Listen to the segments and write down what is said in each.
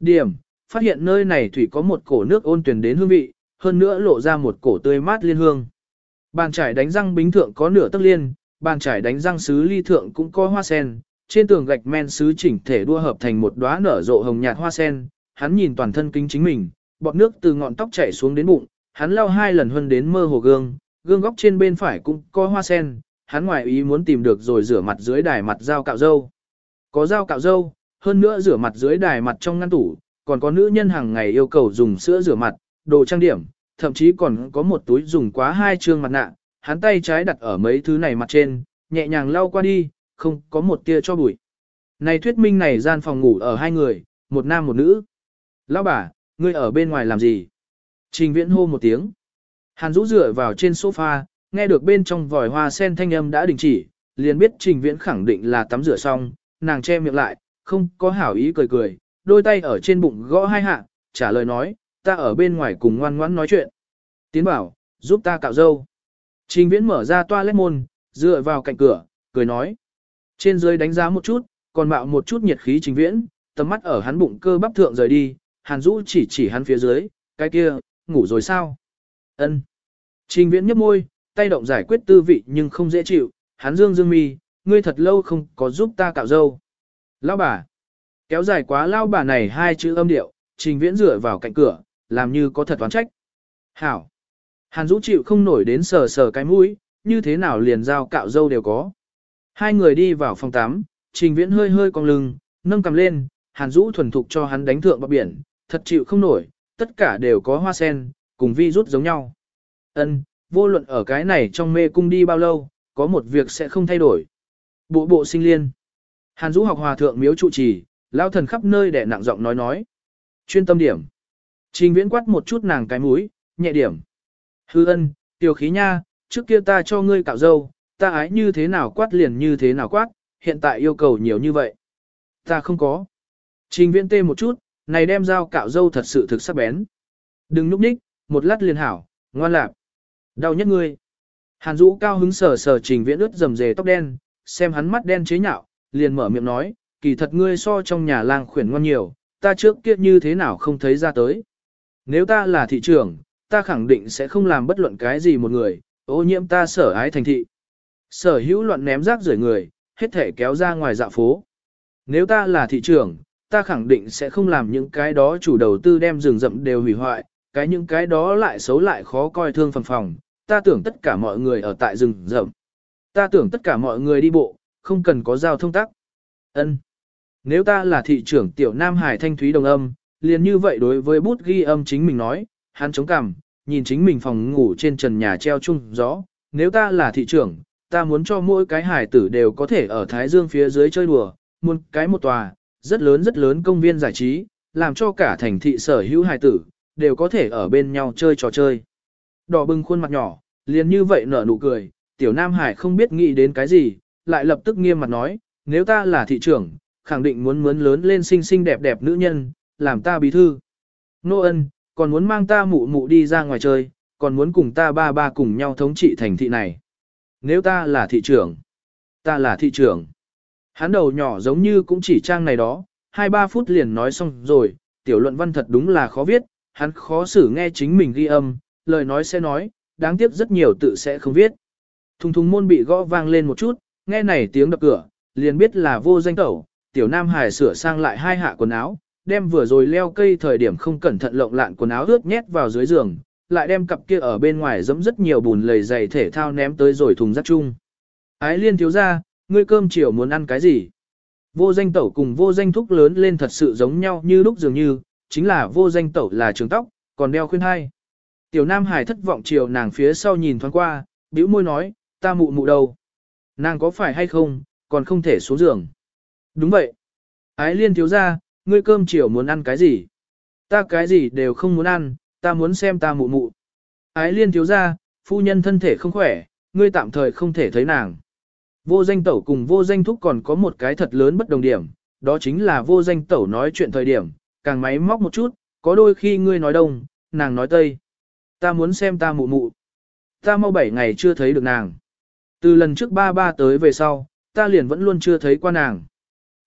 Điểm, phát hiện nơi này thủy có một cổ nước ôn tuyển đến hương vị, hơn nữa lộ ra một cổ tươi mát liên hương. Bàn trải đánh răng bính thượng có nửa tấc liên, bàn trải đánh răng sứ ly thượng cũng có hoa sen, trên tường gạch men sứ chỉnh thể đua hợp thành một đóa nở rộ hồng nhạt hoa sen, hắn nhìn toàn thân kính chính mình, bọt nước từ ngọn tóc chảy xuống đến bụng, hắn lau hai lần hơn đến mơ hồ gương, gương góc trên bên phải cũng có hoa sen, hắn ngoài ý muốn tìm được rồi rửa mặt dưới đài mặt dao cạo dâu. Có dao cạo dâu, hơn nữa rửa mặt dưới đài mặt trong ngăn tủ, còn có nữ nhân hàng ngày yêu cầu dùng sữa rửa mặt, đồ trang điểm, thậm chí còn có một túi dùng quá hai trương mặt nạ, hắn tay trái đặt ở mấy thứ này mặt trên, nhẹ nhàng lau qua đi, không có một tia cho bụi. Này thuyết minh này gian phòng ngủ ở hai người, một nam một nữ. Lão bà, ngươi ở bên ngoài làm gì? Trình viễn hô một tiếng. Hàn rũ dựa vào trên sofa, nghe được bên trong vòi hoa sen thanh âm đã đình chỉ, liền biết trình viễn khẳng định là tắm rửa xong, nàng che miệng lại, không có hảo ý cười cười, đôi tay ở trên bụng gõ hai hạ, trả lời nói, ta ở bên ngoài cùng ngoan ngoãn nói chuyện. Tiến bảo, giúp ta cạo dâu. Trình viễn mở ra toilet môn, dựa vào cạnh cửa, cười nói. Trên dưới đánh giá một chút, còn mạo một chút nhiệt khí trình viễn, tầm mắt ở hắn bụng cơ bắp thượng rời đi, hàn rũ chỉ chỉ hắn phía dưới, cái kia, ngủ rồi sao? Ân. Trình viễn nhấp môi, tay động giải quyết tư vị nhưng không dễ chịu, hắn dương dương mi, ngươi thật lâu không có giúp ta cạo dâu. Lão bà. Kéo dài quá lao bà này hai chữ âm điệu, trình viễn rửa vào cạnh cửa, làm như có thật oán trách. Hảo. Hàn Dũ chịu không nổi đến sờ sờ cái mũi, như thế nào liền dao cạo dâu đều có. Hai người đi vào phòng tắm, trình viễn hơi hơi cong lưng, nâng cầm lên, Hàn Dũ thuần thục cho hắn đánh thượng bọc biển, thật chịu không nổi, tất cả đều có hoa sen, cùng vi rút giống nhau. Ân, vô luận ở cái này trong mê cung đi bao lâu, có một việc sẽ không thay đổi. Bộ bộ sinh liên. Hàn Dũ học hòa thượng miếu trụ trì, lao thần khắp nơi để nặng giọng nói nói. Chuyên tâm điểm. Trình viễn quát một chút nàng cái mũi, nhẹ điểm. Hư ân, tiểu khí nha, trước kia ta cho ngươi cạo dâu, ta ái như thế nào quát liền như thế nào quát, hiện tại yêu cầu nhiều như vậy. Ta không có. Trình viễn tê một chút, này đem dao cạo dâu thật sự thực sắc bén. Đừng núp ních, một lát liền hảo, ngoan lạc. Đau nhất ngươi. Hàn Dũ cao hứng sờ sờ trình viễn ướt rầm rề tóc đen, xem hắn mắt đen chế nhạo, liền mở miệng nói, kỳ thật ngươi so trong nhà lang khuyển ngon nhiều, ta trước kia như thế nào không thấy ra tới. Nếu ta là thị trưởng, ta khẳng định sẽ không làm bất luận cái gì một người, ô nhiễm ta sở ái thành thị. Sở hữu loạn ném rác rưởi người, hết thể kéo ra ngoài dạ phố. Nếu ta là thị trưởng, ta khẳng định sẽ không làm những cái đó chủ đầu tư đem rừng rậm đều hủy hoại, cái những cái đó lại xấu lại khó coi thương phần phòng. Ta tưởng tất cả mọi người ở tại rừng rậm. Ta tưởng tất cả mọi người đi bộ, không cần có giao thông tắc. Ân. Nếu ta là thị trưởng tiểu Nam Hải thanh thúy đồng âm, liền như vậy đối với bút ghi âm chính mình nói, hắn chống cằm, nhìn chính mình phòng ngủ trên trần nhà treo chung gió, nếu ta là thị trưởng, ta muốn cho mỗi cái hải tử đều có thể ở Thái Dương phía dưới chơi đùa, muốn cái một tòa, rất lớn rất lớn công viên giải trí, làm cho cả thành thị sở hữu hải tử, đều có thể ở bên nhau chơi trò chơi. Đỏ bừng khuôn mặt nhỏ, liền như vậy nở nụ cười, tiểu Nam Hải không biết nghĩ đến cái gì, lại lập tức nghiêm mặt nói, nếu ta là thị trưởng, khẳng định muốn muốn lớn lên xinh xinh đẹp đẹp nữ nhân, làm ta bí thư. Nô ân, còn muốn mang ta mụ mụ đi ra ngoài chơi, còn muốn cùng ta ba ba cùng nhau thống trị thành thị này. Nếu ta là thị trưởng, ta là thị trưởng. Hắn đầu nhỏ giống như cũng chỉ trang này đó, hai ba phút liền nói xong rồi, tiểu luận văn thật đúng là khó viết, hắn khó xử nghe chính mình ghi âm, lời nói sẽ nói, đáng tiếc rất nhiều tự sẽ không viết. Thùng thùng môn bị gõ vang lên một chút, nghe này tiếng đập cửa, liền biết là vô danh tẩu, tiểu nam hải sửa sang lại hai hạ quần áo, đem vừa rồi leo cây thời điểm không cẩn thận lộng lạn quần áo ướt nhét vào dưới giường, lại đem cặp kia ở bên ngoài dẫm rất nhiều bùn lầy giày thể thao ném tới rồi thùng rác chung. Ái liên thiếu ra, ngươi cơm chiều muốn ăn cái gì? Vô danh tẩu cùng vô danh thúc lớn lên thật sự giống nhau như lúc dường như, chính là vô danh tẩu là trường tóc, còn đeo khuyên hai. Tiểu Nam Hải thất vọng chiều nàng phía sau nhìn thoáng qua, bĩu môi nói, ta mụ mụ đâu? Nàng có phải hay không, còn không thể xuống giường. Đúng vậy. Ái liên thiếu ra, ngươi cơm chiều muốn ăn cái gì? Ta cái gì đều không muốn ăn, ta muốn xem ta mụ mụ. Ái liên thiếu ra, phu nhân thân thể không khỏe, ngươi tạm thời không thể thấy nàng. Vô danh tẩu cùng vô danh thúc còn có một cái thật lớn bất đồng điểm, đó chính là vô danh tẩu nói chuyện thời điểm, càng máy móc một chút, có đôi khi ngươi nói đông, nàng nói tây. Ta muốn xem ta mụ mụ. Ta mau bảy ngày chưa thấy được nàng. Từ lần trước ba ba tới về sau, ta liền vẫn luôn chưa thấy qua nàng.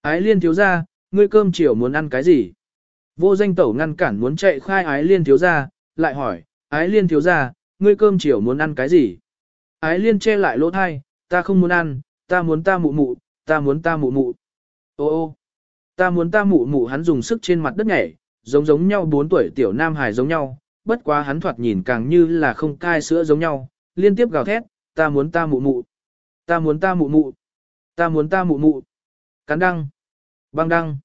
Ái liên thiếu ra, ngươi cơm chiều muốn ăn cái gì? Vô danh tẩu ngăn cản muốn chạy khai ái liên thiếu ra, lại hỏi, ái liên thiếu ra, ngươi cơm chiều muốn ăn cái gì? Ái liên che lại lỗ thai, ta không muốn ăn, ta muốn ta mụ mụ, ta muốn ta mụ mụ. Ô ô, ta muốn ta mụ mụ hắn dùng sức trên mặt đất nhảy, giống giống nhau 4 tuổi tiểu nam hài giống nhau, bất quá hắn thoạt nhìn càng như là không cai sữa giống nhau, liên tiếp gào thét, ta muốn ta mụ mụ, ta muốn ta mụ mụ, ta muốn ta mụ mụ. Cắn đăng, băng đăng.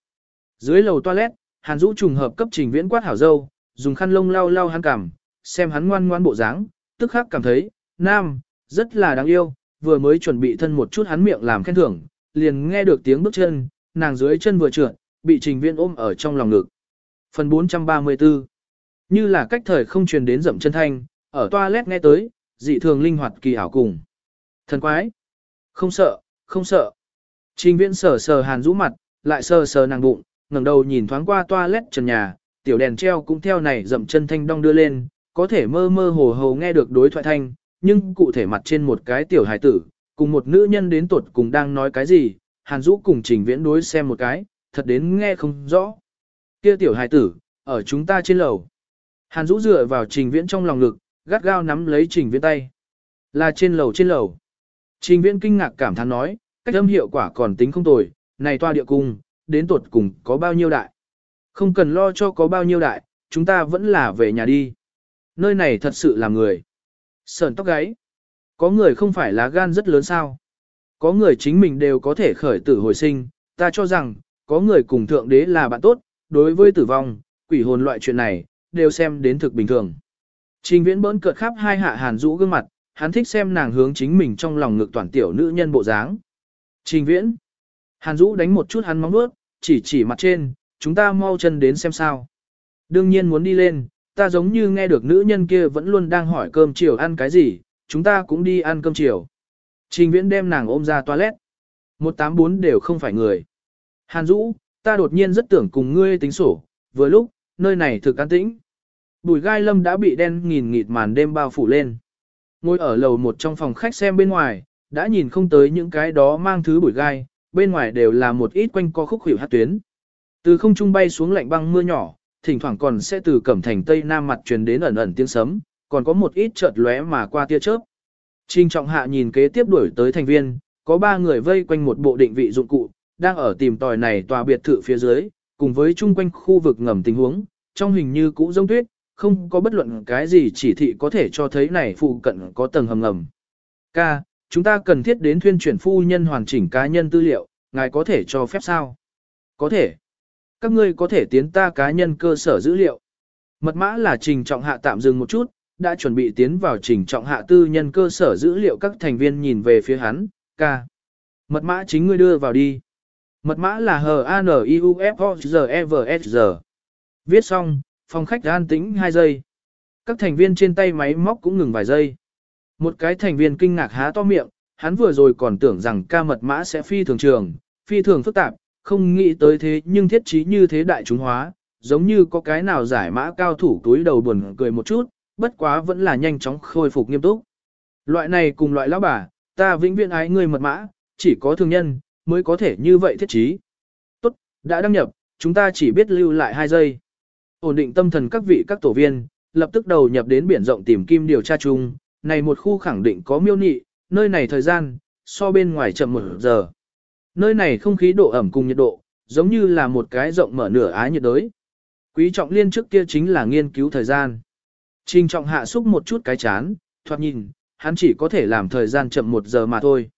Dưới lầu toilet, Hàn Dũ trùng hợp cấp trình viễn quát hảo dâu, dùng khăn lông lau lau hắn cảm, xem hắn ngoan ngoan bộ dáng, tức khắc cảm thấy, nam, rất là đáng yêu, vừa mới chuẩn bị thân một chút hắn miệng làm khen thưởng, liền nghe được tiếng bước chân, nàng dưới chân vừa trượt, bị trình viễn ôm ở trong lòng ngực. Phần 434 Như là cách thời không truyền đến dậm chân thanh, ở toilet nghe tới, dị thường linh hoạt kỳ ảo cùng. Thần quái! Không sợ, không sợ. Trình viễn sờ sờ hàn rũ mặt, lại sờ sờ nàng bụng, ngẩng đầu nhìn thoáng qua toilet trần nhà, tiểu đèn treo cũng theo này dậm chân thanh đong đưa lên, có thể mơ mơ hồ hồ nghe được đối thoại thanh, nhưng cụ thể mặt trên một cái tiểu hài tử, cùng một nữ nhân đến tuột cùng đang nói cái gì, hàn rũ cùng trình viễn đối xem một cái, thật đến nghe không rõ. Kia tiểu hài tử, ở chúng ta trên lầu. Hàn rũ dựa vào trình viễn trong lòng ngực, gắt gao nắm lấy trình viễn tay. Là trên lầu trên lầu. Trình viễn kinh ngạc cảm thán nói, cách âm hiệu quả còn tính không tồi, này toa địa cung, đến tuột cùng có bao nhiêu đại. Không cần lo cho có bao nhiêu đại, chúng ta vẫn là về nhà đi. Nơi này thật sự là người. Sờn tóc gáy. Có người không phải lá gan rất lớn sao. Có người chính mình đều có thể khởi tử hồi sinh, ta cho rằng, có người cùng thượng đế là bạn tốt, đối với tử vong, quỷ hồn loại chuyện này, đều xem đến thực bình thường. Trình viễn bỡn cợt khắp hai hạ hàn rũ gương mặt, hắn thích xem nàng hướng chính mình trong lòng ngực toàn tiểu nữ nhân bộ dáng. Trình viễn. Hàn rũ đánh một chút hắn móng nuốt, chỉ chỉ mặt trên, chúng ta mau chân đến xem sao. Đương nhiên muốn đi lên, ta giống như nghe được nữ nhân kia vẫn luôn đang hỏi cơm chiều ăn cái gì, chúng ta cũng đi ăn cơm chiều. Trình viễn đem nàng ôm ra toilet. 184 đều không phải người. Hàn Dũ, ta đột nhiên rất tưởng cùng ngươi tính sổ, vừa lúc, nơi này thực an tĩnh. Bùi gai lâm đã bị đen nghìn nghịt màn đêm bao phủ lên. Ngồi ở lầu một trong phòng khách xem bên ngoài, đã nhìn không tới những cái đó mang thứ bùi gai, bên ngoài đều là một ít quanh co khúc hiểu hát tuyến. Từ không trung bay xuống lạnh băng mưa nhỏ, thỉnh thoảng còn sẽ từ cẩm thành tây nam mặt truyền đến ẩn ẩn tiếng sấm, còn có một ít chợt lóe mà qua tia chớp. Trình trọng hạ nhìn kế tiếp đuổi tới thành viên, có ba người vây quanh một bộ định vị dụng cụ, đang ở tìm tòi này tòa biệt thự phía dưới, cùng với chung quanh khu vực ngầm tình huống, trong hình như cũ giống tuyết, không có bất luận cái gì chỉ thị có thể cho thấy này phụ cận có tầng hầm ngầm. Ca, chúng ta cần thiết đến thuyên chuyển phu nhân hoàn chỉnh cá nhân tư liệu, ngài có thể cho phép sao? Có thể. Các ngươi có thể tiến ta cá nhân cơ sở dữ liệu. Mật mã là trình trọng hạ tạm dừng một chút, đã chuẩn bị tiến vào trình trọng hạ tư nhân cơ sở dữ liệu các thành viên nhìn về phía hắn, ca. Mật mã chính ngươi đưa vào đi. Mật mã là H-A-N-I-U-F-O-G-E-V-S-G. Viết xong, phòng khách an tĩnh 2 giây. Các thành viên trên tay máy móc cũng ngừng vài giây. Một cái thành viên kinh ngạc há to miệng, hắn vừa rồi còn tưởng rằng ca mật mã sẽ phi thường trường, phi thường phức tạp, không nghĩ tới thế nhưng thiết trí như thế đại chúng hóa, giống như có cái nào giải mã cao thủ túi đầu buồn cười một chút, bất quá vẫn là nhanh chóng khôi phục nghiêm túc. Loại này cùng loại lão bà, ta vĩnh viễn ái người mật mã, chỉ có thường nhân, mới có thể như vậy thiết trí. Tốt, đã đăng nhập, chúng ta chỉ biết lưu lại 2 giây. Ổn định tâm thần các vị các tổ viên, lập tức đầu nhập đến biển rộng tìm kim điều tra chung, này một khu khẳng định có miêu nị, nơi này thời gian, so bên ngoài chậm một giờ. Nơi này không khí độ ẩm cùng nhiệt độ, giống như là một cái rộng mở nửa ái nhiệt đới. Quý trọng liên trước kia chính là nghiên cứu thời gian. Trình trọng hạ xúc một chút cái chán, thoạt nhìn, hắn chỉ có thể làm thời gian chậm một giờ mà thôi.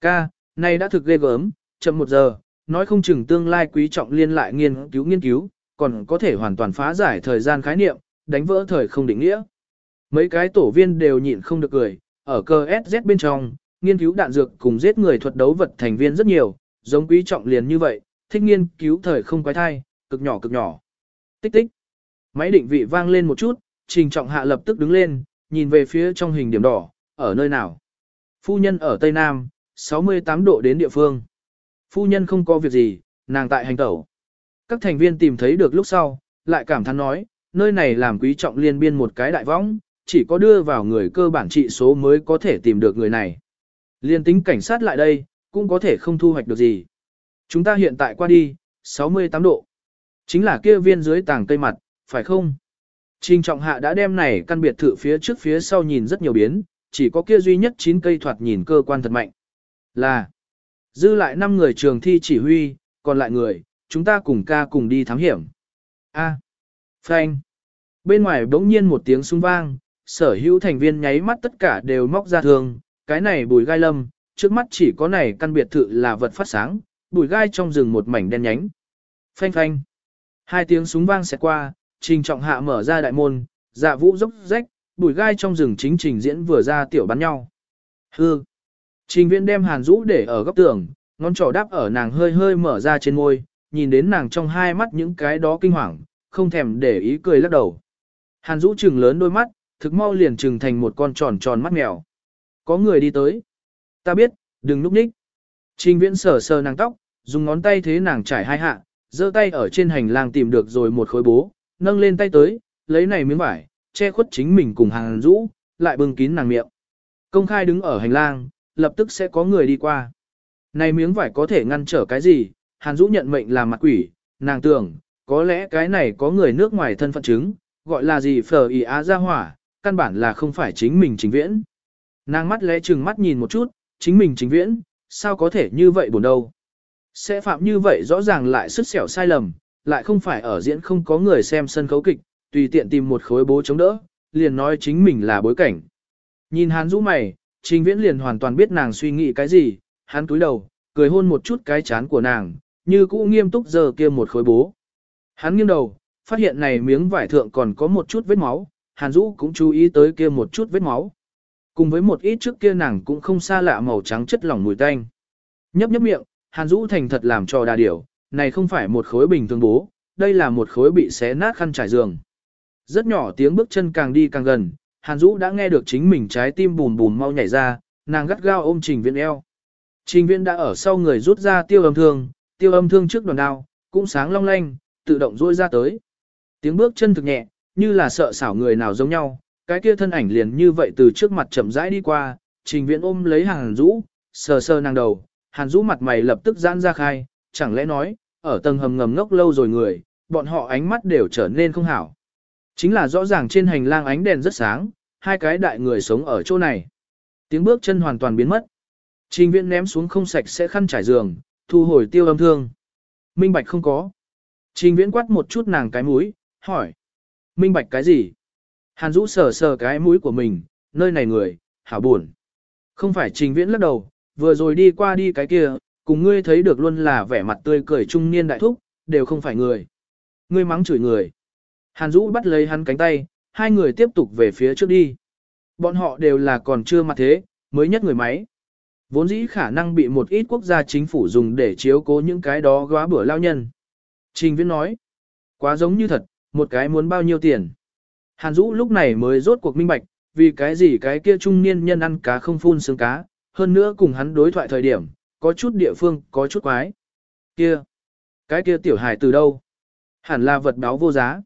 Ca, này đã thực ghê gớm, chậm một giờ, nói không chừng tương lai quý trọng liên lại nghiên cứu nghiên cứu, còn có thể hoàn toàn phá giải thời gian khái niệm, đánh vỡ thời không định nghĩa. Mấy cái tổ viên đều nhịn không được cười, ở cơ SZ bên trong, nghiên cứu đạn dược cùng giết người thuật đấu vật thành viên rất nhiều, giống quý trọng liền như vậy, thích nghiên cứu thời không quái thai, cực nhỏ cực nhỏ. Tích tích. Máy định vị vang lên một chút, trình trọng hạ lập tức đứng lên, nhìn về phía trong hình điểm đỏ, ở nơi nào. Phu nhân ở Tây Nam, 68 độ đến địa phương. Phu nhân không có việc gì, nàng tại hành tẩu. Các thành viên tìm thấy được lúc sau, lại cảm thán nói, nơi này làm quý trọng liên biên một cái đại võng, chỉ có đưa vào người cơ bản trị số mới có thể tìm được người này. Liên tính cảnh sát lại đây, cũng có thể không thu hoạch được gì. Chúng ta hiện tại qua đi, 68 độ. Chính là kia viên dưới tàng cây mặt, phải không? Trình trọng hạ đã đem này căn biệt thự phía trước phía sau nhìn rất nhiều biến, chỉ có kia duy nhất 9 cây thoạt nhìn cơ quan thật mạnh. Là, dư lại 5 người trường thi chỉ huy, còn lại người, chúng ta cùng ca cùng đi thám hiểm. A. À. Phanh. Bên ngoài bỗng nhiên một tiếng súng vang, sở hữu thành viên nháy mắt tất cả đều móc ra thương, cái này bùi gai lâm, trước mắt chỉ có này căn biệt thự là vật phát sáng, bùi gai trong rừng một mảnh đen nhánh. Phanh phanh. Hai tiếng súng vang sẽ qua, trình trọng hạ mở ra đại môn, dạ vũ dốc rách, bùi gai trong rừng chính trình diễn vừa ra tiểu bắn nhau. Hư. Trình viễn đem hàn rũ để ở góc tường, ngón trỏ đáp ở nàng hơi hơi mở ra trên môi, nhìn đến nàng trong hai mắt những cái đó kinh hoàng, không thèm để ý cười lắc đầu. Hàn Dũ trừng lớn đôi mắt, thực mau liền trừng thành một con tròn tròn mắt mèo. Có người đi tới. Ta biết, đừng núp ních. Trình viễn sờ sờ nàng tóc, dùng ngón tay thế nàng trải hai hạ, giơ tay ở trên hành lang tìm được rồi một khối bố, nâng lên tay tới, lấy này miếng vải, che khuất chính mình cùng Hàn Dũ, lại bưng kín nàng miệng. Công khai đứng ở hành lang, lập tức sẽ có người đi qua. Này miếng vải có thể ngăn trở cái gì, Hàn Dũ nhận mệnh làm mặt quỷ, nàng tưởng, có lẽ cái này có người nước ngoài thân phận chứng, gọi là gì phở ý á ra hỏa, căn bản là không phải chính mình chính viễn. Nàng mắt lẽ chừng mắt nhìn một chút, chính mình chính viễn, sao có thể như vậy buồn đâu. Sẽ phạm như vậy rõ ràng lại sức xẻo sai lầm, lại không phải ở diễn không có người xem sân khấu kịch, tùy tiện tìm một khối bố chống đỡ, liền nói chính mình là bối cảnh. Nhìn hắn rũ mày, trình viễn liền hoàn toàn biết nàng suy nghĩ cái gì, hắn túi đầu, cười hôn một chút cái chán của nàng, như cũ nghiêm túc giờ kia một khối bố. Hắn nghiêng đầu, phát hiện này miếng vải thượng còn có một chút vết máu, Hàn Dũ cũng chú ý tới kia một chút vết máu. Cùng với một ít trước kia nàng cũng không xa lạ màu trắng chất lỏng mùi tanh. Nhấp nhấp miệng, Hàn Dũ thành thật làm cho đa điểu, này không phải một khối bình thường bố, đây là một khối bị xé nát khăn trải giường. Rất nhỏ tiếng bước chân càng đi càng gần, Hàn Dũ đã nghe được chính mình trái tim bùn bùn mau nhảy ra, nàng gắt gao ôm Trình Viễn eo. Trình Viễn đã ở sau người rút ra tiêu âm thương, tiêu âm thương trước đoàn đao, cũng sáng long lanh, tự động rôi ra tới. Tiếng bước chân thực nhẹ, như là sợ xảo người nào giống nhau, cái kia thân ảnh liền như vậy từ trước mặt chậm rãi đi qua, Trình Viễn ôm lấy Hàn Dũ, sờ sờ nàng đầu, Hàn Dũ mặt mày lập tức giãn ra khai, chẳng lẽ nói, ở tầng hầm ngầm ngốc lâu rồi người, bọn họ ánh mắt đều trở nên không hảo. Chính là rõ ràng trên hành lang ánh đèn rất sáng, hai cái đại người sống ở chỗ này. Tiếng bước chân hoàn toàn biến mất. Trình Viễn ném xuống không sạch sẽ khăn trải giường, thu hồi tiêu âm thương. Minh Bạch không có. Trình Viễn quát một chút nàng cái mũi, hỏi. Minh Bạch cái gì? Hàn Dũ sờ sờ cái mũi của mình, nơi này người, hảo buồn. Không phải Trình Viễn lắc đầu, vừa rồi đi qua đi cái kia, cùng ngươi thấy được luôn là vẻ mặt tươi cười trung niên đại thúc, đều không phải người. Ngươi mắng chửi người. Hàn Dũ bắt lấy hắn cánh tay, hai người tiếp tục về phía trước đi. Bọn họ đều là còn chưa mặt thế, mới nhất người máy. Vốn dĩ khả năng bị một ít quốc gia chính phủ dùng để chiếu cố những cái đó góa bữa lao nhân. Trình Viễn nói, quá giống như thật, một cái muốn bao nhiêu tiền. Hàn Dũ lúc này mới rốt cuộc minh bạch, vì cái gì cái kia trung niên nhân ăn cá không phun xương cá, hơn nữa cùng hắn đối thoại thời điểm, có chút địa phương, có chút quái. Kia, cái kia tiểu hài từ đâu? Hẳn là vật báo vô giá.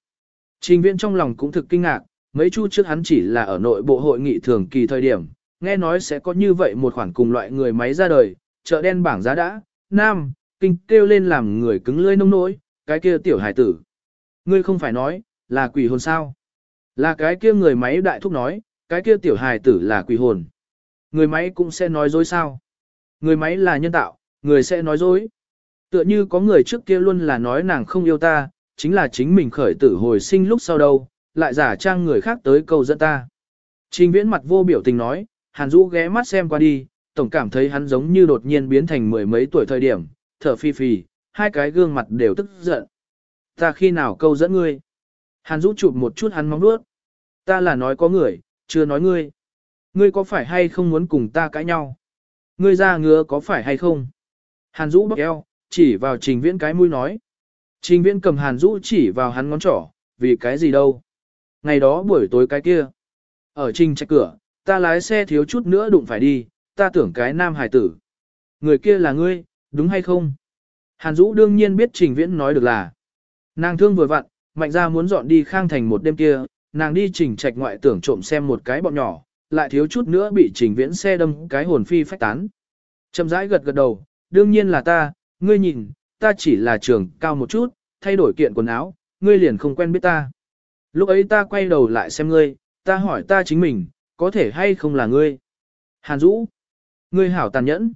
Trình Viễn trong lòng cũng thực kinh ngạc, mấy chu trước hắn chỉ là ở nội bộ hội nghị thường kỳ thời điểm, nghe nói sẽ có như vậy một khoản cùng loại người máy ra đời, chợ đen bảng giá đã, nam, kinh kêu lên làm người cứng lưỡi nông nỗi, cái kia tiểu hải tử. Ngươi không phải nói, là quỷ hồn sao? Là cái kia người máy đại thúc nói, cái kia tiểu hài tử là quỷ hồn. Người máy cũng sẽ nói dối sao? Người máy là nhân tạo, người sẽ nói dối. Tựa như có người trước kia luôn là nói nàng không yêu ta, chính là chính mình khởi tử hồi sinh lúc sau đâu, lại giả trang người khác tới cầu dẫn ta. Trình viễn mặt vô biểu tình nói, Hàn Dũ ghé mắt xem qua đi, tổng cảm thấy hắn giống như đột nhiên biến thành mười mấy tuổi thời điểm, thở phi phì, hai cái gương mặt đều tức giận. Ta khi nào câu dẫn ngươi? Hàn Dũ chụp một chút hắn móng nuốt. Ta là nói có người, chưa nói ngươi. Ngươi có phải hay không muốn cùng ta cãi nhau? Ngươi ra ngứa có phải hay không? Hàn Dũ bóc eo, chỉ vào trình viễn cái mũi nói. Trình viễn cầm Hàn Dũ chỉ vào hắn ngón trỏ, vì cái gì đâu? Ngày đó buổi tối cái kia. Ở trình trạch cửa, ta lái xe thiếu chút nữa đụng phải đi, ta tưởng cái nam hải tử. Người kia là ngươi, đúng hay không? Hàn Dũ đương nhiên biết Trình Viễn nói được là. Nàng thương vừa vặn, mạnh ra muốn dọn đi khang thành một đêm kia, nàng đi trình trạch ngoại tưởng trộm xem một cái bọn nhỏ, lại thiếu chút nữa bị Trình Viễn xe đâm cái hồn phi phách tán. Chậm rãi gật gật đầu, đương nhiên là ta, ngươi nhìn, ta chỉ là trường cao một chút, thay đổi kiện quần áo, ngươi liền không quen biết ta. Lúc ấy ta quay đầu lại xem ngươi, ta hỏi ta chính mình, có thể hay không là ngươi. Hàn Dũ, ngươi hảo tàn nhẫn.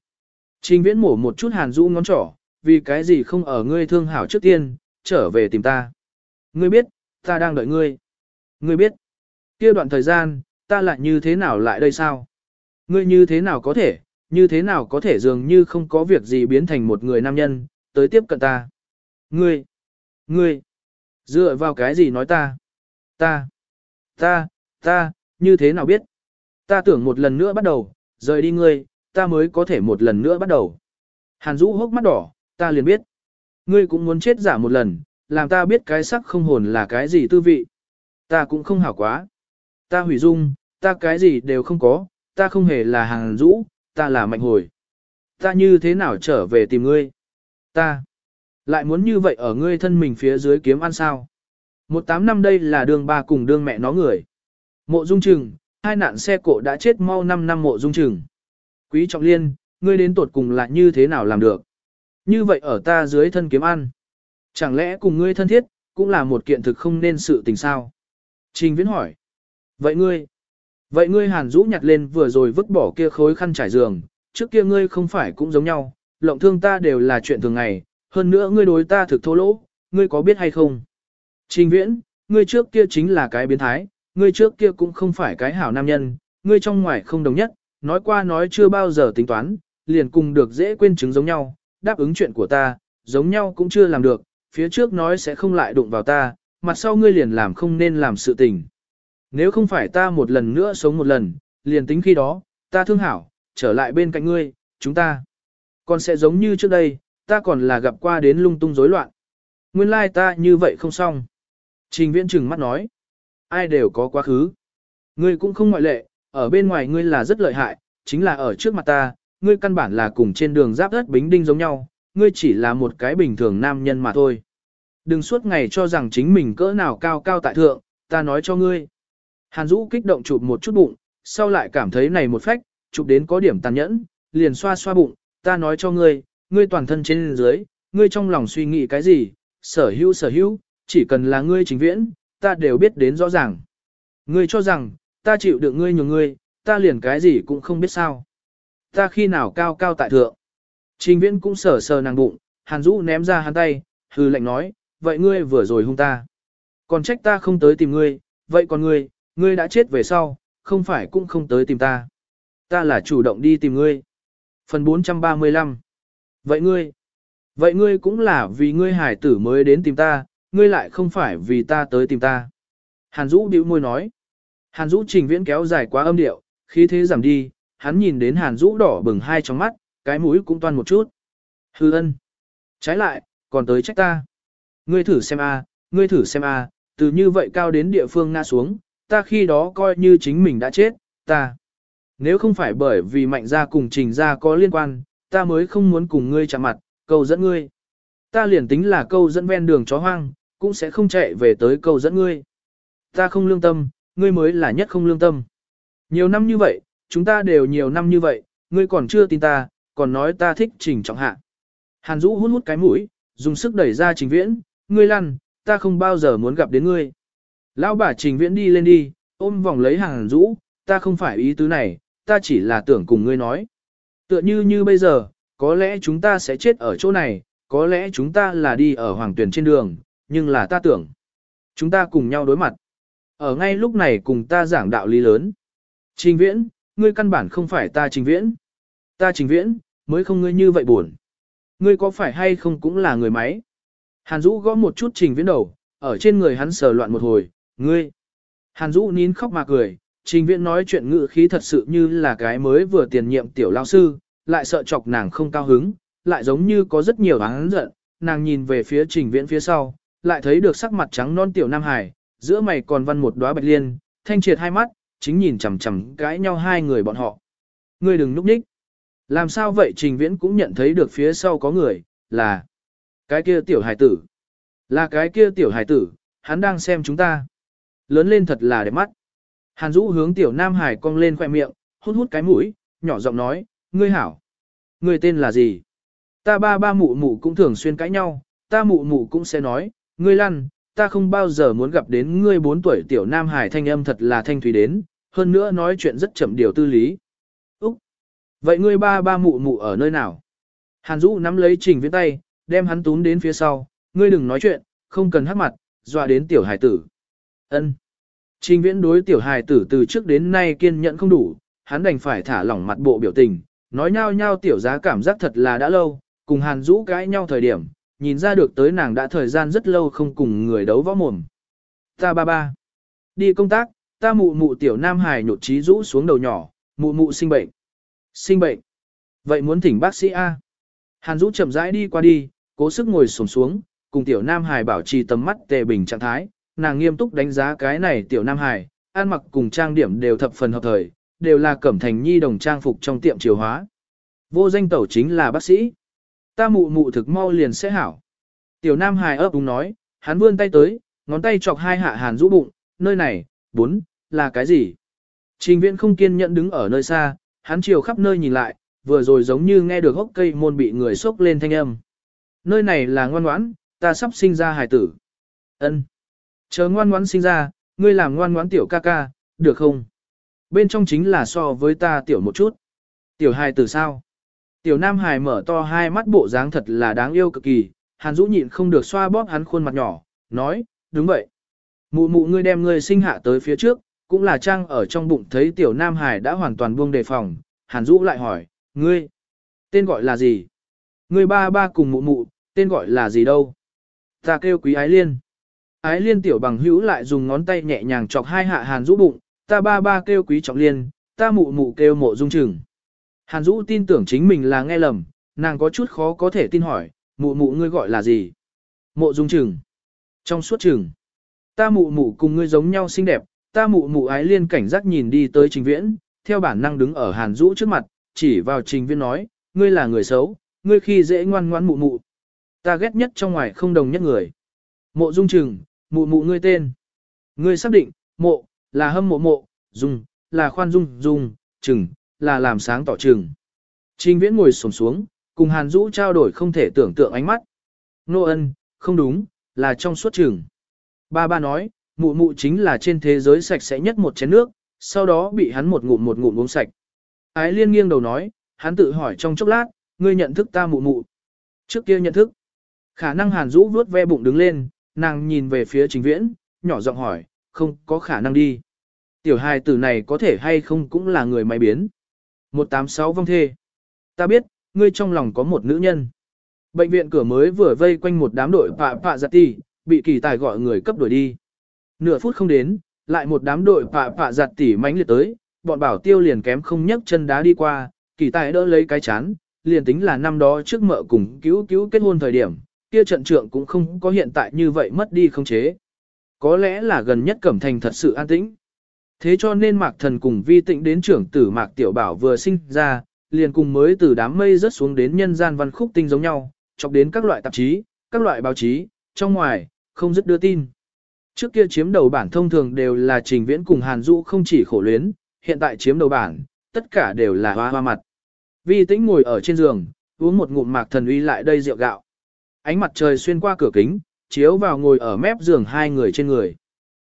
Trình viễn mổ một chút Hàn Dũ ngón trỏ, vì cái gì không ở ngươi thương hảo trước tiên, trở về tìm ta. Ngươi biết, ta đang đợi ngươi. Ngươi biết, kia đoạn thời gian, ta lại như thế nào lại đây sao? Ngươi như thế nào có thể, như thế nào có thể dường như không có việc gì biến thành một người nam nhân, tới tiếp cận ta. Ngươi, ngươi, dựa vào cái gì nói ta? Ta, ta, ta, như thế nào biết? Ta tưởng một lần nữa bắt đầu, rời đi ngươi, ta mới có thể một lần nữa bắt đầu. Hàn Dũ hốc mắt đỏ, ta liền biết. Ngươi cũng muốn chết giả một lần, làm ta biết cái sắc không hồn là cái gì tư vị. Ta cũng không hảo quá. Ta hủy dung, ta cái gì đều không có, ta không hề là Hàn Dũ, ta là mạnh hồi. Ta như thế nào trở về tìm ngươi? Ta lại muốn như vậy ở ngươi thân mình phía dưới kiếm ăn sao? Một tám năm đây là đường ba cùng đường mẹ nó người. Mộ Dung Trừng, hai nạn xe cộ đã chết mau 5 năm mộ Dung Trừng. Quý Trọng Liên, ngươi đến tột cùng là như thế nào làm được? Như vậy ở ta dưới thân kiếm ăn. Chẳng lẽ cùng ngươi thân thiết, cũng là một kiện thực không nên sự tình sao? Trình Viễn hỏi. Vậy ngươi? Vậy ngươi Hàn rũ nhặt lên vừa rồi vứt bỏ kia khối khăn trải giường, trước kia ngươi không phải cũng giống nhau, lộng thương ta đều là chuyện thường ngày, hơn nữa ngươi đối ta thực thô lỗ, ngươi có biết hay không? Trình Viễn, ngươi trước kia chính là cái biến thái, ngươi trước kia cũng không phải cái hảo nam nhân, ngươi trong ngoài không đồng nhất, nói qua nói chưa bao giờ tính toán, liền cùng được dễ quên chứng giống nhau, đáp ứng chuyện của ta, giống nhau cũng chưa làm được, phía trước nói sẽ không lại đụng vào ta, mặt sau ngươi liền làm không nên làm sự tình. Nếu không phải ta một lần nữa sống một lần, liền tính khi đó, ta thương hảo, trở lại bên cạnh ngươi, chúng ta. Còn sẽ giống như trước đây, ta còn là gặp qua đến lung tung rối loạn. Nguyên lai ta như vậy không xong. Trình viễn trừng mắt nói. Ai đều có quá khứ. Ngươi cũng không ngoại lệ, ở bên ngoài ngươi là rất lợi hại, chính là ở trước mặt ta, ngươi căn bản là cùng trên đường giáp đất bính đinh giống nhau, ngươi chỉ là một cái bình thường nam nhân mà thôi. Đừng suốt ngày cho rằng chính mình cỡ nào cao cao tại thượng, ta nói cho ngươi. Hàn Dũ kích động chụp một chút bụng, sau lại cảm thấy này một phách, chụp đến có điểm tàn nhẫn, liền xoa xoa bụng, ta nói cho ngươi, ngươi toàn thân trên dưới, ngươi trong lòng suy nghĩ cái gì, sở hữu sở hữu, chỉ cần là ngươi chính viễn, ta đều biết đến rõ ràng. Ngươi cho rằng, ta chịu được ngươi nhường ngươi, ta liền cái gì cũng không biết sao. Ta khi nào cao cao tại thượng. Trình viễn cũng sờ sờ nàng bụng, hàn Dũ ném ra hắn tay, hư lệnh nói, vậy ngươi vừa rồi hung ta. Còn trách ta không tới tìm ngươi, vậy còn ngươi, ngươi đã chết về sau, không phải cũng không tới tìm ta. Ta là chủ động đi tìm ngươi. Phần 435 Vậy ngươi, vậy ngươi cũng là vì ngươi hải tử mới đến tìm ta, ngươi lại không phải vì ta tới tìm ta. Hàn Dũ bĩu môi nói. Hàn Dũ trình viễn kéo dài quá âm điệu, khí thế giảm đi, hắn nhìn đến Hàn Dũ đỏ bừng hai trong mắt, cái mũi cũng toan một chút. Hư ân. Trái lại, còn tới trách ta. Ngươi thử xem a, ngươi thử xem a, từ như vậy cao đến địa phương ngã xuống, ta khi đó coi như chính mình đã chết, ta. Nếu không phải bởi vì mạnh gia cùng trình gia có liên quan, ta mới không muốn cùng ngươi chạm mặt, câu dẫn ngươi. Ta liền tính là câu dẫn ven đường chó hoang, cũng sẽ không chạy về tới câu dẫn ngươi. Ta không lương tâm, ngươi mới là nhất không lương tâm. Nhiều năm như vậy, chúng ta đều nhiều năm như vậy, ngươi còn chưa tin ta, còn nói ta thích trình trọng hạ. Hàn Dũ hút hút cái mũi, dùng sức đẩy ra trình viễn, ngươi lăn, ta không bao giờ muốn gặp đến ngươi. Lão bà trình viễn đi lên đi, ôm vòng lấy Hàn Dũ, ta không phải ý tứ này, ta chỉ là tưởng cùng ngươi nói. Tựa như như bây giờ, có lẽ chúng ta sẽ chết ở chỗ này, có lẽ chúng ta là đi ở hoàng tuyển trên đường, nhưng là ta tưởng. Chúng ta cùng nhau đối mặt. Ở ngay lúc này cùng ta giảng đạo lý lớn. Trình viễn, ngươi căn bản không phải ta trình viễn. Ta trình viễn, mới không ngươi như vậy buồn. Ngươi có phải hay không cũng là người máy. Hàn Dũ gõ một chút trình viễn đầu, ở trên người hắn sờ loạn một hồi, ngươi. Hàn Dũ nín khóc mà cười, trình viễn nói chuyện ngự khí thật sự như là cái mới vừa tiền nhiệm tiểu lao sư, lại sợ chọc nàng không cao hứng, lại giống như có rất nhiều hắn giận, nàng nhìn về phía trình viễn phía sau, lại thấy được sắc mặt trắng non tiểu Nam Hải, giữa mày còn văn một đóa bạch liên, thanh triệt hai mắt, chính nhìn chằm chằm cãi nhau hai người bọn họ. Ngươi đừng núp nhích. Làm sao vậy trình viễn cũng nhận thấy được phía sau có người, là cái kia tiểu hải tử. Là cái kia tiểu hải tử, hắn đang xem chúng ta. Lớn lên thật là đẹp mắt. Hàn Dũ hướng tiểu Nam Hải cong lên khoẻ miệng, hút hút cái mũi, nhỏ giọng nói, ngươi hảo. Ngươi tên là gì? Ta ba ba mụ mụ cũng thường xuyên cãi nhau, ta mụ mụ cũng sẽ nói, ngươi lăn, ta không bao giờ muốn gặp đến ngươi 4 tuổi tiểu nam hải thanh âm thật là thanh thủy đến, hơn nữa nói chuyện rất chậm điều tư lý. Úc! Vậy ngươi ba ba mụ mụ ở nơi nào? Hàn Dũ nắm lấy trình viễn tay, đem hắn túm đến phía sau, ngươi đừng nói chuyện, không cần hắc mặt, dọa đến tiểu hải tử. Ân. Trình viễn đối tiểu hải tử từ trước đến nay kiên nhẫn không đủ, hắn đành phải thả lỏng mặt bộ biểu tình, nói nhau nhau tiểu giá cảm giác thật là đã lâu, cùng Hàn Dũ cãi nhau thời điểm, nhìn ra được tới nàng đã thời gian rất lâu không cùng người đấu võ mồm. Ta ba ba. Đi công tác, ta mụ mụ tiểu nam hải nhột trí rũ xuống đầu nhỏ, mụ mụ sinh bệnh. Sinh bệnh. Vậy muốn thỉnh bác sĩ A. Hàn Dũ chậm rãi đi qua đi, cố sức ngồi sổm xuống, cùng tiểu nam hải bảo trì tầm mắt tề bình trạng thái, nàng nghiêm túc đánh giá cái này tiểu nam hải, ăn mặc cùng trang điểm đều thập phần hợp thời, đều là cẩm thành nhi đồng trang phục trong tiệm chiều hóa. Vô danh tẩu chính là bác sĩ. Ta mụ mụ thực mau liền sẽ hảo. Tiểu nam Hải ấp úng nói, hắn vươn tay tới, ngón tay chọc hai hạ hàn rũ bụng, nơi này, bốn, là cái gì? Trình viễn không kiên nhẫn đứng ở nơi xa, hắn chiều khắp nơi nhìn lại, vừa rồi giống như nghe được hốc cây môn bị người sốc lên thanh âm. Nơi này là ngoan ngoãn, ta sắp sinh ra hài tử. Ân, Chờ ngoan ngoãn sinh ra, ngươi làm ngoan ngoãn tiểu ca ca, được không? Bên trong chính là so với ta tiểu một chút. Tiểu hài tử sao? Tiểu nam Hải mở to hai mắt bộ dáng thật là đáng yêu cực kỳ, hàn Dũ nhịn không được xoa bóp hắn khuôn mặt nhỏ, nói, đúng vậy. Mụ mụ ngươi đem ngươi sinh hạ tới phía trước, cũng là trang ở trong bụng thấy tiểu nam Hải đã hoàn toàn buông đề phòng, hàn Dũ lại hỏi, ngươi, tên gọi là gì? Ngươi ba ba cùng mụ mụ, tên gọi là gì đâu? Ta kêu quý ái liên. Ái liên tiểu bằng hữu lại dùng ngón tay nhẹ nhàng chọc hai hạ hàn Dũ bụng, ta ba ba kêu quý trọng liên, ta mụ mụ kêu mộ dung trừng. Hàn Dũ tin tưởng chính mình là nghe lầm, nàng có chút khó có thể tin hỏi, mụ mụ ngươi gọi là gì? Mộ dung trừng. Trong suốt trừng. Ta mụ mụ cùng ngươi giống nhau xinh đẹp, ta mụ mụ ái liên cảnh giác nhìn đi tới trình viễn, theo bản năng đứng ở Hàn Dũ trước mặt, chỉ vào trình viễn nói, ngươi là người xấu, ngươi khi dễ ngoan ngoãn mụ mụ. Ta ghét nhất trong ngoài không đồng nhất người. Mộ dung trừng, mụ mụ ngươi tên. Ngươi xác định, mộ, là hâm mộ mộ, dung, là khoan dung, dung, trừng, là làm sáng tỏ trừng. Trình viễn ngồi sổm xuống, cùng Hàn Dũ trao đổi không thể tưởng tượng ánh mắt. Nô ân, không đúng, là trong suốt trừng. Ba ba nói, mụ mụ chính là trên thế giới sạch sẽ nhất một chén nước, sau đó bị hắn một ngụm một ngụm uống sạch. Ái liên nghiêng đầu nói, hắn tự hỏi trong chốc lát, ngươi nhận thức ta mụ mụ. Trước kia nhận thức. Khả năng Hàn Dũ vuốt ve bụng đứng lên, nàng nhìn về phía trình viễn, nhỏ giọng hỏi, không có khả năng đi. Tiểu hài tử này có thể hay không cũng là người máy biến. 186 vong thê. Ta biết, ngươi trong lòng có một nữ nhân. Bệnh viện cửa mới vừa vây quanh một đám đội pạ pạ giặt tì, bị kỳ tài gọi người cấp đuổi đi. Nửa phút không đến, lại một đám đội pạ pạ dạ giặt tỉ mãnh liệt tới, bọn bảo tiêu liền kém không nhấc chân đá đi qua, kỳ tài đỡ lấy cái chán, liền tính là năm đó trước mợ cùng cứu cứu kết hôn thời điểm, kia trận trượng cũng không có hiện tại như vậy mất đi không chế. Có lẽ là gần nhất Cẩm Thành thật sự an tĩnh. Thế cho nên Mạc Thần cùng Vi Tịnh đến trưởng tử Mạc Tiểu Bảo vừa sinh ra, liền cùng mới từ đám mây rớt xuống đến nhân gian văn khúc tinh giống nhau, chọc đến các loại tạp chí, các loại báo chí, trong ngoài, không dứt đưa tin. Trước kia chiếm đầu bản thông thường đều là trình viễn cùng Hàn Dũ không chỉ khổ luyến, hiện tại chiếm đầu bản, tất cả đều là hoa hoa mặt. Vi tĩnh ngồi ở trên giường, uống một ngụm mạc thần uy lại đây rượu gạo. Ánh mặt trời xuyên qua cửa kính, chiếu vào ngồi ở mép giường hai người trên người.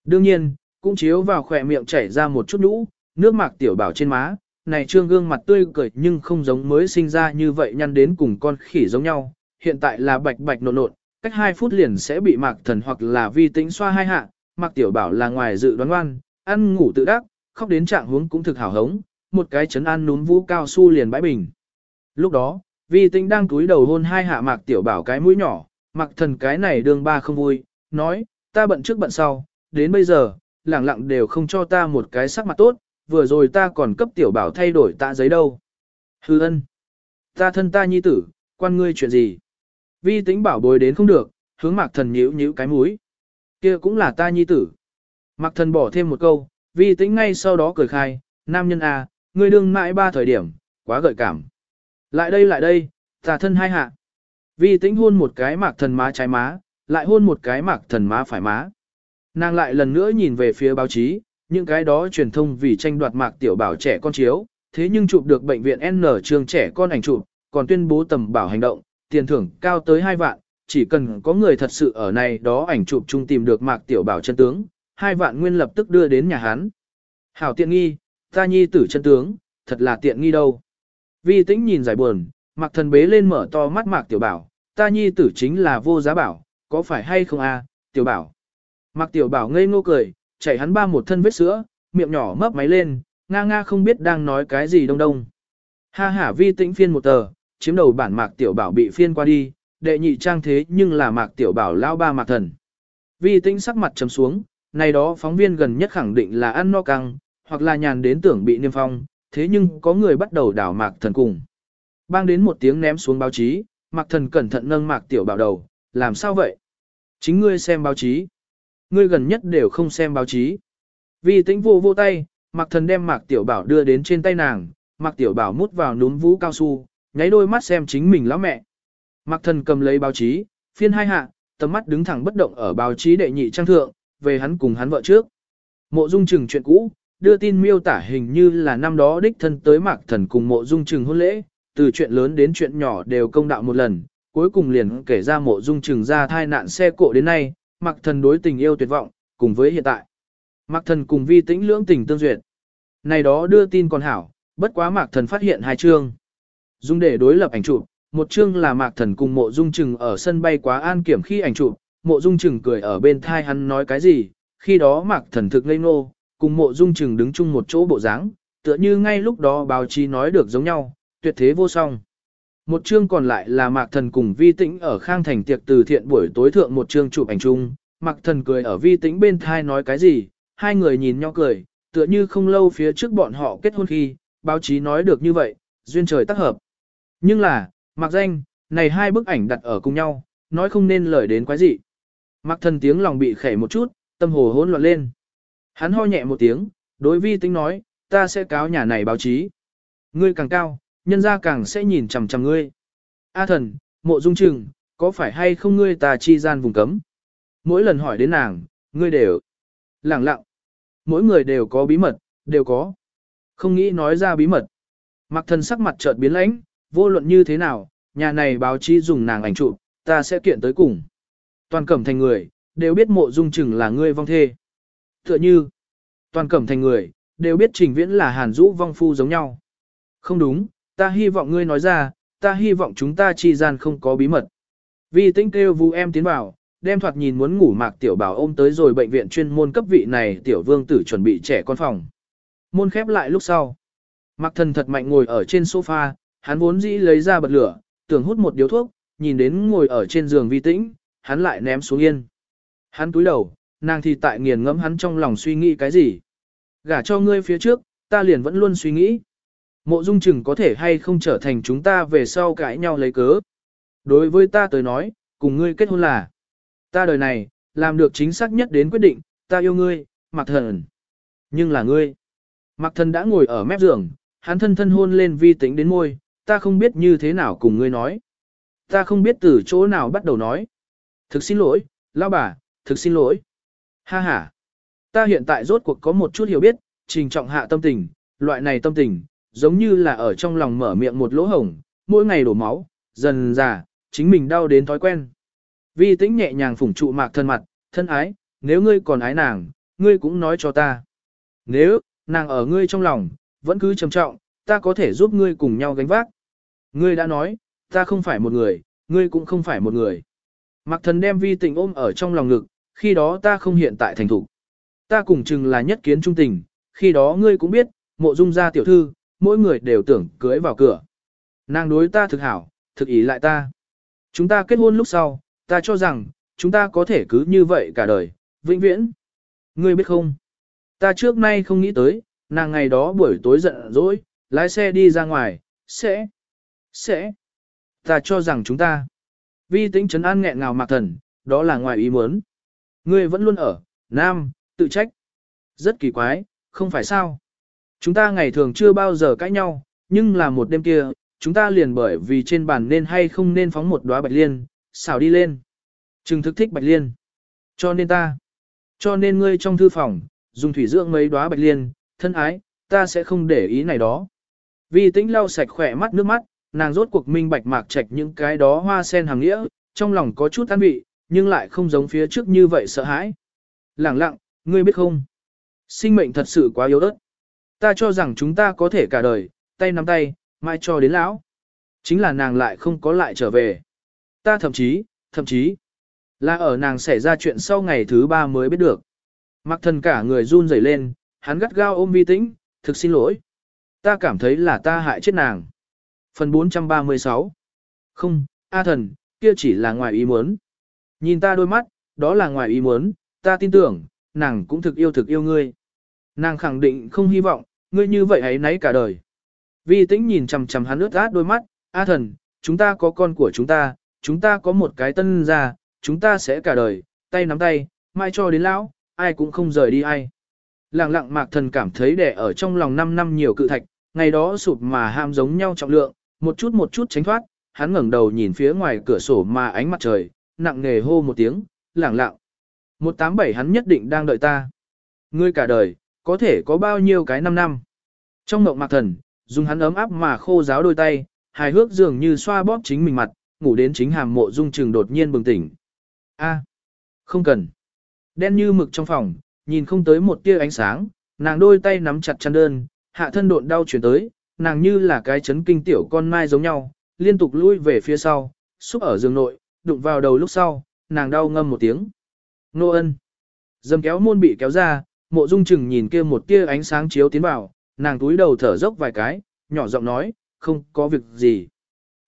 Đương nhiên, cũng chiếu vào khỏe miệng chảy ra một chút nhũ, nước mạc tiểu bảo trên má, này trương gương mặt tươi cười nhưng không giống mới sinh ra như vậy nhăn đến cùng con khỉ giống nhau, hiện tại là bạch bạch nộn nộn, cách 2 phút liền sẽ bị mạc thần hoặc là vi tĩnh xoa hai hạ, mạc tiểu bảo là ngoài dự đoán ngoan, ăn ngủ tự đắc, khóc đến trạng huống cũng thực hảo hống, một cái chấn ăn núm vũ cao su liền bãi bình. Lúc đó, vi tĩnh đang túi đầu hôn hai hạ mạc tiểu bảo cái mũi nhỏ, mạc thần cái này đương ba không vui, nói, ta bận trước bận sau, đến bây giờ, lẳng lặng đều không cho ta một cái sắc mặt tốt, vừa rồi ta còn cấp tiểu bảo thay đổi tạ giấy đâu. Hư ân. Ta thân ta nhi tử, quan ngươi chuyện gì? Vi tính bảo bối đến không được, hướng mạc thần nhíu nhíu cái mũi. kia cũng là ta nhi tử. Mạc thần bỏ thêm một câu, vi tính ngay sau đó cười khai, nam nhân à, ngươi đương mãi ba thời điểm, quá gợi cảm. Lại đây lại đây, ta thân hai hạ. Vi tính hôn một cái mạc thần má trái má, lại hôn một cái mạc thần má phải má. Nàng lại lần nữa nhìn về phía báo chí, những cái đó truyền thông vì tranh đoạt mạc tiểu bảo trẻ con chiếu, thế nhưng chụp được bệnh viện N trường trẻ con ảnh chụp, còn tuyên bố tầm bảo hành động, tiền thưởng cao tới 2 vạn, chỉ cần có người thật sự ở này đó ảnh chụp chung tìm được Mạc Tiểu Bảo chân tướng, hai vạn nguyên lập tức đưa đến nhà hắn. Hảo tiện nghi, ta nhi tử chân tướng, thật là tiện nghi đâu. Vi tĩnh nhìn giải buồn, Mạc thần bế lên mở to mắt Mạc Tiểu Bảo, ta nhi tử chính là vô giá bảo, có phải hay không a, Tiểu Bảo. Mạc Tiểu Bảo ngây ngô cười, chảy hắn ba một thân vết sữa, miệng nhỏ mấp máy lên, nga nga không biết đang nói cái gì đông đông. Ha ha vi tĩnh phiên một tờ, chiếm đầu bản Mạc Tiểu Bảo bị phiên qua đi, đệ nhị trang thế nhưng là Mạc Tiểu Bảo lao ba Mạc Thần. Vi tĩnh sắc mặt trầm xuống, này đó phóng viên gần nhất khẳng định là ăn no căng, hoặc là nhàn đến tưởng bị niêm phong, thế nhưng có người bắt đầu đảo Mạc Thần cùng. Bang đến một tiếng ném xuống báo chí, Mạc Thần cẩn thận nâng Mạc Tiểu Bảo đầu, làm sao vậy? Chính ngươi xem báo chí. Ngươi gần nhất đều không xem báo chí. vì tĩnh vô vô tay, Mạc Thần đem Mạc Tiểu Bảo đưa đến trên tay nàng, Mạc Tiểu Bảo mút vào núm vũ cao su, nháy đôi mắt xem chính mình lão mẹ. Mạc Thần cầm lấy báo chí, phiên hai hạ, tầm mắt đứng thẳng bất động ở báo chí đệ nhị trang thượng, về hắn cùng hắn vợ trước. Mộ Dung Trừng chuyện cũ, đưa tin miêu tả hình như là năm đó đích thân tới Mạc Thần cùng Mộ Dung Trừng hôn lễ, từ chuyện lớn đến chuyện nhỏ đều công đạo một lần, cuối cùng liền kể ra Mộ Dung Trừng ra thai nạn xe cộ đến nay, Mạc Thần đối tình yêu tuyệt vọng, cùng với hiện tại. Mạc Thần cùng Vi Tĩnh lưỡng tình tương duyệt. Này đó đưa tin còn hảo, bất quá Mạc Thần phát hiện hai chương. Dùng để đối lập ảnh chụp, một chương là Mạc Thần cùng Mộ Dung Trừng ở sân bay quá an kiểm khi ảnh chụp, Mộ Dung Trừng cười ở bên thai hắn nói cái gì, khi đó Mạc Thần thực ngây ngô, cùng Mộ Dung Trừng đứng chung một chỗ bộ dáng, tựa như ngay lúc đó báo chí nói được giống nhau, tuyệt thế vô song. Một chương còn lại là Mạc Thần cùng Vi Tĩnh ở Khang Thành tiệc từ thiện buổi tối thượng một chương chụp ảnh chung, Mạc Thần cười ở Vi Tĩnh bên thai nói cái gì, hai người nhìn nhau cười, tựa như không lâu phía trước bọn họ kết hôn khi, báo chí nói được như vậy, duyên trời tác hợp. Nhưng là, Mạc Danh, này hai bức ảnh đặt ở cùng nhau, nói không nên lời đến quái gì. Mạc Thần tiếng lòng bị khẩy một chút, tâm hồ hỗn loạn lên. Hắn ho nhẹ một tiếng, đối Vi Tĩnh nói, ta sẽ cáo nhà này báo chí. Ngươi càng cao, nhân ra càng sẽ nhìn chằm chằm ngươi. A thần, mộ dung trừng, có phải hay không ngươi ta chi gian vùng cấm? Mỗi lần hỏi đến nàng, ngươi đều lẳng lặng. Mỗi người đều có bí mật, đều có. Không nghĩ nói ra bí mật. Mặc thần sắc mặt chợt biến lãnh, vô luận như thế nào, nhà này báo chí dùng nàng ảnh chụp, ta sẽ kiện tới cùng. Toàn cẩm thành người, đều biết mộ dung trừng là ngươi vong thê. Tựa như, toàn cẩm thành người, đều biết trình viễn là hàn rũ vong phu giống nhau. Không đúng, ta hy vọng ngươi nói ra, ta hy vọng chúng ta chi gian không có bí mật. Vì tinh kêu vu em tiến vào, đem thoạt nhìn muốn ngủ mạc tiểu bảo ôm tới rồi bệnh viện chuyên môn cấp vị này tiểu vương tử chuẩn bị trẻ con phòng. Môn khép lại lúc sau. Mạc thần thật mạnh ngồi ở trên sofa, hắn vốn dĩ lấy ra bật lửa, tưởng hút một điếu thuốc, nhìn đến ngồi ở trên giường vi tĩnh, hắn lại ném xuống yên. Hắn túi đầu, nàng thì tại nghiền ngẫm hắn trong lòng suy nghĩ cái gì. Gả cho ngươi phía trước, ta liền vẫn luôn suy nghĩ. Mộ dung chừng có thể hay không trở thành chúng ta về sau cãi nhau lấy cớ. Đối với ta tới nói, cùng ngươi kết hôn là. Ta đời này, làm được chính xác nhất đến quyết định, ta yêu ngươi, mặc thần. Nhưng là ngươi. Mặc thần đã ngồi ở mép giường, hắn thân thân hôn lên vi tính đến môi, ta không biết như thế nào cùng ngươi nói. Ta không biết từ chỗ nào bắt đầu nói. Thực xin lỗi, lão bà, thực xin lỗi. Ha ha. Ta hiện tại rốt cuộc có một chút hiểu biết, trình trọng hạ tâm tình, loại này tâm tình, giống như là ở trong lòng mở miệng một lỗ hổng, mỗi ngày đổ máu, dần già, chính mình đau đến thói quen. Vi tĩnh nhẹ nhàng phủng trụ mạc thân mặt, thân ái, nếu ngươi còn ái nàng, ngươi cũng nói cho ta. Nếu, nàng ở ngươi trong lòng, vẫn cứ trầm trọng, ta có thể giúp ngươi cùng nhau gánh vác. Ngươi đã nói, ta không phải một người, ngươi cũng không phải một người. Mạc thần đem vi tĩnh ôm ở trong lòng ngực, khi đó ta không hiện tại thành thủ. Ta cùng chừng là nhất kiến trung tình, khi đó ngươi cũng biết, mộ dung gia tiểu thư, mỗi người đều tưởng cưới vào cửa. Nàng đối ta thực hảo, thực ý lại ta. Chúng ta kết hôn lúc sau, ta cho rằng, chúng ta có thể cứ như vậy cả đời, vĩnh viễn. Ngươi biết không? Ta trước nay không nghĩ tới, nàng ngày đó buổi tối giận dỗi, lái xe đi ra ngoài, sẽ, sẽ. Ta cho rằng chúng ta, vi tính trấn an nghẹn ngào mạc thần, đó là ngoài ý muốn. Ngươi vẫn luôn ở, nam, tự trách. Rất kỳ quái, không phải sao? Chúng ta ngày thường chưa bao giờ cãi nhau, nhưng là một đêm kia, chúng ta liền bởi vì trên bàn nên hay không nên phóng một đóa bạch liên, xào đi lên. Trừng thức thích bạch liên. Cho nên ta, cho nên ngươi trong thư phòng, dùng thủy dưỡng mấy đóa bạch liên, thân ái, ta sẽ không để ý này đó. Vì tĩnh lau sạch khỏe mắt nước mắt, nàng rốt cuộc minh bạch mạc trạch những cái đó hoa sen hàng nghĩa, trong lòng có chút an vị, nhưng lại không giống phía trước như vậy sợ hãi. Lẳng lặng, ngươi biết không? Sinh mệnh thật sự quá yếu ớt. Ta cho rằng chúng ta có thể cả đời, tay nắm tay, mai cho đến lão. Chính là nàng lại không có lại trở về. Ta thậm chí, thậm chí, là ở nàng xảy ra chuyện sau ngày thứ ba mới biết được. Mặc thần cả người run rẩy lên, hắn gắt gao ôm vi tĩnh, thực xin lỗi. Ta cảm thấy là ta hại chết nàng. Phần 436 Không, A thần, kia chỉ là ngoài ý muốn. Nhìn ta đôi mắt, đó là ngoài ý muốn, ta tin tưởng, nàng cũng thực yêu thực yêu ngươi. Nàng khẳng định không hy vọng, ngươi như vậy ấy nấy cả đời. Vi tĩnh nhìn chằm chằm hắn ướt át đôi mắt, A thần, chúng ta có con của chúng ta, chúng ta có một cái tân ra, chúng ta sẽ cả đời, tay nắm tay, mai cho đến lão, ai cũng không rời đi ai. Lặng lặng mạc thần cảm thấy đẻ ở trong lòng 5 năm nhiều cự thạch, ngày đó sụp mà ham giống nhau trọng lượng, một chút một chút tránh thoát, hắn ngẩng đầu nhìn phía ngoài cửa sổ mà ánh mặt trời, nặng nề hô một tiếng, lặng lặng. 187 hắn nhất định đang đợi ta. Ngươi cả đời, có thể có bao nhiêu cái năm năm. Trong mộng mạc thần, dùng hắn ấm áp mà khô giáo đôi tay, hài hước dường như xoa bóp chính mình mặt, ngủ đến chính hàm mộ dung trừng đột nhiên bừng tỉnh. A, không cần. Đen như mực trong phòng, nhìn không tới một tia ánh sáng, nàng đôi tay nắm chặt chăn đơn, hạ thân độn đau chuyển tới, nàng như là cái chấn kinh tiểu con mai giống nhau, liên tục lui về phía sau, xúc ở giường nội, đụng vào đầu lúc sau, nàng đau ngâm một tiếng. Nô ân. Dầm kéo môn bị kéo ra, mộ dung chừng nhìn kia một tia ánh sáng chiếu tiến vào, nàng túi đầu thở dốc vài cái, nhỏ giọng nói, không có việc gì.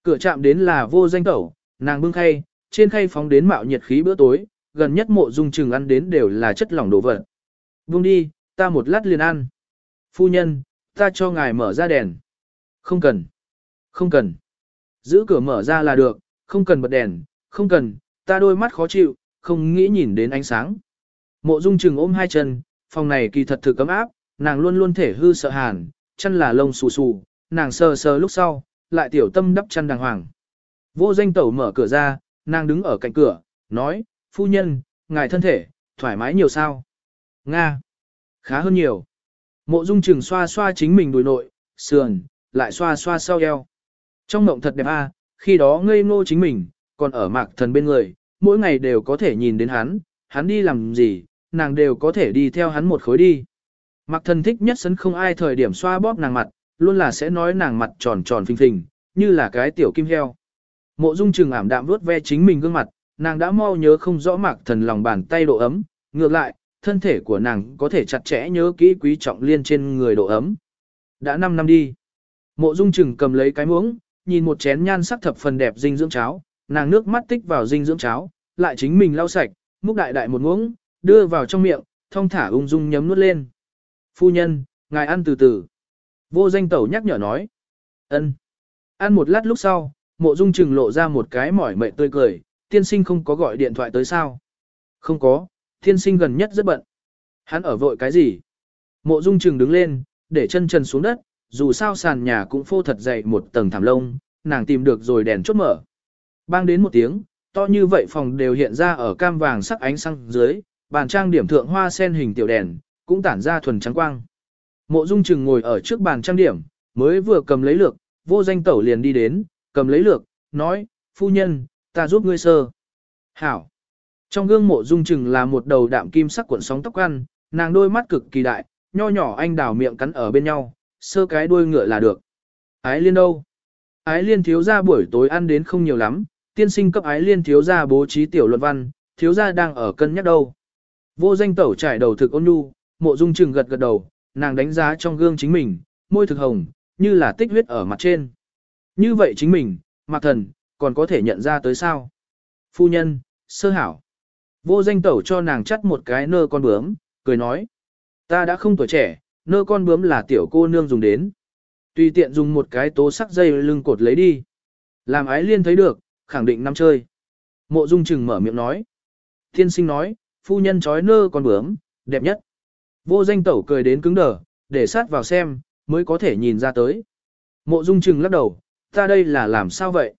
Cửa chạm đến là vô danh tẩu, nàng bưng khay, trên khay phóng đến mạo nhiệt khí bữa tối, gần nhất mộ dung chừng ăn đến đều là chất lỏng đồ vật. Vung đi, ta một lát liền ăn. Phu nhân, ta cho ngài mở ra đèn. Không cần. Không cần. Giữ cửa mở ra là được, không cần bật đèn, không cần, ta đôi mắt khó chịu, không nghĩ nhìn đến ánh sáng. Mộ dung chừng ôm hai chân, phòng này kỳ thật thực cấm áp, nàng luôn luôn thể hư sợ hàn, chân là lông xù xù, nàng sờ sờ lúc sau, lại tiểu tâm đắp chân đàng hoàng. Vô danh tẩu mở cửa ra, nàng đứng ở cạnh cửa, nói, phu nhân, ngài thân thể, thoải mái nhiều sao? Nga. Khá hơn nhiều. Mộ dung trừng xoa xoa chính mình đùi nội, sườn, lại xoa xoa sau eo. Trong mộng thật đẹp a, khi đó ngây ngô chính mình, còn ở mạc thần bên người, mỗi ngày đều có thể nhìn đến hắn, hắn đi làm gì, nàng đều có thể đi theo hắn một khối đi. Mặc thần thích nhất sấn không ai thời điểm xoa bóp nàng mặt, luôn là sẽ nói nàng mặt tròn tròn phình phình, như là cái tiểu kim heo. Mộ dung trừng ảm đạm vuốt ve chính mình gương mặt, nàng đã mau nhớ không rõ mạc thần lòng bàn tay độ ấm, ngược lại, thân thể của nàng có thể chặt chẽ nhớ kỹ quý trọng liên trên người độ ấm. Đã 5 năm đi. Mộ dung trừng cầm lấy cái muỗng, nhìn một chén nhan sắc thập phần đẹp dinh dưỡng cháo, nàng nước mắt tích vào dinh dưỡng cháo, lại chính mình lau sạch, múc đại đại một muỗng, đưa vào trong miệng, thong thả ung dung nhấm nuốt lên. Phu nhân, ngài ăn từ từ. Vô danh tẩu nhắc nhở nói. ân. Ăn một lát lúc sau, mộ dung trừng lộ ra một cái mỏi mệt tươi cười, tiên sinh không có gọi điện thoại tới sao? Không có, tiên sinh gần nhất rất bận. Hắn ở vội cái gì? Mộ dung trừng đứng lên, để chân trần xuống đất, dù sao sàn nhà cũng phô thật dày một tầng thảm lông, nàng tìm được rồi đèn chốt mở. Bang đến một tiếng, to như vậy phòng đều hiện ra ở cam vàng sắc ánh sáng dưới, bàn trang điểm thượng hoa sen hình tiểu đèn, cũng tản ra thuần trắng quang. Mộ Dung Trừng ngồi ở trước bàn trang điểm, mới vừa cầm lấy lược, vô danh tẩu liền đi đến, cầm lấy lược, nói, phu nhân, ta giúp ngươi sơ. Hảo. Trong gương mộ Dung Trừng là một đầu đạm kim sắc cuộn sóng tóc ăn, nàng đôi mắt cực kỳ đại, nho nhỏ anh đào miệng cắn ở bên nhau, sơ cái đuôi ngựa là được. Ái liên đâu? Ái liên thiếu gia buổi tối ăn đến không nhiều lắm, tiên sinh cấp ái liên thiếu gia bố trí tiểu luận văn, thiếu gia đang ở cân nhắc đâu. Vô danh tẩu trải đầu thực ôn nhu, mộ dung trừng gật gật đầu, nàng đánh giá trong gương chính mình, môi thực hồng, như là tích huyết ở mặt trên. Như vậy chính mình, mặt thần, còn có thể nhận ra tới sao? Phu nhân, sơ hảo. Vô danh tẩu cho nàng chắt một cái nơ con bướm, cười nói. Ta đã không tuổi trẻ, nơ con bướm là tiểu cô nương dùng đến. Tùy tiện dùng một cái tố sắc dây lưng cột lấy đi. Làm ái liên thấy được, khẳng định năm chơi. Mộ dung trừng mở miệng nói. Thiên sinh nói, phu nhân trói nơ con bướm, đẹp nhất. Vô danh tẩu cười đến cứng đờ, để sát vào xem, mới có thể nhìn ra tới. Mộ dung Trừng lắc đầu, ta đây là làm sao vậy?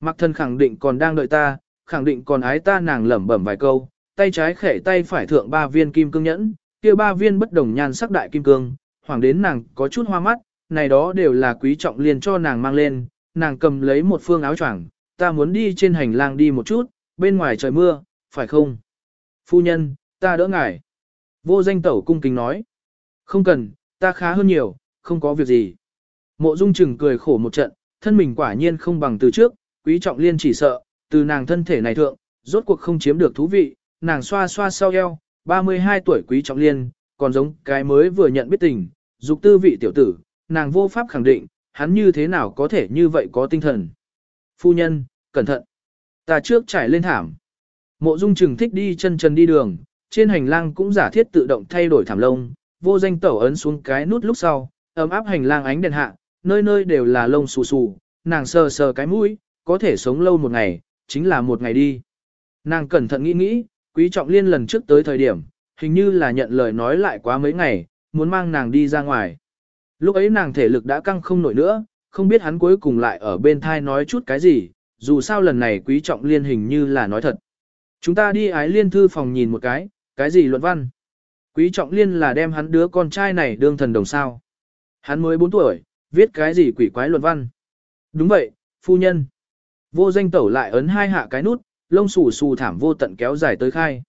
Mặc thân khẳng định còn đang đợi ta, khẳng định còn ái ta nàng lẩm bẩm vài câu, tay trái khẽ tay phải thượng ba viên kim cương nhẫn, kia ba viên bất đồng nhan sắc đại kim cương, hoàng đến nàng có chút hoa mắt, này đó đều là quý trọng liền cho nàng mang lên, nàng cầm lấy một phương áo choàng, ta muốn đi trên hành lang đi một chút, bên ngoài trời mưa, phải không? Phu nhân, ta đỡ ngài. Vô danh tẩu cung kính nói. Không cần, ta khá hơn nhiều, không có việc gì. Mộ dung chừng cười khổ một trận, thân mình quả nhiên không bằng từ trước, quý trọng liên chỉ sợ, từ nàng thân thể này thượng, rốt cuộc không chiếm được thú vị, nàng xoa xoa sau eo, 32 tuổi quý trọng liên, còn giống cái mới vừa nhận biết tình, dục tư vị tiểu tử, nàng vô pháp khẳng định, hắn như thế nào có thể như vậy có tinh thần. Phu nhân, cẩn thận. Ta trước trải lên thảm. Mộ dung Trừng thích đi chân trần đi đường, trên hành lang cũng giả thiết tự động thay đổi thảm lông, vô danh tẩu ấn xuống cái nút lúc sau, ấm áp hành lang ánh đèn hạ, nơi nơi đều là lông xù xù, nàng sờ sờ cái mũi, có thể sống lâu một ngày, chính là một ngày đi. Nàng cẩn thận nghĩ nghĩ, quý trọng liên lần trước tới thời điểm, hình như là nhận lời nói lại quá mấy ngày, muốn mang nàng đi ra ngoài. Lúc ấy nàng thể lực đã căng không nổi nữa, không biết hắn cuối cùng lại ở bên thai nói chút cái gì, dù sao lần này quý trọng liên hình như là nói thật. Chúng ta đi ái liên thư phòng nhìn một cái, cái gì luận văn. Quý trọng liên là đem hắn đứa con trai này đương thần đồng sao. Hắn mới 4 tuổi, viết cái gì quỷ quái luận văn. Đúng vậy, phu nhân. Vô danh tẩu lại ấn hai hạ cái nút, lông xù xù thảm vô tận kéo dài tới khai.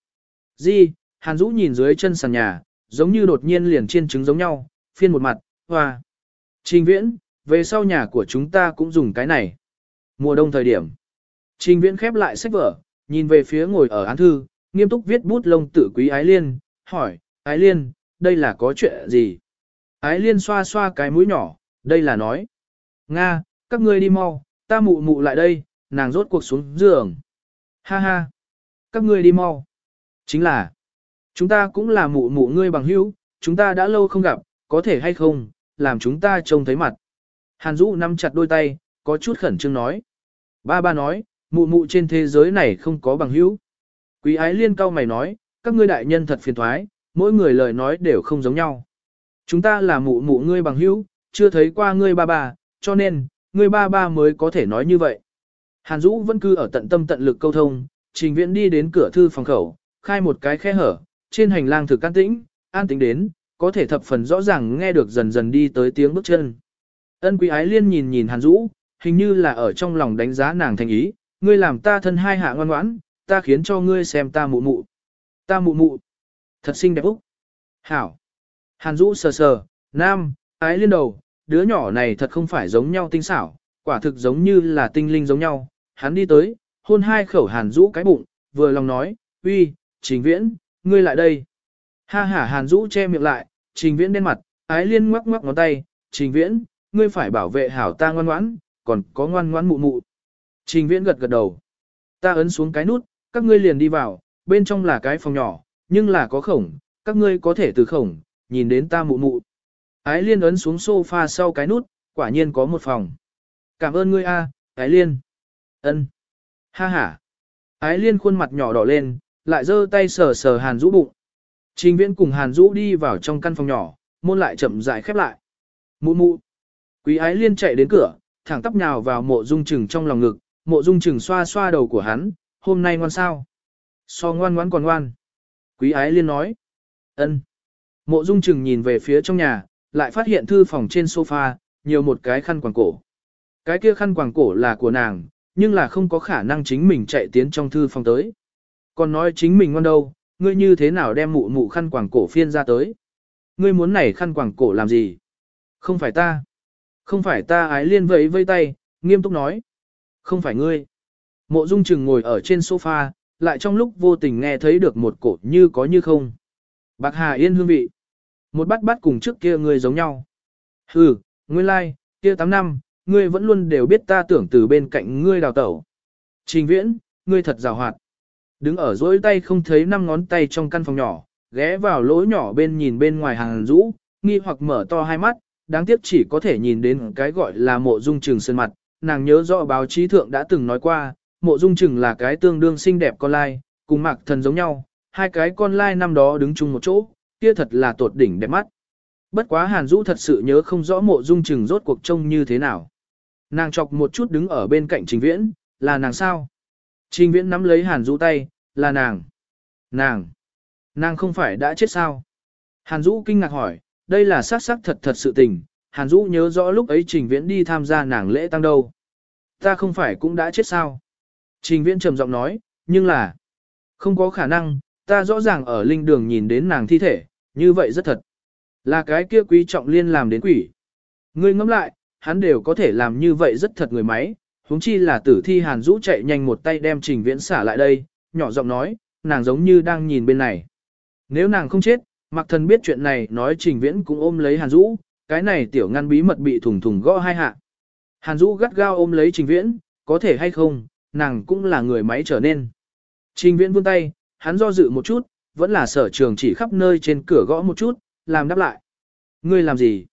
Di, Hàn Dũ nhìn dưới chân sàn nhà, giống như đột nhiên liền chiên trứng giống nhau, phiên một mặt, hoa. Trình viễn, về sau nhà của chúng ta cũng dùng cái này. Mùa đông thời điểm. Trình viễn khép lại sách vở, nhìn về phía ngồi ở án thư, nghiêm túc viết bút lông tử quý ái liên, hỏi, ái liên, đây là có chuyện gì? Ái liên xoa xoa cái mũi nhỏ, đây là nói. Nga, các ngươi đi mau, ta mụ mụ lại đây, nàng rốt cuộc xuống giường. Ha ha, các ngươi đi mau. Chính là, chúng ta cũng là mụ mụ ngươi bằng hữu, chúng ta đã lâu không gặp, có thể hay không, làm chúng ta trông thấy mặt. Hàn Dũ nắm chặt đôi tay, có chút khẩn trương nói. Ba ba nói, mụ mụ trên thế giới này không có bằng hữu. Quý ái liên cao mày nói, các ngươi đại nhân thật phiền thoái, mỗi người lời nói đều không giống nhau. Chúng ta là mụ mụ ngươi bằng hữu, chưa thấy qua ngươi ba ba, cho nên, ngươi ba ba mới có thể nói như vậy. Hàn Dũ vẫn cứ ở tận tâm tận lực câu thông, trình viễn đi đến cửa thư phòng khẩu, khai một cái khe hở, trên hành lang thực an tĩnh, an tĩnh đến, có thể thập phần rõ ràng nghe được dần dần đi tới tiếng bước chân. Ân quý ái liên nhìn nhìn Hàn Dũ, hình như là ở trong lòng đánh giá nàng thành ý, ngươi làm ta thân hai hạ ngoan ngoãn, ta khiến cho ngươi xem ta mụ mụ. Ta mụ mụ. Thật xinh đẹp úc. Hảo. Hàn Dũ sờ sờ, nam, ái liên đầu, đứa nhỏ này thật không phải giống nhau tinh xảo, quả thực giống như là tinh linh giống nhau. Hắn đi tới, hôn hai khẩu Hàn Dũ cái bụng, vừa lòng nói, uy, trình viễn, ngươi lại đây. Ha ha Hàn Dũ che miệng lại, trình viễn đen mặt, ái liên ngoắc ngoắc ngón tay, trình viễn, ngươi phải bảo vệ hảo ta ngoan ngoãn, còn có ngoan ngoãn mụ mụ. Trình viễn gật gật đầu. Ta ấn xuống cái nút, các ngươi liền đi vào, bên trong là cái phòng nhỏ, nhưng là có khổng, các ngươi có thể từ khổng, nhìn đến ta mụ mụ. Ái liên ấn xuống sofa sau cái nút, quả nhiên có một phòng. Cảm ơn ngươi a, Ái liên. Ân. Ha ha. Ái liên khuôn mặt nhỏ đỏ lên, lại giơ tay sờ sờ hàn rũ bụng. Trình viễn cùng hàn rũ đi vào trong căn phòng nhỏ, môn lại chậm rãi khép lại. Mụ mụ. Quý ái liên chạy đến cửa, thẳng tắp nhào vào mộ dung trừng trong lòng ngực, mộ dung chừng xoa xoa đầu của hắn, hôm nay ngoan sao. So ngoan ngoãn còn ngoan. Quý ái liên nói. ân. Mộ dung chừng nhìn về phía trong nhà, lại phát hiện thư phòng trên sofa, nhiều một cái khăn quàng cổ. Cái kia khăn quàng cổ là của nàng, nhưng là không có khả năng chính mình chạy tiến trong thư phòng tới. Còn nói chính mình ngoan đâu, ngươi như thế nào đem mụ mụ khăn quàng cổ phiên ra tới. Ngươi muốn này khăn quàng cổ làm gì? Không phải ta. Không phải ta ái liên vẫy vây tay, nghiêm túc nói. Không phải ngươi. Mộ dung Trừng ngồi ở trên sofa, lại trong lúc vô tình nghe thấy được một cổ như có như không. Bạc Hà Yên hương vị. Một bát bát cùng trước kia ngươi giống nhau. Hừ, nguyên lai, like, kia 8 năm, ngươi vẫn luôn đều biết ta tưởng từ bên cạnh ngươi đào tẩu. Trình viễn, ngươi thật rào hoạt. Đứng ở dối tay không thấy năm ngón tay trong căn phòng nhỏ, ghé vào lỗ nhỏ bên nhìn bên ngoài hàng rũ, nghi hoặc mở to hai mắt, đáng tiếc chỉ có thể nhìn đến cái gọi là mộ dung Trường sơn mặt. Nàng nhớ rõ báo chí thượng đã từng nói qua, mộ dung chừng là cái tương đương xinh đẹp con lai, cùng mạc thần giống nhau, hai cái con lai năm đó đứng chung một chỗ, kia thật là tột đỉnh đẹp mắt. Bất quá Hàn Dũ thật sự nhớ không rõ mộ dung chừng rốt cuộc trông như thế nào. Nàng chọc một chút đứng ở bên cạnh Trình Viễn, là nàng sao? Trình Viễn nắm lấy Hàn Dũ tay, là nàng. Nàng. Nàng không phải đã chết sao? Hàn Dũ kinh ngạc hỏi, đây là xác xác thật thật sự tình. Hàn Dũ nhớ rõ lúc ấy Trình Viễn đi tham gia nàng lễ tăng đâu. Ta không phải cũng đã chết sao? Trình viễn trầm giọng nói, nhưng là, không có khả năng, ta rõ ràng ở linh đường nhìn đến nàng thi thể, như vậy rất thật. Là cái kia quý trọng liên làm đến quỷ. Ngươi ngẫm lại, hắn đều có thể làm như vậy rất thật người máy, huống chi là tử thi hàn Dũ chạy nhanh một tay đem trình viễn xả lại đây, nhỏ giọng nói, nàng giống như đang nhìn bên này. Nếu nàng không chết, mặc thần biết chuyện này nói trình viễn cũng ôm lấy hàn Dũ cái này tiểu ngăn bí mật bị thùng thùng gõ hai hạ. Hàn Dũ gắt gao ôm lấy trình viễn, có thể hay không, nàng cũng là người máy trở nên. Trình viễn vươn tay, hắn do dự một chút, vẫn là sở trường chỉ khắp nơi trên cửa gõ một chút, làm đáp lại. Ngươi làm gì?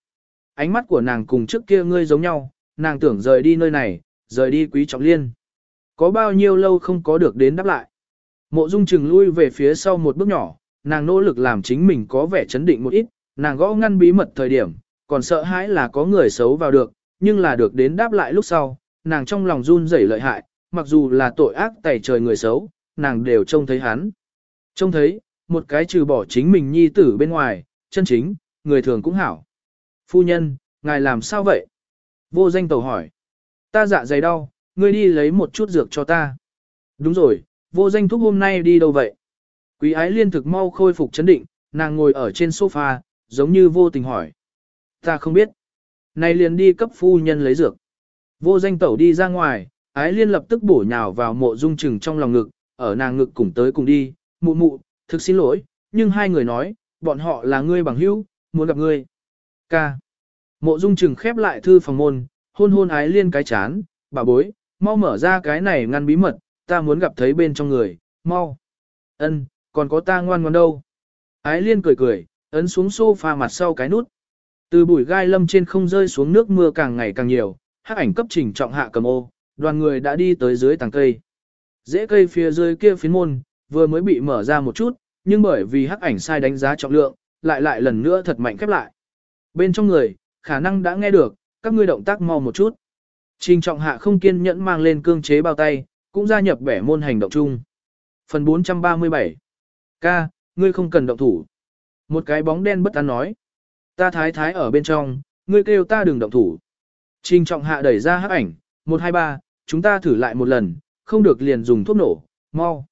Ánh mắt của nàng cùng trước kia ngươi giống nhau, nàng tưởng rời đi nơi này, rời đi quý trọng liên. Có bao nhiêu lâu không có được đến đáp lại. Mộ dung Trừng lui về phía sau một bước nhỏ, nàng nỗ lực làm chính mình có vẻ chấn định một ít, nàng gõ ngăn bí mật thời điểm, còn sợ hãi là có người xấu vào được, nhưng là được đến đáp lại lúc sau, nàng trong lòng run rẩy lợi hại, mặc dù là tội ác tẩy trời người xấu, nàng đều trông thấy hắn. Trông thấy, một cái trừ bỏ chính mình nhi tử bên ngoài, chân chính, người thường cũng hảo. Phu nhân, ngài làm sao vậy? Vô danh tàu hỏi. Ta dạ dày đau, ngươi đi lấy một chút dược cho ta. Đúng rồi, vô danh thúc hôm nay đi đâu vậy? Quý ái liên thực mau khôi phục chấn định, nàng ngồi ở trên sofa, giống như vô tình hỏi. Ta không biết. Này liền đi cấp phu nhân lấy dược. Vô danh tẩu đi ra ngoài, ái liên lập tức bổ nhào vào mộ dung trừng trong lòng ngực, ở nàng ngực cùng tới cùng đi, mụ mụ, thực xin lỗi, nhưng hai người nói, bọn họ là ngươi bằng hữu, muốn gặp ngươi. Ca. Mộ dung trừng khép lại thư phòng môn, hôn hôn ái liên cái chán, bà bối, mau mở ra cái này ngăn bí mật, ta muốn gặp thấy bên trong người, mau. Ân, còn có ta ngoan ngoan đâu. Ái liên cười cười, ấn xuống sofa mặt sau cái nút. Từ bụi gai lâm trên không rơi xuống nước mưa càng ngày càng nhiều, hắc ảnh cấp trình trọng hạ cầm ô, đoàn người đã đi tới dưới tàng cây. Dễ cây phía dưới kia phiến môn, vừa mới bị mở ra một chút, nhưng bởi vì hắc ảnh sai đánh giá trọng lượng, lại lại lần nữa thật mạnh khép lại. Bên trong người, khả năng đã nghe được, các ngươi động tác mau một chút. Trình trọng hạ không kiên nhẫn mang lên cương chế bao tay, cũng gia nhập bẻ môn hành động chung. Phần 437 Ca, ngươi không cần động thủ. Một cái bóng đen bất an nói. Ta thái thái ở bên trong, ngươi kêu ta đừng động thủ. Trình trọng hạ đẩy ra hắc ảnh, 123, chúng ta thử lại một lần, không được liền dùng thuốc nổ, mau.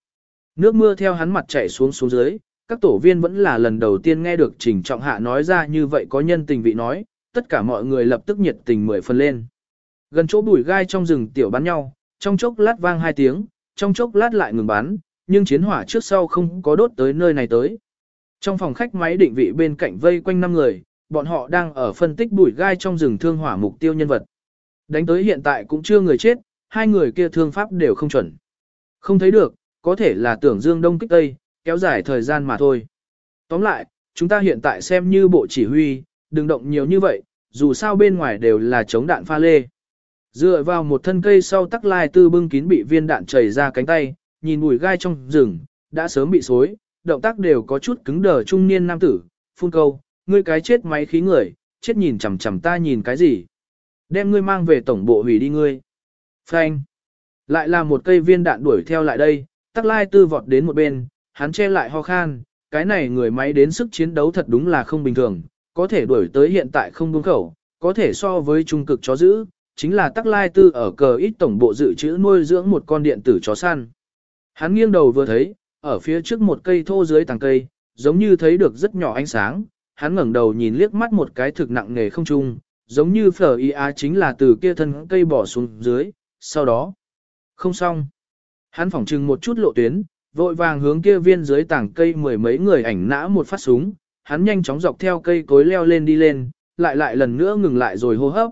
Nước mưa theo hắn mặt chảy xuống xuống dưới, các tổ viên vẫn là lần đầu tiên nghe được trình trọng hạ nói ra như vậy có nhân tình vị nói, tất cả mọi người lập tức nhiệt tình mười phần lên. Gần chỗ bụi gai trong rừng tiểu bắn nhau, trong chốc lát vang hai tiếng, trong chốc lát lại ngừng bắn, nhưng chiến hỏa trước sau không có đốt tới nơi này tới. Trong phòng khách máy định vị bên cạnh vây quanh năm người, bọn họ đang ở phân tích bụi gai trong rừng thương hỏa mục tiêu nhân vật. Đánh tới hiện tại cũng chưa người chết, hai người kia thương pháp đều không chuẩn. Không thấy được, có thể là tưởng dương đông kích tây, kéo dài thời gian mà thôi. Tóm lại, chúng ta hiện tại xem như bộ chỉ huy, đừng động nhiều như vậy, dù sao bên ngoài đều là chống đạn pha lê. Dựa vào một thân cây sau tắc lai tư bưng kín bị viên đạn chảy ra cánh tay, nhìn mùi gai trong rừng, đã sớm bị xối, động tác đều có chút cứng đờ trung niên nam tử, phun câu, ngươi cái chết máy khí người, chết nhìn chằm chằm ta nhìn cái gì. Đem ngươi mang về tổng bộ hủy đi ngươi. Phanh. Lại là một cây viên đạn đuổi theo lại đây, tắc lai tư vọt đến một bên, hắn che lại ho khan, cái này người máy đến sức chiến đấu thật đúng là không bình thường, có thể đuổi tới hiện tại không buông khẩu, có thể so với trung cực chó giữ, chính là tắc lai tư ở cờ ít tổng bộ dự trữ nuôi dưỡng một con điện tử chó săn. Hắn nghiêng đầu vừa thấy, ở phía trước một cây thô dưới tàng cây, giống như thấy được rất nhỏ ánh sáng, hắn ngẩng đầu nhìn liếc mắt một cái thực nặng nề không trung, giống như phở y á chính là từ kia thân cây bỏ xuống dưới, sau đó, không xong. Hắn phỏng trừng một chút lộ tuyến, vội vàng hướng kia viên dưới tảng cây mười mấy người ảnh nã một phát súng, hắn nhanh chóng dọc theo cây cối leo lên đi lên, lại lại lần nữa ngừng lại rồi hô hấp.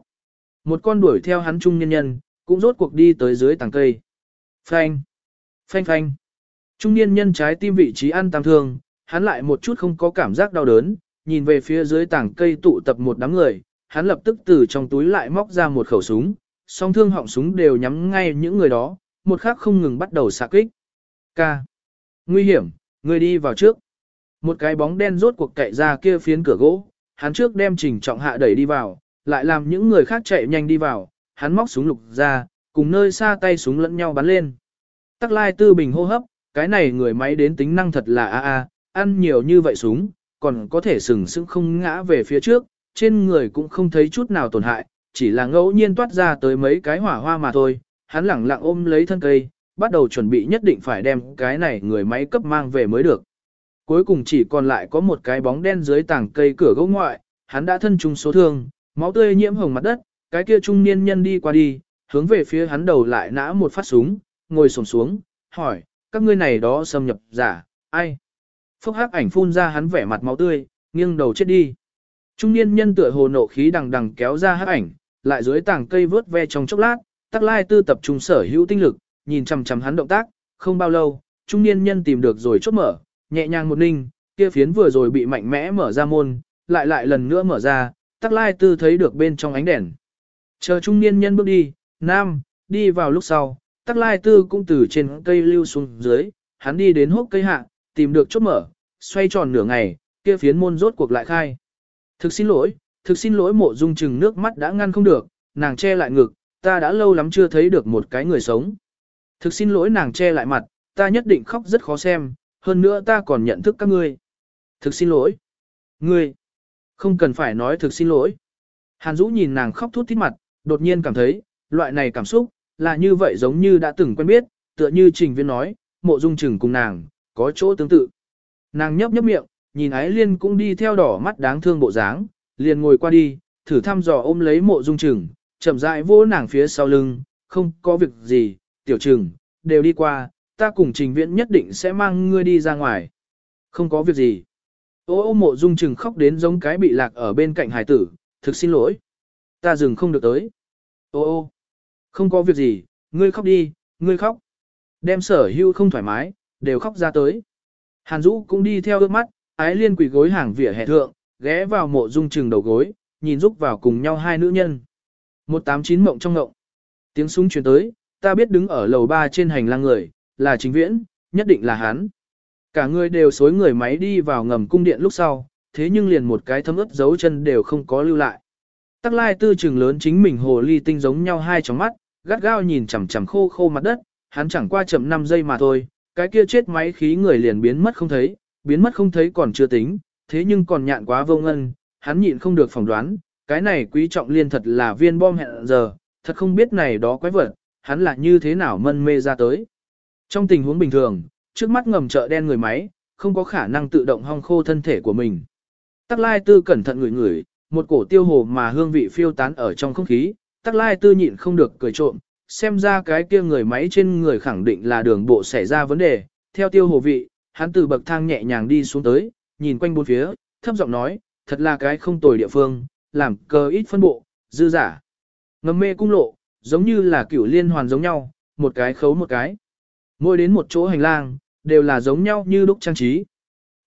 Một con đuổi theo hắn trung nhân nhân, cũng rốt cuộc đi tới dưới tảng cây. Phanh, phanh phanh. Trung niên nhân trái tim vị trí ăn tam thương, hắn lại một chút không có cảm giác đau đớn, nhìn về phía dưới tảng cây tụ tập một đám người, hắn lập tức từ trong túi lại móc ra một khẩu súng, song thương họng súng đều nhắm ngay những người đó, một khắc không ngừng bắt đầu xạ kích. Ca. Nguy hiểm, người đi vào trước. Một cái bóng đen rốt cuộc cậy ra kia phiến cửa gỗ, hắn trước đem trình trọng hạ đẩy đi vào, lại làm những người khác chạy nhanh đi vào, hắn móc súng lục ra, cùng nơi xa tay súng lẫn nhau bắn lên. Tắc lai tư bình hô hấp, cái này người máy đến tính năng thật là a a, ăn nhiều như vậy súng, còn có thể sừng sững không ngã về phía trước, trên người cũng không thấy chút nào tổn hại, chỉ là ngẫu nhiên toát ra tới mấy cái hỏa hoa mà thôi, hắn lẳng lặng ôm lấy thân cây, bắt đầu chuẩn bị nhất định phải đem cái này người máy cấp mang về mới được. Cuối cùng chỉ còn lại có một cái bóng đen dưới tảng cây cửa gỗ ngoại, hắn đã thân trúng số thương, máu tươi nhiễm hồng mặt đất, cái kia trung niên nhân đi qua đi, hướng về phía hắn đầu lại nã một phát súng, ngồi xổm xuống, hỏi, các ngươi này đó xâm nhập giả, ai? Phúc hắc ảnh phun ra hắn vẻ mặt máu tươi, nghiêng đầu chết đi. Trung niên nhân tựa hồ nộ khí đằng đằng kéo ra hắc ảnh, lại dưới tảng cây vớt ve trong chốc lát, tắc lai tư tập trung sở hữu tinh lực, nhìn chằm chằm hắn động tác, không bao lâu, trung niên nhân tìm được rồi chốt mở, nhẹ nhàng một ninh, kia phiến vừa rồi bị mạnh mẽ mở ra môn, lại lại lần nữa mở ra, tắc lai tư thấy được bên trong ánh đèn. Chờ trung niên nhân bước đi, nam, đi vào lúc sau, tắc lai tư cũng từ trên cây lưu xuống dưới, hắn đi đến hốc cây hạ, tìm được chốt mở, xoay tròn nửa ngày, kia phiến môn rốt cuộc lại khai. Thực xin lỗi, thực xin lỗi mộ dung chừng nước mắt đã ngăn không được, nàng che lại ngực, ta đã lâu lắm chưa thấy được một cái người sống. Thực xin lỗi nàng che lại mặt, ta nhất định khóc rất khó xem, hơn nữa ta còn nhận thức các ngươi. Thực xin lỗi. Ngươi. Không cần phải nói thực xin lỗi. Hàn Dũ nhìn nàng khóc thút thít mặt, đột nhiên cảm thấy, loại này cảm xúc, là như vậy giống như đã từng quen biết, tựa như trình viên nói, mộ dung chừng cùng nàng, có chỗ tương tự. Nàng nhấp nhấp miệng, nhìn ái liên cũng đi theo đỏ mắt đáng thương bộ dáng, liền ngồi qua đi, thử thăm dò ôm lấy mộ dung trừng, chậm rãi vỗ nàng phía sau lưng, không có việc gì, tiểu trừng, đều đi qua, ta cùng trình viễn nhất định sẽ mang ngươi đi ra ngoài. Không có việc gì. Ô ô mộ dung trừng khóc đến giống cái bị lạc ở bên cạnh hải tử, thực xin lỗi. Ta dừng không được tới. Ô ô, không có việc gì, ngươi khóc đi, ngươi khóc. Đem sở hưu không thoải mái, đều khóc ra tới. Hàn Dũ cũng đi theo ước mắt, ái liên quỷ gối hàng vỉa hè thượng, ghé vào mộ dung trừng đầu gối, nhìn rúc vào cùng nhau hai nữ nhân. Một tám chín mộng trong ngộng. Tiếng súng truyền tới, ta biết đứng ở lầu ba trên hành lang người, là chính viễn, nhất định là hắn. Cả người đều xối người máy đi vào ngầm cung điện lúc sau, thế nhưng liền một cái thấm ướt dấu chân đều không có lưu lại. Tắc lai tư trừng lớn chính mình hồ ly tinh giống nhau hai tròng mắt, gắt gao nhìn chằm chằm khô khô mặt đất, hắn chẳng qua chậm 5 giây mà thôi, cái kia chết máy khí người liền biến mất không thấy, biến mất không thấy còn chưa tính, thế nhưng còn nhạn quá vô ngân, hắn nhịn không được phỏng đoán, cái này quý trọng liên thật là viên bom hẹn giờ, thật không biết này đó quái vật, hắn là như thế nào mân mê ra tới. Trong tình huống bình thường, trước mắt ngầm chợ đen người máy, không có khả năng tự động hong khô thân thể của mình. Tắc Lai Tư cẩn thận ngửi ngửi, một cổ tiêu hồ mà hương vị phiêu tán ở trong không khí, Tắc Lai Tư nhịn không được cười trộm, xem ra cái kia người máy trên người khẳng định là đường bộ xảy ra vấn đề, theo tiêu hồ vị, hắn từ bậc thang nhẹ nhàng đi xuống tới, nhìn quanh bốn phía, thấp giọng nói, thật là cái không tồi địa phương, làm cờ ít phân bộ, dư giả. Ngầm mê cung lộ, giống như là cửu liên hoàn giống nhau, một cái khấu một cái. Mỗi đến một chỗ hành lang, đều là giống nhau như đúc trang trí.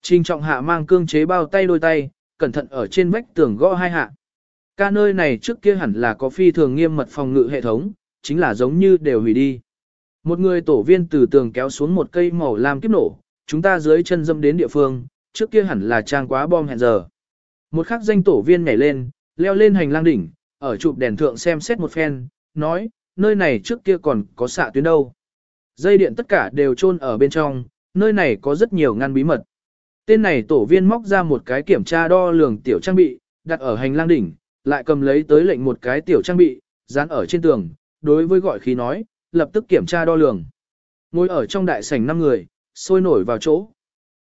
Trình trọng hạ mang cương chế bao tay đôi tay, cẩn thận ở trên vách tường gõ hai hạ. Ca nơi này trước kia hẳn là có phi thường nghiêm mật phòng ngự hệ thống, chính là giống như đều hủy đi. Một người tổ viên từ tường kéo xuống một cây màu lam kiếp nổ, chúng ta dưới chân dâm đến địa phương, trước kia hẳn là trang quá bom hẹn giờ. Một khắc danh tổ viên nhảy lên, leo lên hành lang đỉnh, ở chụp đèn thượng xem xét một phen, nói, nơi này trước kia còn có xạ tuyến đâu. Dây điện tất cả đều chôn ở bên trong, nơi này có rất nhiều ngăn bí mật. Tên này tổ viên móc ra một cái kiểm tra đo lường tiểu trang bị, đặt ở hành lang đỉnh, lại cầm lấy tới lệnh một cái tiểu trang bị, dán ở trên tường, đối với gọi khí nói, lập tức kiểm tra đo lường. Ngồi ở trong đại sảnh 5 người, sôi nổi vào chỗ.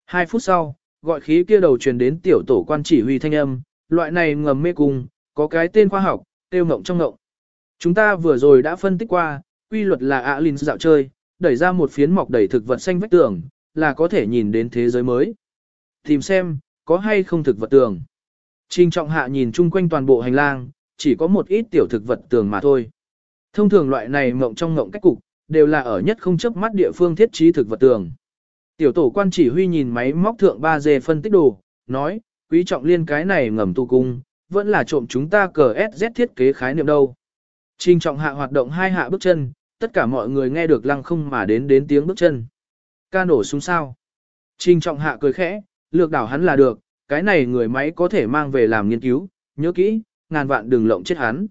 Hai phút sau, gọi khí kia đầu truyền đến tiểu tổ quan chỉ huy thanh âm, loại này ngầm mê cung, có cái tên khoa học, tiêu ngộng trong ngộng. Chúng ta vừa rồi đã phân tích qua, quy luật là ạ linh dạo chơi, đẩy ra một phiến mọc đầy thực vật xanh vách tường, là có thể nhìn đến thế giới mới. Tìm xem, có hay không thực vật tường. Trình trọng hạ nhìn chung quanh toàn bộ hành lang, chỉ có một ít tiểu thực vật tường mà thôi. Thông thường loại này mộng trong mộng cách cục, đều là ở nhất không chấp mắt địa phương thiết trí thực vật tường. Tiểu tổ quan chỉ huy nhìn máy móc thượng 3G phân tích đồ, nói, quý trọng liên cái này ngầm tu cung, vẫn là trộm chúng ta cờ SZ thiết kế khái niệm đâu. Trình trọng hạ hoạt động hai hạ bước chân, tất cả mọi người nghe được lăng không mà đến đến tiếng bước chân. Ca nổ súng sao. Trình trọng hạ cười khẽ, lược đảo hắn là được, cái này người máy có thể mang về làm nghiên cứu, nhớ kỹ, ngàn vạn đừng lộng chết hắn.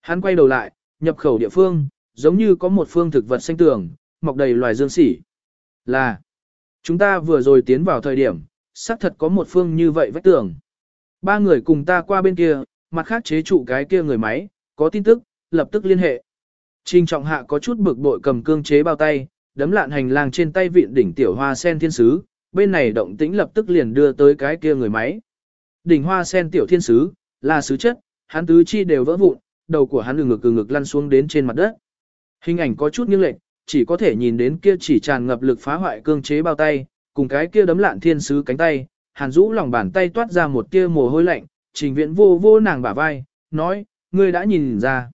Hắn quay đầu lại, nhập khẩu địa phương, giống như có một phương thực vật xanh tường, mọc đầy loài dương sỉ. Là, chúng ta vừa rồi tiến vào thời điểm, xác thật có một phương như vậy vách tường. Ba người cùng ta qua bên kia, mặt khác chế trụ cái kia người máy, có tin tức, lập tức liên hệ. Trình trọng hạ có chút bực bội cầm cương chế bao tay, đấm lạn hành lang trên tay vịn đỉnh tiểu hoa sen thiên sứ, bên này động tĩnh lập tức liền đưa tới cái kia người máy. Đỉnh hoa sen tiểu thiên sứ, là sứ chất, hắn tứ chi đều vỡ vụn, đầu của hắn ngực ngực ngực lăn xuống đến trên mặt đất. Hình ảnh có chút nghiêng lệch, chỉ có thể nhìn đến kia chỉ tràn ngập lực phá hoại cương chế bao tay, cùng cái kia đấm lạn thiên sứ cánh tay, Hàn Dũ lòng bàn tay toát ra một tia mồ hôi lạnh, trình Viễn vô vô nàng bả vai, nói, ngươi đã nhìn ra.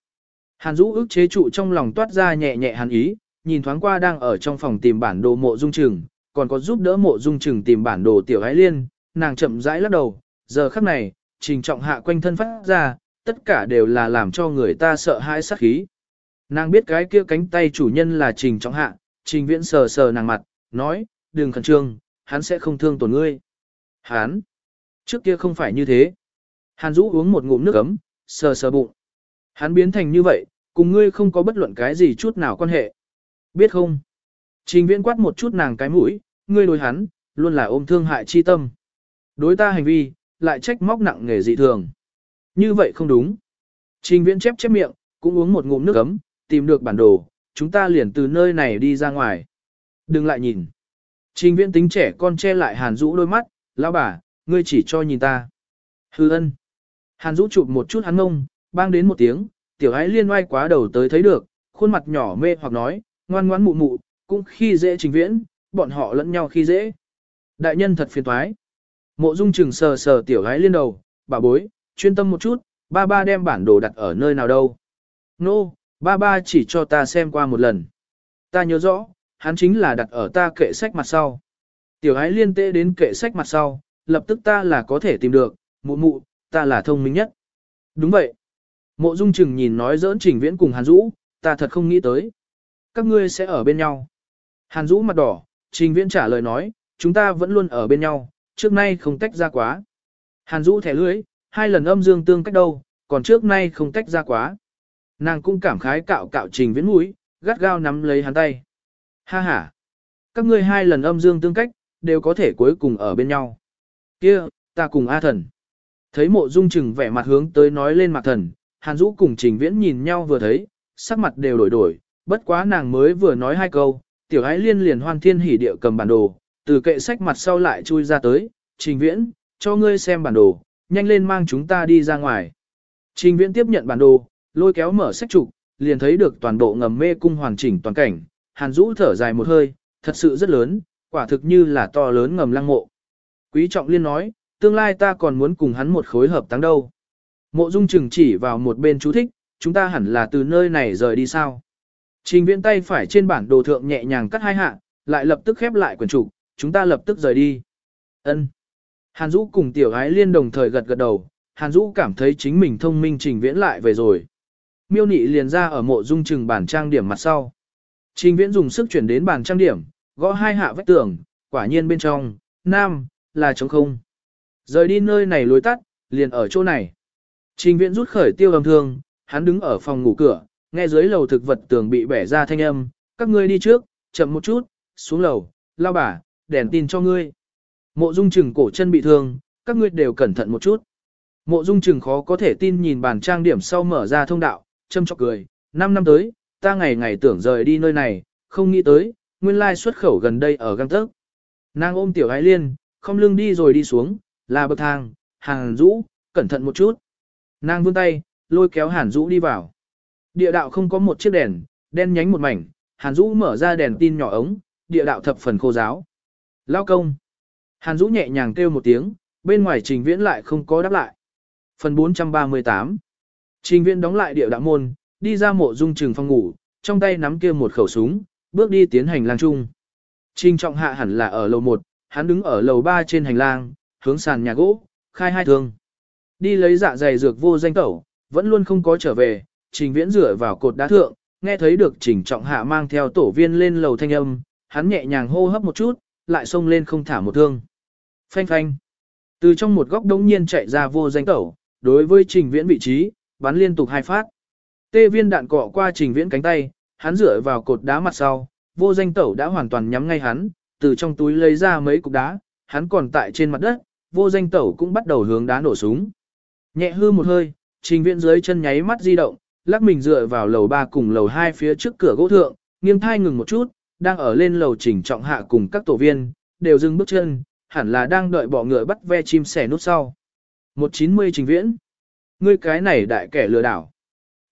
Hàn Dũ ức chế trụ trong lòng toát ra nhẹ nhẹ hàn ý, nhìn thoáng qua đang ở trong phòng tìm bản đồ mộ dung trừng, còn có giúp đỡ mộ dung trừng tìm bản đồ tiểu ái liên, nàng chậm rãi lắc đầu, giờ khắc này, trình trọng hạ quanh thân phát ra, tất cả đều là làm cho người ta sợ hãi sát khí. Nàng biết cái kia cánh tay chủ nhân là trình trọng hạ, trình viễn sờ sờ nàng mặt, nói, đừng khẩn trương, hắn sẽ không thương tổn ngươi. Hắn, trước kia không phải như thế. Hàn Dũ uống một ngụm nước ấm, sờ sờ bụng. Hắn biến thành như vậy, cùng ngươi không có bất luận cái gì chút nào quan hệ. Biết không? Trình viễn quát một chút nàng cái mũi, ngươi đối hắn, luôn là ôm thương hại chi tâm. Đối ta hành vi, lại trách móc nặng nghề dị thường. Như vậy không đúng. Trình viễn chép chép miệng, cũng uống một ngụm nước ấm, tìm được bản đồ, chúng ta liền từ nơi này đi ra ngoài. Đừng lại nhìn. Trình viễn tính trẻ con che lại hàn rũ đôi mắt, lão bà, ngươi chỉ cho nhìn ta. Hư ân. Hàn rũ chụp một chút hắn ngông, bang đến một tiếng, tiểu ái liên oai quá đầu tới thấy được, khuôn mặt nhỏ mê hoặc nói, ngoan ngoãn mụ mụ, cũng khi dễ trình viễn, bọn họ lẫn nhau khi dễ. Đại nhân thật phiền toái. Mộ dung trừng sờ sờ tiểu gái liên đầu, bà bối, chuyên tâm một chút, ba ba đem bản đồ đặt ở nơi nào đâu. Nô, no, ba ba chỉ cho ta xem qua một lần. Ta nhớ rõ, hắn chính là đặt ở ta kệ sách mặt sau. Tiểu ái liên tệ đến kệ sách mặt sau, lập tức ta là có thể tìm được, mụ mụ, ta là thông minh nhất. Đúng vậy. Mộ dung trừng nhìn nói giỡn trình viễn cùng hàn dũ, ta thật không nghĩ tới. Các ngươi sẽ ở bên nhau. Hàn dũ mặt đỏ, trình viễn trả lời nói, chúng ta vẫn luôn ở bên nhau, trước nay không tách ra quá. Hàn dũ thẻ lưới, hai lần âm dương tương cách đâu, còn trước nay không tách ra quá. Nàng cũng cảm khái cạo cạo trình viễn mũi, gắt gao nắm lấy hắn tay. Ha ha! Các ngươi hai lần âm dương tương cách, đều có thể cuối cùng ở bên nhau. Kia, ta cùng A thần. Thấy mộ dung chừng vẻ mặt hướng tới nói lên mặt thần, Hàn Dũ cùng Trình Viễn nhìn nhau vừa thấy, sắc mặt đều đổi đổi, bất quá nàng mới vừa nói hai câu, tiểu ái liên liền hoan thiên hỉ địa cầm bản đồ, từ kệ sách mặt sau lại chui ra tới, Trình Viễn, cho ngươi xem bản đồ, nhanh lên mang chúng ta đi ra ngoài. Trình Viễn tiếp nhận bản đồ, lôi kéo mở sách trục, liền thấy được toàn bộ ngầm mê cung hoàn chỉnh toàn cảnh, Hàn Dũ thở dài một hơi, thật sự rất lớn, quả thực như là to lớn ngầm lăng mộ. Quý Trọng Liên nói, tương lai ta còn muốn cùng hắn một khối hợp tăng đâu. Mộ Dung Trừng chỉ vào một bên chú thích, chúng ta hẳn là từ nơi này rời đi sao. Trình viễn tay phải trên bản đồ thượng nhẹ nhàng cắt hai hạ, lại lập tức khép lại quyển trục, chúng ta lập tức rời đi. Ân. Hàn Dũ cùng tiểu gái liên đồng thời gật gật đầu, Hàn Dũ cảm thấy chính mình thông minh trình viễn lại về rồi. Miêu nị liền ra ở mộ dung trừng bản trang điểm mặt sau. Trình viễn dùng sức chuyển đến bàn trang điểm, gõ hai hạ vách tường, quả nhiên bên trong, nam, là trống không. Rời đi nơi này lối tắt, liền ở chỗ này. Trình viễn rút khởi tiêu âm thương, hắn đứng ở phòng ngủ cửa, nghe dưới lầu thực vật tường bị bẻ ra thanh âm, các ngươi đi trước, chậm một chút, xuống lầu, lao bà, đèn tin cho ngươi. Mộ dung trừng cổ chân bị thương, các ngươi đều cẩn thận một chút. Mộ dung trừng khó có thể tin nhìn bàn trang điểm sau mở ra thông đạo, châm chọc cười, năm năm tới, ta ngày ngày tưởng rời đi nơi này, không nghĩ tới, nguyên lai xuất khẩu gần đây ở găng tấc. Nàng ôm tiểu ái liên, không lưng đi rồi đi xuống, là bậc thang, hàng rũ, cẩn thận một chút. Nàng vươn tay, lôi kéo Hàn Dũ đi vào. Địa đạo không có một chiếc đèn, đen nhánh một mảnh, Hàn Dũ mở ra đèn tin nhỏ ống, địa đạo thập phần khô giáo. Lao công. Hàn Dũ nhẹ nhàng kêu một tiếng, bên ngoài trình viễn lại không có đáp lại. Phần 438 Trình viễn đóng lại địa đạo môn, đi ra mộ dung trường phòng ngủ, trong tay nắm kia một khẩu súng, bước đi tiến hành lang chung. Trình trọng hạ hẳn là ở lầu 1, hắn đứng ở lầu 3 trên hành lang, hướng sàn nhà gỗ, khai hai thương. Đi lấy dạ dày dược vô danh tẩu, vẫn luôn không có trở về, trình viễn rửa vào cột đá thượng, nghe thấy được trình trọng hạ mang theo tổ viên lên lầu thanh âm, hắn nhẹ nhàng hô hấp một chút, lại xông lên không thả một thương. Phanh phanh. Từ trong một góc đống nhiên chạy ra vô danh tẩu, đối với trình viễn vị trí, bắn liên tục hai phát. Tê viên đạn cọ qua trình viễn cánh tay, hắn rửa vào cột đá mặt sau, vô danh tẩu đã hoàn toàn nhắm ngay hắn, từ trong túi lấy ra mấy cục đá, hắn còn tại trên mặt đất, vô danh tẩu cũng bắt đầu hướng đá nổ súng. Nhẹ hư một hơi, trình viễn dưới chân nháy mắt di động, lắc mình dựa vào lầu 3 cùng lầu 2 phía trước cửa gỗ thượng, nghiêng thai ngừng một chút, đang ở lên lầu chỉnh trọng hạ cùng các tổ viên, đều dừng bước chân, hẳn là đang đợi bỏ ngựa bắt ve chim sẻ nút sau. 190 trình viễn. Ngươi cái này đại kẻ lừa đảo.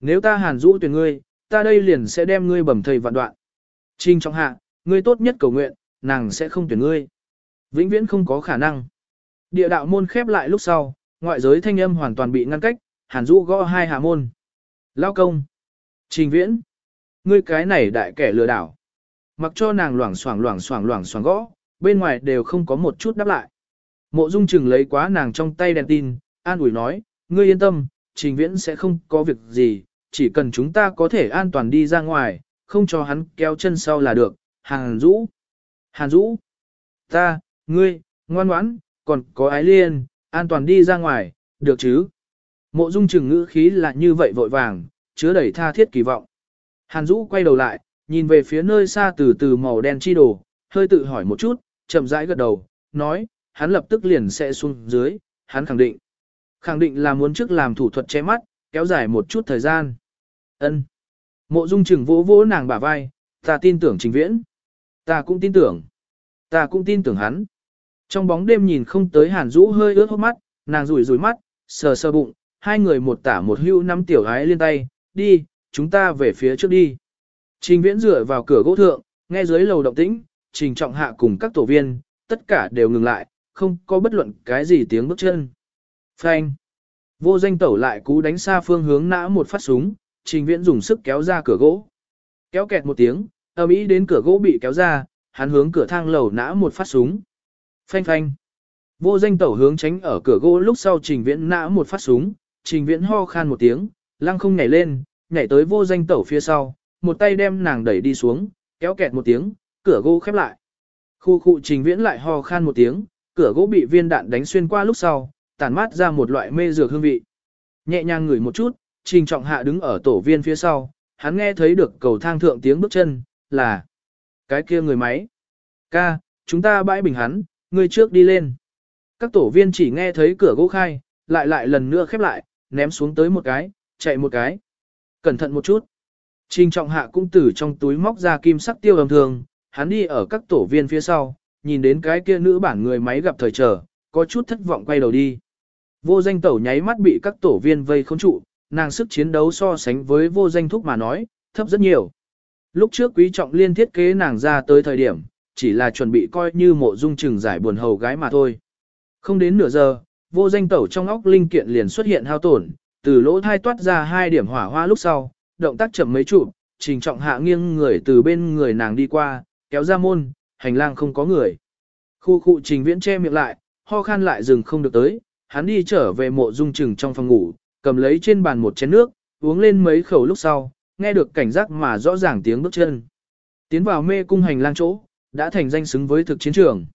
Nếu ta hàn rũ tuyển ngươi, ta đây liền sẽ đem ngươi bầm thầy vạn đoạn. Trình trọng hạ, ngươi tốt nhất cầu nguyện, nàng sẽ không tuyển ngươi. Vĩnh viễn không có khả năng. Địa đạo môn khép lại lúc sau, ngoại giới thanh âm hoàn toàn bị ngăn cách, hàn rũ gõ hai hạ môn. Lao công. Trình viễn. Ngươi cái này đại kẻ lừa đảo. Mặc cho nàng loảng xoảng loảng xoảng loảng xoảng gõ, bên ngoài đều không có một chút đáp lại. Mộ Dung Trừng lấy quá nàng trong tay đèn tin, an ủi nói, ngươi yên tâm, trình viễn sẽ không có việc gì, chỉ cần chúng ta có thể an toàn đi ra ngoài, không cho hắn kéo chân sau là được. Hàn Dũ, Hàn Dũ, ta, ngươi, ngoan ngoãn, còn có ái liên, an toàn đi ra ngoài, được chứ? Mộ Dung Trừng ngữ khí là như vậy vội vàng, chứa đầy tha thiết kỳ vọng. Hàn Dũ quay đầu lại, nhìn về phía nơi xa từ từ màu đen chi đồ, hơi tự hỏi một chút, chậm rãi gật đầu, nói, hắn lập tức liền sẽ xuống dưới, hắn khẳng định. Khẳng định là muốn trước làm thủ thuật che mắt, kéo dài một chút thời gian. Ân. Mộ Dung Trừng vỗ vỗ nàng bả vai, ta tin tưởng Trình Viễn. Ta cũng tin tưởng. Ta cũng tin tưởng hắn. Trong bóng đêm nhìn không tới Hàn rũ hơi ướt hốc mắt, nàng rủi rủi mắt, sờ sờ bụng, hai người một tả một hưu nắm tiểu gái liên tay, đi, chúng ta về phía trước đi. Trình Viễn dựa vào cửa gỗ thượng, nghe dưới lầu động tĩnh, Trình Trọng Hạ cùng các tổ viên, tất cả đều ngừng lại, không có bất luận cái gì tiếng bước chân. Phanh. Vô danh tẩu lại cú đánh xa phương hướng nã một phát súng, Trình Viễn dùng sức kéo ra cửa gỗ. Kéo kẹt một tiếng, ầm ĩ đến cửa gỗ bị kéo ra, hắn hướng cửa thang lầu nã một phát súng. Phanh phanh. Vô danh tẩu hướng tránh ở cửa gỗ lúc sau Trình Viễn nã một phát súng, Trình Viễn ho khan một tiếng, lăng không nhảy lên, nhảy tới vô danh tẩu phía sau, một tay đem nàng đẩy đi xuống, kéo kẹt một tiếng, cửa gỗ khép lại. Khu khu Trình Viễn lại ho khan một tiếng, cửa gỗ bị viên đạn đánh xuyên qua lúc sau, tản mát ra một loại mê dược hương vị. Nhẹ nhàng ngửi một chút, Trình Trọng Hạ đứng ở tổ viên phía sau, hắn nghe thấy được cầu thang thượng tiếng bước chân, là cái kia người máy. Ca, chúng ta bãi bình hắn, người trước đi lên. Các tổ viên chỉ nghe thấy cửa gỗ khai, lại lại lần nữa khép lại, ném xuống tới một cái, chạy một cái. Cẩn thận một chút. Trình trọng hạ cũng từ trong túi móc ra kim sắc tiêu âm thường, hắn đi ở các tổ viên phía sau, nhìn đến cái kia nữ bản người máy gặp thời trở, có chút thất vọng quay đầu đi. Vô danh tẩu nháy mắt bị các tổ viên vây khống trụ, nàng sức chiến đấu so sánh với vô danh thúc mà nói, thấp rất nhiều. Lúc trước quý trọng liên thiết kế nàng ra tới thời điểm, chỉ là chuẩn bị coi như mộ dung trừng giải buồn hầu gái mà thôi. Không đến nửa giờ, vô danh tẩu trong óc linh kiện liền xuất hiện hao tổn, từ lỗ thai toát ra hai điểm hỏa hoa lúc sau, động tác chậm mấy chụp, trình trọng hạ nghiêng người từ bên người nàng đi qua, kéo ra môn, hành lang không có người. Khu khu trình viễn che miệng lại, ho khan lại dừng không được tới, hắn đi trở về mộ dung trừng trong phòng ngủ, cầm lấy trên bàn một chén nước, uống lên mấy khẩu lúc sau, nghe được cảnh giác mà rõ ràng tiếng bước chân. Tiến vào mê cung hành lang chỗ, đã thành danh xứng với thực chiến trường.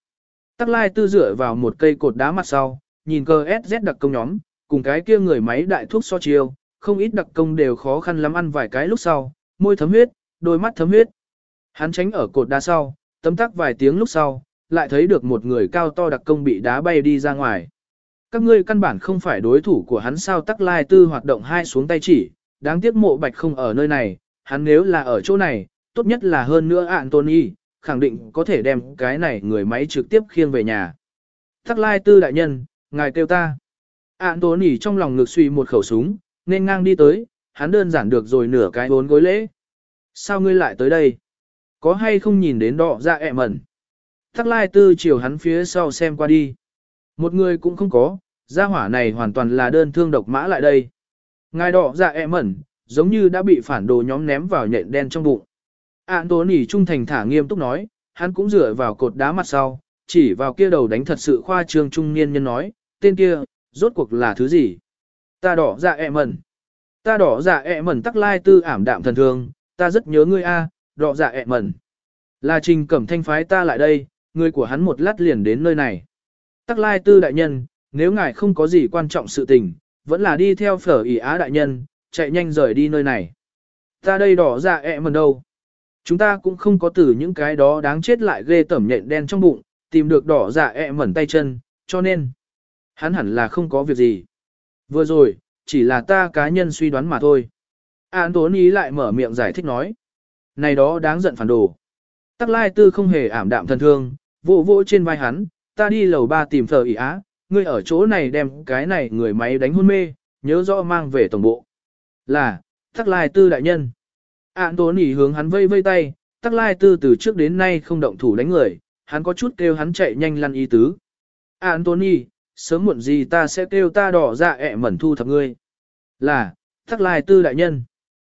Tắc lai tư dựa vào một cây cột đá mặt sau, nhìn cơ SZ đặc công nhóm, cùng cái kia người máy đại thuốc so chiêu, không ít đặc công đều khó khăn lắm ăn vài cái lúc sau, môi thấm huyết, đôi mắt thấm huyết. Hắn tránh ở cột đá sau, tấm tắc vài tiếng lúc sau, lại thấy được một người cao to đặc công bị đá bay đi ra ngoài. Các ngươi căn bản không phải đối thủ của hắn sao tắc lai tư hoạt động hai xuống tay chỉ, đáng tiếc mộ bạch không ở nơi này, hắn nếu là ở chỗ này, tốt nhất là hơn nữa Anthony, khẳng định có thể đem cái này người máy trực tiếp khiêng về nhà. Tắc lai tư đại nhân, ngài kêu ta. Anthony trong lòng ngực suy một khẩu súng, nên ngang đi tới, hắn đơn giản được rồi nửa cái bốn gối lễ. Sao ngươi lại tới đây? Có hay không nhìn đến đỏ ra dạ ẹ mẩn? Tắc lai tư chiều hắn phía sau xem qua đi. Một người cũng không có, gia hỏa này hoàn toàn là đơn thương độc mã lại đây. Ngài đỏ dạ ẹ mẩn, giống như đã bị phản đồ nhóm ném vào nhện đen trong bụng. Án tố nỉ trung thành thả nghiêm túc nói, hắn cũng dựa vào cột đá mặt sau, chỉ vào kia đầu đánh thật sự khoa trương trung niên nhân nói, tên kia, rốt cuộc là thứ gì? Ta đỏ dạ ẹ mẩn. Ta đỏ dạ ẹ mẩn tắc lai tư ảm đạm thần thường. ta rất nhớ ngươi a, đỏ dạ ẹ mẩn. Là trình cẩm thanh phái ta lại đây, người của hắn một lát liền đến nơi này. Tắc lai tư đại nhân, nếu ngài không có gì quan trọng sự tình, vẫn là đi theo phở ỉ á đại nhân, chạy nhanh rời đi nơi này. Ta đây đỏ dạ ẹ mẩn đâu. Chúng ta cũng không có từ những cái đó đáng chết lại ghê tẩm nhện đen trong bụng, tìm được đỏ dạ ẹ mẩn tay chân, cho nên, hắn hẳn là không có việc gì. Vừa rồi, chỉ là ta cá nhân suy đoán mà thôi. Anthony lại mở miệng giải thích nói. Này đó đáng giận phản đồ. Tắc lai tư không hề ảm đạm thân thương, vỗ vỗ trên vai hắn, ta đi lầu ba tìm thờ ý á, ngươi ở chỗ này đem cái này người máy đánh hôn mê, nhớ rõ mang về tổng bộ. Là, tắc lai tư đại nhân. Anthony hướng hắn vây vây tay, tắc lai tư từ trước đến nay không động thủ đánh người, hắn có chút kêu hắn chạy nhanh lăn ý tứ. Anthony, sớm muộn gì ta sẽ kêu ta đỏ dạ ẹ mẩn thu thập ngươi. Là, tắc lai tư đại nhân.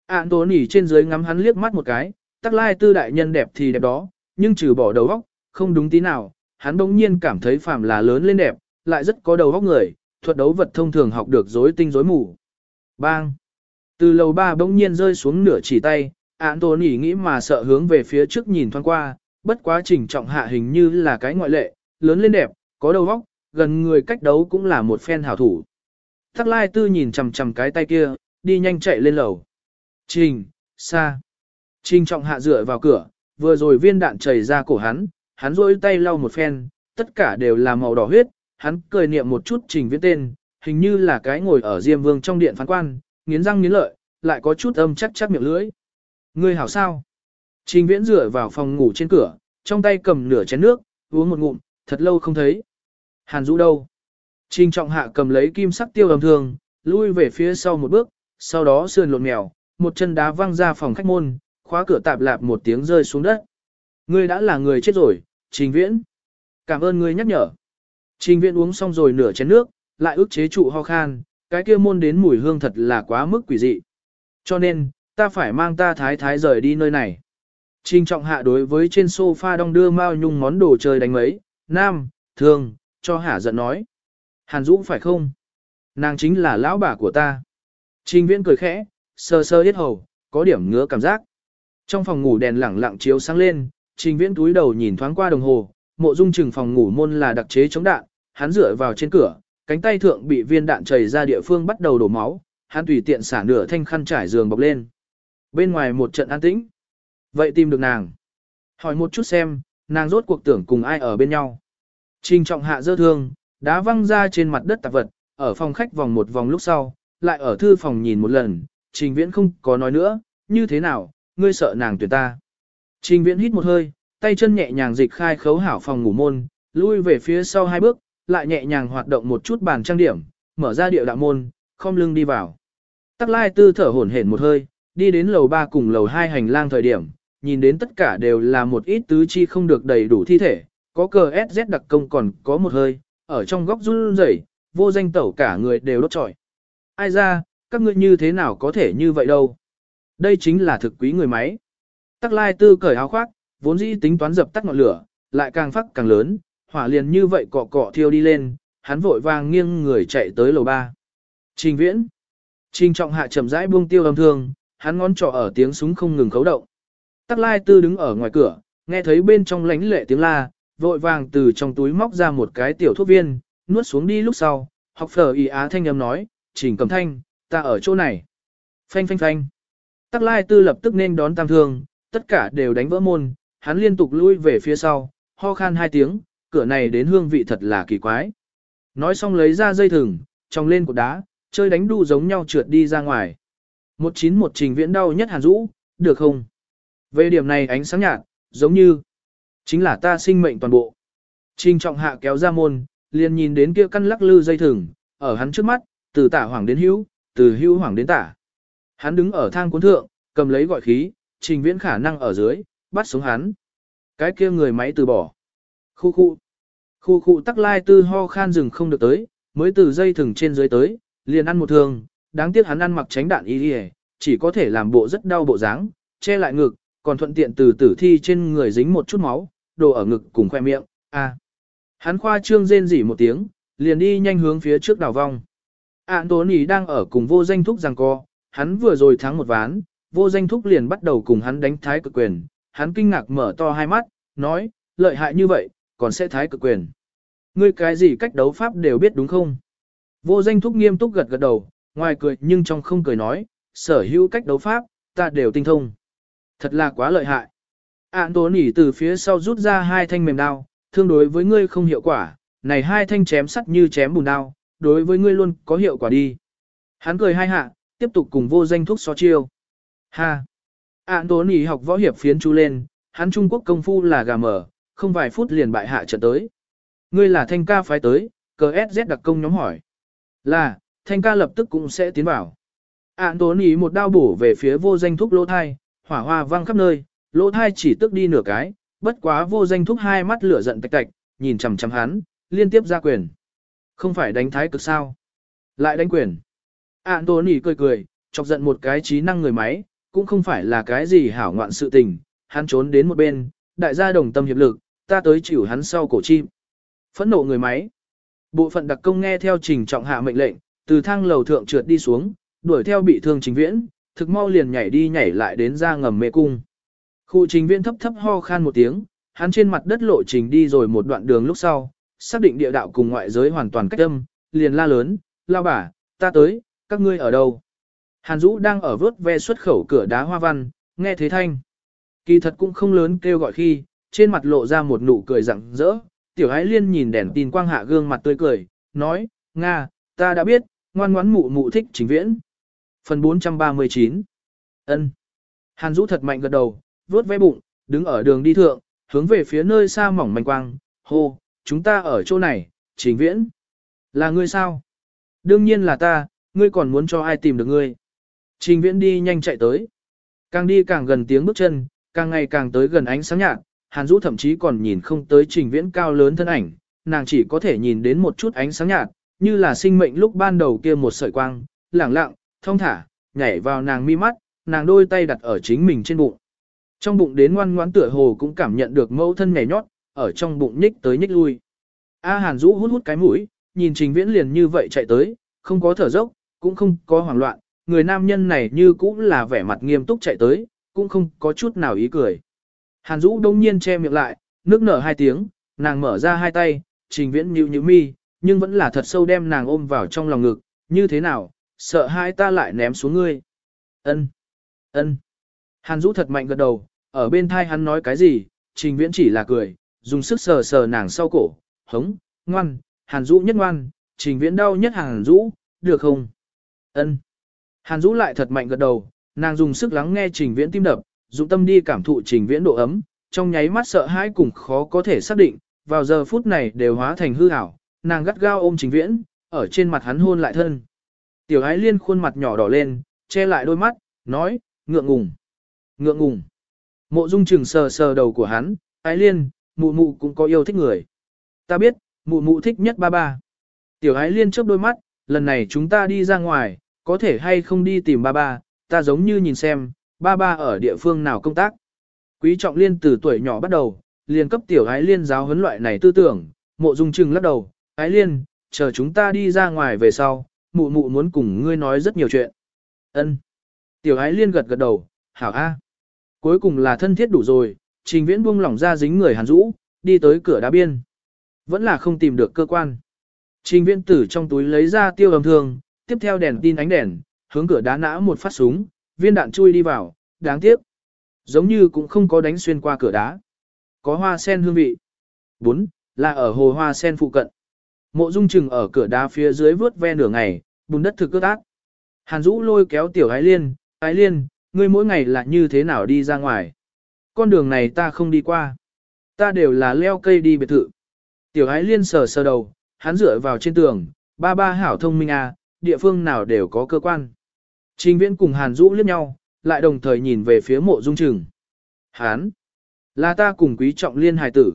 Anthony trên dưới ngắm hắn liếc mắt một cái, tắc lai tư đại nhân đẹp thì đẹp đó, nhưng trừ bỏ đầu óc, không đúng tí nào, hắn bỗng nhiên cảm thấy phàm là lớn lên đẹp, lại rất có đầu óc người, thuật đấu vật thông thường học được rối tinh rối mù. Bang! Từ lầu ba bỗng nhiên rơi xuống nửa chỉ tay, Anthony nghĩ mà sợ hướng về phía trước nhìn thoáng qua, bất quá trình trọng hạ hình như là cái ngoại lệ, lớn lên đẹp, có đầu óc, gần người cách đấu cũng là một phen hảo thủ. Thác lai tư nhìn chằm chằm cái tay kia, đi nhanh chạy lên lầu. Trình, xa. Trình trọng hạ dựa vào cửa, vừa rồi viên đạn chảy ra cổ hắn, hắn rôi tay lau một phen, tất cả đều là màu đỏ huyết, hắn cười niệm một chút trình viễn tên, hình như là cái ngồi ở Diêm Vương trong điện phán quan, nghiến răng nghiến lợi, lại có chút âm chắc chắc miệng lưỡi. Ngươi hảo sao? Trình viễn dựa vào phòng ngủ trên cửa, trong tay cầm nửa chén nước, uống một ngụm, thật lâu không thấy. Hàn Dũ đâu? Trình trọng hạ cầm lấy kim sắc tiêu âm thường, lui về phía sau một bước, sau đó sườn lộn mèo, một chân đá văng ra phòng khách môn, khóa cửa tạp lạp một tiếng rơi xuống đất. Ngươi đã là người chết rồi, Trình Viễn. Cảm ơn ngươi nhắc nhở. Trình Viễn uống xong rồi nửa chén nước, lại ức chế trụ ho khan, cái kia môn đến mùi hương thật là quá mức quỷ dị. Cho nên, ta phải mang ta thái thái rời đi nơi này. Trình trọng hạ đối với trên sofa đong đưa Mao Nhung món đồ chơi đánh mấy, nam, thương, cho hả giận nói. Hàn Dũ phải không? Nàng chính là lão bà của ta. Trình viễn cười khẽ, sơ sơ hết hầu, có điểm ngứa cảm giác. Trong phòng ngủ đèn lẳng lặng chiếu sáng lên, trình viễn túi đầu nhìn thoáng qua đồng hồ, mộ dung trừng phòng ngủ môn là đặc chế chống đạn, hắn dựa vào trên cửa, cánh tay thượng bị viên đạn chảy ra địa phương bắt đầu đổ máu, hắn tùy tiện xả nửa thanh khăn trải giường bọc lên. Bên ngoài một trận an tĩnh. Vậy tìm được nàng. Hỏi một chút xem, nàng rốt cuộc tưởng cùng ai ở bên nhau. Trình trọng hạ dơ thương, đá văng ra trên mặt đất tạp vật, ở phòng khách vòng một vòng lúc sau, lại ở thư phòng nhìn một lần, trình viễn không có nói nữa, như thế nào, ngươi sợ nàng tuyệt ta. Trình viễn hít một hơi, tay chân nhẹ nhàng dịch khai khấu hảo phòng ngủ môn, lui về phía sau hai bước, lại nhẹ nhàng hoạt động một chút bàn trang điểm, mở ra điệu đạo môn, không lưng đi vào. Tắc lai tư thở hổn hển một hơi, đi đến lầu ba cùng lầu hai hành lang thời điểm, nhìn đến tất cả đều là một ít tứ chi không được đầy đủ thi thể, có cờ SZ đặc công còn có một hơi, ở trong góc run rẩy, vô danh tẩu cả người đều đốt trọi. Ai ra, các ngươi như thế nào có thể như vậy đâu? Đây chính là thực quý người máy. Tắc lai tư cởi áo khoác, vốn dĩ tính toán dập tắt ngọn lửa, lại càng phát càng lớn, hỏa liền như vậy cọ cọ thiêu đi lên, hắn vội vàng nghiêng người chạy tới lầu ba. Trình viễn. Trình trọng hạ chậm rãi buông tiêu âm thương, hắn ngón trỏ ở tiếng súng không ngừng khấu động. Tắc lai tư đứng ở ngoài cửa, nghe thấy bên trong lánh lệ tiếng la, vội vàng từ trong túi móc ra một cái tiểu thuốc viên, nuốt xuống đi lúc sau, học phở y á thanh âm nói, trình cầm thanh, ta ở chỗ này. Phanh phanh phanh. Tắc lai tư lập tức nên đón tam thương, tất cả đều đánh vỡ môn, hắn liên tục lui về phía sau, ho khan hai tiếng, cửa này đến hương vị thật là kỳ quái. Nói xong lấy ra dây thừng, trong lên cột đá, chơi đánh đu giống nhau trượt đi ra ngoài. Một chín một trình viễn đau nhất hàn rũ, được không? Về điểm này ánh sáng nhạt, giống như, chính là ta sinh mệnh toàn bộ. Trình trọng hạ kéo ra môn, liền nhìn đến kia căn lắc lư dây thừng, ở hắn trước mắt, từ tả hoàng đến hữu, từ hữu hoàng đến tả. Hắn đứng ở thang cuốn thượng, cầm lấy gọi khí, trình viễn khả năng ở dưới, bắt xuống hắn. Cái kia người máy từ bỏ. Khu khu. Khu khu tắc lai tư ho khan rừng không được tới, mới từ dây thừng trên dưới tới, liền ăn một thường, đáng tiếc hắn ăn mặc tránh đạn y đi chỉ có thể làm bộ rất đau bộ dáng, che lại ngực, còn thuận tiện từ tử thi trên người dính một chút máu, đồ ở ngực cùng khoe miệng, a. Hắn khoa trương rên rỉ một tiếng, liền đi nhanh hướng phía trước đảo vong. Anthony tố nỉ đang ở cùng vô danh thúc giằng co, hắn vừa rồi thắng một ván, vô danh thúc liền bắt đầu cùng hắn đánh thái cực quyền, hắn kinh ngạc mở to hai mắt, nói, lợi hại như vậy, còn sẽ thái cực quyền. Ngươi cái gì cách đấu pháp đều biết đúng không? Vô danh thúc nghiêm túc gật gật đầu, ngoài cười nhưng trong không cười nói, sở hữu cách đấu pháp, ta đều tinh thông. Thật là quá lợi hại. Ản tố nỉ từ phía sau rút ra hai thanh mềm đao, thương đối với ngươi không hiệu quả, này hai thanh chém sắt như chém bùn đao, đối với ngươi luôn có hiệu quả đi. Hắn cười hai hạ, tiếp tục cùng vô danh thuốc so chiêu. Ha! Ản tố nỉ học võ hiệp phiến chú lên, hắn Trung Quốc công phu là gà mở, không vài phút liền bại hạ trận tới. Ngươi là thanh ca phái tới, cờ SZ đặc công nhóm hỏi. Là, thanh ca lập tức cũng sẽ tiến vào. Ản tố nỉ một đao bổ về phía vô danh thuốc lỗ thai, hỏa hoa văng khắp nơi, lỗ thai chỉ tức đi nửa cái, bất quá vô danh thúc hai mắt lửa giận tạch tạch, nhìn chằm chằm hắn, liên tiếp ra quyền. Không phải đánh thái cực sao? Lại đánh quyền. Anthony cười cười, chọc giận một cái trí năng người máy, cũng không phải là cái gì hảo ngoạn sự tình, hắn trốn đến một bên, đại gia đồng tâm hiệp lực, ta tới chịu hắn sau cổ chim. Phẫn nộ người máy. Bộ phận đặc công nghe theo trình trọng hạ mệnh lệnh, từ thang lầu thượng trượt đi xuống, đuổi theo bị thương trình viễn, thực mau liền nhảy đi nhảy lại đến ra ngầm mê cung. Khu trình viên thấp thấp ho khan một tiếng, hắn trên mặt đất lộ trình đi rồi một đoạn đường lúc sau, xác định địa đạo cùng ngoại giới hoàn toàn cách âm, liền la lớn, lao bả, ta tới, các ngươi ở đâu? Hàn Dũ đang ở vớt ve xuất khẩu cửa đá hoa văn, nghe thế thanh. Kỳ thật cũng không lớn kêu gọi khi, trên mặt lộ ra một nụ cười rặng rỡ, tiểu ái liên nhìn đèn tin quang hạ gương mặt tươi cười, nói, Nga, ta đã biết, ngoan ngoãn mụ mụ thích trình viễn. Phần 439 ân Hàn Dũ thật mạnh gật đầu, vớt ve bụng, đứng ở đường đi thượng, hướng về phía nơi xa mỏng manh quang, hô, chúng ta ở chỗ này, trình viễn. Là ngươi sao? Đương nhiên là ta, ngươi còn muốn cho ai tìm được ngươi. Trình viễn đi nhanh chạy tới. Càng đi càng gần tiếng bước chân, càng ngày càng tới gần ánh sáng nhạt, Hàn Dũ thậm chí còn nhìn không tới trình viễn cao lớn thân ảnh, nàng chỉ có thể nhìn đến một chút ánh sáng nhạt, như là sinh mệnh lúc ban đầu kia một sợi quang, lẳng lặng, thông thả, nhảy vào nàng mi mắt, nàng đôi tay đặt ở chính mình trên bụng. Trong bụng đến ngoan ngoãn tựa hồ cũng cảm nhận được mẫu thân nhảy nhót, ở trong bụng nhích tới nhích lui. A Hàn Dũ hút hút cái mũi, nhìn Trình Viễn liền như vậy chạy tới, không có thở dốc, cũng không có hoảng loạn, người nam nhân này như cũng là vẻ mặt nghiêm túc chạy tới, cũng không có chút nào ý cười. Hàn Dũ đông nhiên che miệng lại, nước nở hai tiếng, nàng mở ra hai tay, Trình Viễn nhíu nhíu mi, nhưng vẫn là thật sâu đem nàng ôm vào trong lòng ngực, như thế nào, sợ hai ta lại ném xuống ngươi. Ân, ân. Hàn Dũ thật mạnh gật đầu, ở bên thai hắn nói cái gì, Trình Viễn chỉ là cười, dùng sức sờ sờ nàng sau cổ, hống, ngoan, Hàn Dũ nhất ngoan, Trình Viễn đau nhất Hàn Dũ, được không? Ân. Hàn Dũ lại thật mạnh gật đầu, nàng dùng sức lắng nghe Trình Viễn tim đập, dụng tâm đi cảm thụ Trình Viễn độ ấm, trong nháy mắt sợ hãi cùng khó có thể xác định, vào giờ phút này đều hóa thành hư ảo, nàng gắt gao ôm Trình Viễn, ở trên mặt hắn hôn lại thân. Tiểu Ái Liên khuôn mặt nhỏ đỏ lên, che lại đôi mắt, nói, ngượng ngùng, ngượng ngùng. Mộ Dung Trừng sờ sờ đầu của hắn, Ái Liên, mụ mụ cũng có yêu thích người. Ta biết, mụ mụ thích nhất ba ba. Tiểu Ái Liên chớp đôi mắt, lần này chúng ta đi ra ngoài, có thể hay không đi tìm ba ba, ta giống như nhìn xem, ba ba ở địa phương nào công tác. Quý Trọng Liên từ tuổi nhỏ bắt đầu, liền cấp Tiểu Ái Liên giáo huấn loại này tư tưởng, mộ dung trừng lắc đầu, Ái Liên, chờ chúng ta đi ra ngoài về sau, mụ mụ muốn cùng ngươi nói rất nhiều chuyện. Ân. Tiểu Ái Liên gật gật đầu, hảo a. Cuối cùng là thân thiết đủ rồi, Trình Viễn buông lỏng ra dính người Hàn rũ, đi tới cửa đá biên. Vẫn là không tìm được cơ quan. Trình Viễn tử trong túi lấy ra tiêu ấm thương, tiếp theo đèn tin ánh đèn, hướng cửa đá nã một phát súng, viên đạn chui đi vào, đáng tiếc. Giống như cũng không có đánh xuyên qua cửa đá. Có hoa sen hương vị. 4. Là ở hồ hoa sen phụ cận. Mộ Dung Trừng ở cửa đá phía dưới vớt ve nửa ngày, bùn đất thực cước ác. Hàn Dũ lôi kéo tiểu Ái Liên, Ái Liên, ngươi mỗi ngày là như thế nào đi ra ngoài? Con đường này ta không đi qua. Ta đều là leo cây đi biệt thự. Tiểu Ái Liên sờ sờ đầu, hắn dựa vào trên tường, ba ba hảo thông minh à, địa phương nào đều có cơ quan. Trình Viễn cùng Hàn Dũ liếc nhau, lại đồng thời nhìn về phía mộ dung trừng. Hán! Là ta cùng quý trọng liên hài tử.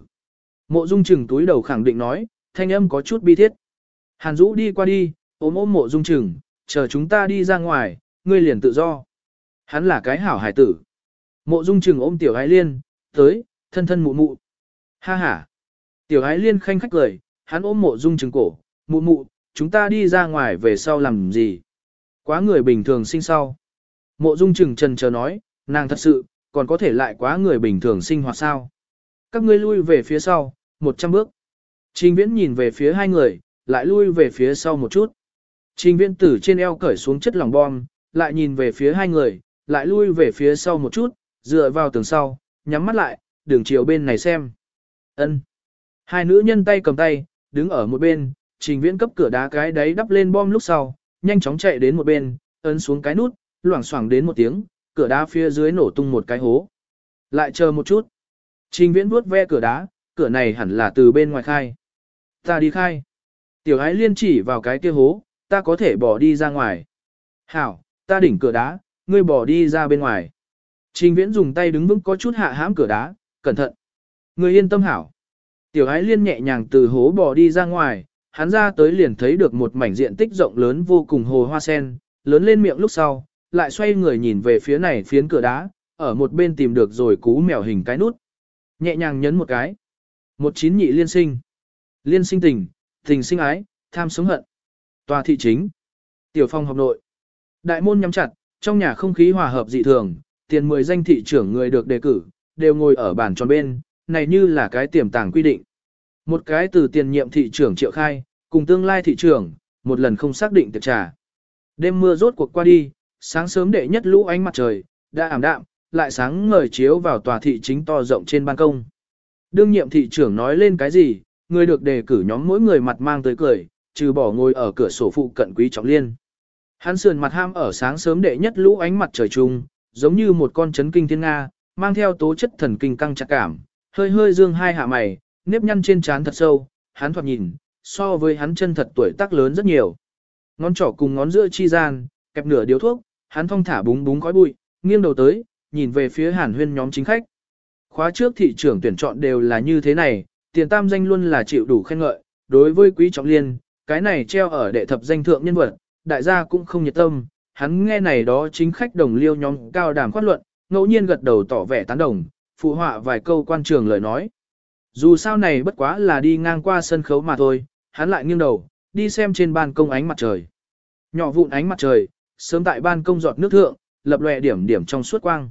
Mộ dung trừng túi đầu khẳng định nói, thanh âm có chút bi thiết. Hàn Dũ đi qua đi, ôm ôm mộ dung trừng, chờ chúng ta đi ra ngoài, ngươi liền tự do. Hắn là cái hảo hải tử. Mộ dung trừng ôm tiểu ái liên, tới, thân thân mụ mụ. Ha ha. Tiểu ái liên khanh khách cười, hắn ôm mộ dung trừng cổ, mụ mụ, chúng ta đi ra ngoài về sau làm gì? Quá người bình thường sinh sau. Mộ dung trừng trần chờ nói, nàng thật sự, còn có thể lại quá người bình thường sinh hoạt sao? Các ngươi lui về phía sau, 100 bước. Trình viễn nhìn về phía hai người, lại lui về phía sau một chút. Trình viễn tử trên eo cởi xuống chất lỏng bom, lại nhìn về phía hai người, lại lui về phía sau một chút, dựa vào tường sau, nhắm mắt lại, đường chiều bên này xem. Ân. Hai nữ nhân tay cầm tay, đứng ở một bên, trình viễn cấp cửa đá cái đấy đắp lên bom lúc sau, nhanh chóng chạy đến một bên, ấn xuống cái nút, loảng xoảng đến một tiếng, cửa đá phía dưới nổ tung một cái hố. Lại chờ một chút. Trình viễn vuốt ve cửa đá, cửa này hẳn là từ bên ngoài khai. Ta đi khai. Tiểu ái liên chỉ vào cái kia hố, ta có thể bỏ đi ra ngoài. Hảo, ta đỉnh cửa đá, ngươi bỏ đi ra bên ngoài. Trình viễn dùng tay đứng vững có chút hạ hãm cửa đá, cẩn thận. Ngươi yên tâm hảo. Tiểu ái liên nhẹ nhàng từ hố bỏ đi ra ngoài, hắn ra tới liền thấy được một mảnh diện tích rộng lớn vô cùng hồ hoa sen, lớn lên miệng lúc sau, lại xoay người nhìn về phía này phiến cửa đá, ở một bên tìm được rồi cú mèo hình cái nút. Nhẹ nhàng nhấn một cái. Một chín nhị liên sinh. Liên sinh tình, tình sinh ái, tham sống hận. Tòa thị chính. Tiểu phong học nội. Đại môn nhắm chặt, trong nhà không khí hòa hợp dị thường, tiền 10 danh thị trưởng người được đề cử, đều ngồi ở bàn tròn bên, này như là cái tiềm tàng quy định. Một cái từ tiền nhiệm thị trưởng triệu khai, cùng tương lai thị trưởng, một lần không xác định tiệc trà. Đêm mưa rốt cuộc qua đi, sáng sớm đệ nhất lũ ánh mặt trời, đã ảm đạm, lại sáng ngời chiếu vào tòa thị chính to rộng trên ban công. Đương nhiệm thị trưởng nói lên cái gì, người được đề cử nhóm mỗi người mặt mang tới cười, trừ bỏ ngồi ở cửa sổ phụ cận quý trọng liên. Hắn sườn mặt ham ở sáng sớm đệ nhất lũ ánh mặt trời trung, giống như một con chấn kinh thiên Nga, mang theo tố chất thần kinh căng chặt cảm, hơi hơi dương hai hạ mày, nếp nhăn trên trán thật sâu, hắn thoạt nhìn, so với hắn chân thật tuổi tác lớn rất nhiều. Ngón trỏ cùng ngón giữa chi gian, kẹp nửa điếu thuốc, hắn thong thả búng búng khói bụi, nghiêng đầu tới, nhìn về phía hàn huyên nhóm chính khách. Khóa trước thị trưởng tuyển chọn đều là như thế này, tiền tam danh luôn là chịu đủ khen ngợi, đối với quý trọng liên, cái này treo ở đệ thập danh thượng nhân vật, đại gia cũng không nhiệt tâm, hắn nghe này đó chính khách đồng liêu nhóm cao đàm khoát luận, ngẫu nhiên gật đầu tỏ vẻ tán đồng, phụ họa vài câu quan trường lời nói. Dù sao này bất quá là đi ngang qua sân khấu mà thôi, hắn lại nghiêng đầu, đi xem trên ban công ánh mặt trời. Nhỏ vụn ánh mặt trời, sớm tại ban công giọt nước thượng, lập lòe điểm điểm trong suốt quang.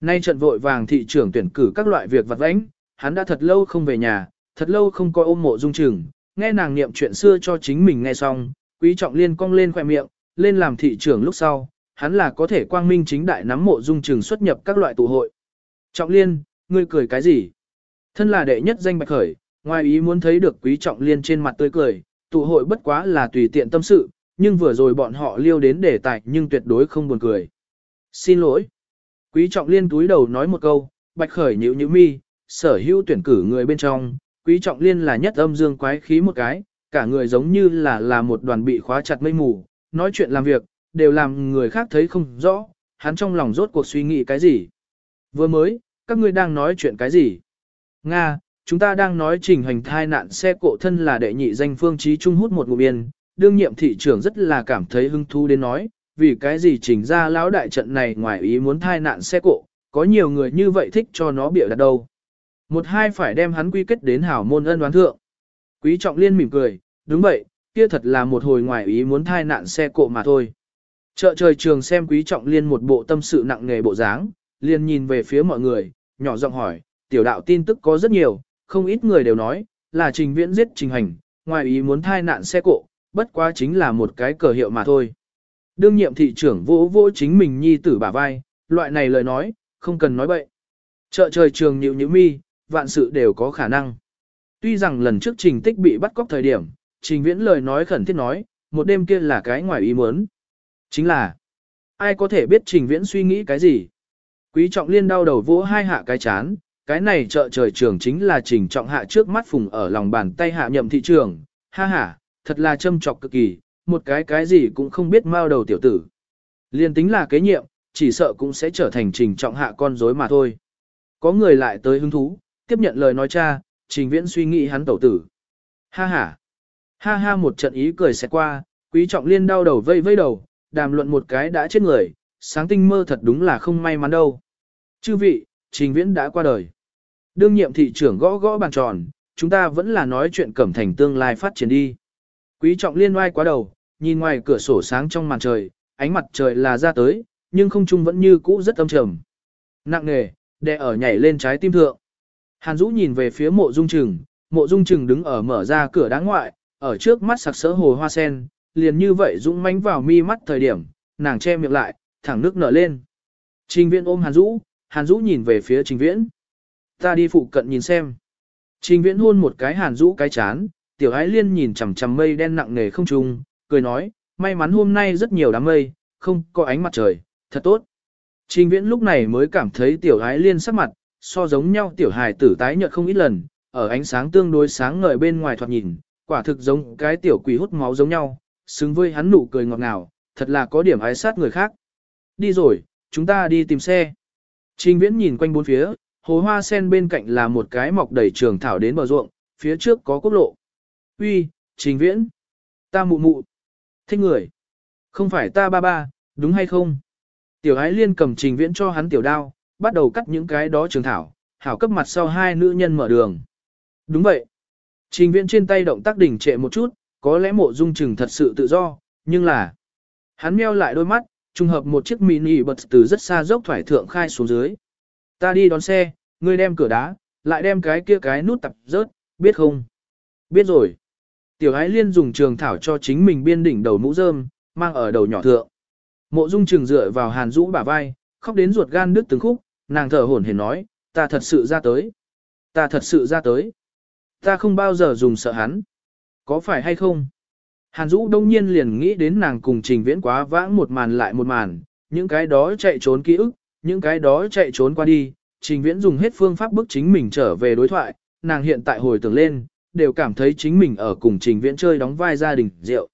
Nay trận vội vàng thị trưởng tuyển cử các loại việc vặt vãnh, hắn đã thật lâu không về nhà, thật lâu không coi ôm mộ dung trừng, nghe nàng niệm chuyện xưa cho chính mình nghe xong, quý trọng liên cong lên khoẻ miệng, lên làm thị trưởng lúc sau, hắn là có thể quang minh chính đại nắm mộ dung trừng xuất nhập các loại tụ hội. Trọng liên, ngươi cười cái gì? Thân là đệ nhất danh bạch khởi, ngoài ý muốn thấy được quý trọng liên trên mặt tươi cười, tụ hội bất quá là tùy tiện tâm sự, nhưng vừa rồi bọn họ liêu đến đề tài nhưng tuyệt đối không buồn cười. Xin lỗi. Quý trọng liên túi đầu nói một câu, bạch khởi nhữ nhữ mi, sở hữu tuyển cử người bên trong, quý trọng liên là nhất âm dương quái khí một cái, cả người giống như là là một đoàn bị khóa chặt mây mù, nói chuyện làm việc, đều làm người khác thấy không rõ, hắn trong lòng rốt cuộc suy nghĩ cái gì. Vừa mới, các ngươi đang nói chuyện cái gì? Nga, chúng ta đang nói trình hành thai nạn xe cộ thân là đệ nhị danh phương trí trung hút một ngụm yên, đương nhiệm thị trưởng rất là cảm thấy hứng thú đến nói, vì cái gì trình ra lão đại trận này ngoài ý muốn thai nạn xe cộ, có nhiều người như vậy thích cho nó bịa đặt đâu. Một hai phải đem hắn quy kết đến hảo môn ân đoán thượng. Quý trọng liên mỉm cười, đúng vậy, kia thật là một hồi ngoài ý muốn thai nạn xe cộ mà thôi. Chợ trời trường xem quý trọng liên một bộ tâm sự nặng nghề bộ dáng, liền nhìn về phía mọi người, nhỏ giọng hỏi, tiểu đạo tin tức có rất nhiều, không ít người đều nói, là trình viễn giết trình hành, ngoài ý muốn thai nạn xe cộ, bất quá chính là một cái cờ hiệu mà thôi. Đương nhiệm thị trưởng vỗ vỗ chính mình nhi tử bả vai, loại này lời nói, không cần nói bậy. Chợ trời trường nhịu nhịu mi, vạn sự đều có khả năng. Tuy rằng lần trước trình tích bị bắt cóc thời điểm, trình viễn lời nói khẩn thiết nói, một đêm kia là cái ngoài ý muốn. Chính là, ai có thể biết trình viễn suy nghĩ cái gì? Quý trọng liên đau đầu vỗ hai hạ cái chán, cái này chợ trời trường chính là trình trọng hạ trước mắt phùng ở lòng bàn tay hạ nhậm thị trường, ha ha, thật là châm trọc cực kỳ, một cái cái gì cũng không biết mao đầu tiểu tử. Liên tính là kế nhiệm, chỉ sợ cũng sẽ trở thành trình trọng hạ con rối mà thôi. Có người lại tới hứng thú, tiếp nhận lời nói cha, trình viễn suy nghĩ hắn tẩu tử. Ha ha, ha ha một trận ý cười sẽ qua, quý trọng liên đau đầu vây vây đầu, đàm luận một cái đã chết người, sáng tinh mơ thật đúng là không may mắn đâu. Chư vị, trình viễn đã qua đời. Đương nhiệm thị trưởng gõ gõ bàn tròn, chúng ta vẫn là nói chuyện cẩm thành tương lai phát triển đi. Quý trọng liên oai quá đầu, nhìn ngoài cửa sổ sáng trong màn trời, ánh mặt trời là ra tới, nhưng không trung vẫn như cũ rất âm trầm. Nặng nề, đè ở nhảy lên trái tim thượng. Hàn Dũ nhìn về phía mộ dung trừng, mộ dung trừng đứng ở mở ra cửa đá ngoại, ở trước mắt sặc sỡ hồ hoa sen, liền như vậy dũng mánh vào mi mắt thời điểm, nàng che miệng lại, thẳng nước nở lên. Trình viễn ôm Hàn Dũ, Hàn Dũ nhìn về phía trình viễn. Ta đi phụ cận nhìn xem. Trình viễn hôn một cái Hàn Dũ cái chán, tiểu ái liên nhìn chằm chằm mây đen nặng nề không trung, cười nói, may mắn hôm nay rất nhiều đám mây, không có ánh mặt trời, thật tốt. Trình viễn lúc này mới cảm thấy tiểu ái liên sắc mặt, so giống nhau tiểu hài tử tái nhợt không ít lần, ở ánh sáng tương đối sáng ngời bên ngoài thoạt nhìn, quả thực giống cái tiểu quỷ hút máu giống nhau, xứng với hắn nụ cười ngọt ngào, thật là có điểm ái sát người khác. Đi rồi, chúng ta đi tìm xe. Trình viễn nhìn quanh bốn phía, hồ hoa sen bên cạnh là một cái mọc đầy trường thảo đến bờ ruộng, phía trước có quốc lộ. Uy, trình viễn. Ta mụ mụ. Thích người. Không phải ta ba ba, đúng hay không? Tiểu ái liên cầm trình viễn cho hắn tiểu đao, bắt đầu cắt những cái đó trường thảo, hảo cấp mặt sau hai nữ nhân mở đường. Đúng vậy. Trình viễn trên tay động tác đỉnh trệ một chút, có lẽ mộ dung trừng thật sự tự do, nhưng là... Hắn meo lại đôi mắt, trùng hợp một chiếc mini bật từ rất xa dốc thoải thượng khai xuống dưới. Ta đi đón xe, ngươi đem cửa đá, lại đem cái kia cái nút tập rớt, biết không? Biết rồi. Tiểu ái liên dùng trường thảo cho chính mình biên đỉnh đầu mũ rơm, mang ở đầu nhỏ thượng. Mộ dung trường dựa vào hàn rũ bả vai, khóc đến ruột gan đứt từng khúc, nàng thở hổn hển nói, ta thật sự ra tới. Ta thật sự ra tới. Ta không bao giờ dùng sợ hắn. Có phải hay không? Hàn Dũ đông nhiên liền nghĩ đến nàng cùng trình viễn quá vãng một màn lại một màn, những cái đó chạy trốn ký ức, những cái đó chạy trốn qua đi, trình viễn dùng hết phương pháp bức chính mình trở về đối thoại, nàng hiện tại hồi tưởng lên, đều cảm thấy chính mình ở cùng trình viễn chơi đóng vai gia đình rượu.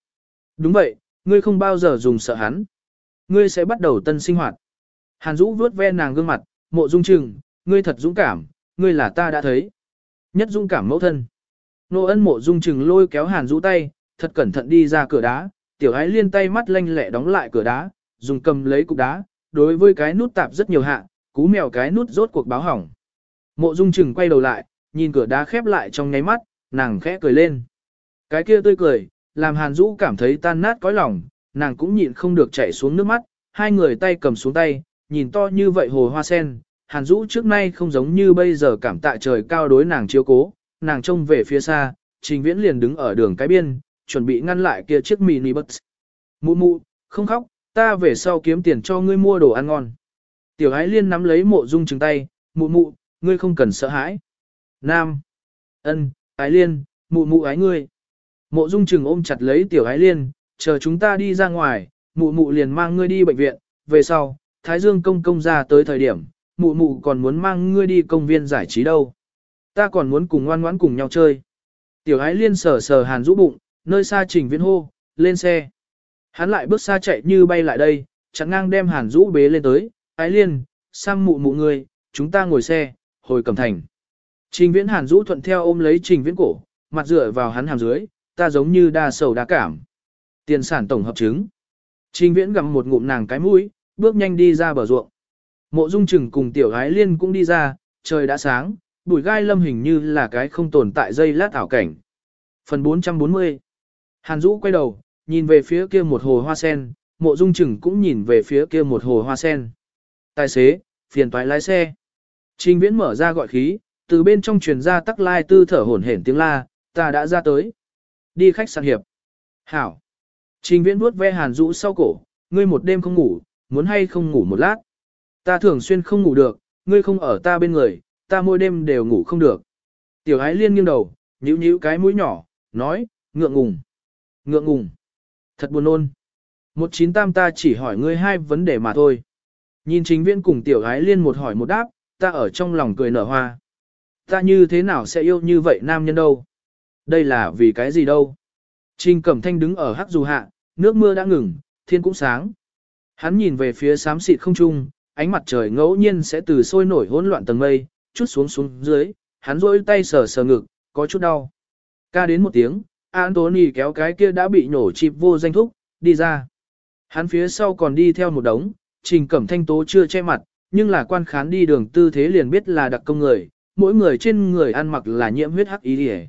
Đúng vậy, ngươi không bao giờ dùng sợ hắn. Ngươi sẽ bắt đầu tân sinh hoạt. Hàn Dũ vuốt ve nàng gương mặt, mộ dung trừng, ngươi thật dũng cảm, ngươi là ta đã thấy. Nhất dũng cảm mẫu thân. Nô ân mộ dung trừng lôi kéo Hàn Dũ tay, thật cẩn thận đi ra cửa đá, tiểu ái liên tay mắt lanh lẹ đóng lại cửa đá, dùng cầm lấy cục đá, đối với cái nút tạp rất nhiều hạ, cú mèo cái nút rốt cuộc báo hỏng. Mộ dung trừng quay đầu lại, nhìn cửa đá khép lại trong nháy mắt, nàng khẽ cười lên. Cái kia tươi cười, làm Hàn Dũ cảm thấy tan nát cõi lòng, nàng cũng nhịn không được chảy xuống nước mắt, hai người tay cầm xuống tay, nhìn to như vậy hồ hoa sen. Hàn Dũ trước nay không giống như bây giờ cảm tạ trời cao đối nàng chiếu cố, nàng trông về phía xa, Trình Viễn liền đứng ở đường cái biên, chuẩn bị ngăn lại kia chiếc mini bus. Mụ mụ, không khóc, ta về sau kiếm tiền cho ngươi mua đồ ăn ngon. Tiểu ái liên nắm lấy mộ dung trừng tay, mụ mụ, ngươi không cần sợ hãi. Nam, ân, ái liên, mụ mụ ái ngươi. Mộ dung trừng ôm chặt lấy tiểu ái liên, chờ chúng ta đi ra ngoài, mụ mụ liền mang ngươi đi bệnh viện, về sau, Thái Dương công công ra tới thời điểm, mụ mụ còn muốn mang ngươi đi công viên giải trí đâu. Ta còn muốn cùng ngoan ngoãn cùng nhau chơi. Tiểu ái liên sờ sờ hàn rũ bụng, nơi xa trình viễn hô, lên xe. Hắn lại bước xa chạy như bay lại đây, chẳng ngang đem hàn rũ bế lên tới, ái liên, sang mụ mụ người, chúng ta ngồi xe, hồi cầm thành. Trình viễn hàn rũ thuận theo ôm lấy trình viễn cổ, mặt dựa vào hắn hàm dưới, ta giống như đa sầu đa cảm. Tiền sản tổng hợp chứng. Trình viễn gặm một ngụm nàng cái mũi, bước nhanh đi ra bờ ruộng. Mộ dung trừng cùng tiểu gái liên cũng đi ra, trời đã sáng, bụi gai lâm hình như là cái không tồn tại dây lát ảo cảnh. Phần 440 Hàn Dũ quay đầu, nhìn về phía kia một hồ hoa sen, mộ dung chừng cũng nhìn về phía kia một hồ hoa sen. Tài xế, phiền toái lái xe. Trình viễn mở ra gọi khí, từ bên trong truyền ra tắc lai tư thở hổn hển tiếng la, ta đã ra tới. Đi khách sạn hiệp. Hảo. Trình viễn vuốt ve hàn Dũ sau cổ, ngươi một đêm không ngủ, muốn hay không ngủ một lát. Ta thường xuyên không ngủ được, ngươi không ở ta bên người, ta mỗi đêm đều ngủ không được. Tiểu ái liên nghiêng đầu, nhíu nhíu cái mũi nhỏ, nói, ngượng ngùng. Ngượng ngùng. Thật buồn ôn. Một chín tam ta chỉ hỏi ngươi hai vấn đề mà thôi. Nhìn chính viên cùng tiểu Ái liên một hỏi một đáp, ta ở trong lòng cười nở hoa. Ta như thế nào sẽ yêu như vậy nam nhân đâu? Đây là vì cái gì đâu? Trình Cẩm Thanh đứng ở hắc dù hạ, nước mưa đã ngừng, thiên cũng sáng. Hắn nhìn về phía xám xịt không trung, ánh mặt trời ngẫu nhiên sẽ từ sôi nổi hỗn loạn tầng mây, chút xuống xuống dưới, hắn rôi tay sờ sờ ngực, có chút đau. Ca đến một tiếng, Anthony kéo cái kia đã bị nổ chịp vô danh thúc, đi ra. Hắn phía sau còn đi theo một đống, trình cẩm thanh tố chưa che mặt, nhưng là quan khán đi đường tư thế liền biết là đặc công người, mỗi người trên người ăn mặc là nhiễm huyết hắc ý đi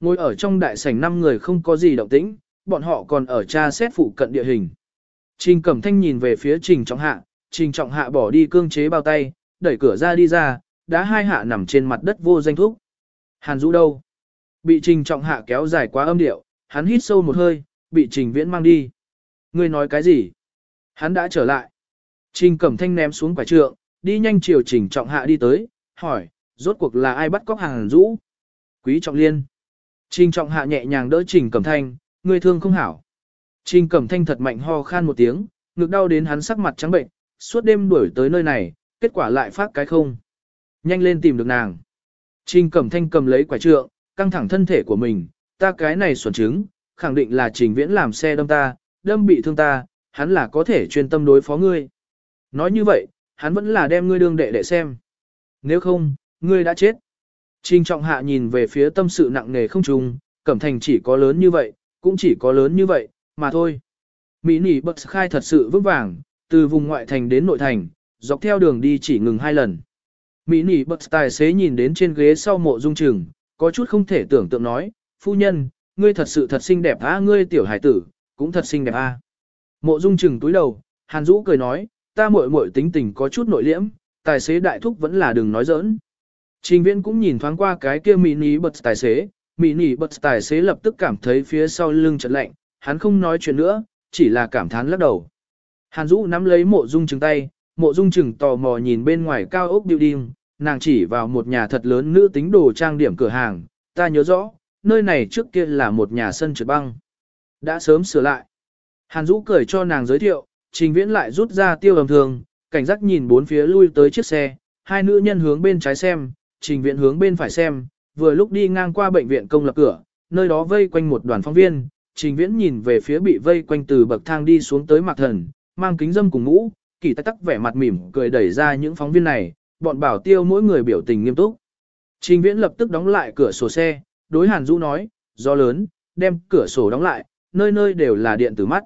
Ngồi ở trong đại sảnh năm người không có gì động tĩnh, bọn họ còn ở tra xét phụ cận địa hình. Trình cẩm thanh nhìn về phía trình trọng hạ, trình trọng hạ bỏ đi cương chế bao tay, đẩy cửa ra đi ra, đã hai hạ nằm trên mặt đất vô danh thúc. Hàn Dũ đâu? Bị trình trọng hạ kéo dài quá âm điệu, hắn hít sâu một hơi, bị trình viễn mang đi. Ngươi nói cái gì? Hắn đã trở lại. Trình cẩm thanh ném xuống quả trượng, đi nhanh chiều trình trọng hạ đi tới, hỏi, rốt cuộc là ai bắt cóc hàng Dũ? Quý trọng liên. Trình trọng hạ nhẹ nhàng đỡ trình cẩm thanh, ngươi thương không hảo. Trình cẩm thanh thật mạnh ho khan một tiếng, ngực đau đến hắn sắc mặt trắng bệnh, suốt đêm đuổi tới nơi này, kết quả lại phát cái không. Nhanh lên tìm được nàng. Trình Cẩm Thanh cầm lấy quả trượng, căng thẳng thân thể của mình, ta cái này xuẩn chứng, khẳng định là Trình Viễn làm xe đâm ta, đâm bị thương ta, hắn là có thể chuyên tâm đối phó ngươi. Nói như vậy, hắn vẫn là đem ngươi đương đệ đệ xem. Nếu không, ngươi đã chết. Trình Trọng Hạ nhìn về phía tâm sự nặng nề không trùng, Cẩm Thành chỉ có lớn như vậy, cũng chỉ có lớn như vậy, mà thôi. Mỹ nỉ bật khai thật sự vững vàng, từ vùng ngoại thành đến nội thành, dọc theo đường đi chỉ ngừng hai lần. Mỹ nỉ bật tài xế nhìn đến trên ghế sau mộ dung trừng, có chút không thể tưởng tượng nói, phu nhân, ngươi thật sự thật xinh đẹp á ngươi tiểu hải tử, cũng thật xinh đẹp a. Mộ dung trừng túi đầu, Hàn rũ cười nói, ta muội muội tính tình có chút nội liễm, tài xế đại thúc vẫn là đừng nói giỡn. Trình viễn cũng nhìn thoáng qua cái kia mỹ nỉ bật tài xế, mỹ nỉ bật tài xế lập tức cảm thấy phía sau lưng chợt lạnh, hắn không nói chuyện nữa, chỉ là cảm thán lắc đầu. Hàn Dũ nắm lấy mộ dung trừng tay, mộ dung trừng tò mò nhìn bên ngoài cao ốc building, nàng chỉ vào một nhà thật lớn nữ tính đồ trang điểm cửa hàng, ta nhớ rõ, nơi này trước kia là một nhà sân trượt băng. Đã sớm sửa lại. Hàn Dũ cười cho nàng giới thiệu, trình viễn lại rút ra tiêu ầm thường, cảnh giác nhìn bốn phía lui tới chiếc xe, hai nữ nhân hướng bên trái xem, trình viễn hướng bên phải xem, vừa lúc đi ngang qua bệnh viện công lập cửa, nơi đó vây quanh một đoàn phóng viên, trình viễn nhìn về phía bị vây quanh từ bậc thang đi xuống tới mặt thần, mang kính dâm cùng mũ, kỳ tắc tắc vẻ mặt mỉm cười đẩy ra những phóng viên này, bọn bảo tiêu mỗi người biểu tình nghiêm túc. Trình viễn lập tức đóng lại cửa sổ xe, đối Hàn Dũ nói, do lớn, đem cửa sổ đóng lại, nơi nơi đều là điện tử mắt.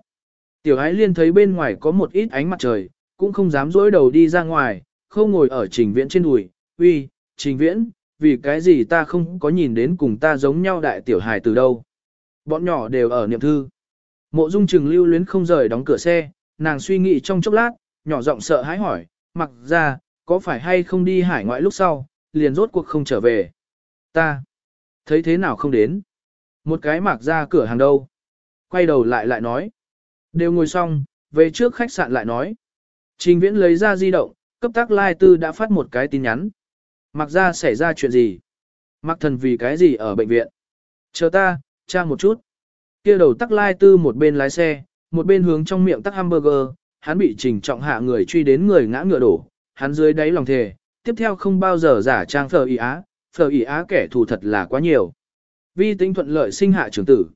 Tiểu ái liên thấy bên ngoài có một ít ánh mặt trời, cũng không dám dối đầu đi ra ngoài, không ngồi ở trình viễn trên đùi, uy, trình viễn, vì cái gì ta không có nhìn đến cùng ta giống nhau đại tiểu hài từ đâu. Bọn nhỏ đều ở niệm thư. Mộ dung trừng lưu luyến không rời đóng cửa xe, nàng suy nghĩ trong chốc lát, nhỏ giọng sợ hãi hỏi, mặc ra, có phải hay không đi hải ngoại lúc sau, liền rốt cuộc không trở về. Ta, thấy thế nào không đến. Một cái mặc ra cửa hàng đâu. Quay đầu lại lại nói. Đều ngồi xong, về trước khách sạn lại nói. Trình viễn lấy ra di động, cấp tác lai tư đã phát một cái tin nhắn. Mặc ra xảy ra chuyện gì? Mặc thần vì cái gì ở bệnh viện? Chờ ta, tra một chút. kia đầu tắc lai tư một bên lái xe, một bên hướng trong miệng tắc hamburger, hắn bị trình trọng hạ người truy đến người ngã ngựa đổ, hắn dưới đáy lòng thề, tiếp theo không bao giờ giả trang phở ý á, phở ý á kẻ thù thật là quá nhiều. Vi tính thuận lợi sinh hạ trưởng tử.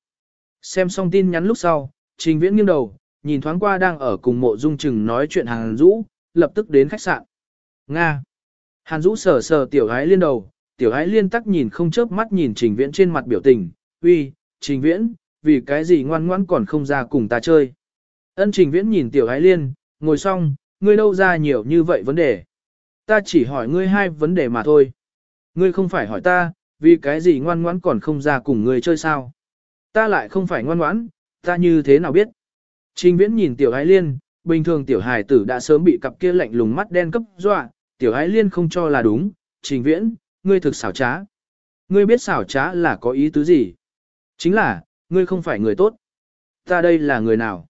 Xem xong tin nhắn lúc sau, trình viễn nghiêng đầu, nhìn thoáng qua đang ở cùng mộ dung chừng nói chuyện hàng rũ, lập tức đến khách sạn. Nga. Hàn rũ sờ sờ tiểu gái liên đầu, tiểu gái liên tắc nhìn không chớp mắt nhìn trình viễn trên mặt biểu tình, uy, trình viễn, vì cái gì ngoan ngoãn còn không ra cùng ta chơi. Ân trình viễn nhìn tiểu ái liên, ngồi xong, ngươi đâu ra nhiều như vậy vấn đề. Ta chỉ hỏi ngươi hai vấn đề mà thôi. Ngươi không phải hỏi ta, vì cái gì ngoan ngoãn còn không ra cùng ngươi chơi sao. Ta lại không phải ngoan ngoãn, ta như thế nào biết. Trình viễn nhìn tiểu ái liên, bình thường tiểu hài tử đã sớm bị cặp kia lạnh lùng mắt đen cấp dọa, tiểu ái liên không cho là đúng, trình viễn, ngươi thực xảo trá. Ngươi biết xảo trá là có ý tứ gì? Chính là, ngươi không phải người tốt. Ta đây là người nào?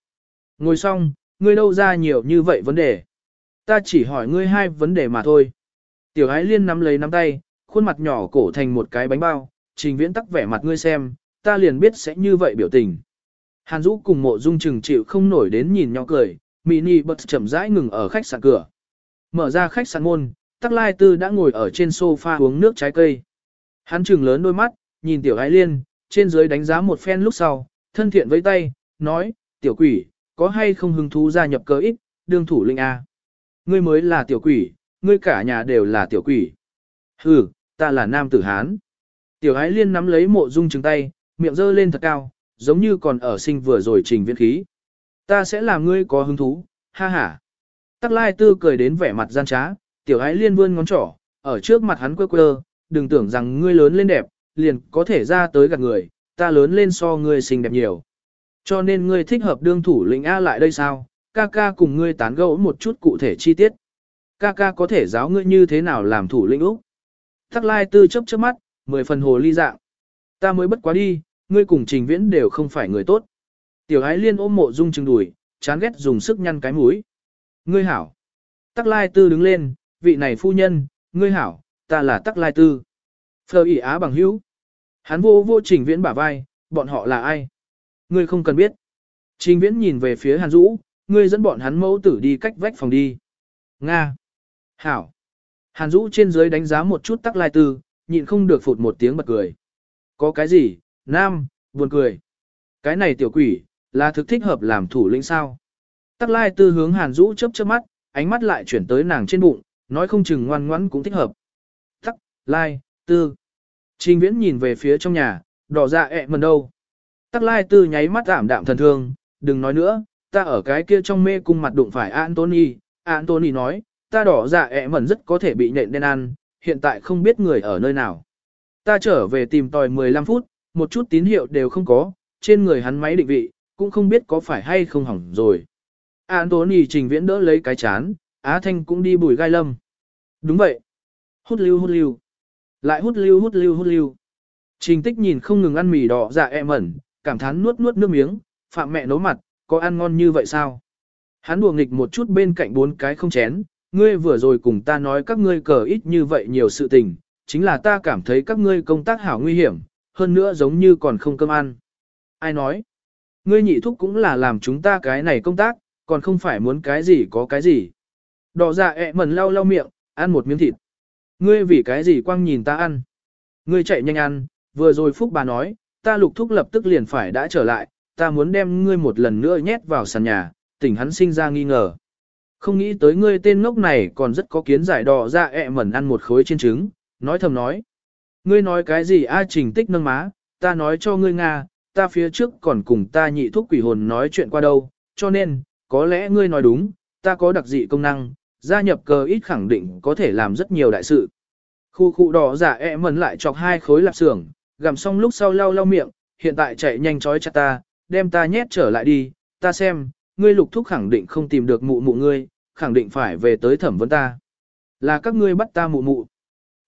Ngồi xong, ngươi đâu ra nhiều như vậy vấn đề. Ta chỉ hỏi ngươi hai vấn đề mà thôi. Tiểu ái liên nắm lấy nắm tay, khuôn mặt nhỏ cổ thành một cái bánh bao, trình viễn tắc vẻ mặt ngươi xem, ta liền biết sẽ như vậy biểu tình. Hàn Dũ cùng mộ dung chừng chịu không nổi đến nhìn nhau cười, mini bật chậm rãi ngừng ở khách sạn cửa. Mở ra khách sạn môn, Tắc Lai Tư đã ngồi ở trên sofa uống nước trái cây. Hắn trừng lớn đôi mắt, nhìn Tiểu Ái Liên, trên dưới đánh giá một phen lúc sau, thân thiện với tay, nói, Tiểu Quỷ, có hay không hứng thú gia nhập cơ ít, đương thủ linh A. Ngươi mới là Tiểu Quỷ, ngươi cả nhà đều là Tiểu Quỷ. Hừ, ta là Nam Tử Hán. Tiểu Ái Liên nắm lấy mộ dung trừng tay, miệng dơ lên thật cao, giống như còn ở sinh vừa rồi trình viễn khí. Ta sẽ làm ngươi có hứng thú, ha ha. Tắc Lai Tư cười đến vẻ mặt gian trá, tiểu ái liên vươn ngón trỏ, ở trước mặt hắn quơ quơ, đừng tưởng rằng ngươi lớn lên đẹp, liền có thể ra tới gặp người, ta lớn lên so ngươi xinh đẹp nhiều. Cho nên ngươi thích hợp đương thủ lĩnh A lại đây sao, ca ca cùng ngươi tán gẫu một chút cụ thể chi tiết. Ca ca có thể giáo ngươi như thế nào làm thủ lĩnh Úc. Tắc Lai Tư chấp chớp mắt, mười phần hồ ly dạng. Ta mới bất quá đi, ngươi cùng trình viễn đều không phải người tốt. Tiểu ái liên ôm mộ dung chừng đùi, chán ghét dùng sức nhăn cái mũi. Ngươi hảo. Tắc Lai Tư đứng lên, vị này phu nhân, ngươi hảo, ta là Tắc Lai Tư. Phờ ỉ á bằng hữu. Hắn vô vô trình viễn bả vai, bọn họ là ai? Ngươi không cần biết. Trình viễn nhìn về phía Hàn Dũ, ngươi dẫn bọn hắn mẫu tử đi cách vách phòng đi. Nga. Hảo. Hàn Dũ trên dưới đánh giá một chút tắc lai tư, nhịn không được phụt một tiếng bật cười. Có cái gì, nam, buồn cười. Cái này tiểu quỷ, là thực thích hợp làm thủ lĩnh sao. Tắc lai tư hướng Hàn Dũ chớp chớp mắt, ánh mắt lại chuyển tới nàng trên bụng, nói không chừng ngoan ngoãn cũng thích hợp. Tắc, lai, tư. Trình viễn nhìn về phía trong nhà, đỏ dạ ẹ mần đâu. Tắc lai tư nháy mắt ảm đạm thần thương, đừng nói nữa, ta ở cái kia trong mê cung mặt đụng phải Anthony. Anthony nói, ta đỏ dạ ẹ mần rất có thể bị nhện đen ăn, hiện tại không biết người ở nơi nào. Ta trở về tìm tòi 15 phút, một chút tín hiệu đều không có, trên người hắn máy định vị, cũng không biết có phải hay không hỏng rồi. Anthony trình viễn đỡ lấy cái chán, Á Thanh cũng đi bùi gai lâm. Đúng vậy. Hút lưu hút lưu. Lại hút lưu hút lưu hút lưu. Trình tích nhìn không ngừng ăn mì đỏ dạ em ẩn, cảm thán nuốt nuốt nước miếng, phạm mẹ nấu mặt, có ăn ngon như vậy sao? Hắn đùa nghịch một chút bên cạnh bốn cái không chén, ngươi vừa rồi cùng ta nói các ngươi cờ ít như vậy nhiều sự tình, chính là ta cảm thấy các ngươi công tác hảo nguy hiểm, hơn nữa giống như còn không cơm ăn. Ai nói? Ngươi nhị thúc cũng là làm chúng ta cái này công tác, còn không phải muốn cái gì có cái gì. Đỏ dạ ẹ mẩn lau lau miệng, ăn một miếng thịt. Ngươi vì cái gì quăng nhìn ta ăn? Ngươi chạy nhanh ăn, vừa rồi Phúc bà nói, ta lục thúc lập tức liền phải đã trở lại, ta muốn đem ngươi một lần nữa nhét vào sàn nhà, tỉnh hắn sinh ra nghi ngờ. Không nghĩ tới ngươi tên ngốc này còn rất có kiến giải đỏ ra ẹ mẩn ăn một khối trên trứng, nói thầm nói. Ngươi nói cái gì a trình tích nâng má, ta nói cho ngươi Nga, ta phía trước còn cùng ta nhị thuốc quỷ hồn nói chuyện qua đâu, cho nên, có lẽ ngươi nói đúng, ta có đặc dị công năng, gia nhập cờ ít khẳng định có thể làm rất nhiều đại sự. Khu khu đỏ giả e mẩn lại chọc hai khối lạp xưởng, gặm xong lúc sau lau lau miệng, hiện tại chạy nhanh chói chặt ta, đem ta nhét trở lại đi, ta xem, ngươi lục thúc khẳng định không tìm được mụ mụ ngươi, khẳng định phải về tới thẩm vấn ta. Là các ngươi bắt ta mụ mụ.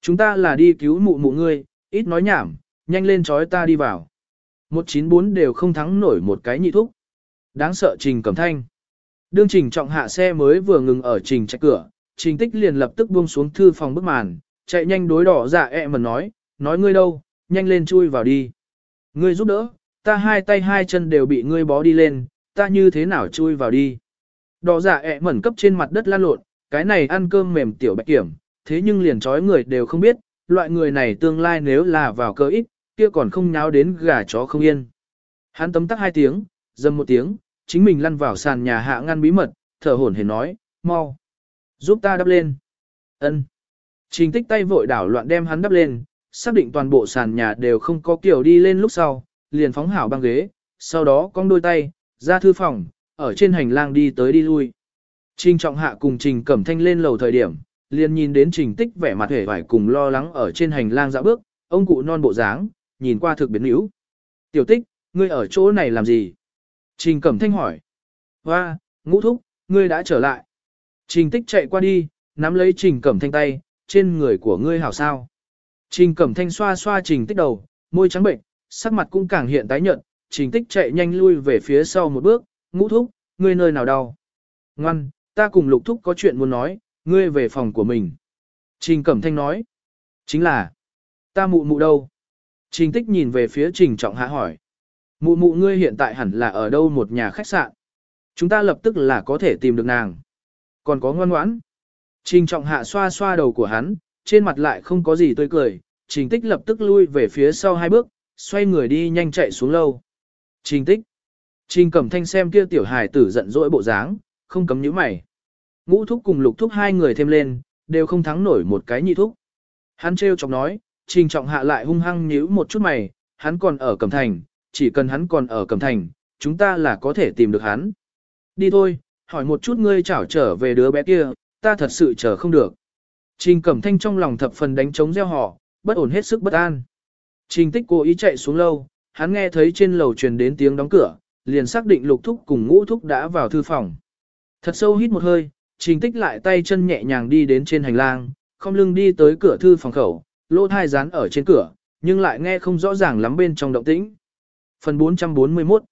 Chúng ta là đi cứu mụ mụ ngươi, ít nói nhảm, nhanh lên chói ta đi vào. 194 đều không thắng nổi một cái nhị thúc. Đáng sợ Trình Cẩm Thanh. Đương Trình trọng hạ xe mới vừa ngừng ở Trình trạch cửa, Trình tích liền lập tức buông xuống thư phòng bức màn, chạy nhanh đối đỏ dạ ẹ mà nói, nói ngươi đâu, nhanh lên chui vào đi. Ngươi giúp đỡ, ta hai tay hai chân đều bị ngươi bó đi lên, ta như thế nào chui vào đi. Đỏ dạ ẹ mẩn cấp trên mặt đất lan lộn, cái này ăn cơm mềm tiểu bạch kiểm, thế nhưng liền trói người đều không biết, loại người này tương lai nếu là vào cơ ít, kia còn không nháo đến gà chó không yên. Hắn tấm tắc hai tiếng, dầm một tiếng, chính mình lăn vào sàn nhà hạ ngăn bí mật, thở hổn hển nói, mau, giúp ta đắp lên. Ân. Trình tích tay vội đảo loạn đem hắn đắp lên, xác định toàn bộ sàn nhà đều không có kiểu đi lên lúc sau, liền phóng hảo băng ghế, sau đó cong đôi tay, ra thư phòng, ở trên hành lang đi tới đi lui. Trình trọng hạ cùng trình cẩm thanh lên lầu thời điểm, liền nhìn đến trình tích vẻ mặt hề vải cùng lo lắng ở trên hành lang dạo bước, ông cụ non bộ dáng, nhìn qua thực biến yếu. Tiểu tích, ngươi ở chỗ này làm gì? Trình cẩm thanh hỏi. Hoa, ngũ thúc, ngươi đã trở lại. Trình tích chạy qua đi, nắm lấy trình cẩm thanh tay, trên người của ngươi hảo sao. Trình cẩm thanh xoa xoa trình tích đầu, môi trắng bệnh, sắc mặt cũng càng hiện tái nhợt, trình tích chạy nhanh lui về phía sau một bước, ngũ thúc, ngươi nơi nào đau. Ngoan, ta cùng lục thúc có chuyện muốn nói, ngươi về phòng của mình. Trình cẩm thanh nói, chính là, ta mụ mụ đâu. Trình tích nhìn về phía trình trọng hạ hỏi. Mụ mụ ngươi hiện tại hẳn là ở đâu một nhà khách sạn. Chúng ta lập tức là có thể tìm được nàng. Còn có ngoan ngoãn. Trình trọng hạ xoa xoa đầu của hắn, trên mặt lại không có gì tươi cười, trình tích lập tức lui về phía sau hai bước, xoay người đi nhanh chạy xuống lâu. Trình tích. Trình cẩm thanh xem kia tiểu hài tử giận dỗi bộ dáng, không cấm nhíu mày. Ngũ thúc cùng lục thúc hai người thêm lên, đều không thắng nổi một cái nhị thúc. Hắn trêu chọc nói, trình trọng hạ lại hung hăng nhíu một chút mày, hắn còn ở cẩm thành, chỉ cần hắn còn ở cẩm thành, chúng ta là có thể tìm được hắn. Đi thôi, hỏi một chút ngươi chảo trở về đứa bé kia, ta thật sự chờ không được. Trình Cẩm Thanh trong lòng thập phần đánh trống gieo họ, bất ổn hết sức bất an. Trình Tích cố ý chạy xuống lâu, hắn nghe thấy trên lầu truyền đến tiếng đóng cửa, liền xác định Lục Thúc cùng Ngũ Thúc đã vào thư phòng. Thật sâu hít một hơi, Trình Tích lại tay chân nhẹ nhàng đi đến trên hành lang, không lưng đi tới cửa thư phòng khẩu, lỗ thai dán ở trên cửa, nhưng lại nghe không rõ ràng lắm bên trong động tĩnh. Phần 441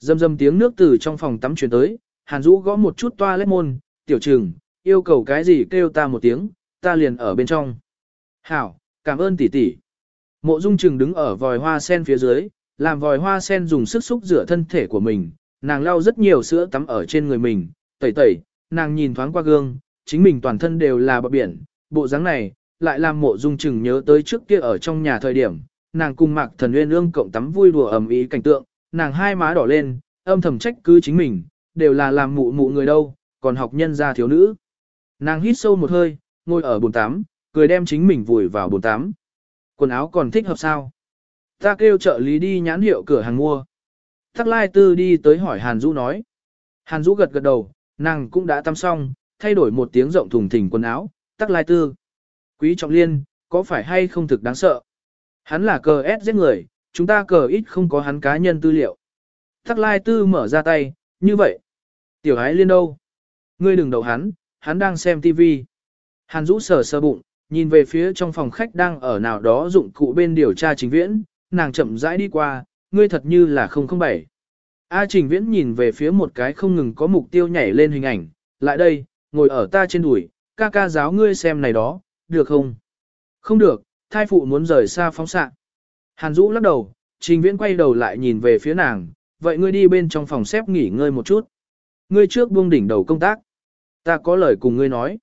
Dầm dầm tiếng nước từ trong phòng tắm truyền tới, Hàn Dũ gõ một chút toa lét môn, tiểu trừng, yêu cầu cái gì kêu ta một tiếng, ta liền ở bên trong. Hảo, cảm ơn tỷ tỷ. Mộ Dung Trừng đứng ở vòi hoa sen phía dưới, làm vòi hoa sen dùng sức xúc rửa thân thể của mình, nàng lau rất nhiều sữa tắm ở trên người mình, tẩy tẩy, nàng nhìn thoáng qua gương, chính mình toàn thân đều là bọ biển, bộ dáng này, lại làm mộ dung Trừng nhớ tới trước kia ở trong nhà thời điểm, nàng cùng mạc thần uyên ương cộng tắm vui đùa ầm ĩ cảnh tượng, nàng hai má đỏ lên, âm thầm trách cứ chính mình, đều là làm mụ mụ người đâu, còn học nhân gia thiếu nữ. Nàng hít sâu một hơi, ngồi ở bồn tắm, cười đem chính mình vùi vào bồn tắm. Quần áo còn thích hợp sao? Ta kêu trợ lý đi nhãn hiệu cửa hàng mua. Tắc Lai Tư đi tới hỏi Hàn Dũ nói. Hàn Dũ gật gật đầu, nàng cũng đã tắm xong, thay đổi một tiếng rộng thùng thình quần áo. Tắc Lai Tư. Quý Trọng Liên, có phải hay không thực đáng sợ? Hắn là cờ S giết người, chúng ta cờ ít không có hắn cá nhân tư liệu. Thác Lai Tư mở ra tay, như vậy. Tiểu Ái Liên đâu? Ngươi đừng đầu hắn, hắn đang xem TV. Hàn Dũ sờ sờ bụng, nhìn về phía trong phòng khách đang ở nào đó dụng cụ bên điều tra trình viễn, nàng chậm rãi đi qua, ngươi thật như là 007. A trình viễn nhìn về phía một cái không ngừng có mục tiêu nhảy lên hình ảnh, lại đây, ngồi ở ta trên đùi, ca ca giáo ngươi xem này đó, được không? Không được, thai phụ muốn rời xa phóng xạ. Hàn Dũ lắc đầu, trình viễn quay đầu lại nhìn về phía nàng, vậy ngươi đi bên trong phòng xếp nghỉ ngơi một chút. Ngươi trước buông đỉnh đầu công tác. Ta có lời cùng ngươi nói.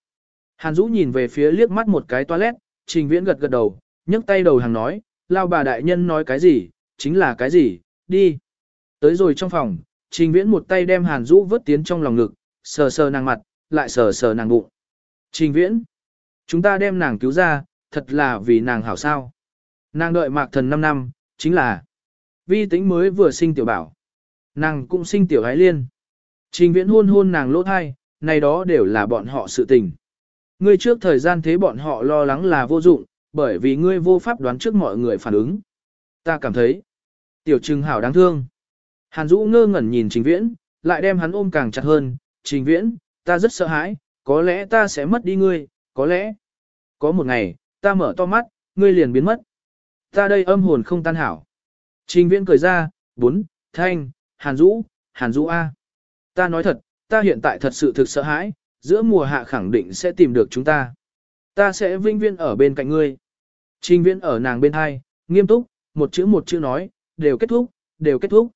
Hàn Dũ nhìn về phía liếc mắt một cái toilet, trình viễn gật gật đầu, nhấc tay đầu hàng nói, lao bà đại nhân nói cái gì, chính là cái gì, đi. Tới rồi trong phòng, trình viễn một tay đem Hàn Dũ vớt tiến trong lòng ngực, sờ sờ nàng mặt, lại sờ sờ nàng bụng. Trình viễn, chúng ta đem nàng cứu ra, thật là vì nàng hảo sao. Nàng đợi mạc thần 5 năm, chính là vi tính mới vừa sinh tiểu bảo. Nàng cũng sinh tiểu gái liên. Trình viễn hôn hôn nàng lỗ thai, này đó đều là bọn họ sự tình. Ngươi trước thời gian thế bọn họ lo lắng là vô dụng, bởi vì ngươi vô pháp đoán trước mọi người phản ứng. Ta cảm thấy, tiểu trừng hảo đáng thương. Hàn Dũ ngơ ngẩn nhìn Trình Viễn, lại đem hắn ôm càng chặt hơn. Trình Viễn, ta rất sợ hãi, có lẽ ta sẽ mất đi ngươi, có lẽ. Có một ngày, ta mở to mắt, ngươi liền biến mất. Ta đây âm hồn không tan hảo. Trình Viễn cười ra, bốn, thanh, Hàn Dũ, Hàn Dũ A. Ta nói thật, ta hiện tại thật sự thực sợ hãi, giữa mùa hạ khẳng định sẽ tìm được chúng ta. Ta sẽ vinh viên ở bên cạnh ngươi. Trình viễn ở nàng bên hai, nghiêm túc, một chữ một chữ nói, đều kết thúc, đều kết thúc.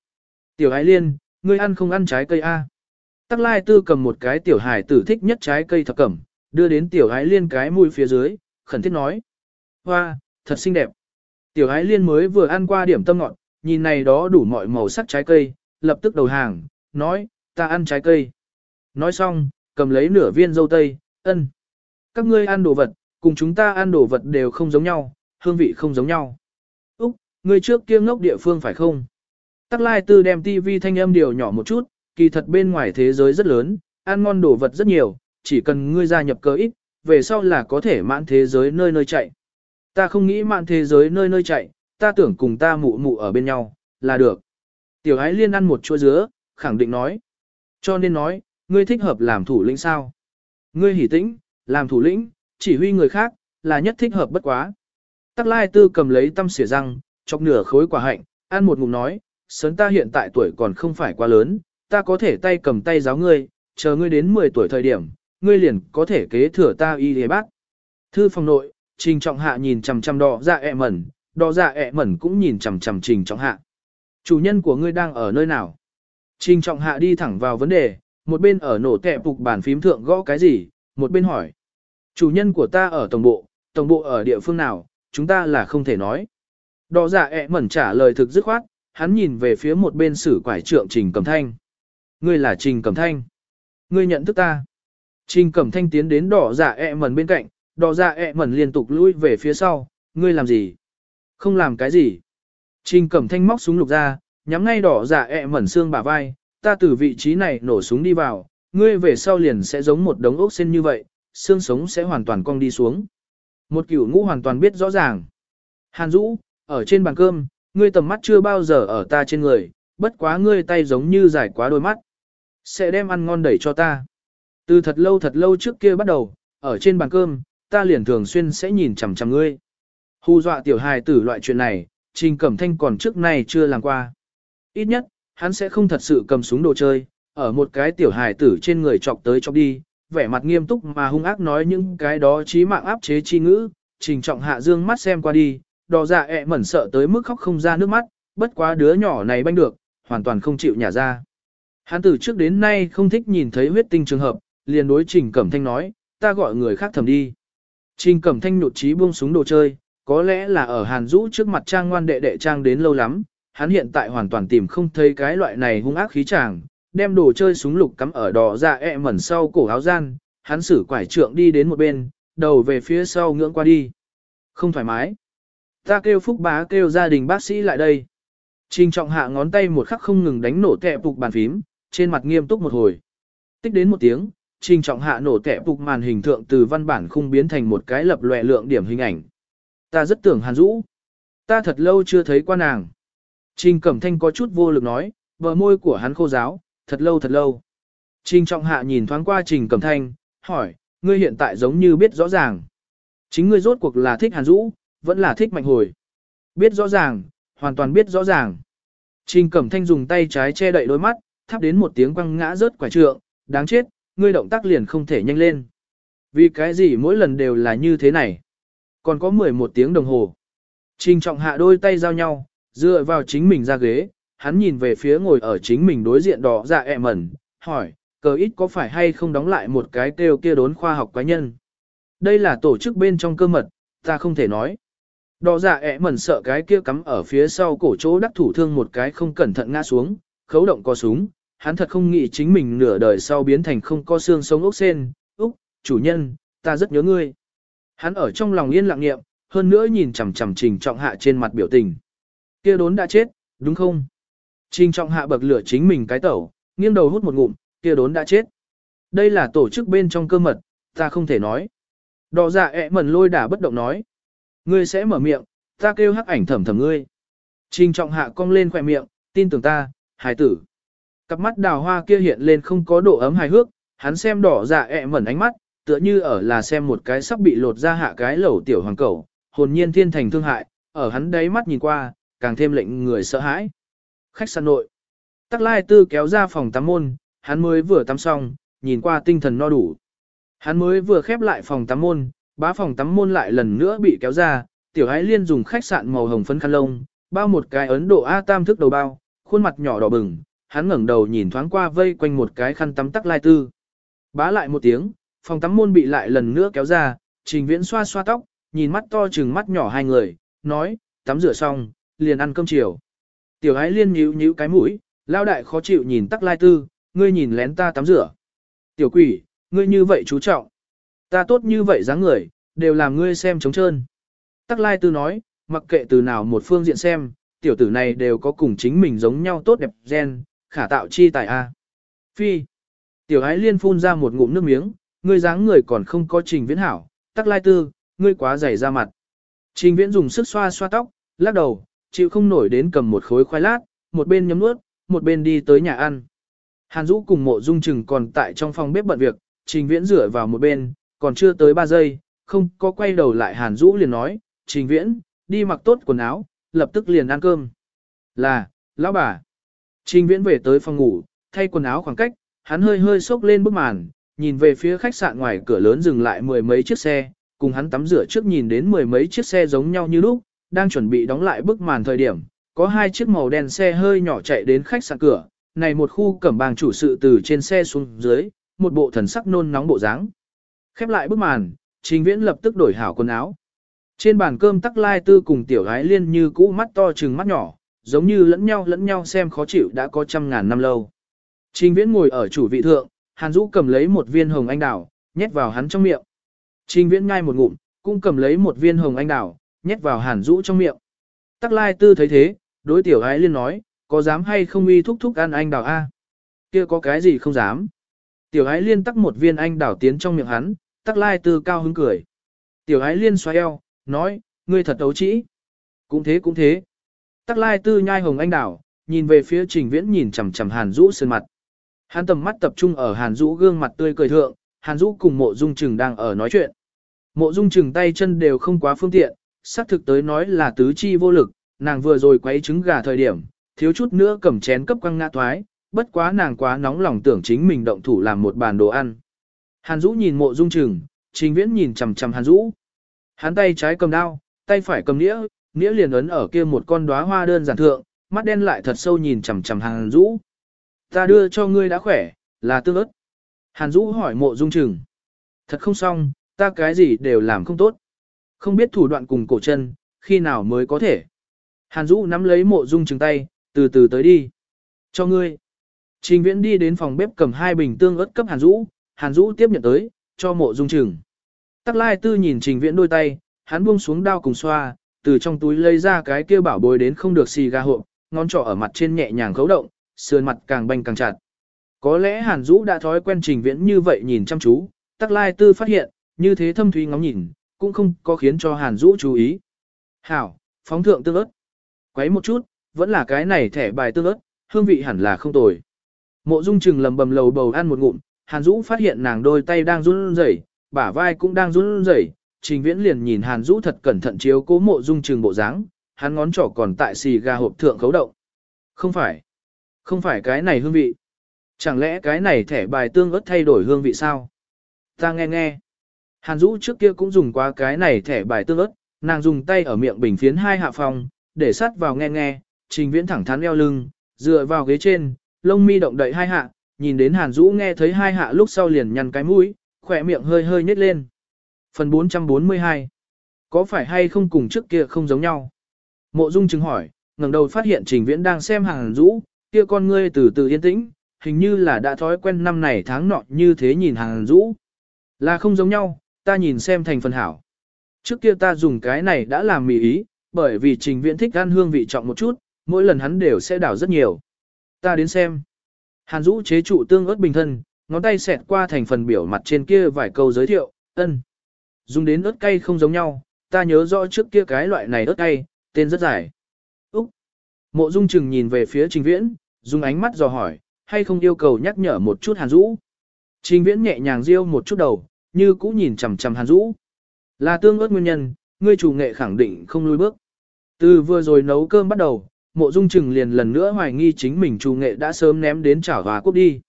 Tiểu Ái Liên, ngươi ăn không ăn trái cây A. Tắc Lai Tư cầm một cái tiểu hải tử thích nhất trái cây thập cẩm, đưa đến tiểu Ái Liên cái mũi phía dưới, khẩn thiết nói. Hoa, thật xinh đẹp. Tiểu Ái Liên mới vừa ăn qua điểm tâm ngọt, nhìn này đó đủ mọi màu sắc trái cây, lập tức đầu hàng, nói, ta ăn trái cây. Nói xong, cầm lấy nửa viên dâu tây, ân. Các ngươi ăn đồ vật, cùng chúng ta ăn đồ vật đều không giống nhau, hương vị không giống nhau. Úc, ngươi trước kia ngốc địa phương phải không? Tắc Lai Tư đem tivi thanh âm điều nhỏ một chút, kỳ thật bên ngoài thế giới rất lớn, ăn ngon đồ vật rất nhiều, chỉ cần ngươi gia nhập cơ ít, về sau là có thể mãn thế giới nơi nơi chạy. Ta không nghĩ mãn thế giới nơi nơi chạy, ta tưởng cùng ta mụ mụ ở bên nhau, là được. Tiểu ái liên ăn một chua dứa, khẳng định nói. Cho nên nói, ngươi thích hợp làm thủ lĩnh sao? Ngươi hỉ tĩnh, làm thủ lĩnh, chỉ huy người khác, là nhất thích hợp bất quá. Tắc Lai Tư cầm lấy tâm xỉa răng, chọc nửa khối quả hạnh, ăn một ngụm nói, sớn ta hiện tại tuổi còn không phải quá lớn, ta có thể tay cầm tay giáo ngươi, chờ ngươi đến 10 tuổi thời điểm, ngươi liền có thể kế thừa ta y hề bác. Thư phòng nội, Trình Trọng Hạ nhìn chằm chằm đỏ dạ ẹ mẩn, đỏ dạ ẹ mẩn cũng nhìn chằm chằm Trình Trọng Hạ. Chủ nhân của ngươi đang ở nơi nào? Trình Trọng Hạ đi thẳng vào vấn đề, một bên ở nổ tẹp phục bàn phím thượng gõ cái gì, một bên hỏi. Chủ nhân của ta ở tổng bộ, tổng bộ ở địa phương nào, chúng ta là không thể nói. Đỏ dạ ẹ mẩn trả lời thực dứt khoát, hắn nhìn về phía một bên sử quải trượng Trình Cẩm Thanh. Ngươi là Trình Cẩm Thanh. Ngươi nhận thức ta. Trình Cẩm Thanh tiến đến đỏ dạ ẹ mẩn bên cạnh, đỏ dạ ẹ mẩn liên tục lui về phía sau, ngươi làm gì? Không làm cái gì. Trình Cẩm Thanh móc súng lục ra, nhắm ngay đỏ dạ ẹ mẩn xương bả vai, ta từ vị trí này nổ súng đi vào, ngươi về sau liền sẽ giống một đống ốc sen như vậy, xương sống sẽ hoàn toàn cong đi xuống. Một cửu ngũ hoàn toàn biết rõ ràng. Hàn Dũ, ở trên bàn cơm, ngươi tầm mắt chưa bao giờ ở ta trên người, bất quá ngươi tay giống như dài quá đôi mắt. Sẽ đem ăn ngon đẩy cho ta. Từ thật lâu thật lâu trước kia bắt đầu, ở trên bàn cơm, ta liền thường xuyên sẽ nhìn chằm chằm ngươi. Hù dọa tiểu hài tử loại chuyện này, Trình Cẩm Thanh còn trước này chưa làm qua. Ít nhất, hắn sẽ không thật sự cầm súng đồ chơi, ở một cái tiểu hài tử trên người chọc tới chọc đi, vẻ mặt nghiêm túc mà hung ác nói những cái đó chí mạng áp chế chi ngữ, trình trọng hạ dương mắt xem qua đi, đỏ dạ ẹ mẩn sợ tới mức khóc không ra nước mắt, bất quá đứa nhỏ này banh được, hoàn toàn không chịu nhả ra. Hắn từ trước đến nay không thích nhìn thấy huyết tinh trường hợp, liền đối trình cẩm thanh nói, ta gọi người khác thầm đi. Trình Cẩm Thanh nhụt chí buông súng đồ chơi, có lẽ là ở Hàn Dũ trước mặt trang ngoan đệ đệ trang đến lâu lắm, hắn hiện tại hoàn toàn tìm không thấy cái loại này hung ác khí chàng, đem đồ chơi súng lục cắm ở đỏ ra ẹ mẩn sau cổ áo gian, hắn sử quải trượng đi đến một bên, đầu về phía sau ngưỡng qua đi. Không thoải mái. Ta kêu phúc bá kêu gia đình bác sĩ lại đây. Trình trọng hạ ngón tay một khắc không ngừng đánh nổ kẹp phục bàn phím, trên mặt nghiêm túc một hồi. Tích đến một tiếng, trình trọng hạ nổ tẻ phục màn hình thượng từ văn bản khung biến thành một cái lập lòe lượng điểm hình ảnh. Ta rất tưởng hàn rũ. Ta thật lâu chưa thấy qua nàng. Trình cẩm thanh có chút vô lực nói, bờ môi của hắn khô giáo, thật lâu thật lâu. Trình trọng hạ nhìn thoáng qua trình cẩm thanh, hỏi, ngươi hiện tại giống như biết rõ ràng. Chính ngươi rốt cuộc là thích hàn rũ, vẫn là thích mạnh hồi. Biết rõ ràng, hoàn toàn biết rõ ràng. Trình Cẩm Thanh dùng tay trái che đậy đôi mắt, thắp đến một tiếng quăng ngã rớt quả trượng, đáng chết, ngươi động tác liền không thể nhanh lên. Vì cái gì mỗi lần đều là như thế này? Còn có 11 tiếng đồng hồ. Trình trọng hạ đôi tay giao nhau, dựa vào chính mình ra ghế, hắn nhìn về phía ngồi ở chính mình đối diện đỏ dạ ẹ mẩn, hỏi, cờ ít có phải hay không đóng lại một cái kêu kia đốn khoa học cá nhân? Đây là tổ chức bên trong cơ mật, ta không thể nói. Đỏ dạ ẹ mẩn sợ cái kia cắm ở phía sau cổ chỗ đắc thủ thương một cái không cẩn thận ngã xuống, khấu động có súng, hắn thật không nghĩ chính mình nửa đời sau biến thành không có xương sống ốc sen, úc, chủ nhân, ta rất nhớ ngươi. Hắn ở trong lòng yên lặng nghiệm, hơn nữa nhìn chằm chằm trình trọng hạ trên mặt biểu tình. Kia đốn đã chết, đúng không? Trình trọng hạ bậc lửa chính mình cái tẩu, nghiêng đầu hút một ngụm, kia đốn đã chết. Đây là tổ chức bên trong cơ mật, ta không thể nói. Đỏ dạ ẹ mẩn lôi đả bất động nói. Ngươi sẽ mở miệng, ta kêu hắc ảnh thầm thầm ngươi. Trình trọng hạ cong lên khỏe miệng, tin tưởng ta, hài tử. Cặp mắt đào hoa kia hiện lên không có độ ấm hài hước, hắn xem đỏ dạ ẹ mẩn ánh mắt, tựa như ở là xem một cái sắp bị lột ra hạ cái lẩu tiểu hoàng cẩu, hồn nhiên thiên thành thương hại, ở hắn đáy mắt nhìn qua, càng thêm lệnh người sợ hãi. Khách sạn nội. Tắc lai tư kéo ra phòng tắm môn, hắn mới vừa tắm xong, nhìn qua tinh thần no đủ. Hắn mới vừa khép lại phòng tắm môn, bá phòng tắm môn lại lần nữa bị kéo ra, tiểu hãi liên dùng khách sạn màu hồng phấn khăn lông, bao một cái ấn độ A tam thức đầu bao, khuôn mặt nhỏ đỏ bừng, hắn ngẩng đầu nhìn thoáng qua vây quanh một cái khăn tắm tắc lai tư. Bá lại một tiếng, phòng tắm môn bị lại lần nữa kéo ra, trình viễn xoa xoa tóc, nhìn mắt to chừng mắt nhỏ hai người, nói, tắm rửa xong, liền ăn cơm chiều. Tiểu ái liên nhíu nhíu cái mũi, lao đại khó chịu nhìn tắc lai tư, ngươi nhìn lén ta tắm rửa. Tiểu quỷ, ngươi như vậy chú trọng. Ta tốt như vậy dáng người, đều làm ngươi xem trống trơn. Tắc lai tư nói, mặc kệ từ nào một phương diện xem, tiểu tử này đều có cùng chính mình giống nhau tốt đẹp gen, khả tạo chi tài A. Phi. Tiểu ái liên phun ra một ngụm nước miếng, ngươi dáng người còn không có trình viễn hảo, tắc lai tư, ngươi quá dày ra mặt. Trình viễn dùng sức xoa xoa tóc, lắc đầu, chịu không nổi đến cầm một khối khoai lát, một bên nhấm nuốt, một bên đi tới nhà ăn. Hàn Dũ cùng mộ dung chừng còn tại trong phòng bếp bận việc, trình viễn rửa vào một bên, còn chưa tới 3 giây, không có quay đầu lại Hàn Dũ liền nói, trình viễn, đi mặc tốt quần áo, lập tức liền ăn cơm. Là, lão bà. Trình viễn về tới phòng ngủ, thay quần áo khoảng cách, hắn hơi hơi sốc lên bức màn, nhìn về phía khách sạn ngoài cửa lớn dừng lại mười mấy chiếc xe, cùng hắn tắm rửa trước nhìn đến mười mấy chiếc xe giống nhau như lúc, đang chuẩn bị đóng lại bức màn thời điểm, có hai chiếc màu đen xe hơi nhỏ chạy đến khách sạn cửa, này một khu cẩm bàng chủ sự từ trên xe xuống dưới, một bộ thần sắc nôn nóng bộ dáng. Khép lại bức màn, Trình Viễn lập tức đổi hảo quần áo. Trên bàn cơm tắc lai tư cùng tiểu gái liên như cũ mắt to trừng mắt nhỏ, giống như lẫn nhau lẫn nhau xem khó chịu đã có trăm ngàn năm lâu. Trình Viễn ngồi ở chủ vị thượng, Hàn Dũ cầm lấy một viên hồng anh đào, nhét vào hắn trong miệng. Trình Viễn ngay một ngụm, cũng cầm lấy một viên hồng anh đào, nhét vào Hàn Dũ trong miệng. Tắc Lai Tư thấy thế, đối tiểu gái liên nói, có dám hay không uy thúc thúc ăn anh đào a? Kia có cái gì không dám? Tiểu gái liên tắc một viên anh đào tiến trong miệng hắn, Tắc Lai Tư cao hứng cười. Tiểu gái liên xoay eo, nói, ngươi thật ấu trĩ. Cũng thế cũng thế. Tắc Lai Tư nhai hồng anh đào, nhìn về phía Trình Viễn nhìn chằm chằm Hàn Dũ sơn mặt. Hắn tầm mắt tập trung ở Hàn Dũ gương mặt tươi cười thượng, Hàn Dũ cùng Mộ Dung Trừng đang ở nói chuyện. Mộ Dung Trừng tay chân đều không quá phương tiện, xác thực tới nói là tứ chi vô lực, nàng vừa rồi quấy trứng gà thời điểm, thiếu chút nữa cầm chén cấp quăng ngã thoái, bất quá nàng quá nóng lòng tưởng chính mình động thủ làm một bàn đồ ăn. Hàn Dũ nhìn Mộ Dung Trừng, Trình Viễn nhìn chằm chằm Hàn Dũ. Hắn tay trái cầm đao, tay phải cầm nĩa, nĩa liền ấn ở kia một con đóa hoa đơn giản thượng, mắt đen lại thật sâu nhìn chằm chằm Hàn Dũ. Ta đưa cho ngươi đã khỏe, là tương ớt. Hàn Dũ hỏi mộ dung trừng. Thật không xong, ta cái gì đều làm không tốt. Không biết thủ đoạn cùng cổ chân, khi nào mới có thể. Hàn Dũ nắm lấy mộ dung trừng tay, từ từ tới đi. Cho ngươi. Trình viễn đi đến phòng bếp cầm hai bình tương ớt cấp Hàn Dũ, Hàn Dũ tiếp nhận tới, cho mộ dung trừng. Tắc lai tư nhìn trình viễn đôi tay, hắn buông xuống đao cùng xoa, từ trong túi lấy ra cái kia bảo bối đến không được xì ga hộp, ngón trỏ ở mặt trên nhẹ nhàng khấu động, sườn mặt càng banh càng chặt. Có lẽ Hàn Dũ đã thói quen trình viễn như vậy nhìn chăm chú, tắc lai tư phát hiện, như thế thâm thúy ngóng nhìn, cũng không có khiến cho Hàn Dũ chú ý. Hảo, phóng thượng tương ớt. Quấy một chút, vẫn là cái này thẻ bài tương ớt, hương vị hẳn là không tồi. Mộ Dung Trừng lầm bầm lầu bầu ăn một ngụm, Hàn Dũ phát hiện nàng đôi tay đang run rẩy, bả vai cũng đang run rẩy. Trình Viễn liền nhìn Hàn Dũ thật cẩn thận chiếu cố Mộ Dung trường bộ dáng, hắn ngón trỏ còn tại xì gà hộp thượng khấu động. Không phải, không phải cái này hương vị. Chẳng lẽ cái này thẻ bài tương ớt thay đổi hương vị sao? Ta nghe nghe. Hàn Dũ trước kia cũng dùng qua cái này thẻ bài tương ớt, nàng dùng tay ở miệng bình phiến hai hạ phòng, để sát vào nghe nghe, trình viễn thẳng thắn leo lưng, dựa vào ghế trên, lông mi động đậy hai hạ, nhìn đến Hàn Dũ nghe thấy hai hạ lúc sau liền nhăn cái mũi, khỏe miệng hơi hơi nhếch lên. Phần 442 Có phải hay không cùng trước kia không giống nhau? Mộ Dung chứng hỏi, ngẩng đầu phát hiện Trình Viễn đang xem Hàn Dũ, kia con ngươi từ từ yên tĩnh, hình như là đã thói quen năm này tháng nọ như thế nhìn Hàn Dũ. Là không giống nhau, ta nhìn xem thành phần hảo. Trước kia ta dùng cái này đã làm mì ý, bởi vì trình viễn thích ăn hương vị trọng một chút, mỗi lần hắn đều sẽ đảo rất nhiều. Ta đến xem. Hàn Dũ chế trụ tương ớt bình thân, ngón tay xẹt qua thành phần biểu mặt trên kia vài câu giới thiệu, ân. Dùng đến ớt cay không giống nhau, ta nhớ rõ trước kia cái loại này ớt cay, tên rất dài. Úc. Mộ Dung Trừng nhìn về phía Trình Viễn, dùng ánh mắt dò hỏi, hay không yêu cầu nhắc nhở một chút Hàn Dũ. Trình Viễn nhẹ nhàng riêu một chút đầu, như cũ nhìn chằm chằm Hàn Dũ. Là tương ớt nguyên nhân, ngươi chủ nghệ khẳng định không lùi bước. Từ vừa rồi nấu cơm bắt đầu, mộ dung trừng liền lần nữa hoài nghi chính mình chủ nghệ đã sớm ném đến chảo hòa quốc đi.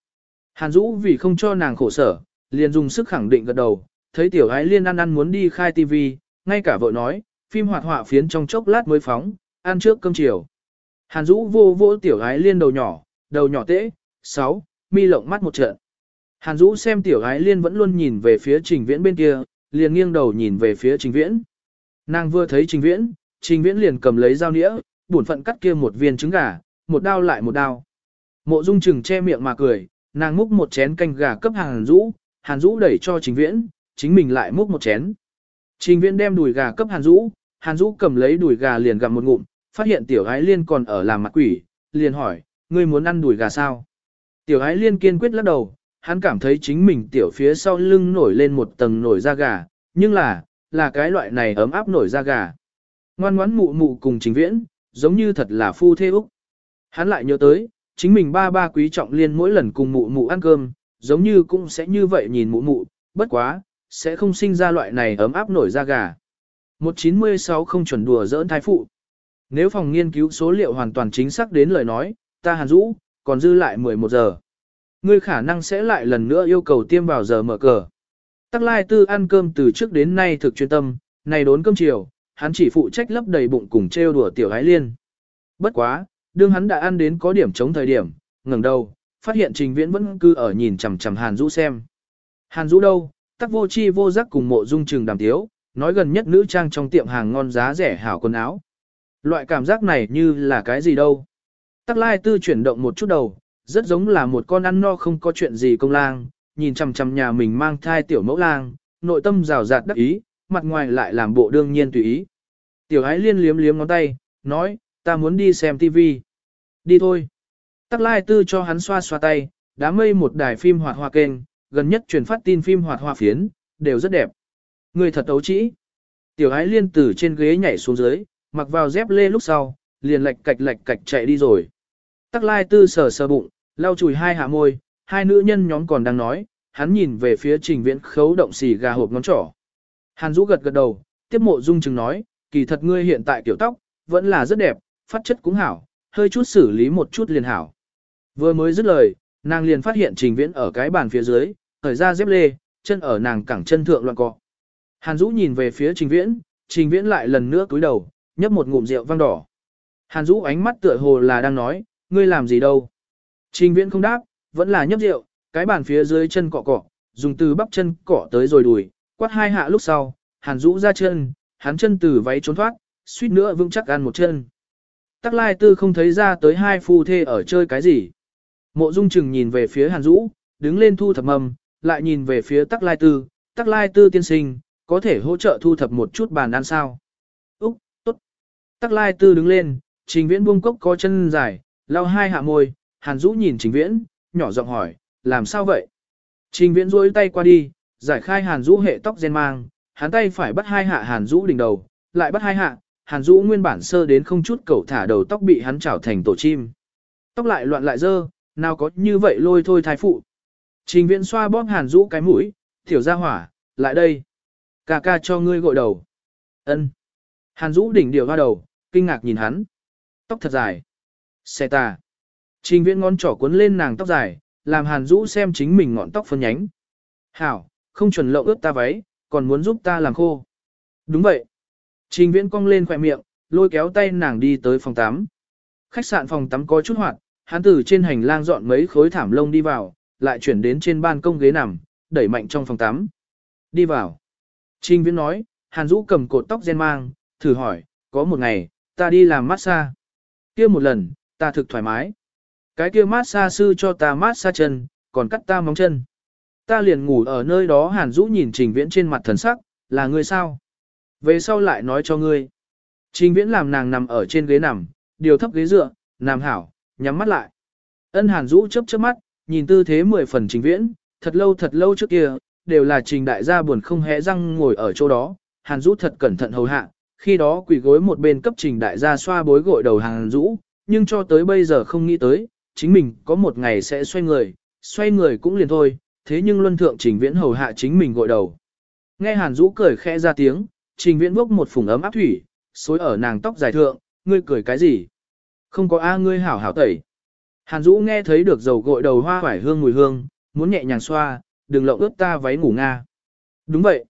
Hàn Dũ vì không cho nàng khổ sở, liền dùng sức khẳng định gật đầu, thấy tiểu ái liên ăn ăn muốn đi khai tivi, ngay cả vợ nói, phim hoạt họa phiến trong chốc lát mới phóng, ăn trước cơm chiều. Hàn Dũ vô vô tiểu ái liên đầu nhỏ, đầu nhỏ tễ, 6, mi lộng mắt một trận. Hàn Dũ xem tiểu ái liên vẫn luôn nhìn về phía trình viễn bên kia, liền nghiêng đầu nhìn về phía trình viễn. Nàng vừa thấy trình viễn, trình viễn liền cầm lấy dao nĩa, bổn phận cắt kia một viên trứng gà, một đao lại một đao. Mộ dung chừng che miệng mà cười, nàng múc một chén canh gà cấp Hàn Dũ, Hàn Dũ đẩy cho trình viễn, chính mình lại múc một chén. Trình viễn đem đùi gà cấp Hàn Dũ, Hàn Dũ cầm lấy đùi gà liền gặm một ngụm, phát hiện tiểu ái liên còn ở làm mặt quỷ, liền hỏi, ngươi muốn ăn đùi gà sao? Tiểu ái liên kiên quyết lắc đầu, hắn cảm thấy chính mình tiểu phía sau lưng nổi lên một tầng nổi da gà, nhưng là, là cái loại này ấm áp nổi da gà. Ngoan ngoãn mụ mụ cùng trình viễn, giống như thật là phu thê Úc. Hắn lại nhớ tới, chính mình ba ba quý trọng liên mỗi lần cùng mụ mụ ăn cơm, giống như cũng sẽ như vậy nhìn mụ mụ, bất quá, sẽ không sinh ra loại này ấm áp nổi da gà. 196 không chuẩn đùa dỡn thai phụ. Nếu phòng nghiên cứu số liệu hoàn toàn chính xác đến lời nói, ta hàn rũ, còn dư lại 11 giờ. Ngươi khả năng sẽ lại lần nữa yêu cầu tiêm vào giờ mở cờ. Tắc Lai Tư ăn cơm từ trước đến nay thực chuyên tâm, này đốn cơm chiều, hắn chỉ phụ trách lấp đầy bụng cùng trêu đùa tiểu gái liên. Bất quá, đương hắn đã ăn đến có điểm chống thời điểm, ngẩng đầu, phát hiện Trình Viễn vẫn cứ ở nhìn chằm chằm Hàn Dũ xem. Hàn Dũ đâu? Tắc vô chi vô giác cùng mộ dung trừng đàm tiếu, nói gần nhất nữ trang trong tiệm hàng ngon giá rẻ hảo quần áo. Loại cảm giác này như là cái gì đâu? Tắc Lai Tư chuyển động một chút đầu, rất giống là một con ăn no không có chuyện gì công lang, nhìn chằm chằm nhà mình mang thai tiểu mẫu lang, nội tâm rào rạt đắc ý, mặt ngoài lại làm bộ đương nhiên tùy ý. Tiểu ái liên liếm liếm ngón tay, nói, ta muốn đi xem tivi Đi thôi. Tắc lai tư cho hắn xoa xoa tay, đám mây một đài phim hoạt hoa kênh, gần nhất truyền phát tin phim hoạt hoa phiến, đều rất đẹp. Người thật ấu trĩ. Tiểu ái liên từ trên ghế nhảy xuống dưới, mặc vào dép lê lúc sau, liền lạch cạch lạch cạch chạy đi rồi. Tắc lai tư sờ sờ bụng, lau chùi hai hạ môi, hai nữ nhân nhóm còn đang nói, hắn nhìn về phía trình viễn khấu động xì gà hộp ngón trỏ. Hàn Dũ gật gật đầu, tiếp mộ dung chừng nói, kỳ thật ngươi hiện tại tiểu tóc, vẫn là rất đẹp, phát chất cũng hảo, hơi chút xử lý một chút liền hảo. Vừa mới dứt lời, nàng liền phát hiện trình viễn ở cái bàn phía dưới, thời ra dép lê, chân ở nàng cẳng chân thượng loạn cọ. Hàn Dũ nhìn về phía trình viễn, trình viễn lại lần nữa cúi đầu, nhấp một ngụm rượu vang đỏ. Hàn Dũ ánh mắt tựa hồ là đang nói, ngươi làm gì đâu. Trình viễn không đáp, vẫn là nhấp rượu, cái bàn phía dưới chân cọ cọ, dùng từ bắp chân cọ tới rồi đùi, quát hai hạ lúc sau, Hàn Dũ ra chân, hắn chân từ váy trốn thoát, suýt nữa vững chắc ăn một chân. Tắc Lai Tư không thấy ra tới hai phu thê ở chơi cái gì. Mộ Dung Trừng nhìn về phía Hàn Dũ, đứng lên thu thập mầm, lại nhìn về phía Tắc Lai Tư, Tắc Lai Tư tiên sinh, có thể hỗ trợ thu thập một chút bàn ăn sao. Úc, tốt. Tắc Lai Tư đứng lên, Trình Viễn buông cốc có chân dài, lau hai hạ môi, Hàn Dũ nhìn Trình Viễn, nhỏ giọng hỏi, làm sao vậy? Trình Viễn duỗi tay qua đi, giải khai Hàn Dũ hệ tóc gen mang, hắn tay phải bắt hai hạ Hàn Dũ đỉnh đầu, lại bắt hai hạ, Hàn Dũ nguyên bản sơ đến không chút cẩu thả đầu tóc bị hắn chảo thành tổ chim. Tóc lại loạn lại dơ, nào có như vậy lôi thôi thái phụ. Trình Viễn xoa bóp Hàn Dũ cái mũi, tiểu ra hỏa, lại đây. Cà ca cho ngươi gội đầu. Ân. Hàn Dũ đỉnh điều hoa đầu, kinh ngạc nhìn hắn. Tóc thật dài. Xe ta. Trình Viễn ngón trỏ cuốn lên nàng tóc dài, làm Hàn Dũ xem chính mình ngọn tóc phân nhánh. Hảo, không chuẩn lộng ướt ta váy, còn muốn giúp ta làm khô. Đúng vậy. Trình Viễn cong lên khỏe miệng, lôi kéo tay nàng đi tới phòng tắm. Khách sạn phòng tắm có chút hoạt, hắn từ trên hành lang dọn mấy khối thảm lông đi vào, lại chuyển đến trên ban công ghế nằm, đẩy mạnh trong phòng tắm. Đi vào. Trình Viễn nói, Hàn Dũ cầm cột tóc gen mang, thử hỏi, có một ngày, ta đi làm massage. kia một lần, ta thực thoải mái. Cái kia massage sư cho ta massage chân, còn cắt ta móng chân. Ta liền ngủ ở nơi đó Hàn Dũ nhìn Trình Viễn trên mặt thần sắc, là người sao? Về sau lại nói cho ngươi. Trình Viễn làm nàng nằm ở trên ghế nằm, điều thấp ghế dựa, nằm hảo, nhắm mắt lại. Ân Hàn Dũ chớp chớp mắt, nhìn tư thế mười phần Trình Viễn, thật lâu thật lâu trước kia, đều là Trình đại gia buồn không hé răng ngồi ở chỗ đó, Hàn Dũ thật cẩn thận hầu hạ, khi đó quỳ gối một bên cấp Trình đại gia xoa bối gội đầu Hàn Dũ, nhưng cho tới bây giờ không nghĩ tới, chính mình có một ngày sẽ xoay người, xoay người cũng liền thôi, thế nhưng luân thượng Trình Viễn hầu hạ chính mình gội đầu. Nghe Hàn Dũ cười khẽ ra tiếng, Trình Viễn bốc một phùng ấm áp thủy, xối ở nàng tóc dài thượng, ngươi cười cái gì? Không có a ngươi hảo hảo tẩy. Hàn Dũ nghe thấy được dầu gội đầu hoa vải hương mùi hương, muốn nhẹ nhàng xoa, đừng lộng ướt ta váy ngủ nga. Đúng vậy.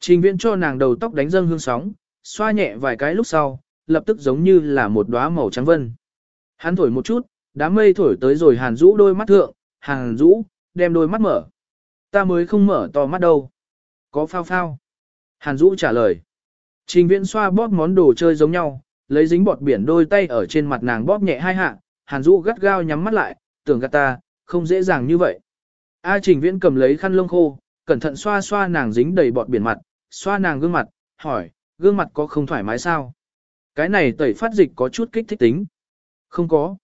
Trình Viễn cho nàng đầu tóc đánh dâng hương sóng, xoa nhẹ vài cái lúc sau, lập tức giống như là một đóa màu trắng vân. Hắn thổi một chút, đám mây thổi tới rồi Hàn Dũ đôi mắt thượng, Hàn Dũ, đem đôi mắt mở. Ta mới không mở to mắt đâu. Có phao phao. Hàn Dũ trả lời. Trình viễn xoa bóp món đồ chơi giống nhau, lấy dính bọt biển đôi tay ở trên mặt nàng bóp nhẹ hai hạ, Hàn Dũ gắt gao nhắm mắt lại, tưởng gạt ta, không dễ dàng như vậy. A trình viễn cầm lấy khăn lông khô, cẩn thận xoa xoa nàng dính đầy bọt biển mặt, xoa nàng gương mặt, hỏi, gương mặt có không thoải mái sao? Cái này tẩy phát dịch có chút kích thích tính. Không có.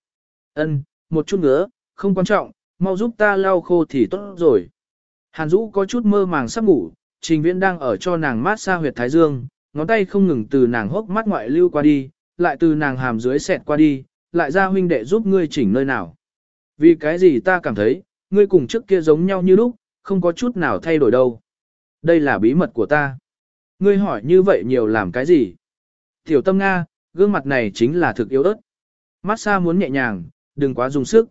Ân, một chút nữa, không quan trọng, mau giúp ta lau khô thì tốt rồi. Hàn Dũ có chút mơ màng sắp ngủ, Trình Viễn đang ở cho nàng mát xa huyệt thái dương, ngón tay không ngừng từ nàng hốc mắt ngoại lưu qua đi, lại từ nàng hàm dưới xẹt qua đi, lại ra huynh đệ giúp ngươi chỉnh nơi nào. Vì cái gì ta cảm thấy, ngươi cùng trước kia giống nhau như lúc, không có chút nào thay đổi đâu. Đây là bí mật của ta. Ngươi hỏi như vậy nhiều làm cái gì? Tiểu tâm Nga, gương mặt này chính là thực yếu ớt. Mát xa muốn nhẹ nhàng, đừng quá dùng sức.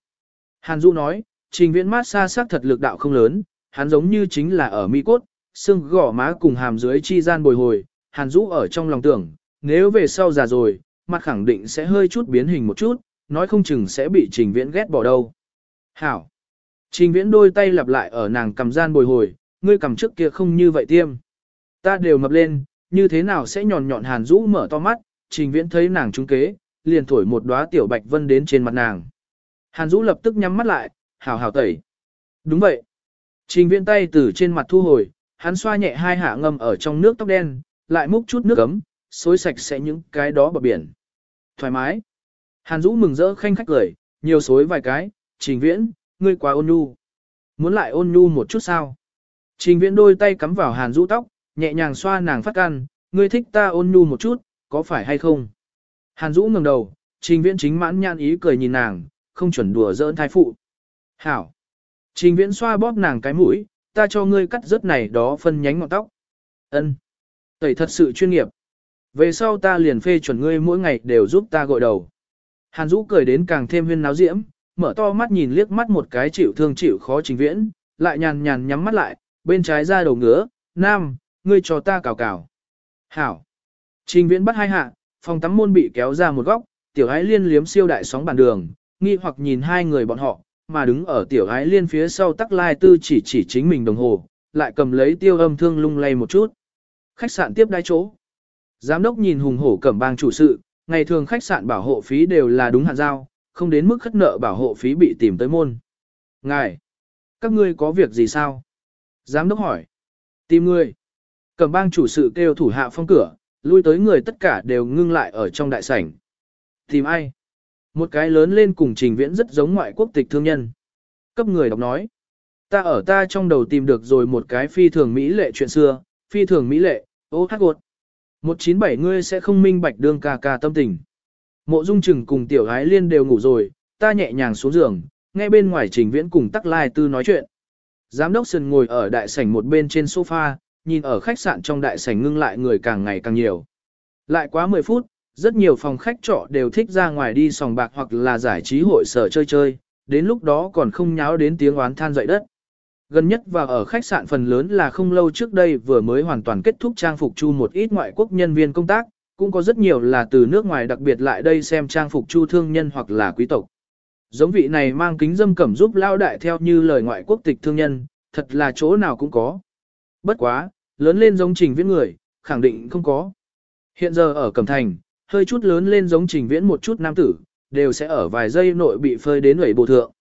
Hàn Du nói, trình viễn mát xa sắc thật lực đạo không lớn, hắn giống như chính là ở mi cốt, xương gỏ má cùng hàm dưới chi gian bồi hồi, hàn Dũ ở trong lòng tưởng, nếu về sau già rồi, mặt khẳng định sẽ hơi chút biến hình một chút, nói không chừng sẽ bị trình viễn ghét bỏ đâu. Hảo! Trình viễn đôi tay lặp lại ở nàng cầm gian bồi hồi, ngươi cầm trước kia không như vậy tiêm. Ta đều mập lên, như thế nào sẽ nhọn nhọn hàn Dũ mở to mắt, trình viễn thấy nàng trúng kế, liền thổi một đóa tiểu bạch vân đến trên mặt nàng. Hàn Dũ lập tức nhắm mắt lại, hảo hảo tẩy. Đúng vậy. Trình viễn tay từ trên mặt thu hồi, hắn xoa nhẹ hai hạ ngâm ở trong nước tóc đen, lại múc chút nước ấm, xối sạch sẽ những cái đó bờ biển. Thoải mái. Hàn Dũ mừng rỡ khanh khách cười, nhiều xối vài cái, trình viễn, ngươi quá ôn nhu. Muốn lại ôn nhu một chút sao? Trình viễn đôi tay cắm vào Hàn Dũ tóc, nhẹ nhàng xoa nàng phát can, ngươi thích ta ôn nhu một chút, có phải hay không? Hàn Dũ ngẩng đầu, trình viễn chính mãn nhan ý cười nhìn nàng, không chuẩn đùa giỡn thai phụ. Hảo. Trình viễn xoa bóp nàng cái mũi, ta cho ngươi cắt rớt này đó phân nhánh ngọn tóc. Ân, Tẩy thật sự chuyên nghiệp. Về sau ta liền phê chuẩn ngươi mỗi ngày đều giúp ta gội đầu. Hàn Dũ cười đến càng thêm huyên náo diễm, mở to mắt nhìn liếc mắt một cái chịu thương chịu khó trình viễn, lại nhàn nhàn nhắm mắt lại, bên trái ra đầu ngứa, nam, ngươi cho ta cào cào. Hảo. Trình viễn bắt hai hạ, phòng tắm môn bị kéo ra một góc, tiểu ái liên liếm siêu đại sóng bàn đường, nghi hoặc nhìn hai người bọn họ, mà đứng ở tiểu ái liên phía sau tắc lai tư chỉ chỉ chính mình đồng hồ, lại cầm lấy tiêu âm thương lung lay một chút. Khách sạn tiếp đai chỗ. Giám đốc nhìn hùng hổ cẩm bang chủ sự, ngày thường khách sạn bảo hộ phí đều là đúng hạn giao, không đến mức khất nợ bảo hộ phí bị tìm tới môn. Ngài, các ngươi có việc gì sao? Giám đốc hỏi. Tìm ngươi. Cẩm bang chủ sự kêu thủ hạ phong cửa, lui tới người tất cả đều ngưng lại ở trong đại sảnh. Tìm ai? Một cái lớn lên cùng trình viễn rất giống ngoại quốc tịch thương nhân. Cấp người đọc nói. Ta ở ta trong đầu tìm được rồi một cái phi thường Mỹ lệ chuyện xưa, phi thường Mỹ lệ, ô hát gột. 197 ngươi sẽ không minh bạch đương ca ca tâm tình. Mộ dung trừng cùng tiểu gái liên đều ngủ rồi, ta nhẹ nhàng xuống giường, nghe bên ngoài trình viễn cùng tắc lai tư nói chuyện. Giám đốc Sơn ngồi ở đại sảnh một bên trên sofa, nhìn ở khách sạn trong đại sảnh ngưng lại người càng ngày càng nhiều. Lại quá 10 phút, rất nhiều phòng khách trọ đều thích ra ngoài đi sòng bạc hoặc là giải trí hội sở chơi chơi, đến lúc đó còn không nháo đến tiếng oán than dậy đất. Gần nhất và ở khách sạn phần lớn là không lâu trước đây vừa mới hoàn toàn kết thúc trang phục chu một ít ngoại quốc nhân viên công tác, cũng có rất nhiều là từ nước ngoài đặc biệt lại đây xem trang phục chu thương nhân hoặc là quý tộc. Giống vị này mang kính dâm cẩm giúp lao đại theo như lời ngoại quốc tịch thương nhân, thật là chỗ nào cũng có. Bất quá, lớn lên giống trình viễn người, khẳng định không có. Hiện giờ ở Cẩm Thành, hơi chút lớn lên giống trình viễn một chút nam tử, đều sẽ ở vài giây nội bị phơi đến ủy bộ thượng.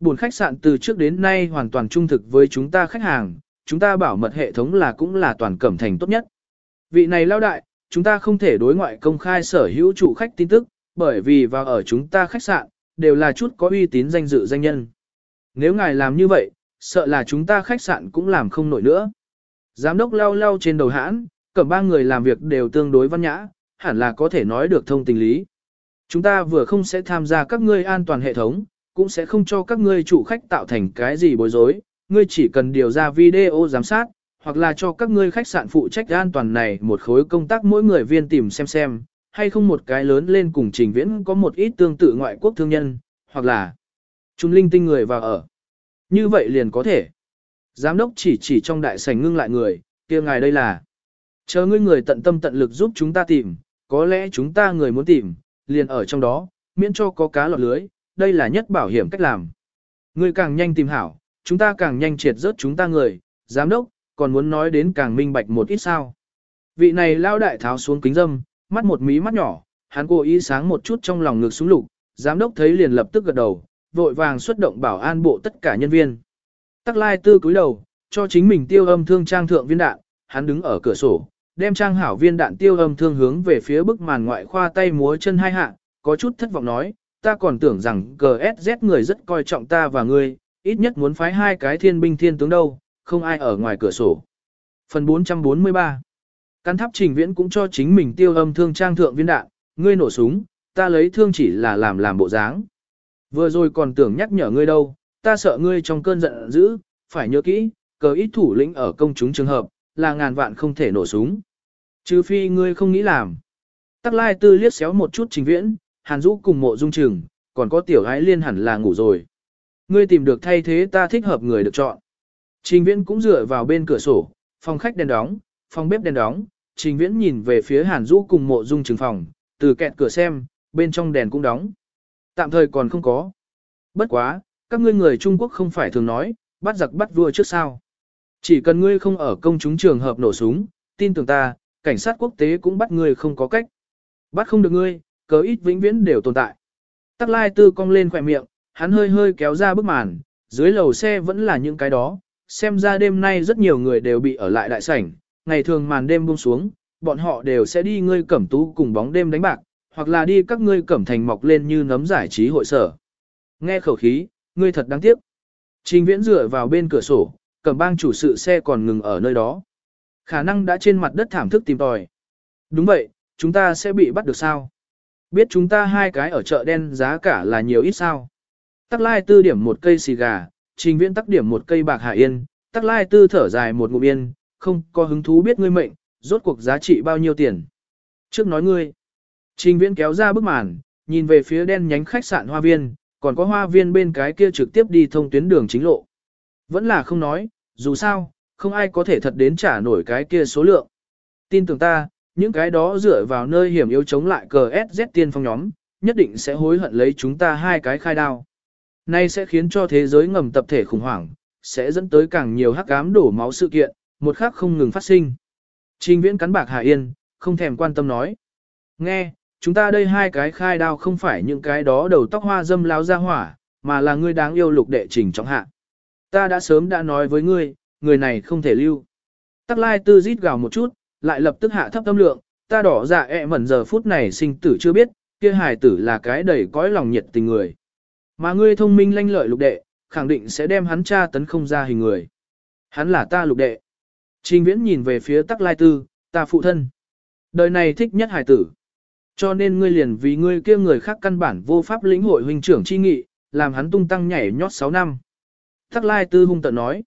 Buồn khách sạn từ trước đến nay hoàn toàn trung thực với chúng ta khách hàng, chúng ta bảo mật hệ thống là cũng là toàn Cẩm Thành tốt nhất. Vị này lao đại, chúng ta không thể đối ngoại công khai sở hữu chủ khách tin tức, bởi vì vào ở chúng ta khách sạn, đều là chút có uy tín danh dự danh nhân. Nếu ngài làm như vậy, sợ là chúng ta khách sạn cũng làm không nổi nữa. Giám đốc lao lao trên đầu hãn, cẩm ba người làm việc đều tương đối văn nhã, hẳn là có thể nói được thông tình lý. Chúng ta vừa không sẽ tham gia các ngươi an toàn hệ thống, cũng sẽ không cho các ngươi chủ khách tạo thành cái gì bối rối, ngươi chỉ cần điều ra video giám sát, hoặc là cho các ngươi khách sạn phụ trách an toàn này một khối công tác mỗi người viên tìm xem xem, hay không một cái lớn lên cùng trình viễn có một ít tương tự ngoại quốc thương nhân, hoặc là chúng linh tinh người vào ở. Như vậy liền có thể. Giám đốc chỉ chỉ trong đại sảnh ngưng lại người, kia ngài đây là. Chờ ngươi người tận tâm tận lực giúp chúng ta tìm, có lẽ chúng ta người muốn tìm, liền ở trong đó, miễn cho có cá lọt lưới, đây là nhất bảo hiểm cách làm. Ngươi càng nhanh tìm hảo, chúng ta càng nhanh triệt rớt chúng ta người, giám đốc, còn muốn nói đến càng minh bạch một ít sao. Vị này lao đại tháo xuống kính dâm, mắt một mí mắt nhỏ, hắn cố ý sáng một chút trong lòng ngực xuống lục, giám đốc thấy liền lập tức gật đầu, vội vàng xuất động bảo an bộ tất cả nhân viên. Tắc lai tư cúi đầu, cho chính mình tiêu âm thương trang thượng viên đạn, hắn đứng ở cửa sổ, đem trang hảo viên đạn tiêu âm thương hướng về phía bức màn ngoại khoa tay múa chân hai hạ, có chút thất vọng nói, ta còn tưởng rằng GSZ người rất coi trọng ta và ngươi, ít nhất muốn phái hai cái thiên binh thiên tướng đâu, không ai ở ngoài cửa sổ. Phần 443 Căn tháp trình viễn cũng cho chính mình tiêu âm thương trang thượng viên đạn, ngươi nổ súng, ta lấy thương chỉ là làm làm bộ dáng. Vừa rồi còn tưởng nhắc nhở ngươi đâu, ta sợ ngươi trong cơn giận dữ, phải nhớ kỹ, cờ ít thủ lĩnh ở công chúng trường hợp, là ngàn vạn không thể nổ súng. Trừ phi ngươi không nghĩ làm. Tắc lai tư liếc xéo một chút trình viễn, hàn Dũ cùng mộ dung trừng, còn có tiểu gái liên hẳn là ngủ rồi. Ngươi tìm được thay thế ta thích hợp người được chọn. Trình viễn cũng dựa vào bên cửa sổ, phòng khách đèn đóng, phòng bếp đèn đóng, trình viễn nhìn về phía hàn Dũ cùng mộ dung trừng phòng, từ kẹt cửa xem, bên trong đèn cũng đóng. Tạm thời còn không có. Bất quá, các ngươi người Trung Quốc không phải thường nói, bắt giặc bắt vua trước sao. Chỉ cần ngươi không ở công chúng trường hợp nổ súng, tin tưởng ta, cảnh sát quốc tế cũng bắt ngươi không có cách. Bắt không được ngươi, cớ ít vĩnh viễn đều tồn tại. Tắc lai tư cong lên khỏe miệng, hắn hơi hơi kéo ra bức màn, dưới lầu xe vẫn là những cái đó, xem ra đêm nay rất nhiều người đều bị ở lại đại sảnh, ngày thường màn đêm buông xuống, bọn họ đều sẽ đi ngươi cẩm tú cùng bóng đêm đánh bạc, hoặc là đi các ngươi cẩm thành mọc lên như nấm giải trí hội sở. Nghe khẩu khí, ngươi thật đáng tiếc. Trình viễn dựa vào bên cửa sổ, cẩm bang chủ sự xe còn ngừng ở nơi đó. Khả năng đã trên mặt đất thảm thức tìm tòi. Đúng vậy, chúng ta sẽ bị bắt được sao? Biết chúng ta hai cái ở chợ đen giá cả là nhiều ít sao? Tắc lai tư điểm một cây xì gà, trình viễn tắc điểm một cây bạc hạ yên, tắc lai tư thở dài một ngụm yên, không có hứng thú biết ngươi mệnh, rốt cuộc giá trị bao nhiêu tiền. Trước nói ngươi, trình viễn kéo ra bức màn, nhìn về phía đen nhánh khách sạn hoa viên, còn có hoa viên bên cái kia trực tiếp đi thông tuyến đường chính lộ. Vẫn là không nói, dù sao, không ai có thể thật đến trả nổi cái kia số lượng. Tin tưởng ta, những cái đó dựa vào nơi hiểm yếu chống lại cờ SZ tiên phong nhóm, nhất định sẽ hối hận lấy chúng ta hai cái khai đao. Nay sẽ khiến cho thế giới ngầm tập thể khủng hoảng, sẽ dẫn tới càng nhiều hắc ám đổ máu sự kiện, một khắc không ngừng phát sinh. Trình viễn cắn bạc Hà Yên, không thèm quan tâm nói. Nghe, chúng ta đây hai cái khai đao không phải những cái đó đầu tóc hoa dâm láo ra hỏa, mà là ngươi đáng yêu lục đệ trình trọng hạ. Ta đã sớm đã nói với ngươi, người này không thể lưu. Tắc lai tư rít gào một chút, lại lập tức hạ thấp tâm lượng, ta đỏ dạ ẹ mẩn giờ phút này sinh tử chưa biết, kia hài tử là cái đầy cõi lòng nhiệt tình người. Mà ngươi thông minh lanh lợi lục đệ, khẳng định sẽ đem hắn tra tấn không ra hình người. Hắn là ta lục đệ. Trình viễn nhìn về phía tắc lai tư, ta phụ thân. Đời này thích nhất hài tử. Cho nên ngươi liền vì ngươi kia người khác căn bản vô pháp lĩnh hội huynh trưởng chi nghị, làm hắn tung tăng nhảy nhót 6 năm. Tắc lai tư hung tận nói.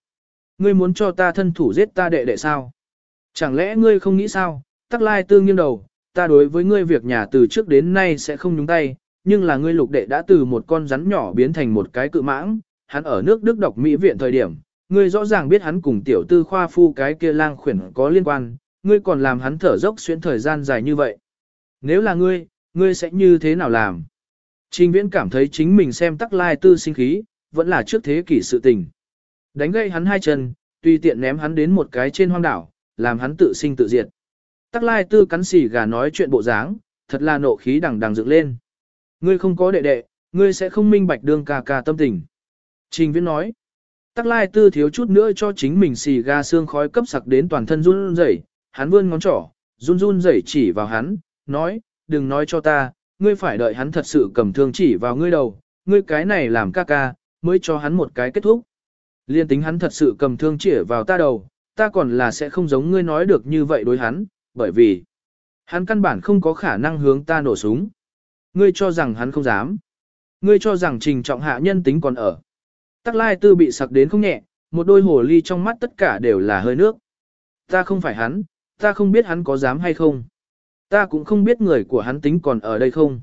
Ngươi muốn cho ta thân thủ giết ta đệ đệ sao? Chẳng lẽ ngươi không nghĩ sao? Tắc lai tương nghiêng đầu, ta đối với ngươi việc nhà từ trước đến nay sẽ không nhúng tay, nhưng là ngươi lục đệ đã từ một con rắn nhỏ biến thành một cái cự mãng, hắn ở nước Đức đọc Mỹ viện thời điểm, ngươi rõ ràng biết hắn cùng tiểu tư khoa phu cái kia lang khuyển có liên quan, ngươi còn làm hắn thở dốc xuyên thời gian dài như vậy. Nếu là ngươi, ngươi sẽ như thế nào làm? Trình viễn cảm thấy chính mình xem tắc lai tư sinh khí, vẫn là trước thế kỷ sự tình. Đánh gây hắn hai chân, tùy tiện ném hắn đến một cái trên hoang đảo, làm hắn tự sinh tự diệt. Tắc lai tư cắn xỉ gà nói chuyện bộ dáng, thật là nộ khí đằng đằng dựng lên. Ngươi không có đệ đệ, ngươi sẽ không minh bạch đương ca ca tâm tình. Trình viễn nói. Tắc lai tư thiếu chút nữa cho chính mình xì gà xương khói cấp sặc đến toàn thân run rẩy, hắn vươn ngón trỏ, run run rẩy chỉ vào hắn, nói, đừng nói cho ta, ngươi phải đợi hắn thật sự cầm thương chỉ vào ngươi đầu, ngươi cái này làm ca ca, mới cho hắn một cái kết thúc. Liên tính hắn thật sự cầm thương chỉ vào ta đầu, ta còn là sẽ không giống ngươi nói được như vậy đối hắn, bởi vì hắn căn bản không có khả năng hướng ta nổ súng. Ngươi cho rằng hắn không dám. Ngươi cho rằng trình trọng hạ nhân tính còn ở. Tắc lai tư bị sặc đến không nhẹ, một đôi hồ ly trong mắt tất cả đều là hơi nước. Ta không phải hắn, ta không biết hắn có dám hay không. Ta cũng không biết người của hắn tính còn ở đây không.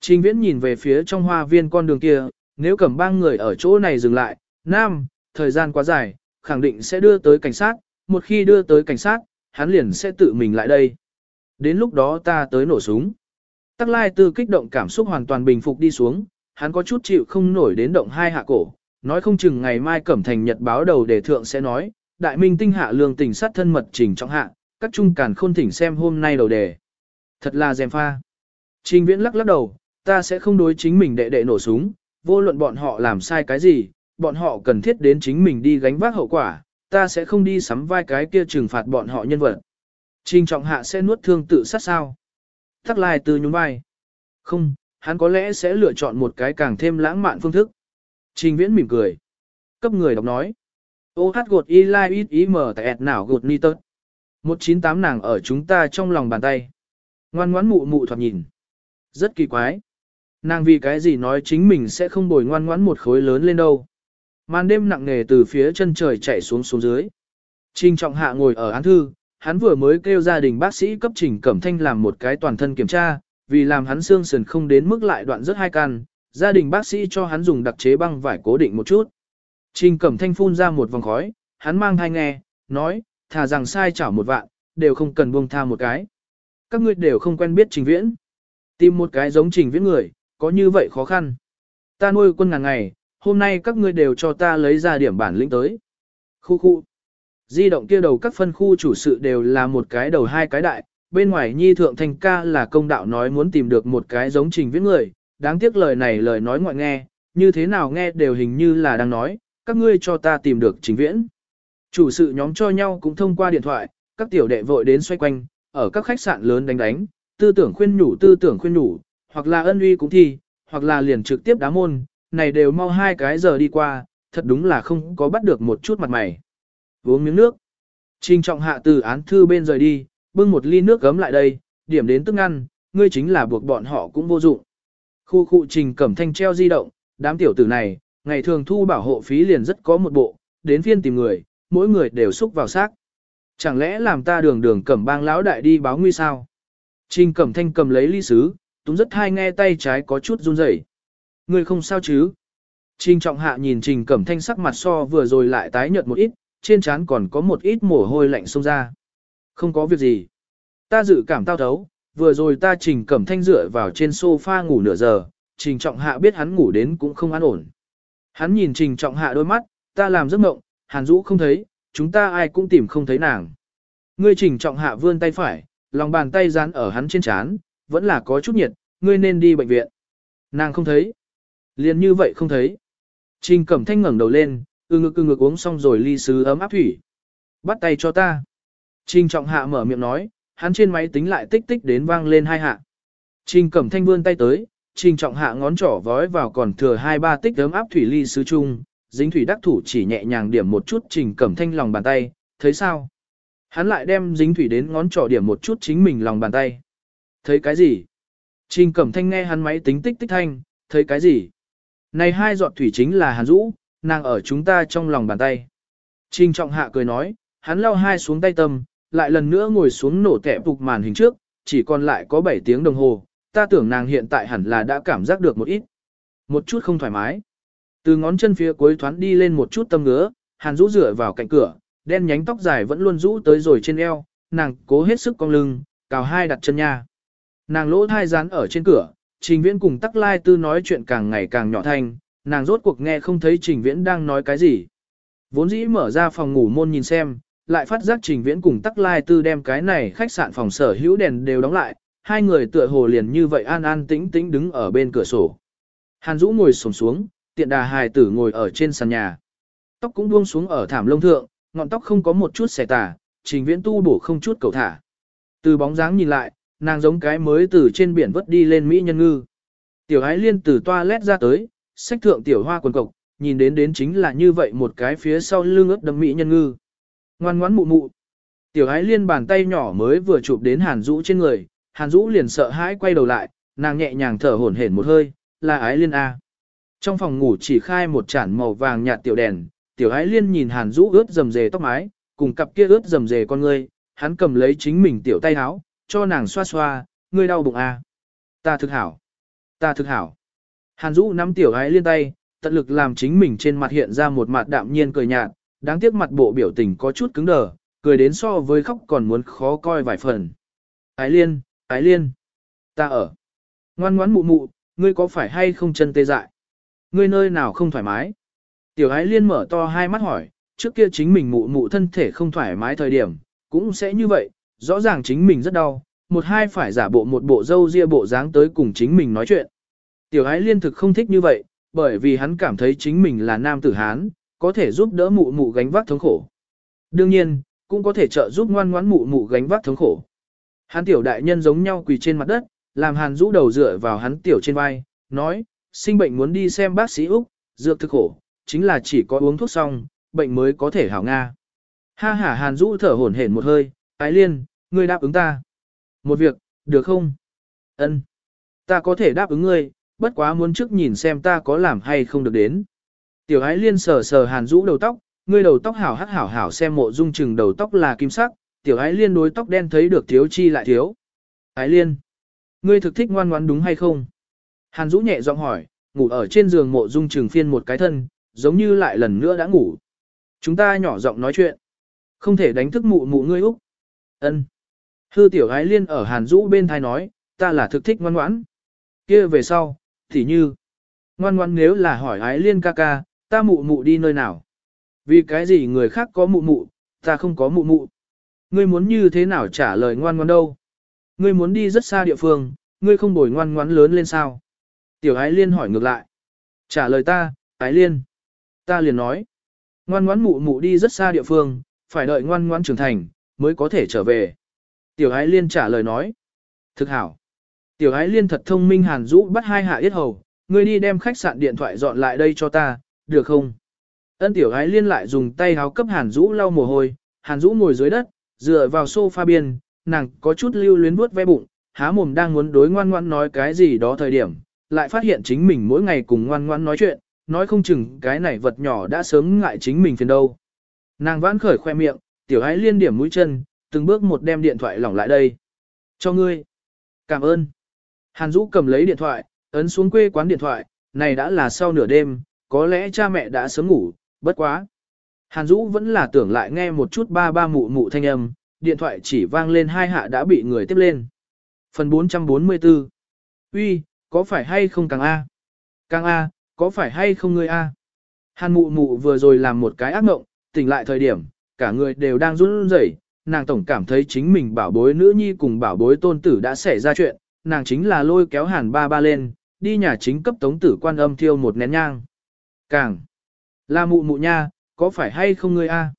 Trình viễn nhìn về phía trong hoa viên con đường kia, nếu cầm ba người ở chỗ này dừng lại, nam, thời gian quá dài, khẳng định sẽ đưa tới cảnh sát, một khi đưa tới cảnh sát, hắn liền sẽ tự mình lại đây. Đến lúc đó ta tới nổ súng. Tắc lai tư kích động cảm xúc hoàn toàn bình phục đi xuống, hắn có chút chịu không nổi đến động hai hạ cổ, nói không chừng ngày mai cẩm thành nhật báo đầu đề thượng sẽ nói, đại minh tinh hạ lương tình sát thân mật trình trong hạ, các trung càn khôn thỉnh xem hôm nay đầu đề. Thật là dèm pha. Trình viễn lắc lắc đầu, ta sẽ không đối chính mình đệ đệ nổ súng, vô luận bọn họ làm sai cái gì, bọn họ cần thiết đến chính mình đi gánh vác hậu quả, ta sẽ không đi sắm vai cái kia trừng phạt bọn họ nhân vật. Trình trọng hạ sẽ nuốt thương tự sát sao? Tắc lai từ nhún vai. Không, hắn có lẽ sẽ lựa chọn một cái càng thêm lãng mạn phương thức. Trình viễn mỉm cười. Cấp người đọc nói. Ô hát gột y lai ít ý mở tại ẹt nào gột ni tớt. 198 nàng ở chúng ta trong lòng bàn tay. Ngoan ngoãn mụ mụ thoạt nhìn. Rất kỳ quái. Nàng vì cái gì nói chính mình sẽ không bồi ngoan ngoãn một khối lớn lên đâu. Màn đêm nặng nề từ phía chân trời chạy xuống xuống dưới. Trình trọng hạ ngồi ở án thư, hắn vừa mới kêu gia đình bác sĩ cấp trình cẩm thanh làm một cái toàn thân kiểm tra, vì làm hắn xương sườn không đến mức lại đoạn rất hai căn, gia đình bác sĩ cho hắn dùng đặc chế băng vải cố định một chút. Trình cẩm thanh phun ra một vòng khói, hắn mang thai nghe, nói, thà rằng sai chảo một vạn, đều không cần buông tha một cái. Các ngươi đều không quen biết trình viễn. Tìm một cái giống trình viễn người, có như vậy khó khăn. Ta nuôi quân ngàn ngày, hôm nay các ngươi đều cho ta lấy ra điểm bản lĩnh tới. Khu khu. Di động kia đầu các phân khu chủ sự đều là một cái đầu hai cái đại, bên ngoài nhi thượng thành ca là công đạo nói muốn tìm được một cái giống trình viễn người, đáng tiếc lời này lời nói ngoại nghe, như thế nào nghe đều hình như là đang nói, các ngươi cho ta tìm được trình viễn. Chủ sự nhóm cho nhau cũng thông qua điện thoại, các tiểu đệ vội đến xoay quanh, ở các khách sạn lớn đánh đánh, tư tưởng khuyên nhủ tư tưởng khuyên nhủ, hoặc là ân uy cũng thi, hoặc là liền trực tiếp đá môn, này đều mau hai cái giờ đi qua, thật đúng là không có bắt được một chút mặt mày. Uống miếng nước. Trình trọng hạ từ án thư bên rời đi, bưng một ly nước gấm lại đây, điểm đến tức ăn, ngươi chính là buộc bọn họ cũng vô dụng. Khu khu trình cẩm thanh treo di động, đám tiểu tử này, ngày thường thu bảo hộ phí liền rất có một bộ, đến phiên tìm người, mỗi người đều xúc vào xác. Chẳng lẽ làm ta đường đường cẩm bang lão đại đi báo nguy sao? Trình cẩm thanh cầm lấy ly sứ, túng rất hai nghe tay trái có chút run rẩy. Ngươi không sao chứ? Trình trọng hạ nhìn trình cẩm thanh sắc mặt so vừa rồi lại tái nhợt một ít, trên trán còn có một ít mồ hôi lạnh xông ra. Không có việc gì. Ta dự cảm tao thấu, vừa rồi ta trình cẩm thanh dựa vào trên sofa ngủ nửa giờ, trình trọng hạ biết hắn ngủ đến cũng không an ổn. Hắn nhìn Trình Trọng Hạ đôi mắt, ta làm giấc mộng, Hàn Dũ không thấy, chúng ta ai cũng tìm không thấy nàng. Ngươi Trình Trọng Hạ vươn tay phải, lòng bàn tay dán ở hắn trên trán, vẫn là có chút nhiệt, ngươi nên đi bệnh viện. Nàng không thấy. Liền như vậy không thấy. Trình Cẩm Thanh ngẩng đầu lên, ư ngực ư ngực uống xong rồi ly sứ ấm áp thủy. Bắt tay cho ta. Trình Trọng Hạ mở miệng nói, hắn trên máy tính lại tích tích đến vang lên hai hạ. Trình Cẩm Thanh vươn tay tới, Trình Trọng Hạ ngón trỏ vói vào còn thừa hai ba tích ấm áp thủy ly sứ chung, dính thủy đắc thủ chỉ nhẹ nhàng điểm một chút Trình Cẩm Thanh lòng bàn tay, thấy sao? Hắn lại đem dính thủy đến ngón trỏ điểm một chút chính mình lòng bàn tay. Thấy cái gì? Trình Cẩm Thanh nghe hắn máy tính tích tích thanh, thấy cái gì? Này hai giọt thủy chính là Hàn Dũ, nàng ở chúng ta trong lòng bàn tay. Trình Trọng Hạ cười nói, hắn lau hai xuống tay tâm, lại lần nữa ngồi xuống nổ tẻ phục màn hình trước, chỉ còn lại có 7 tiếng đồng hồ, ta tưởng nàng hiện tại hẳn là đã cảm giác được một ít. Một chút không thoải mái. Từ ngón chân phía cuối thoáng đi lên một chút tâm ngứa, Hàn rũ rửa vào cạnh cửa, đen nhánh tóc dài vẫn luôn rũ tới rồi trên eo, nàng cố hết sức cong lưng, cào hai đặt chân nha. Nàng lỗ thai dán ở trên cửa, Trình Viễn cùng Tắc Lai Tư nói chuyện càng ngày càng nhỏ thanh, nàng rốt cuộc nghe không thấy Trình Viễn đang nói cái gì. Vốn dĩ mở ra phòng ngủ môn nhìn xem, lại phát giác Trình Viễn cùng Tắc Lai Tư đem cái này khách sạn phòng sở hữu đèn đều đóng lại, hai người tựa hồ liền như vậy an an tĩnh tĩnh đứng ở bên cửa sổ. Hàn Dũ ngồi xổm xuống, tiện đà hài tử ngồi ở trên sàn nhà. Tóc cũng buông xuống ở thảm lông thượng, ngọn tóc không có một chút xẻ tà, Trình Viễn tu bổ không chút cầu thả. Từ bóng dáng nhìn lại, nàng giống cái mới từ trên biển vớt đi lên Mỹ nhân ngư. Tiểu ái liên từ toilet ra tới, sách thượng tiểu hoa quần cộc, nhìn đến đến chính là như vậy một cái phía sau lưng ướt đầm Mỹ nhân ngư. Ngoan ngoãn mụ mụ. Tiểu ái liên bàn tay nhỏ mới vừa chụp đến Hàn Dũ trên người, Hàn Dũ liền sợ hãi quay đầu lại, nàng nhẹ nhàng thở hổn hển một hơi, là ái liên A. Trong phòng ngủ chỉ khai một chản màu vàng nhạt tiểu đèn, tiểu ái liên nhìn Hàn Dũ ướt dầm dề tóc mái, cùng cặp kia ướt dầm dề con ngươi, hắn cầm lấy chính mình tiểu tay áo, cho nàng xoa xoa, ngươi đau bụng à? Ta thực hảo. Ta thực hảo. Hàn Dũ nắm tiểu ái liên tay, tận lực làm chính mình trên mặt hiện ra một mặt đạm nhiên cười nhạt, đáng tiếc mặt bộ biểu tình có chút cứng đờ, cười đến so với khóc còn muốn khó coi vài phần. Ái liên, ái liên, ta ở. Ngoan ngoãn mụ mụ, ngươi có phải hay không chân tê dại? Ngươi nơi nào không thoải mái? Tiểu ái liên mở to hai mắt hỏi, trước kia chính mình mụ mụ thân thể không thoải mái thời điểm, cũng sẽ như vậy, rõ ràng chính mình rất đau, một hai phải giả bộ một bộ dâu ria bộ dáng tới cùng chính mình nói chuyện. Tiểu ái liên thực không thích như vậy, bởi vì hắn cảm thấy chính mình là nam tử Hán, có thể giúp đỡ mụ mụ gánh vác thống khổ. Đương nhiên, cũng có thể trợ giúp ngoan ngoãn mụ mụ gánh vác thống khổ. Hắn tiểu đại nhân giống nhau quỳ trên mặt đất, làm hàn rũ đầu dựa vào hắn tiểu trên vai, nói, sinh bệnh muốn đi xem bác sĩ Úc, dược thực khổ, chính là chỉ có uống thuốc xong, bệnh mới có thể hảo Nga. Ha ha hàn rũ thở hổn hển một hơi, ái liên, ngươi đáp ứng ta. Một việc, được không? Ân, Ta có thể đáp ứng ngươi, bất quá muốn trước nhìn xem ta có làm hay không được đến. Tiểu ái liên sờ sờ hàn rũ đầu tóc, ngươi đầu tóc hảo hắc hảo hảo xem mộ dung chừng đầu tóc là kim sắc, tiểu ái liên đối tóc đen thấy được thiếu chi lại thiếu. Ái liên, ngươi thực thích ngoan ngoãn đúng hay không? Hàn rũ nhẹ giọng hỏi, ngủ ở trên giường mộ dung chừng phiên một cái thân, giống như lại lần nữa đã ngủ. Chúng ta nhỏ giọng nói chuyện. Không thể đánh thức mụ mụ ngươi Úc. Ân. Hư tiểu ái liên ở hàn Dũ bên thai nói, ta là thực thích ngoan ngoãn. kia về sau, thì như. Ngoan ngoãn nếu là hỏi ái liên ca ca, ta mụ mụ đi nơi nào? Vì cái gì người khác có mụ mụ, ta không có mụ mụ. Ngươi muốn như thế nào trả lời ngoan ngoãn đâu? Ngươi muốn đi rất xa địa phương, ngươi không bồi ngoan ngoãn lớn lên sao? Tiểu ái liên hỏi ngược lại. Trả lời ta, ái liên. Ta liền nói. Ngoan ngoãn mụ mụ đi rất xa địa phương, phải đợi ngoan ngoãn trưởng thành, mới có thể trở về. Tiểu ái liên trả lời nói. Thực hảo. Tiểu ái liên thật thông minh hàn rũ bắt hai hạ yết hầu, ngươi đi đem khách sạn điện thoại dọn lại đây cho ta, được không? Ân tiểu ái liên lại dùng tay háo cấp hàn rũ lau mồ hôi, hàn rũ ngồi dưới đất, dựa vào sofa biên, nàng có chút lưu luyến vuốt ve bụng, há mồm đang muốn đối ngoan ngoan nói cái gì đó thời điểm, lại phát hiện chính mình mỗi ngày cùng ngoan ngoan nói chuyện, nói không chừng cái này vật nhỏ đã sớm ngại chính mình phiền đâu. Nàng vãn khởi khoe miệng, tiểu ái liên điểm mũi chân, từng bước một đem điện thoại lỏng lại đây. Cho ngươi. Cảm ơn. Hàn Dũ cầm lấy điện thoại, ấn xuống quê quán điện thoại, này đã là sau nửa đêm, có lẽ cha mẹ đã sớm ngủ, bất quá. Hàn Dũ vẫn là tưởng lại nghe một chút ba ba mụ mụ thanh âm, điện thoại chỉ vang lên hai hạ đã bị người tiếp lên. Phần 444 Uy, có phải hay không càng A? Càng A, có phải hay không ngươi A? Hàn mụ mụ vừa rồi làm một cái ác mộng, tỉnh lại thời điểm, cả người đều đang run rẩy, nàng tổng cảm thấy chính mình bảo bối nữ nhi cùng bảo bối tôn tử đã xảy ra chuyện, nàng chính là lôi kéo hàn ba ba lên, đi nhà chính cấp tống tử quan âm thiêu một nén nhang. Càng là mụ mụ nha, có phải hay không ngươi a?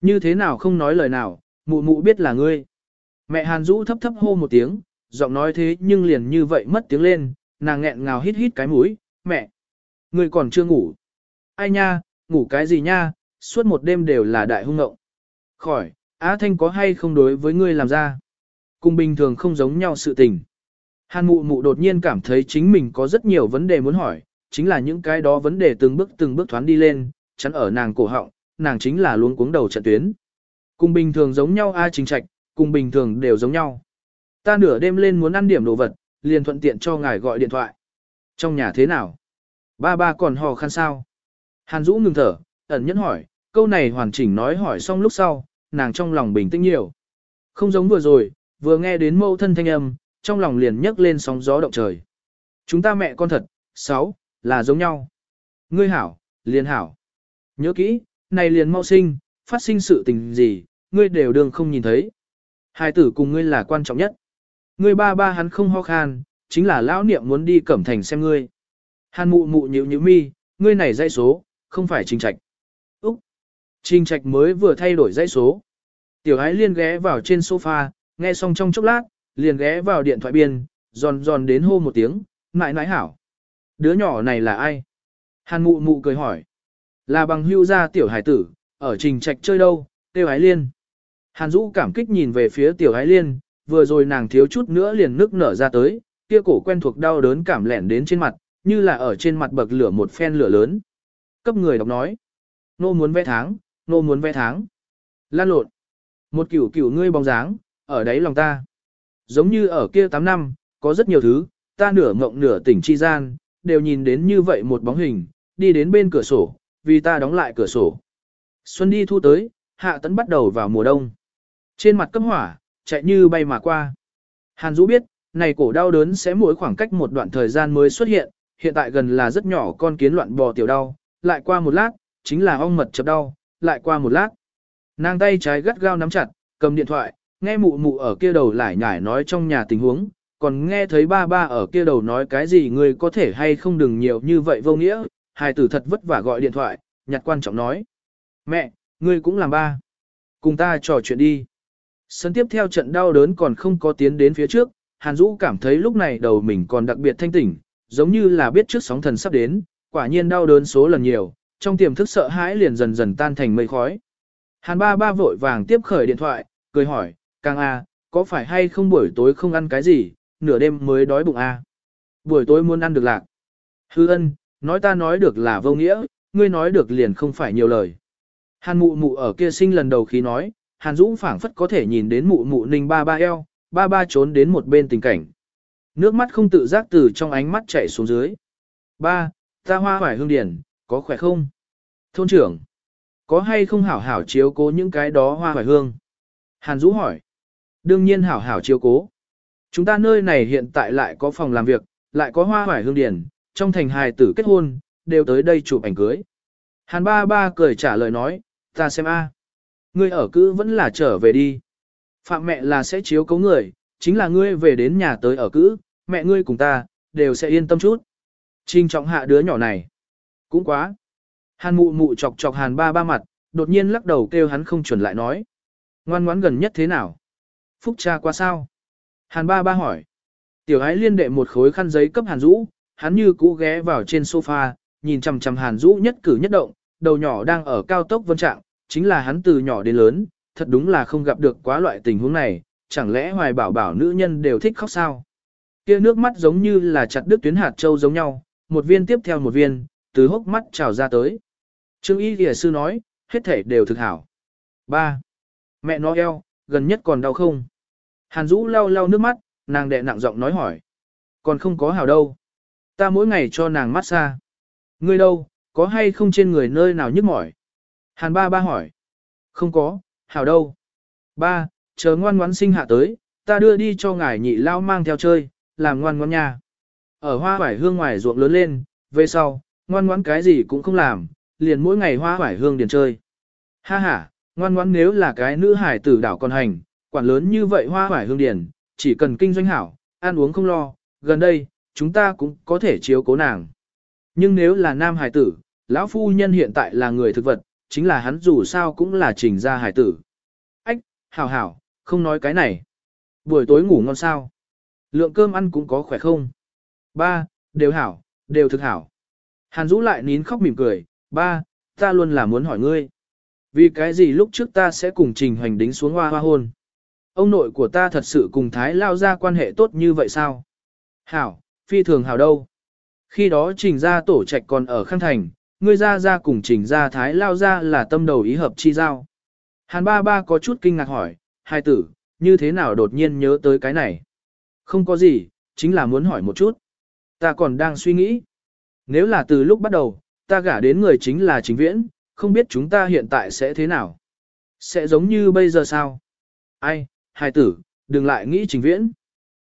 Như thế nào không nói lời nào, mụ mụ biết là ngươi. Mẹ hàn rũ thấp thấp hô một tiếng, giọng nói thế nhưng liền như vậy mất tiếng lên, nàng nghẹn ngào hít hít cái mũi, mẹ, ngươi còn chưa ngủ. Ai nha, ngủ cái gì nha, suốt một đêm đều là đại hung ngộng. Khỏi, Á Thanh có hay không đối với ngươi làm ra? Cùng bình thường không giống nhau sự tình. Hàn mụ mụ đột nhiên cảm thấy chính mình có rất nhiều vấn đề muốn hỏi, chính là những cái đó vấn đề từng bước từng bước thoán đi lên, chắn ở nàng cổ họng, nàng chính là luôn cuống đầu trận tuyến. Cùng bình thường giống nhau ai chính trạch, cùng bình thường đều giống nhau. Ta nửa đêm lên muốn ăn điểm đồ vật, liền thuận tiện cho ngài gọi điện thoại. Trong nhà thế nào? Ba ba còn hò khăn sao? Hàn Dũ ngừng thở, ẩn nhẫn hỏi, câu này hoàn chỉnh nói hỏi xong lúc sau, nàng trong lòng bình tĩnh nhiều. Không giống vừa rồi, vừa nghe đến mâu thân thanh âm, trong lòng liền nhấc lên sóng gió động trời. Chúng ta mẹ con thật, sáu, là giống nhau. Ngươi hảo, liền hảo. Nhớ kỹ, này liền mau sinh, phát sinh sự tình gì, ngươi đều đương không nhìn thấy. Hai tử cùng ngươi là quan trọng nhất. Ngươi ba ba hắn không ho khan, chính là lão niệm muốn đi cẩm thành xem ngươi. Hàn mụ mụ nhịu nhịu mi, ngươi này dây số, không phải trình trạch. Trình trạch mới vừa thay đổi dãy số. Tiểu ái liên ghé vào trên sofa, nghe xong trong chốc lát, liền ghé vào điện thoại biên, giòn giòn đến hô một tiếng, Nại nãi hảo. Đứa nhỏ này là ai? Hàn mụ mụ cười hỏi. Là bằng hưu gia tiểu hải tử, ở trình trạch chơi đâu, tiêu ái liên. Hàn Dũ cảm kích nhìn về phía tiểu ái liên, vừa rồi nàng thiếu chút nữa liền nước nở ra tới, kia cổ quen thuộc đau đớn cảm lẻn đến trên mặt, như là ở trên mặt bậc lửa một phen lửa lớn. Cấp người đọc nói, nô muốn vẽ tháng, nô muốn vẽ tháng. Lan lộn, một kiểu kiểu ngươi bóng dáng, ở đấy lòng ta. Giống như ở kia 8 năm, có rất nhiều thứ, ta nửa ngộng nửa tỉnh chi gian, đều nhìn đến như vậy một bóng hình, đi đến bên cửa sổ, vì ta đóng lại cửa sổ. Xuân đi thu tới, hạ tấn bắt đầu vào mùa đông. Trên mặt cấp hỏa, chạy như bay mà qua. Hàn Dũ biết, này cổ đau đớn sẽ mỗi khoảng cách một đoạn thời gian mới xuất hiện, hiện tại gần là rất nhỏ con kiến loạn bò tiểu đau, lại qua một lát, chính là ong mật chập đau, lại qua một lát. Nàng tay trái gắt gao nắm chặt, cầm điện thoại, nghe mụ mụ ở kia đầu lại nhải nói trong nhà tình huống, còn nghe thấy ba ba ở kia đầu nói cái gì người có thể hay không đừng nhiều như vậy vô nghĩa, hài tử thật vất vả gọi điện thoại, nhặt quan trọng nói. Mẹ, ngươi cũng làm ba. Cùng ta trò chuyện đi. Sân tiếp theo trận đau đớn còn không có tiến đến phía trước, Hàn Dũ cảm thấy lúc này đầu mình còn đặc biệt thanh tỉnh, giống như là biết trước sóng thần sắp đến, quả nhiên đau đớn số lần nhiều, trong tiềm thức sợ hãi liền dần dần tan thành mây khói. Hàn ba ba vội vàng tiếp khởi điện thoại, cười hỏi, Càng A, có phải hay không buổi tối không ăn cái gì, nửa đêm mới đói bụng A. Buổi tối muốn ăn được lạc. Hư ân, nói ta nói được là vô nghĩa, ngươi nói được liền không phải nhiều lời. Hàn mụ mụ ở kia sinh lần đầu khi nói, Hàn Dũ phảng phất có thể nhìn đến mụ mụ ninh ba ba eo, ba ba trốn đến một bên tình cảnh. Nước mắt không tự giác từ trong ánh mắt chảy xuống dưới. Ba, ta hoa hoài hương điển, có khỏe không? Thôn trưởng, có hay không hảo hảo chiếu cố những cái đó hoa hoài hương? Hàn Dũ hỏi. Đương nhiên hảo hảo chiếu cố. Chúng ta nơi này hiện tại lại có phòng làm việc, lại có hoa hoài hương điển, trong thành hài tử kết hôn, đều tới đây chụp ảnh cưới. Hàn ba ba cười trả lời nói, ta xem a, Ngươi ở cữ vẫn là trở về đi. Phạm mẹ là sẽ chiếu cố người, chính là ngươi về đến nhà tới ở cữ, mẹ ngươi cùng ta, đều sẽ yên tâm chút. Trinh trọng hạ đứa nhỏ này. Cũng quá. Hàn mụ mụ chọc chọc hàn ba ba mặt, đột nhiên lắc đầu kêu hắn không chuẩn lại nói. Ngoan ngoãn gần nhất thế nào? Phúc cha qua sao? Hàn ba ba hỏi. Tiểu ái liên đệ một khối khăn giấy cấp hàn rũ, hắn như cũ ghé vào trên sofa, nhìn chằm chằm hàn rũ nhất cử nhất động, đầu nhỏ đang ở cao tốc vân trạng, chính là hắn từ nhỏ đến lớn, thật đúng là không gặp được quá loại tình huống này, chẳng lẽ hoài bảo bảo nữ nhân đều thích khóc sao? Kia nước mắt giống như là chặt đứt tuyến hạt châu giống nhau, một viên tiếp theo một viên, từ hốc mắt trào ra tới. Trương Y Lìa Sư nói, hết thể đều thực hảo. 3. Mẹ nó eo, gần nhất còn đau không? Hàn Dũ lau lau nước mắt, nàng đệ nặng giọng nói hỏi. Còn không có hảo đâu. Ta mỗi ngày cho nàng mát xa. Ngươi đâu, có hay không trên người nơi nào nhức mỏi? Hàn ba ba hỏi. Không có, hảo đâu. Ba, chờ ngoan ngoãn sinh hạ tới, ta đưa đi cho ngài nhị lao mang theo chơi, làm ngoan ngoãn nha. Ở hoa vải hương ngoài ruộng lớn lên, về sau, ngoan ngoãn cái gì cũng không làm, liền mỗi ngày hoa hoải hương điền chơi. Ha ha, ngoan ngoãn nếu là cái nữ hải tử đảo con hành, quản lớn như vậy hoa hoải hương điền, chỉ cần kinh doanh hảo, ăn uống không lo, gần đây, chúng ta cũng có thể chiếu cố nàng. Nhưng nếu là nam hải tử, lão phu nhân hiện tại là người thực vật, chính là hắn dù sao cũng là trình gia hải tử. Ách, hảo hảo, không nói cái này. Buổi tối ngủ ngon sao? Lượng cơm ăn cũng có khỏe không? Ba, đều hảo, đều thực hảo. Hàn Dũ lại nín khóc mỉm cười, ba, ta luôn là muốn hỏi ngươi. Vì cái gì lúc trước ta sẽ cùng trình hoành đính xuống hoa hoa hôn? Ông nội của ta thật sự cùng Thái Lao ra quan hệ tốt như vậy sao? Hảo, phi thường hảo đâu. Khi đó trình ra tổ trạch còn ở Khang Thành, ngươi ra ra cùng trình ra Thái Lao ra là tâm đầu ý hợp chi giao. Hàn ba ba có chút kinh ngạc hỏi, hai tử, như thế nào đột nhiên nhớ tới cái này? Không có gì, chính là muốn hỏi một chút. Ta còn đang suy nghĩ. Nếu là từ lúc bắt đầu, ta gả đến người chính là chính viễn, không biết chúng ta hiện tại sẽ thế nào. Sẽ giống như bây giờ sao? Ai, hài tử, đừng lại nghĩ trình viễn.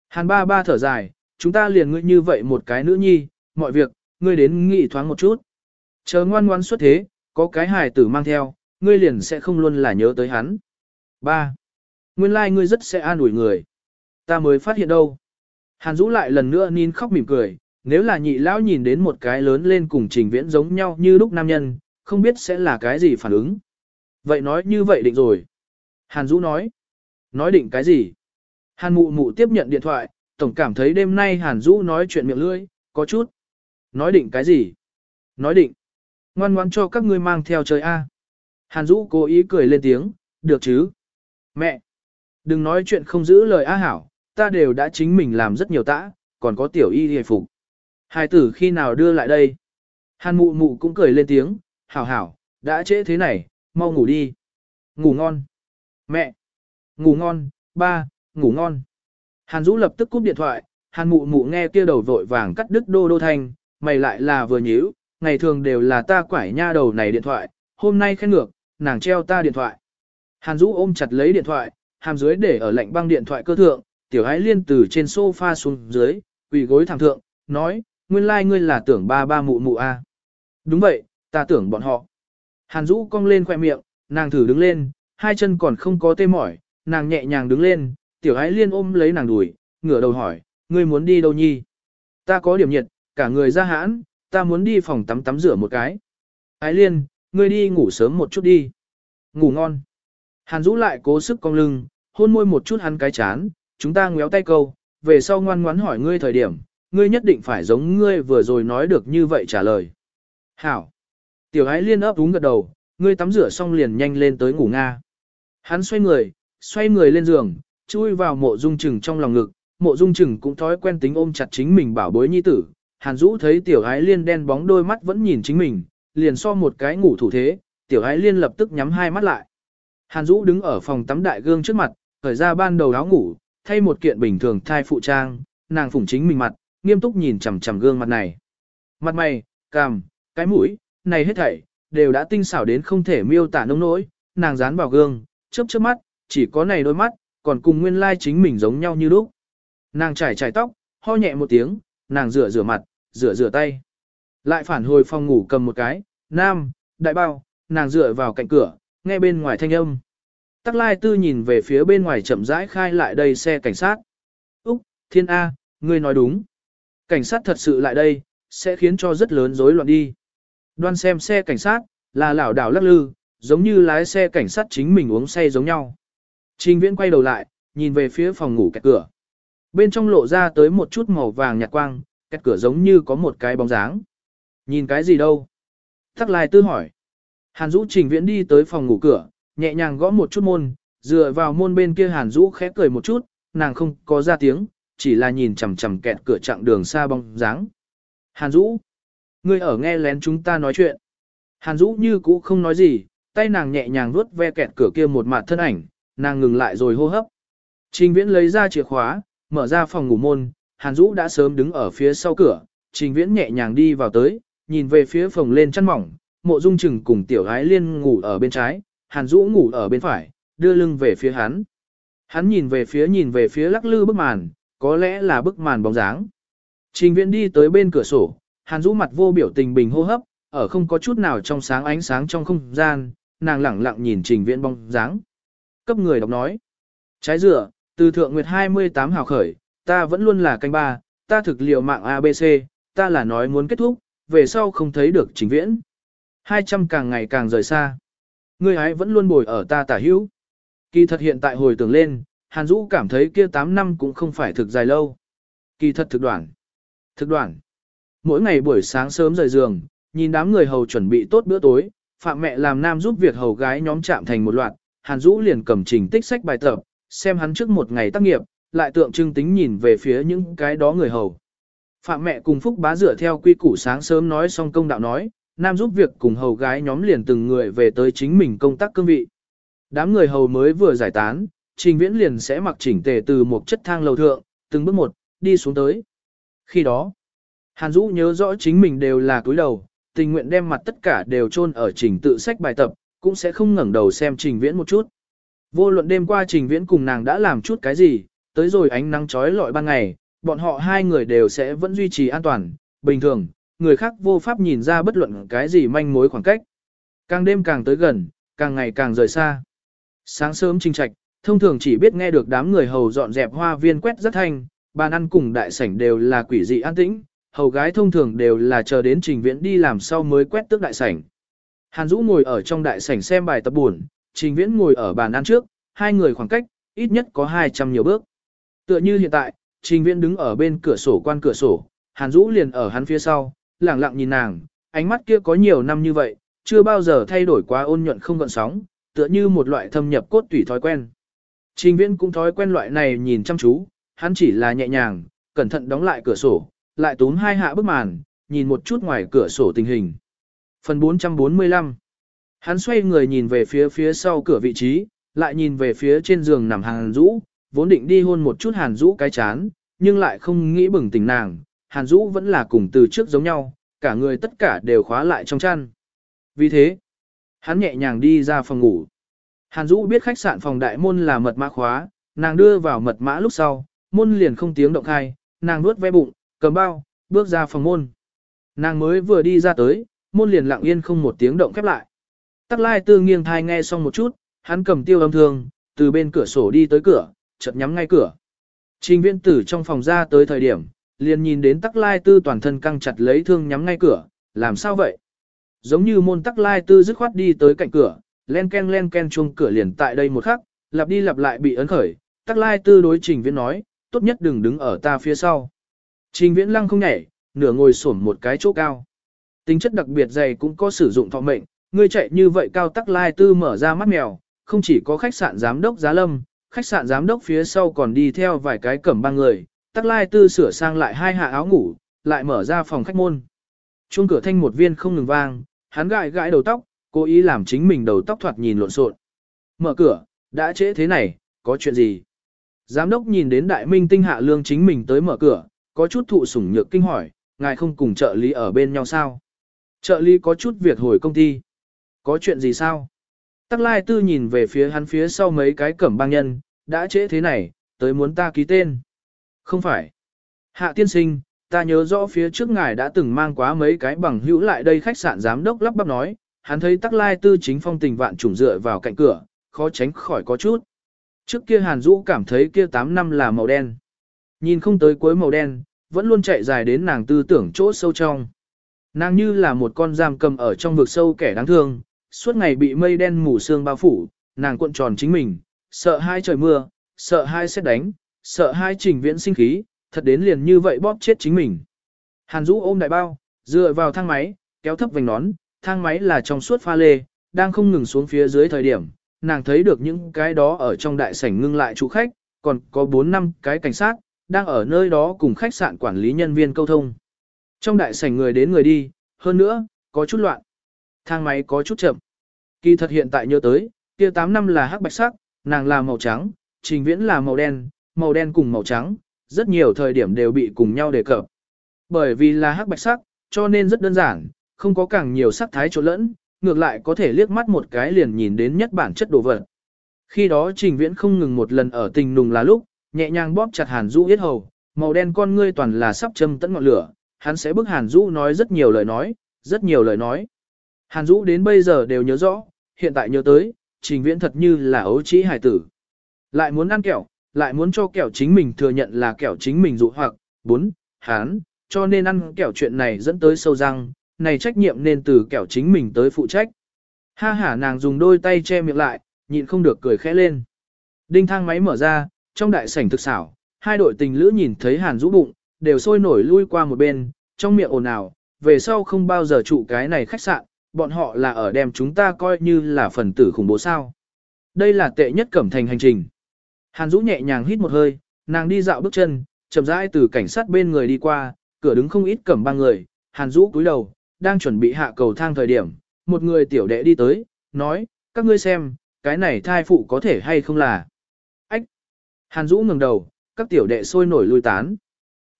Hàn ba ba thở dài, chúng ta liền ngươi như vậy một cái nữ nhi, mọi việc, ngươi đến nghĩ thoáng một chút. Chờ ngoan ngoan xuất thế, có cái hài tử mang theo, ngươi liền sẽ không luôn là nhớ tới hắn. ba Nguyên lai like ngươi rất sẽ an ủi người. Ta mới phát hiện đâu. Hàn Dũ lại lần nữa nín khóc mỉm cười, nếu là nhị lão nhìn đến một cái lớn lên cùng trình viễn giống nhau như lúc nam nhân, không biết sẽ là cái gì phản ứng. Vậy nói như vậy định rồi. Hàn Dũ nói. Nói định cái gì? Hàn mụ mụ tiếp nhận điện thoại, tổng cảm thấy đêm nay Hàn Dũ nói chuyện miệng lưỡi, có chút. Nói định cái gì? Nói định. Ngoan ngoan cho các ngươi mang theo chơi A. Hàn Dũ cố ý cười lên tiếng, được chứ? Mẹ! Đừng nói chuyện không giữ lời A hảo, ta đều đã chính mình làm rất nhiều tã, còn có tiểu y hề phục. Hai tử khi nào đưa lại đây? Hàn mụ mụ cũng cười lên tiếng, hảo hảo, đã trễ thế này, mau ngủ đi. Ngủ ngon. Mẹ. Ngủ ngon, ba, ngủ ngon. Hàn Dũ lập tức cúp điện thoại, Hàn mụ mụ nghe kia đầu vội vàng cắt đứt đô đô thanh, mày lại là vừa nhíu, ngày thường đều là ta quải nha đầu này điện thoại, hôm nay khen ngược, nàng treo ta điện thoại. Hàn Dũ ôm chặt lấy điện thoại, hàm dưới để ở lạnh băng điện thoại cơ thượng, tiểu ái liên từ trên sofa xuống dưới, quỳ gối thẳng thượng, nói, nguyên lai like ngươi là tưởng ba ba mụ mụ a. À. Đúng vậy, ta tưởng bọn họ. Hàn Dũ cong lên khoe miệng, nàng thử đứng lên, hai chân còn không có tê mỏi, nàng nhẹ nhàng đứng lên, tiểu ái liên ôm lấy nàng đùi, ngửa đầu hỏi, ngươi muốn đi đâu nhi? Ta có điểm nhiệt, cả người ra hãn, ta muốn đi phòng tắm tắm rửa một cái. Ái liên, ngươi đi ngủ sớm một chút đi. Ngủ ngon. Hàn Dũ lại cố sức cong lưng, hôn môi một chút hắn cái chán, chúng ta ngéo tay câu, về sau ngoan ngoãn hỏi ngươi thời điểm, ngươi nhất định phải giống ngươi vừa rồi nói được như vậy trả lời. Hảo. Tiểu ái liên ấp úng gật đầu, ngươi tắm rửa xong liền nhanh lên tới ngủ nga. Hắn xoay người, xoay người lên giường, chui vào mộ dung trừng trong lòng ngực, mộ dung trừng cũng thói quen tính ôm chặt chính mình bảo bối nhi tử. Hàn Dũ thấy tiểu ái liên đen bóng đôi mắt vẫn nhìn chính mình, liền so một cái ngủ thủ thế, tiểu ái liên lập tức nhắm hai mắt lại. Hàn Dũ đứng ở phòng tắm đại gương trước mặt, khởi ra ban đầu áo ngủ, thay một kiện bình thường thai phụ trang, nàng phủng chính mình mặt, nghiêm túc nhìn chằm chằm gương mặt này. Mặt mày, cằm, cái mũi, này hết thảy, đều đã tinh xảo đến không thể miêu tả nông nỗi, nàng dán vào gương, chớp chớp mắt, chỉ có này đôi mắt, còn cùng nguyên lai chính mình giống nhau như lúc. Nàng trải trải tóc, ho nhẹ một tiếng, nàng rửa rửa mặt, rửa rửa tay. Lại phản hồi phòng ngủ cầm một cái, nam, đại bao, nàng dựa vào cạnh cửa, nghe bên ngoài thanh âm. Tắc Lai Tư nhìn về phía bên ngoài chậm rãi khai lại đây xe cảnh sát. Úc, Thiên A, ngươi nói đúng. Cảnh sát thật sự lại đây, sẽ khiến cho rất lớn rối loạn đi. Đoan xem xe cảnh sát, là lảo đảo lắc lư, giống như lái xe cảnh sát chính mình uống say giống nhau. Trình viễn quay đầu lại, nhìn về phía phòng ngủ kẹt cửa. Bên trong lộ ra tới một chút màu vàng nhạt quang, kẹt cửa giống như có một cái bóng dáng. Nhìn cái gì đâu? Thắc Lai Tư hỏi. Hàn Dũ trình viễn đi tới phòng ngủ cửa, nhẹ nhàng gõ một chút môn, dựa vào môn bên kia Hàn Dũ khẽ cười một chút, nàng không có ra tiếng, chỉ là nhìn chằm chằm kẹt cửa chặng đường xa bóng dáng. Hàn Dũ, ngươi ở nghe lén chúng ta nói chuyện. Hàn Dũ như cũ không nói gì, tay nàng nhẹ nhàng vuốt ve kẹt cửa kia một mặt thân ảnh, nàng ngừng lại rồi hô hấp. Trình Viễn lấy ra chìa khóa, mở ra phòng ngủ môn, Hàn Dũ đã sớm đứng ở phía sau cửa, Trình Viễn nhẹ nhàng đi vào tới, nhìn về phía phòng lên chăn mỏng, Mộ Dung Trừng cùng Tiểu gái Liên ngủ ở bên trái, Hàn Dũ ngủ ở bên phải, đưa lưng về phía hắn. Hắn nhìn về phía nhìn về phía lắc lư bức màn, có lẽ là bức màn bóng dáng. Trình Viễn đi tới bên cửa sổ, Hàn Dũ mặt vô biểu tình bình hô hấp, ở không có chút nào trong sáng ánh sáng trong không gian, nàng lẳng lặng nhìn trình viễn bóng dáng. Cấp người đọc nói. Trái dựa, từ thượng nguyệt 28 hào khởi, ta vẫn luôn là canh ba, ta thực liệu mạng ABC, ta là nói muốn kết thúc, về sau không thấy được trình viễn. 200 càng ngày càng rời xa. Ngươi ấy vẫn luôn bồi ở ta tả hữu. Kỳ thật hiện tại hồi tưởng lên, Hàn Dũ cảm thấy kia 8 năm cũng không phải thực dài lâu. Kỳ thật thực đoạn. Thực đoạn. Mỗi ngày buổi sáng sớm rời giường, nhìn đám người hầu chuẩn bị tốt bữa tối, phạm mẹ làm nam giúp việc hầu gái nhóm chạm thành một loạt, Hàn Dũ liền cầm trình tích sách bài tập, xem hắn trước một ngày tác nghiệp, lại tượng trưng tính nhìn về phía những cái đó người hầu. Phạm mẹ cùng Phúc bá dựa theo quy củ sáng sớm nói xong công đạo nói, nam giúp việc cùng hầu gái nhóm liền từng người về tới chính mình công tác cương vị. Đám người hầu mới vừa giải tán, trình viễn liền sẽ mặc chỉnh tề từ một chất thang lầu thượng, từng bước một, đi xuống tới. Khi đó, Hàn Dũ nhớ rõ chính mình đều là túi đầu, tình nguyện đem mặt tất cả đều chôn ở trình tự sách bài tập, cũng sẽ không ngẩng đầu xem trình viễn một chút. Vô luận đêm qua trình viễn cùng nàng đã làm chút cái gì, tới rồi ánh nắng trói lọi ban ngày, bọn họ hai người đều sẽ vẫn duy trì an toàn, bình thường, người khác vô pháp nhìn ra bất luận cái gì manh mối khoảng cách. Càng đêm càng tới gần, càng ngày càng rời xa. Sáng sớm trình trạch, thông thường chỉ biết nghe được đám người hầu dọn dẹp hoa viên quét rất thanh, bàn ăn cùng đại sảnh đều là quỷ dị an tĩnh, hầu gái thông thường đều là chờ đến trình viễn đi làm sau mới quét tước đại sảnh. Hàn Dũ ngồi ở trong đại sảnh xem bài tập buồn, trình viễn ngồi ở bàn ăn trước, hai người khoảng cách, ít nhất có 200 nhiều bước. Tựa như hiện tại, trình viễn đứng ở bên cửa sổ quan cửa sổ, Hàn Dũ liền ở hắn phía sau, lẳng lặng nhìn nàng, ánh mắt kia có nhiều năm như vậy, chưa bao giờ thay đổi quá ôn nhuận không gợn sóng, tựa như một loại thâm nhập cốt tủy thói quen. Trình viễn cũng thói quen loại này nhìn chăm chú, hắn chỉ là nhẹ nhàng, cẩn thận đóng lại cửa sổ, lại túm hai hạ bức màn, nhìn một chút ngoài cửa sổ tình hình. Phần 445 Hắn xoay người nhìn về phía phía sau cửa vị trí, lại nhìn về phía trên giường nằm Hàn Dũ, vốn định đi hôn một chút Hàn Dũ cái chán, nhưng lại không nghĩ bừng tỉnh nàng, Hàn Dũ vẫn là cùng từ trước giống nhau, cả người tất cả đều khóa lại trong chăn. Vì thế, hắn nhẹ nhàng đi ra phòng ngủ. Hàn Dũ biết khách sạn phòng đại môn là mật mã khóa, nàng đưa vào mật mã lúc sau, môn liền không tiếng động khai, nàng nuốt ve bụng, cầm bao, bước ra phòng môn. Nàng mới vừa đi ra tới, môn liền lặng yên không một tiếng động khép lại. Tắc lai tư nghiêng thai nghe xong một chút, hắn cầm tiêu âm thương, từ bên cửa sổ đi tới cửa, chợt nhắm ngay cửa. Trình viễn tử trong phòng ra tới thời điểm, liền nhìn đến tắc lai tư toàn thân căng chặt lấy thương nhắm ngay cửa, làm sao vậy? Giống như môn tắc lai tư dứt khoát đi tới cạnh cửa, len ken len ken chuông cửa liền tại đây một khắc, lặp đi lặp lại bị ấn khởi, tắc lai tư đối trình viễn nói, tốt nhất đừng đứng ở ta phía sau. Trình viễn lăng không nhảy, nửa ngồi xổm một cái chỗ cao. Tính chất đặc biệt dày cũng có sử dụng thọ mệnh, ngươi chạy như vậy cao tắc lai tư mở ra mắt mèo, không chỉ có khách sạn giám đốc giá lâm, khách sạn giám đốc phía sau còn đi theo vài cái cẩm ba người, tắc lai tư sửa sang lại hai hạ áo ngủ, lại mở ra phòng khách môn. Chuông cửa thanh một viên không ngừng vang, hắn gãi gãi đầu tóc, cố ý làm chính mình đầu tóc thoạt nhìn lộn xộn. Mở cửa, đã trễ thế này, có chuyện gì? Giám đốc nhìn đến đại minh tinh hạ lương chính mình tới mở cửa, có chút thụ sủng nhược kinh hỏi, ngài không cùng trợ lý ở bên nhau sao? Trợ lý có chút việc hồi công ty. Có chuyện gì sao? Tắc lai tư nhìn về phía hắn phía sau mấy cái cẩm băng nhân, đã trễ thế này, tới muốn ta ký tên. Không phải. Hạ tiên sinh, ta nhớ rõ phía trước ngài đã từng mang quá mấy cái bằng hữu lại đây khách sạn giám đốc lắp bắp nói, hắn thấy tắc lai tư chính phong tình vạn trùng dựa vào cạnh cửa, khó tránh khỏi có chút. Trước kia Hàn Dũ cảm thấy kia 8 năm là màu đen. Nhìn không tới cuối màu đen, vẫn luôn chạy dài đến nàng tư tưởng chỗ sâu trong. Nàng như là một con giam cầm ở trong vực sâu kẻ đáng thương, suốt ngày bị mây đen mù sương bao phủ, nàng cuộn tròn chính mình, sợ hai trời mưa, sợ hai xét đánh, sợ hai trình viễn sinh khí, thật đến liền như vậy bóp chết chính mình. Hàn Dũ ôm đại bao, dựa vào thang máy, kéo thấp vành nón, thang máy là trong suốt pha lê, đang không ngừng xuống phía dưới thời điểm, nàng thấy được những cái đó ở trong đại sảnh ngưng lại chủ khách, còn có 4 năm cái cảnh sát, đang ở nơi đó cùng khách sạn quản lý nhân viên câu thông. Trong đại sảnh người đến người đi, hơn nữa, có chút loạn. Thang máy có chút chậm. Kỳ thật hiện tại nhớ tới, kia 8 năm là hắc bạch sắc, nàng là màu trắng, trình viễn là màu đen, màu đen cùng màu trắng, rất nhiều thời điểm đều bị cùng nhau đề cập. Bởi vì là hắc bạch sắc, cho nên rất đơn giản, không có càng nhiều sắc thái trộn lẫn, ngược lại có thể liếc mắt một cái liền nhìn đến nhất bản chất đồ vật. Khi đó trình viễn không ngừng một lần ở tình nùng là lúc, nhẹ nhàng bóp chặt hàn Dũ yết hầu, màu đen con ngươi toàn là sắp châm tận ngọn lửa, hắn sẽ bức hàn Dũ nói rất nhiều lời nói, rất nhiều lời nói. Hàn Dũ đến bây giờ đều nhớ rõ, hiện tại nhớ tới, trình viễn thật như là ấu trí hải tử. Lại muốn ăn kẹo, lại muốn cho kẹo chính mình thừa nhận là kẹo chính mình dụ hoặc, bốn, hán, cho nên ăn kẹo chuyện này dẫn tới sâu răng, này trách nhiệm nên từ kẹo chính mình tới phụ trách. Ha hả nàng dùng đôi tay che miệng lại, nhịn không được cười khẽ lên. Đinh thang máy mở ra, trong đại sảnh thực xảo, hai đội tình lữ nhìn thấy hàn rũ bụng, đều sôi nổi lui qua một bên, trong miệng ồn ào, về sau không bao giờ trụ cái này khách sạn, bọn họ là ở đem chúng ta coi như là phần tử khủng bố sao. Đây là tệ nhất cẩm thành hành trình. Hàn Dũ nhẹ nhàng hít một hơi, nàng đi dạo bước chân, chậm rãi từ cảnh sát bên người đi qua, cửa đứng không ít cẩm ba người, Hàn Dũ cúi đầu, đang chuẩn bị hạ cầu thang thời điểm, một người tiểu đệ đi tới, nói, các ngươi xem, cái này thai phụ có thể hay không là. Ách! Hàn Dũ ngẩng đầu, các tiểu đệ sôi nổi lui tán.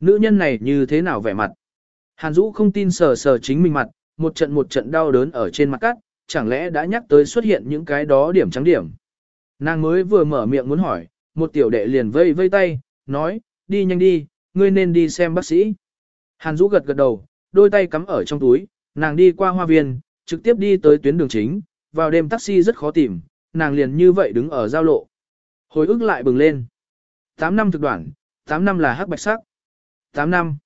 Nữ nhân này như thế nào vẻ mặt? Hàn Dũ không tin sờ sờ chính mình mặt, một trận một trận đau đớn ở trên mặt cắt, chẳng lẽ đã nhắc tới xuất hiện những cái đó điểm trắng điểm. Nàng mới vừa mở miệng muốn hỏi, một tiểu đệ liền vây vây tay, nói, đi nhanh đi, ngươi nên đi xem bác sĩ. Hàn Dũ gật gật đầu, đôi tay cắm ở trong túi, nàng đi qua hoa viên, trực tiếp đi tới tuyến đường chính, vào đêm taxi rất khó tìm, nàng liền như vậy đứng ở giao lộ. Hồi ức lại bừng lên. 8 năm thực đoạn, 8 năm là hắc bạch sắc. 8 năm.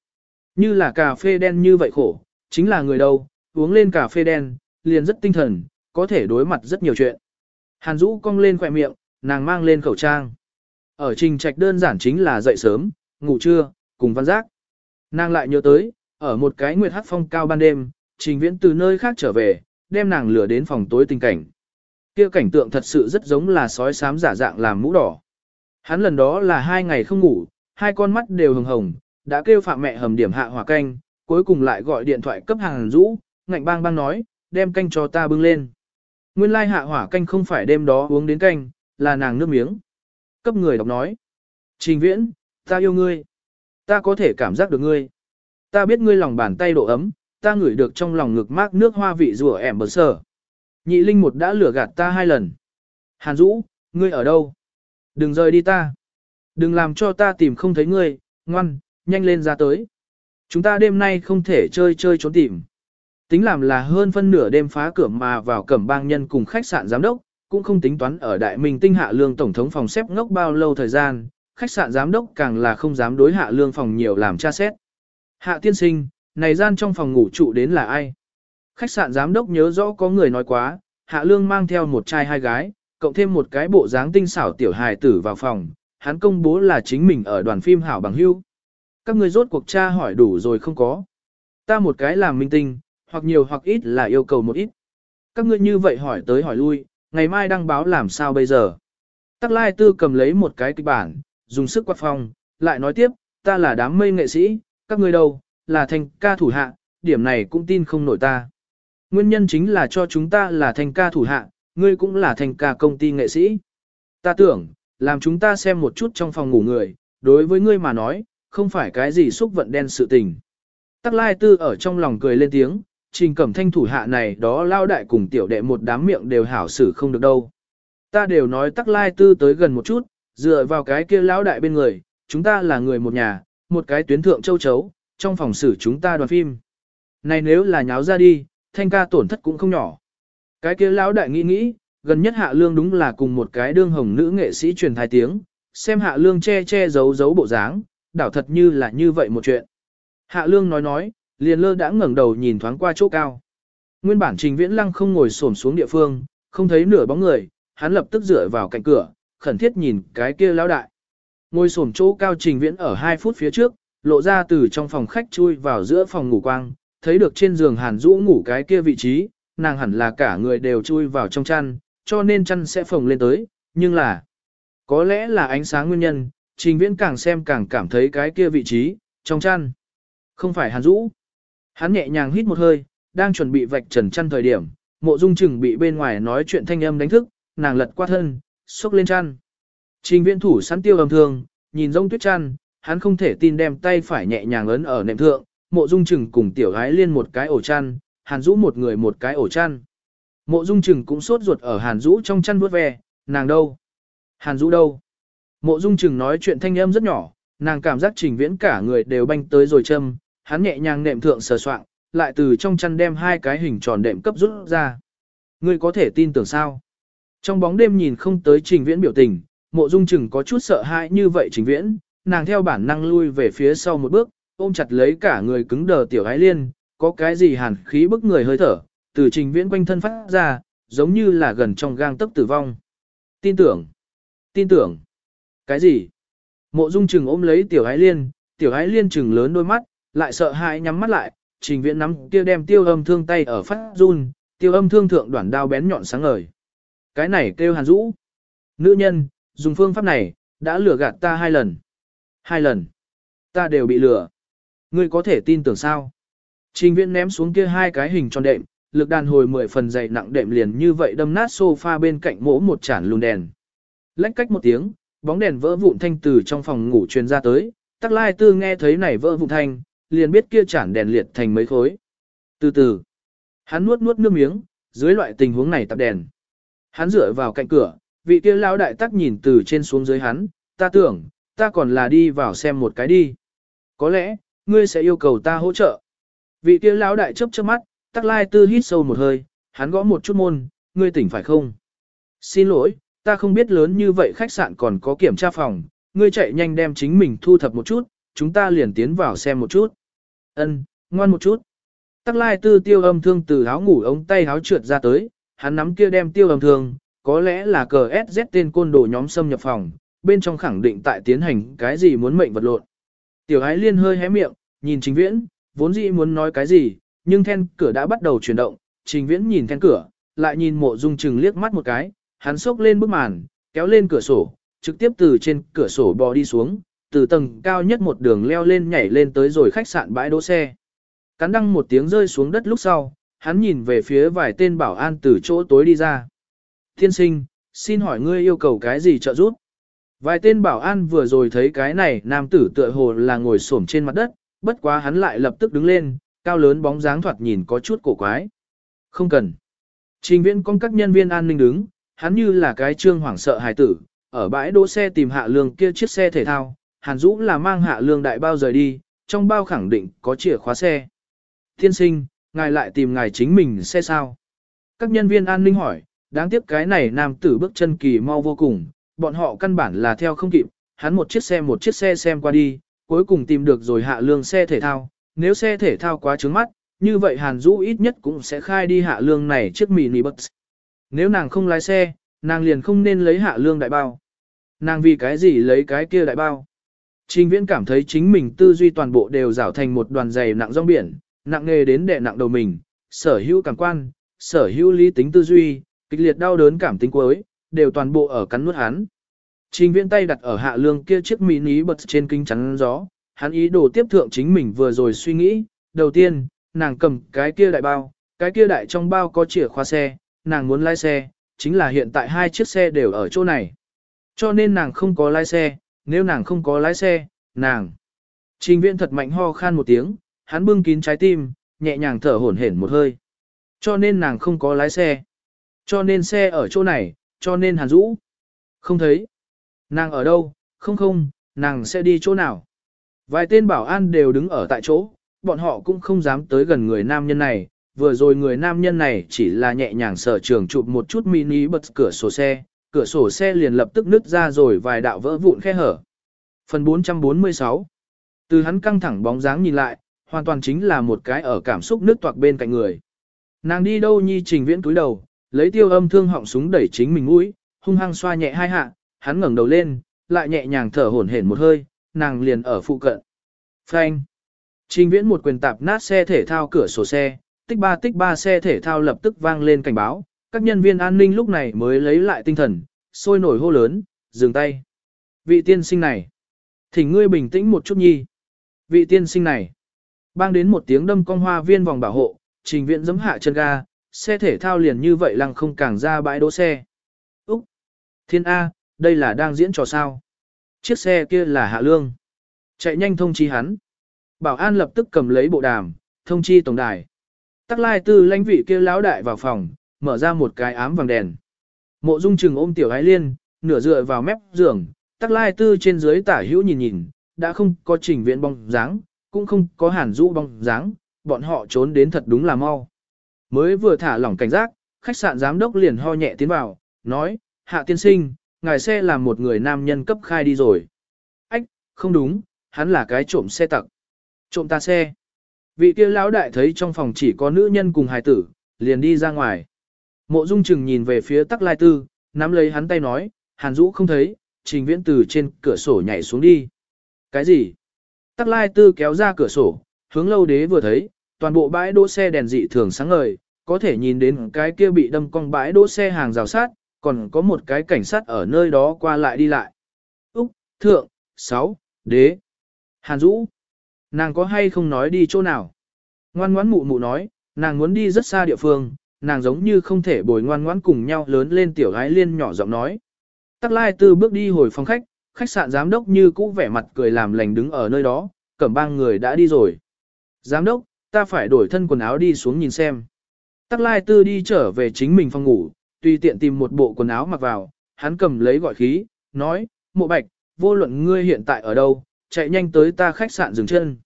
Như là cà phê đen như vậy khổ, chính là người đâu, uống lên cà phê đen, liền rất tinh thần, có thể đối mặt rất nhiều chuyện. Hàn Dũ cong lên khỏe miệng, nàng mang lên khẩu trang. Ở trình trạch đơn giản chính là dậy sớm, ngủ trưa, cùng văn giác. Nàng lại nhớ tới, ở một cái nguyệt hát phong cao ban đêm, trình viễn từ nơi khác trở về, đem nàng lửa đến phòng tối tình cảnh. kia cảnh tượng thật sự rất giống là sói sám giả dạng làm mũ đỏ. Hắn lần đó là hai ngày không ngủ, hai con mắt đều hồng hồng, đã kêu phạm mẹ hầm điểm hạ hỏa canh, cuối cùng lại gọi điện thoại cấp hàng rũ, ngạnh bang bang nói, đem canh cho ta bưng lên. Nguyên lai hạ hỏa canh không phải đêm đó uống đến canh, là nàng nước miếng. Cấp người đọc nói. Trình viễn, ta yêu ngươi. Ta có thể cảm giác được ngươi. Ta biết ngươi lòng bàn tay độ ấm, ta ngửi được trong lòng ngực mát nước hoa vị rùa ẻm bờ sở. Nhị linh một đã lừa gạt ta hai lần. Hàn Dũ, ngươi ở đâu? Đừng rời đi ta. Đừng làm cho ta tìm không thấy ngươi, ngoan, nhanh lên ra tới. Chúng ta đêm nay không thể chơi chơi trốn tìm. Tính làm là hơn phân nửa đêm phá cửa mà vào cẩm bang nhân cùng khách sạn giám đốc, cũng không tính toán ở đại minh tinh hạ lương tổng thống phòng xếp ngốc bao lâu thời gian, khách sạn giám đốc càng là không dám đối hạ lương phòng nhiều làm tra xét. Hạ tiên sinh, này gian trong phòng ngủ trụ đến là ai? Khách sạn giám đốc nhớ rõ có người nói quá, hạ lương mang theo một trai hai gái, cộng thêm một cái bộ dáng tinh xảo tiểu hài tử vào phòng, hắn công bố là chính mình ở đoàn phim hảo bằng hưu. Các người rốt cuộc tra hỏi đủ rồi không có. Ta một cái làm minh tinh, hoặc nhiều hoặc ít là yêu cầu một ít. Các ngươi như vậy hỏi tới hỏi lui, ngày mai đăng báo làm sao bây giờ? Tắc Lai Tư cầm lấy một cái kịch bản, dùng sức quạt phòng, lại nói tiếp, ta là đám mây nghệ sĩ, các ngươi đâu, là thành ca thủ hạ, điểm này cũng tin không nổi ta. Nguyên nhân chính là cho chúng ta là thành ca thủ hạ, ngươi cũng là thành ca công ty nghệ sĩ. Ta tưởng, làm chúng ta xem một chút trong phòng ngủ người, đối với ngươi mà nói, không phải cái gì xúc vận đen sự tình. Tắc Lai Tư ở trong lòng cười lên tiếng, trình cẩm thanh thủ hạ này đó lao đại cùng tiểu đệ một đám miệng đều hảo xử không được đâu. Ta đều nói Tắc Lai Tư tới gần một chút, dựa vào cái kia lão đại bên người, chúng ta là người một nhà, một cái tuyến thượng châu chấu, trong phòng xử chúng ta đoàn phim. Này nếu là nháo ra đi, thanh ca tổn thất cũng không nhỏ. Cái kia lão đại nghĩ nghĩ, gần nhất hạ lương đúng là cùng một cái đương hồng nữ nghệ sĩ truyền thai tiếng, xem hạ lương che che giấu giấu bộ dáng, đảo thật như là như vậy một chuyện. Hạ lương nói nói, liền lơ đã ngẩng đầu nhìn thoáng qua chỗ cao. Nguyên bản trình viễn lăng không ngồi xổm xuống địa phương, không thấy nửa bóng người, hắn lập tức dựa vào cạnh cửa, khẩn thiết nhìn cái kia lão đại. Ngồi xổm chỗ cao trình viễn ở 2 phút phía trước, lộ ra từ trong phòng khách chui vào giữa phòng ngủ quang, thấy được trên giường hàn Dũ ngủ cái kia vị trí, nàng hẳn là cả người đều chui vào trong chăn, cho nên chăn sẽ phồng lên tới, nhưng là, có lẽ là ánh sáng nguyên nhân, trình viễn càng xem càng cảm thấy cái kia vị trí, trong chăn. Không phải hàn Dũ. Hắn nhẹ nhàng hít một hơi, đang chuẩn bị vạch trần chăn thời điểm, mộ dung chừng bị bên ngoài nói chuyện thanh âm đánh thức, nàng lật qua thân, xúc lên chăn. Trình viễn thủ sẵn tiêu âm thương, nhìn rông tuyết chăn, hắn không thể tin đem tay phải nhẹ nhàng ấn ở nệm thượng, mộ dung trừng cùng tiểu gái liên một cái ổ chăn, hàn rũ một người một cái ổ chăn. Mộ dung trừng cũng sốt ruột ở hàn rũ trong chăn vuốt ve, nàng đâu? Hàn rũ đâu? Mộ dung trừng nói chuyện thanh âm rất nhỏ, nàng cảm giác trình viễn cả người đều banh tới rồi châm, hắn nhẹ nhàng nệm thượng sờ soạng, lại từ trong chăn đem hai cái hình tròn đệm cấp rút ra. Ngươi có thể tin tưởng sao? Trong bóng đêm nhìn không tới trình viễn biểu tình, mộ dung chừng có chút sợ hãi như vậy trình viễn, nàng theo bản năng lui về phía sau một bước, ôm chặt lấy cả người cứng đờ tiểu ái liên, có cái gì hàn khí bức người hơi thở, từ trình viễn quanh thân phát ra, giống như là gần trong gang tấc tử vong. Tin tưởng, tin tưởng, cái gì? Mộ dung trừng ôm lấy tiểu ái liên, tiểu ái liên chừng lớn đôi mắt, lại sợ hãi nhắm mắt lại, trình viễn nắm kia đem tiêu âm thương tay ở phát run, tiêu âm thương thượng đoạn đao bén nhọn sáng ngời. Cái này kêu hàn rũ. Nữ nhân, dùng phương pháp này, đã lừa gạt ta hai lần. Hai lần. Ta đều bị lừa. Ngươi có thể tin tưởng sao? Trình viễn ném xuống kia hai cái hình tròn đệm, lực đàn hồi mười phần dày nặng đệm liền như vậy đâm nát sofa bên cạnh mỗ một chản lùn đèn. Lách cách một tiếng, bóng đèn vỡ vụn thanh từ trong phòng ngủ truyền ra tới, tắc lai tư nghe thấy này vỡ vụn thanh, liền biết kia chản đèn liệt thành mấy khối. Từ từ, hắn nuốt nuốt nước miếng, dưới loại tình huống này tập đèn. Hắn dựa vào cạnh cửa, vị kia lão đại tắc nhìn từ trên xuống dưới hắn, ta tưởng, ta còn là đi vào xem một cái đi. Có lẽ, ngươi sẽ yêu cầu ta hỗ trợ. Vị kia lão đại chớp chớp mắt, tắc lai tư hít sâu một hơi, hắn gõ một chút môn, ngươi tỉnh phải không? Xin lỗi, ta không biết lớn như vậy khách sạn còn có kiểm tra phòng, ngươi chạy nhanh đem chính mình thu thập một chút, chúng ta liền tiến vào xem một chút. Ân, ngoan một chút. Tắc lai tư tiêu âm thương từ áo ngủ ống tay áo trượt ra tới, hắn nắm kia đem tiêu âm thương, có lẽ là cờ SZ tên côn đồ nhóm xâm nhập phòng, bên trong khẳng định tại tiến hành cái gì muốn mệnh vật lộn. Tiểu ái liên hơi hé miệng, nhìn trình viễn, vốn dĩ muốn nói cái gì, nhưng then cửa đã bắt đầu chuyển động, trình viễn nhìn then cửa, lại nhìn mộ dung trừng liếc mắt một cái, hắn sốc lên bức màn, kéo lên cửa sổ, trực tiếp từ trên cửa sổ bò đi xuống, từ tầng cao nhất một đường leo lên nhảy lên tới rồi khách sạn bãi đỗ xe. Cắn đăng một tiếng rơi xuống đất lúc sau, hắn nhìn về phía vài tên bảo an từ chỗ tối đi ra. Thiên sinh, xin hỏi ngươi yêu cầu cái gì trợ giúp? Vài tên bảo an vừa rồi thấy cái này nam tử tựa hồ là ngồi xổm trên mặt đất, bất quá hắn lại lập tức đứng lên, cao lớn bóng dáng thoạt nhìn có chút cổ quái. Không cần. Trình viễn con các nhân viên an ninh đứng, hắn như là cái trương hoảng sợ hài tử, ở bãi đỗ xe tìm hạ lương kia chiếc xe thể thao, hàn dũ là mang hạ lương đại bao rời đi, trong bao khẳng định có chìa khóa xe. Thiên sinh, ngài lại tìm ngài chính mình xe sao? Các nhân viên an ninh hỏi, đáng tiếc cái này nam tử bước chân kỳ mau vô cùng, bọn họ căn bản là theo không kịp, hắn một chiếc xe một chiếc xe xem qua đi, cuối cùng tìm được rồi hạ lương xe thể thao, nếu xe thể thao quá trứng mắt, như vậy Hàn Dũ ít nhất cũng sẽ khai đi hạ lương này chiếc mini bus. Nếu nàng không lái xe, nàng liền không nên lấy hạ lương đại bao. Nàng vì cái gì lấy cái kia đại bao? Trình viễn cảm thấy chính mình tư duy toàn bộ đều rảo thành một đoàn dày nặng rong biển, nặng nề đến đè nặng đầu mình, sở hữu cảm quan, sở hữu lý tính tư duy, kịch liệt đau đớn cảm tính cuối, đều toàn bộ ở cắn nuốt hắn. Trình viễn tay đặt ở hạ lương kia chiếc mini bật trên kinh chắn gió, hắn ý đồ tiếp thượng chính mình vừa rồi suy nghĩ, đầu tiên, nàng cầm cái kia đại bao, cái kia đại trong bao có chìa khóa xe, nàng muốn lái xe, chính là hiện tại hai chiếc xe đều ở chỗ này. Cho nên nàng không có lái xe, nếu nàng không có lái xe, nàng. Trình viễn thật mạnh ho khan một tiếng, hắn bưng kín trái tim, nhẹ nhàng thở hổn hển một hơi. Cho nên nàng không có lái xe. Cho nên xe ở chỗ này, cho nên hàn rũ. Không thấy. Nàng ở đâu, không không, nàng sẽ đi chỗ nào. Vài tên bảo an đều đứng ở tại chỗ, bọn họ cũng không dám tới gần người nam nhân này. Vừa rồi người nam nhân này chỉ là nhẹ nhàng sở trường chụp một chút mini bật cửa sổ xe, cửa sổ xe liền lập tức nứt ra rồi vài đạo vỡ vụn khe hở. Phần 446 Từ hắn căng thẳng bóng dáng nhìn lại, hoàn toàn chính là một cái ở cảm xúc nứt toạc bên cạnh người. Nàng đi đâu nhi trình viễn túi đầu, lấy tiêu âm thương họng súng đẩy chính mình mũi, hung hăng xoa nhẹ hai hạ, hắn ngẩng đầu lên, lại nhẹ nhàng thở hổn hển một hơi, nàng liền ở phụ cận. Phanh. Trình viễn một quyền tạp nát xe thể thao cửa sổ xe, tích ba tích ba xe thể thao lập tức vang lên cảnh báo, các nhân viên an ninh lúc này mới lấy lại tinh thần, sôi nổi hô lớn, dừng tay. Vị tiên sinh này. Thỉnh ngươi bình tĩnh một chút nhi. Vị tiên sinh này. Bang đến một tiếng đâm con hoa viên vòng bảo hộ, trình viện giấm hạ chân ga, xe thể thao liền như vậy lăng không càng ra bãi đỗ xe. Úc! Thiên A, đây là đang diễn trò sao. Chiếc xe kia là Hạ Lương. Chạy nhanh thông chi hắn. Bảo an lập tức cầm lấy bộ đàm, thông chi tổng đài. Tắc lai tư lãnh vị kia lão đại vào phòng, mở ra một cái ám vàng đèn. Mộ dung trừng ôm tiểu ái liên, nửa dựa vào mép giường, tắc lai tư trên dưới tả hữu nhìn nhìn, đã không có trình viện bóng dáng, cũng không có hàn rũ bóng dáng, bọn họ trốn đến thật đúng là mau. Mới vừa thả lỏng cảnh giác, khách sạn giám đốc liền ho nhẹ tiến vào, nói, hạ tiên sinh, ngài xe là một người nam nhân cấp khai đi rồi. Ách, không đúng, hắn là cái trộm xe tặc. Trộm ta xe. Vị kia lão đại thấy trong phòng chỉ có nữ nhân cùng hài tử, liền đi ra ngoài. Mộ Dung Trừng nhìn về phía Tắc Lai Tư, nắm lấy hắn tay nói, Hàn Dũ không thấy, Trình Viễn từ trên cửa sổ nhảy xuống đi. Cái gì? Tắc Lai Tư kéo ra cửa sổ, hướng lâu đế vừa thấy, toàn bộ bãi đỗ xe đèn dị thường sáng ngời, có thể nhìn đến cái kia bị đâm cong bãi đỗ xe hàng rào sát, còn có một cái cảnh sát ở nơi đó qua lại đi lại. Úc, Thượng, Sáu, Đế, Hàn Dũ. Nàng có hay không nói đi chỗ nào? Ngoan ngoãn mụ mụ nói, nàng muốn đi rất xa địa phương, nàng giống như không thể bồi ngoan ngoãn cùng nhau lớn lên tiểu gái liên nhỏ giọng nói. Tắc lai tư bước đi hồi phòng khách, khách sạn giám đốc như cũ vẻ mặt cười làm lành đứng ở nơi đó, cẩm bang người đã đi rồi. Giám đốc, ta phải đổi thân quần áo đi xuống nhìn xem. Tắc lai tư đi trở về chính mình phòng ngủ, tùy tiện tìm một bộ quần áo mặc vào, hắn cầm lấy gọi khí, nói, mộ bạch, vô luận ngươi hiện tại ở đâu, chạy nhanh tới ta khách sạn dừng chân.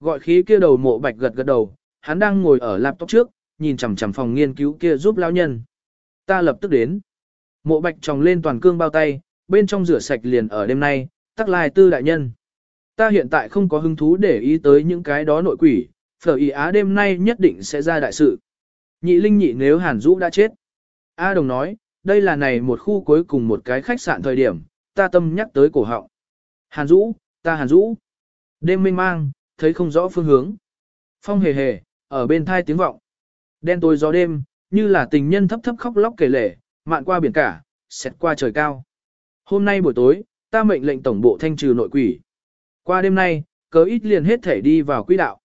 Gọi khí kia đầu mộ bạch gật gật đầu, hắn đang ngồi ở laptop trước, nhìn chằm chằm phòng nghiên cứu kia giúp lão nhân. Ta lập tức đến. Mộ bạch tròng lên toàn cương bao tay, bên trong rửa sạch liền ở đêm nay, tắc lai tư đại nhân. Ta hiện tại không có hứng thú để ý tới những cái đó nội quỷ, phở ý á đêm nay nhất định sẽ ra đại sự. Nhị linh nhị nếu Hàn Dũ đã chết. A đồng nói, đây là này một khu cuối cùng một cái khách sạn thời điểm, ta tâm nhắc tới cổ họng. Hàn Dũ, ta Hàn Dũ. Đêm mênh mang, thấy không rõ phương hướng. Phong hề hề, ở bên thai tiếng vọng. Đen tối gió đêm, như là tình nhân thấp thấp khóc lóc kể lể, mạn qua biển cả, xẹt qua trời cao. Hôm nay buổi tối, ta mệnh lệnh tổng bộ thanh trừ nội quỷ. Qua đêm nay, cớ ít liền hết thể đi vào quỹ đạo.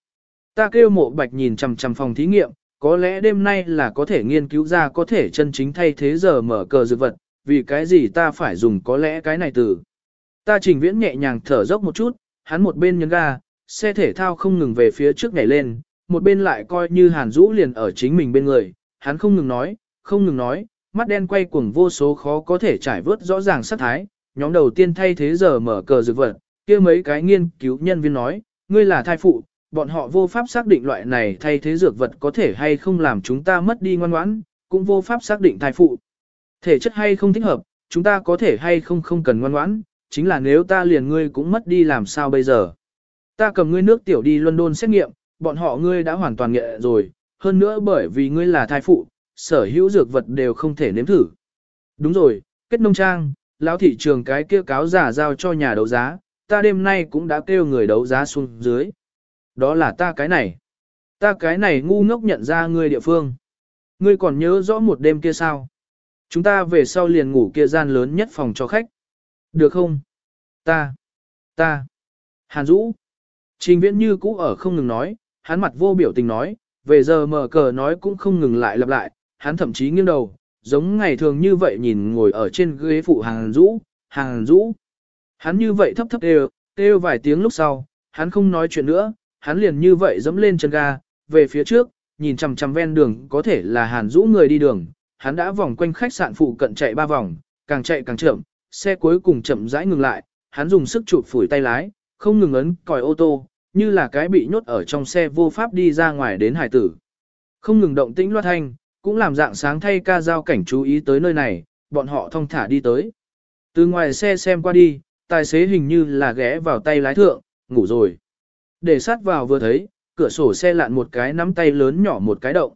Ta kêu mộ bạch nhìn chằm chằm phòng thí nghiệm, có lẽ đêm nay là có thể nghiên cứu ra có thể chân chính thay thế giờ mở cờ dược vật, vì cái gì ta phải dùng có lẽ cái này từ. Ta trình viễn nhẹ nhàng thở dốc một chút, hắn một bên nhấn ga, xe thể thao không ngừng về phía trước nhảy lên, một bên lại coi như hàn rũ liền ở chính mình bên người, hắn không ngừng nói, không ngừng nói, mắt đen quay cuồng vô số khó có thể trải vớt rõ ràng sát thái, nhóm đầu tiên thay thế giờ mở cờ dược vật, kia mấy cái nghiên cứu nhân viên nói, ngươi là thai phụ, bọn họ vô pháp xác định loại này thay thế dược vật có thể hay không làm chúng ta mất đi ngoan ngoãn, cũng vô pháp xác định thai phụ. Thể chất hay không thích hợp, chúng ta có thể hay không không cần ngoan ngoãn, chính là nếu ta liền ngươi cũng mất đi làm sao bây giờ. Ta cầm ngươi nước tiểu đi London xét nghiệm, bọn họ ngươi đã hoàn toàn nghệ rồi, hơn nữa bởi vì ngươi là thai phụ, sở hữu dược vật đều không thể nếm thử. Đúng rồi, kết nông trang, lão thị trường cái kia cáo giả giao cho nhà đấu giá, ta đêm nay cũng đã kêu người đấu giá xuống dưới. Đó là ta cái này. Ta cái này ngu ngốc nhận ra ngươi địa phương. Ngươi còn nhớ rõ một đêm kia sao? Chúng ta về sau liền ngủ kia gian lớn nhất phòng cho khách. Được không? Ta. Ta. Hàn Dũ. Trình viễn như cũ ở không ngừng nói, hắn mặt vô biểu tình nói, về giờ mở cờ nói cũng không ngừng lại lặp lại, hắn thậm chí nghiêng đầu, giống ngày thường như vậy nhìn ngồi ở trên ghế phụ Hàn Dũ, Hàn Dũ. Hắn như vậy thấp thấp đều, kêu vài tiếng lúc sau, hắn không nói chuyện nữa, hắn liền như vậy dẫm lên chân ga, về phía trước, nhìn chằm chằm ven đường có thể là Hàn Dũ người đi đường, hắn đã vòng quanh khách sạn phụ cận chạy ba vòng, càng chạy càng chậm, xe cuối cùng chậm rãi ngừng lại, hắn dùng sức chụp phủi tay lái, không ngừng ấn còi ô tô, như là cái bị nhốt ở trong xe vô pháp đi ra ngoài đến hải tử. Không ngừng động tĩnh loa thanh, cũng làm dạng sáng thay ca giao cảnh chú ý tới nơi này, bọn họ thông thả đi tới. Từ ngoài xe xem qua đi, tài xế hình như là ghé vào tay lái thượng, ngủ rồi. Để sát vào vừa thấy, cửa sổ xe lạn một cái nắm tay lớn nhỏ một cái động.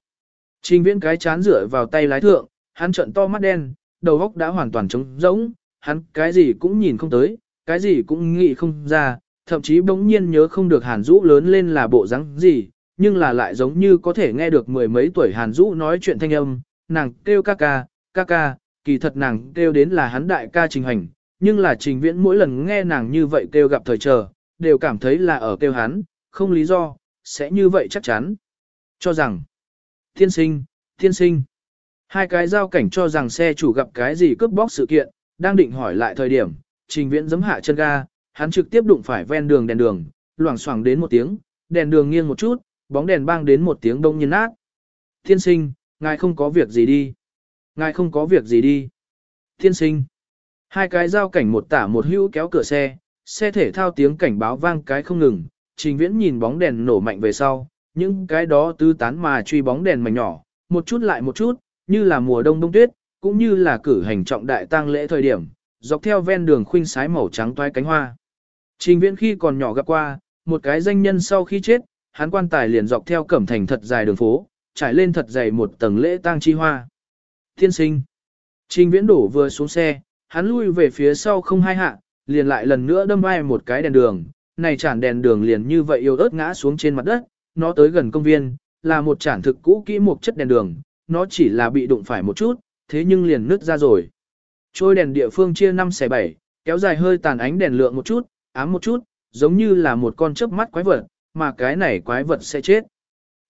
Trình viễn cái chán rửa vào tay lái thượng, hắn trận to mắt đen, đầu óc đã hoàn toàn trống rỗng, hắn cái gì cũng nhìn không tới, cái gì cũng nghĩ không ra, thậm chí bỗng nhiên nhớ không được Hàn Dũ lớn lên là bộ dáng gì, nhưng là lại giống như có thể nghe được mười mấy tuổi Hàn Dũ nói chuyện thanh âm, nàng kêu ca ca, ca ca, kỳ thật nàng kêu đến là hắn đại ca trình hành, nhưng là trình viễn mỗi lần nghe nàng như vậy kêu gặp thời chờ, đều cảm thấy là ở kêu hắn, không lý do, sẽ như vậy chắc chắn. Cho rằng, thiên sinh, thiên sinh, hai cái giao cảnh cho rằng xe chủ gặp cái gì cướp bóc sự kiện, đang định hỏi lại thời điểm, trình viễn giấm hạ chân ga, hắn trực tiếp đụng phải ven đường đèn đường, loảng xoảng đến một tiếng, đèn đường nghiêng một chút, bóng đèn bang đến một tiếng đông nhiên nát. Thiên sinh, ngài không có việc gì đi. Ngài không có việc gì đi. Thiên sinh. Hai cái giao cảnh một tả một hữu kéo cửa xe, xe thể thao tiếng cảnh báo vang cái không ngừng, trình viễn nhìn bóng đèn nổ mạnh về sau, những cái đó tứ tán mà truy bóng đèn mảnh nhỏ, một chút lại một chút, như là mùa đông đông tuyết, cũng như là cử hành trọng đại tang lễ thời điểm, dọc theo ven đường khuynh sái màu trắng toái cánh hoa. Trình viễn khi còn nhỏ gặp qua, một cái danh nhân sau khi chết, hắn quan tài liền dọc theo cẩm thành thật dài đường phố, trải lên thật dày một tầng lễ tang chi hoa. Thiên sinh. Trình viễn đổ vừa xuống xe, hắn lui về phía sau không hai hạ, liền lại lần nữa đâm vai một cái đèn đường, này chản đèn đường liền như vậy yếu ớt ngã xuống trên mặt đất, nó tới gần công viên, là một chản thực cũ kỹ một chất đèn đường, nó chỉ là bị đụng phải một chút, thế nhưng liền nứt ra rồi. Trôi đèn địa phương chia 5 xe 7, kéo dài hơi tàn ánh đèn lượng một chút, ám một chút, giống như là một con chớp mắt quái vật, mà cái này quái vật sẽ chết.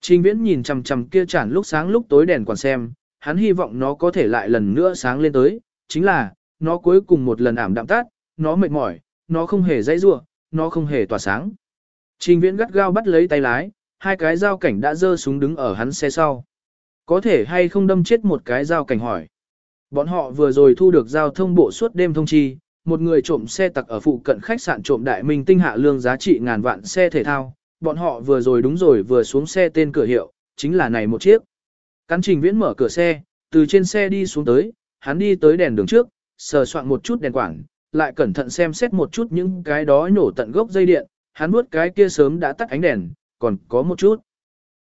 Trình viễn nhìn chằm chằm kia chản lúc sáng lúc tối đèn còn xem, hắn hy vọng nó có thể lại lần nữa sáng lên tới, chính là, nó cuối cùng một lần ảm đạm tắt, nó mệt mỏi, nó không hề dãy rua, nó không hề tỏa sáng. Trình viễn gắt gao bắt lấy tay lái, hai cái dao cảnh đã dơ súng đứng ở hắn xe sau. Có thể hay không đâm chết một cái dao cảnh hỏi. Bọn họ vừa rồi thu được giao thông bộ suốt đêm thông chi, một người trộm xe tặc ở phụ cận khách sạn trộm đại minh tinh hạ lương giá trị ngàn vạn xe thể thao. Bọn họ vừa rồi đúng rồi vừa xuống xe tên cửa hiệu, chính là này một chiếc. Cắn trình viễn mở cửa xe, từ trên xe đi xuống tới, hắn đi tới đèn đường trước, sờ soạn một chút đèn quảng, lại cẩn thận xem xét một chút những cái đó nổ tận gốc dây điện, hắn nuốt cái kia sớm đã tắt ánh đèn, còn có một chút.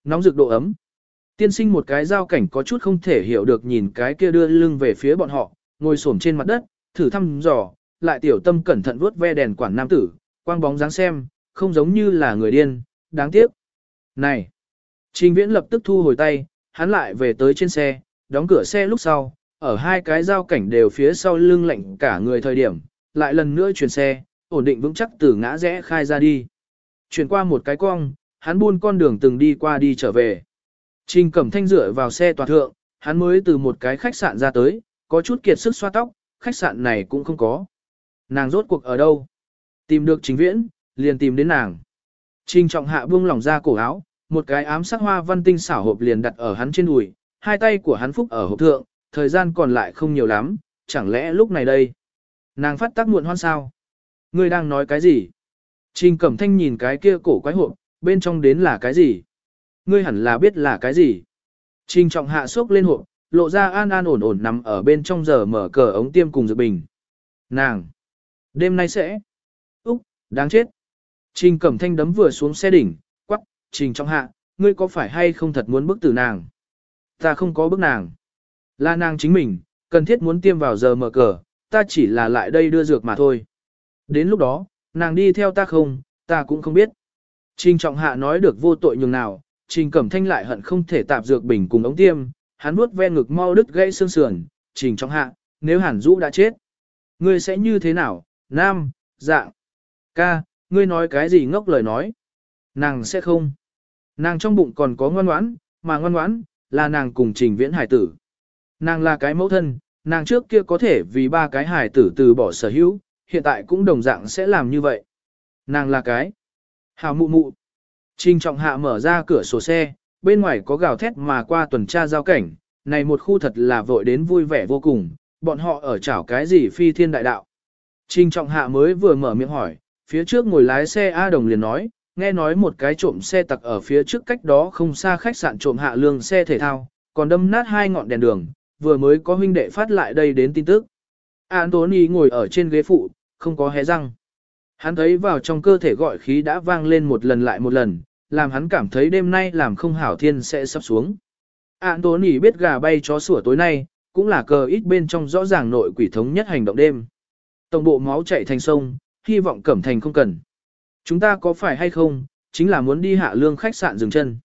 Nóng rực độ ấm. Tiên sinh một cái giao cảnh có chút không thể hiểu được nhìn cái kia đưa lưng về phía bọn họ, ngồi xổm trên mặt đất, thử thăm dò, lại tiểu tâm cẩn thận vuốt ve đèn quản nam tử, quang bóng dáng xem, không giống như là người điên, đáng tiếc. Này! Trình viễn lập tức thu hồi tay, hắn lại về tới trên xe, đóng cửa xe lúc sau, ở hai cái giao cảnh đều phía sau lưng lạnh cả người thời điểm, lại lần nữa chuyển xe, ổn định vững chắc từ ngã rẽ khai ra đi. Chuyển qua một cái cong, hắn buôn con đường từng đi qua đi trở về. Trình Cẩm Thanh dựa vào xe toàn thượng, hắn mới từ một cái khách sạn ra tới, có chút kiệt sức xoa tóc, khách sạn này cũng không có. Nàng rốt cuộc ở đâu? Tìm được chính viễn, liền tìm đến nàng. Trình trọng hạ buông lỏng ra cổ áo, một cái ám sắc hoa văn tinh xảo hộp liền đặt ở hắn trên đùi, hai tay của hắn phúc ở hộp thượng, thời gian còn lại không nhiều lắm, chẳng lẽ lúc này đây? Nàng phát tác muộn hoan sao? Ngươi đang nói cái gì? Trình Cẩm Thanh nhìn cái kia cổ quái hộp, bên trong đến là cái gì? Ngươi hẳn là biết là cái gì? Trình trọng hạ sốc lên hộp, lộ ra an an ổn ổn nằm ở bên trong giờ mở cờ ống tiêm cùng dược bình. Nàng! Đêm nay sẽ... Úc, đáng chết! Trình Cẩm Thanh đấm vừa xuống xe đỉnh, quắc, Trình trọng hạ, ngươi có phải hay không thật muốn bức tử nàng? Ta không có bức nàng. Là nàng chính mình, cần thiết muốn tiêm vào giờ mở cờ, ta chỉ là lại đây đưa dược mà thôi. Đến lúc đó, nàng đi theo ta không, ta cũng không biết. Trình trọng hạ nói được vô tội nhường nào, trình cẩm thanh lại hận không thể tạp dược bình cùng ống tiêm, hắn nuốt ve ngực mau đứt gãy xương sườn, trình trọng hạ, nếu hàn dũ đã chết. Ngươi sẽ như thế nào, nam, dạng, ca, ngươi nói cái gì ngốc lời nói. Nàng sẽ không. Nàng trong bụng còn có ngoan ngoãn, mà ngoan ngoãn, là nàng cùng trình viễn hải tử. Nàng là cái mẫu thân, nàng trước kia có thể vì ba cái hài tử từ bỏ sở hữu, hiện tại cũng đồng dạng sẽ làm như vậy. Nàng là cái. Hào mụ mụ. Trình trọng hạ mở ra cửa sổ xe, bên ngoài có gào thét mà qua tuần tra giao cảnh, này một khu thật là vội đến vui vẻ vô cùng, bọn họ ở chảo cái gì phi thiên đại đạo. Trình trọng hạ mới vừa mở miệng hỏi, phía trước ngồi lái xe A Đồng liền nói, nghe nói một cái trộm xe tặc ở phía trước cách đó không xa khách sạn trộm hạ lương xe thể thao, còn đâm nát hai ngọn đèn đường, vừa mới có huynh đệ phát lại đây đến tin tức. Anthony ngồi ở trên ghế phụ, không có hé răng. Hắn thấy vào trong cơ thể gọi khí đã vang lên một lần lại một lần, làm hắn cảm thấy đêm nay làm không hảo thiên sẽ sắp xuống. Anthony biết gà bay chó sủa tối nay, cũng là cờ ít bên trong rõ ràng nội quỷ thống nhất hành động đêm. Tổng bộ máu chạy thành sông, hy vọng cẩm thành không cần. Chúng ta có phải hay không, chính là muốn đi hạ lương khách sạn dừng chân.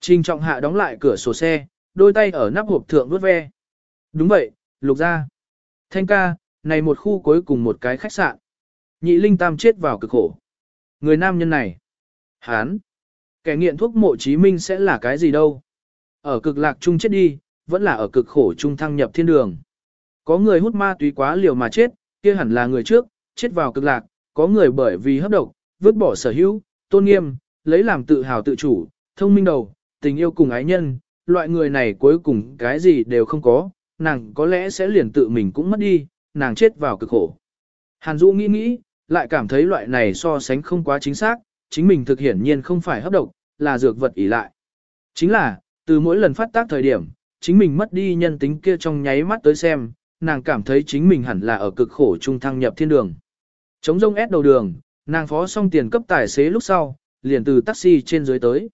Trình trọng hạ đóng lại cửa sổ xe, đôi tay ở nắp hộp thượng vuốt ve. Đúng vậy, lục ra. Thanh ca, này một khu cuối cùng một cái khách sạn. Nhị linh tam chết vào cực khổ. Người nam nhân này. Hán. Kẻ nghiện thuốc mộ chí minh sẽ là cái gì đâu. Ở cực lạc chung chết đi, vẫn là ở cực khổ chung thăng nhập thiên đường. Có người hút ma túy quá liều mà chết, kia hẳn là người trước, chết vào cực lạc. Có người bởi vì hấp độc, vứt bỏ sở hữu, tôn nghiêm, lấy làm tự hào tự chủ, thông minh đầu, tình yêu cùng ái nhân, loại người này cuối cùng cái gì đều không có, nàng có lẽ sẽ liền tự mình cũng mất đi, nàng chết vào cực khổ. Hàn Dũ nghĩ nghĩ, lại cảm thấy loại này so sánh không quá chính xác, chính mình thực hiển nhiên không phải hấp độc, là dược vật ỉ lại. Chính là, từ mỗi lần phát tác thời điểm, chính mình mất đi nhân tính kia trong nháy mắt tới xem, nàng cảm thấy chính mình hẳn là ở cực khổ trung thăng nhập thiên đường. Chống rông ép đầu đường, nàng phó xong tiền cấp tài xế lúc sau, liền từ taxi trên dưới tới.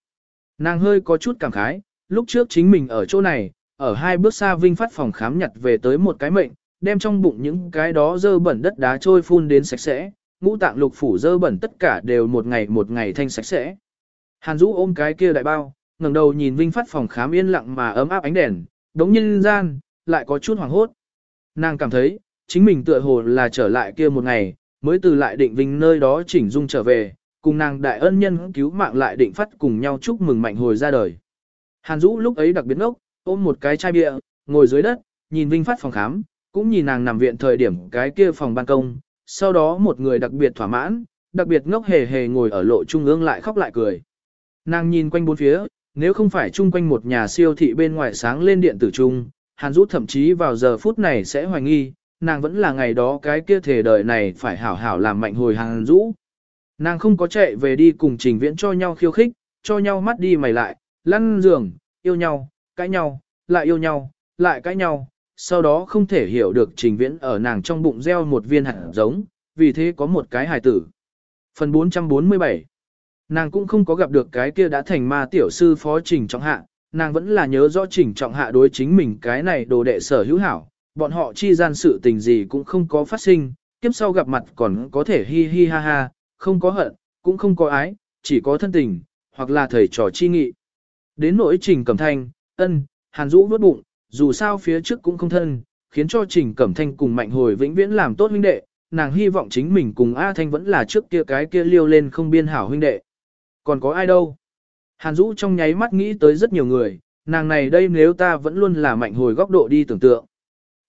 Nàng hơi có chút cảm khái, lúc trước chính mình ở chỗ này, ở hai bước xa Vinh phát phòng khám nhặt về tới một cái mệnh, đem trong bụng những cái đó dơ bẩn đất đá trôi phun đến sạch sẽ, ngũ tạng lục phủ dơ bẩn tất cả đều một ngày một ngày thanh sạch sẽ. Hàn Dũ ôm cái kia đại bao, ngẩng đầu nhìn Vinh phát phòng khám yên lặng mà ấm áp ánh đèn, đống nhân gian, lại có chút hoảng hốt. Nàng cảm thấy, chính mình tựa hồ là trở lại kia một ngày, mới từ lại định Vinh nơi đó chỉnh dung trở về, cùng nàng đại ân nhân cứu mạng lại định phát cùng nhau chúc mừng mạnh hồi ra đời. Hàn Dũ lúc ấy đặc biệt ngốc, ôm một cái chai bia, ngồi dưới đất, nhìn Vinh phát phòng khám, cũng nhìn nàng nằm viện thời điểm cái kia phòng ban công, sau đó một người đặc biệt thỏa mãn, đặc biệt ngốc hề hề ngồi ở lộ trung ương lại khóc lại cười. Nàng nhìn quanh bốn phía, nếu không phải chung quanh một nhà siêu thị bên ngoài sáng lên điện tử trung, Hàn Dũ thậm chí vào giờ phút này sẽ hoài nghi, nàng vẫn là ngày đó cái kia thể đời này phải hảo hảo làm mạnh hồi Hàn Dũ. Nàng không có chạy về đi cùng trình viễn cho nhau khiêu khích, cho nhau mắt đi mày lại, lăn giường, yêu nhau, cãi nhau, lại yêu nhau, lại cãi nhau, sau đó không thể hiểu được trình viễn ở nàng trong bụng gieo một viên hạt giống, vì thế có một cái hài tử. Phần 447 Nàng cũng không có gặp được cái kia đã thành ma tiểu sư phó trình trọng hạ, nàng vẫn là nhớ rõ trình trọng hạ đối chính mình cái này đồ đệ sở hữu hảo, bọn họ chi gian sự tình gì cũng không có phát sinh, kiếp sau gặp mặt còn có thể hi hi ha ha, không có hận, cũng không có ái, chỉ có thân tình, hoặc là thầy trò chi nghị. Đến nỗi trình cầm thanh, ân, hàn Dũ vớt bụng, dù sao phía trước cũng không thân, khiến cho trình cẩm thanh cùng mạnh hồi vĩnh viễn làm tốt huynh đệ, nàng hy vọng chính mình cùng A Thanh vẫn là trước kia cái kia liêu lên không biên hảo huynh đệ. Còn có ai đâu? Hàn Dũ trong nháy mắt nghĩ tới rất nhiều người, nàng này đây nếu ta vẫn luôn là mạnh hồi góc độ đi tưởng tượng.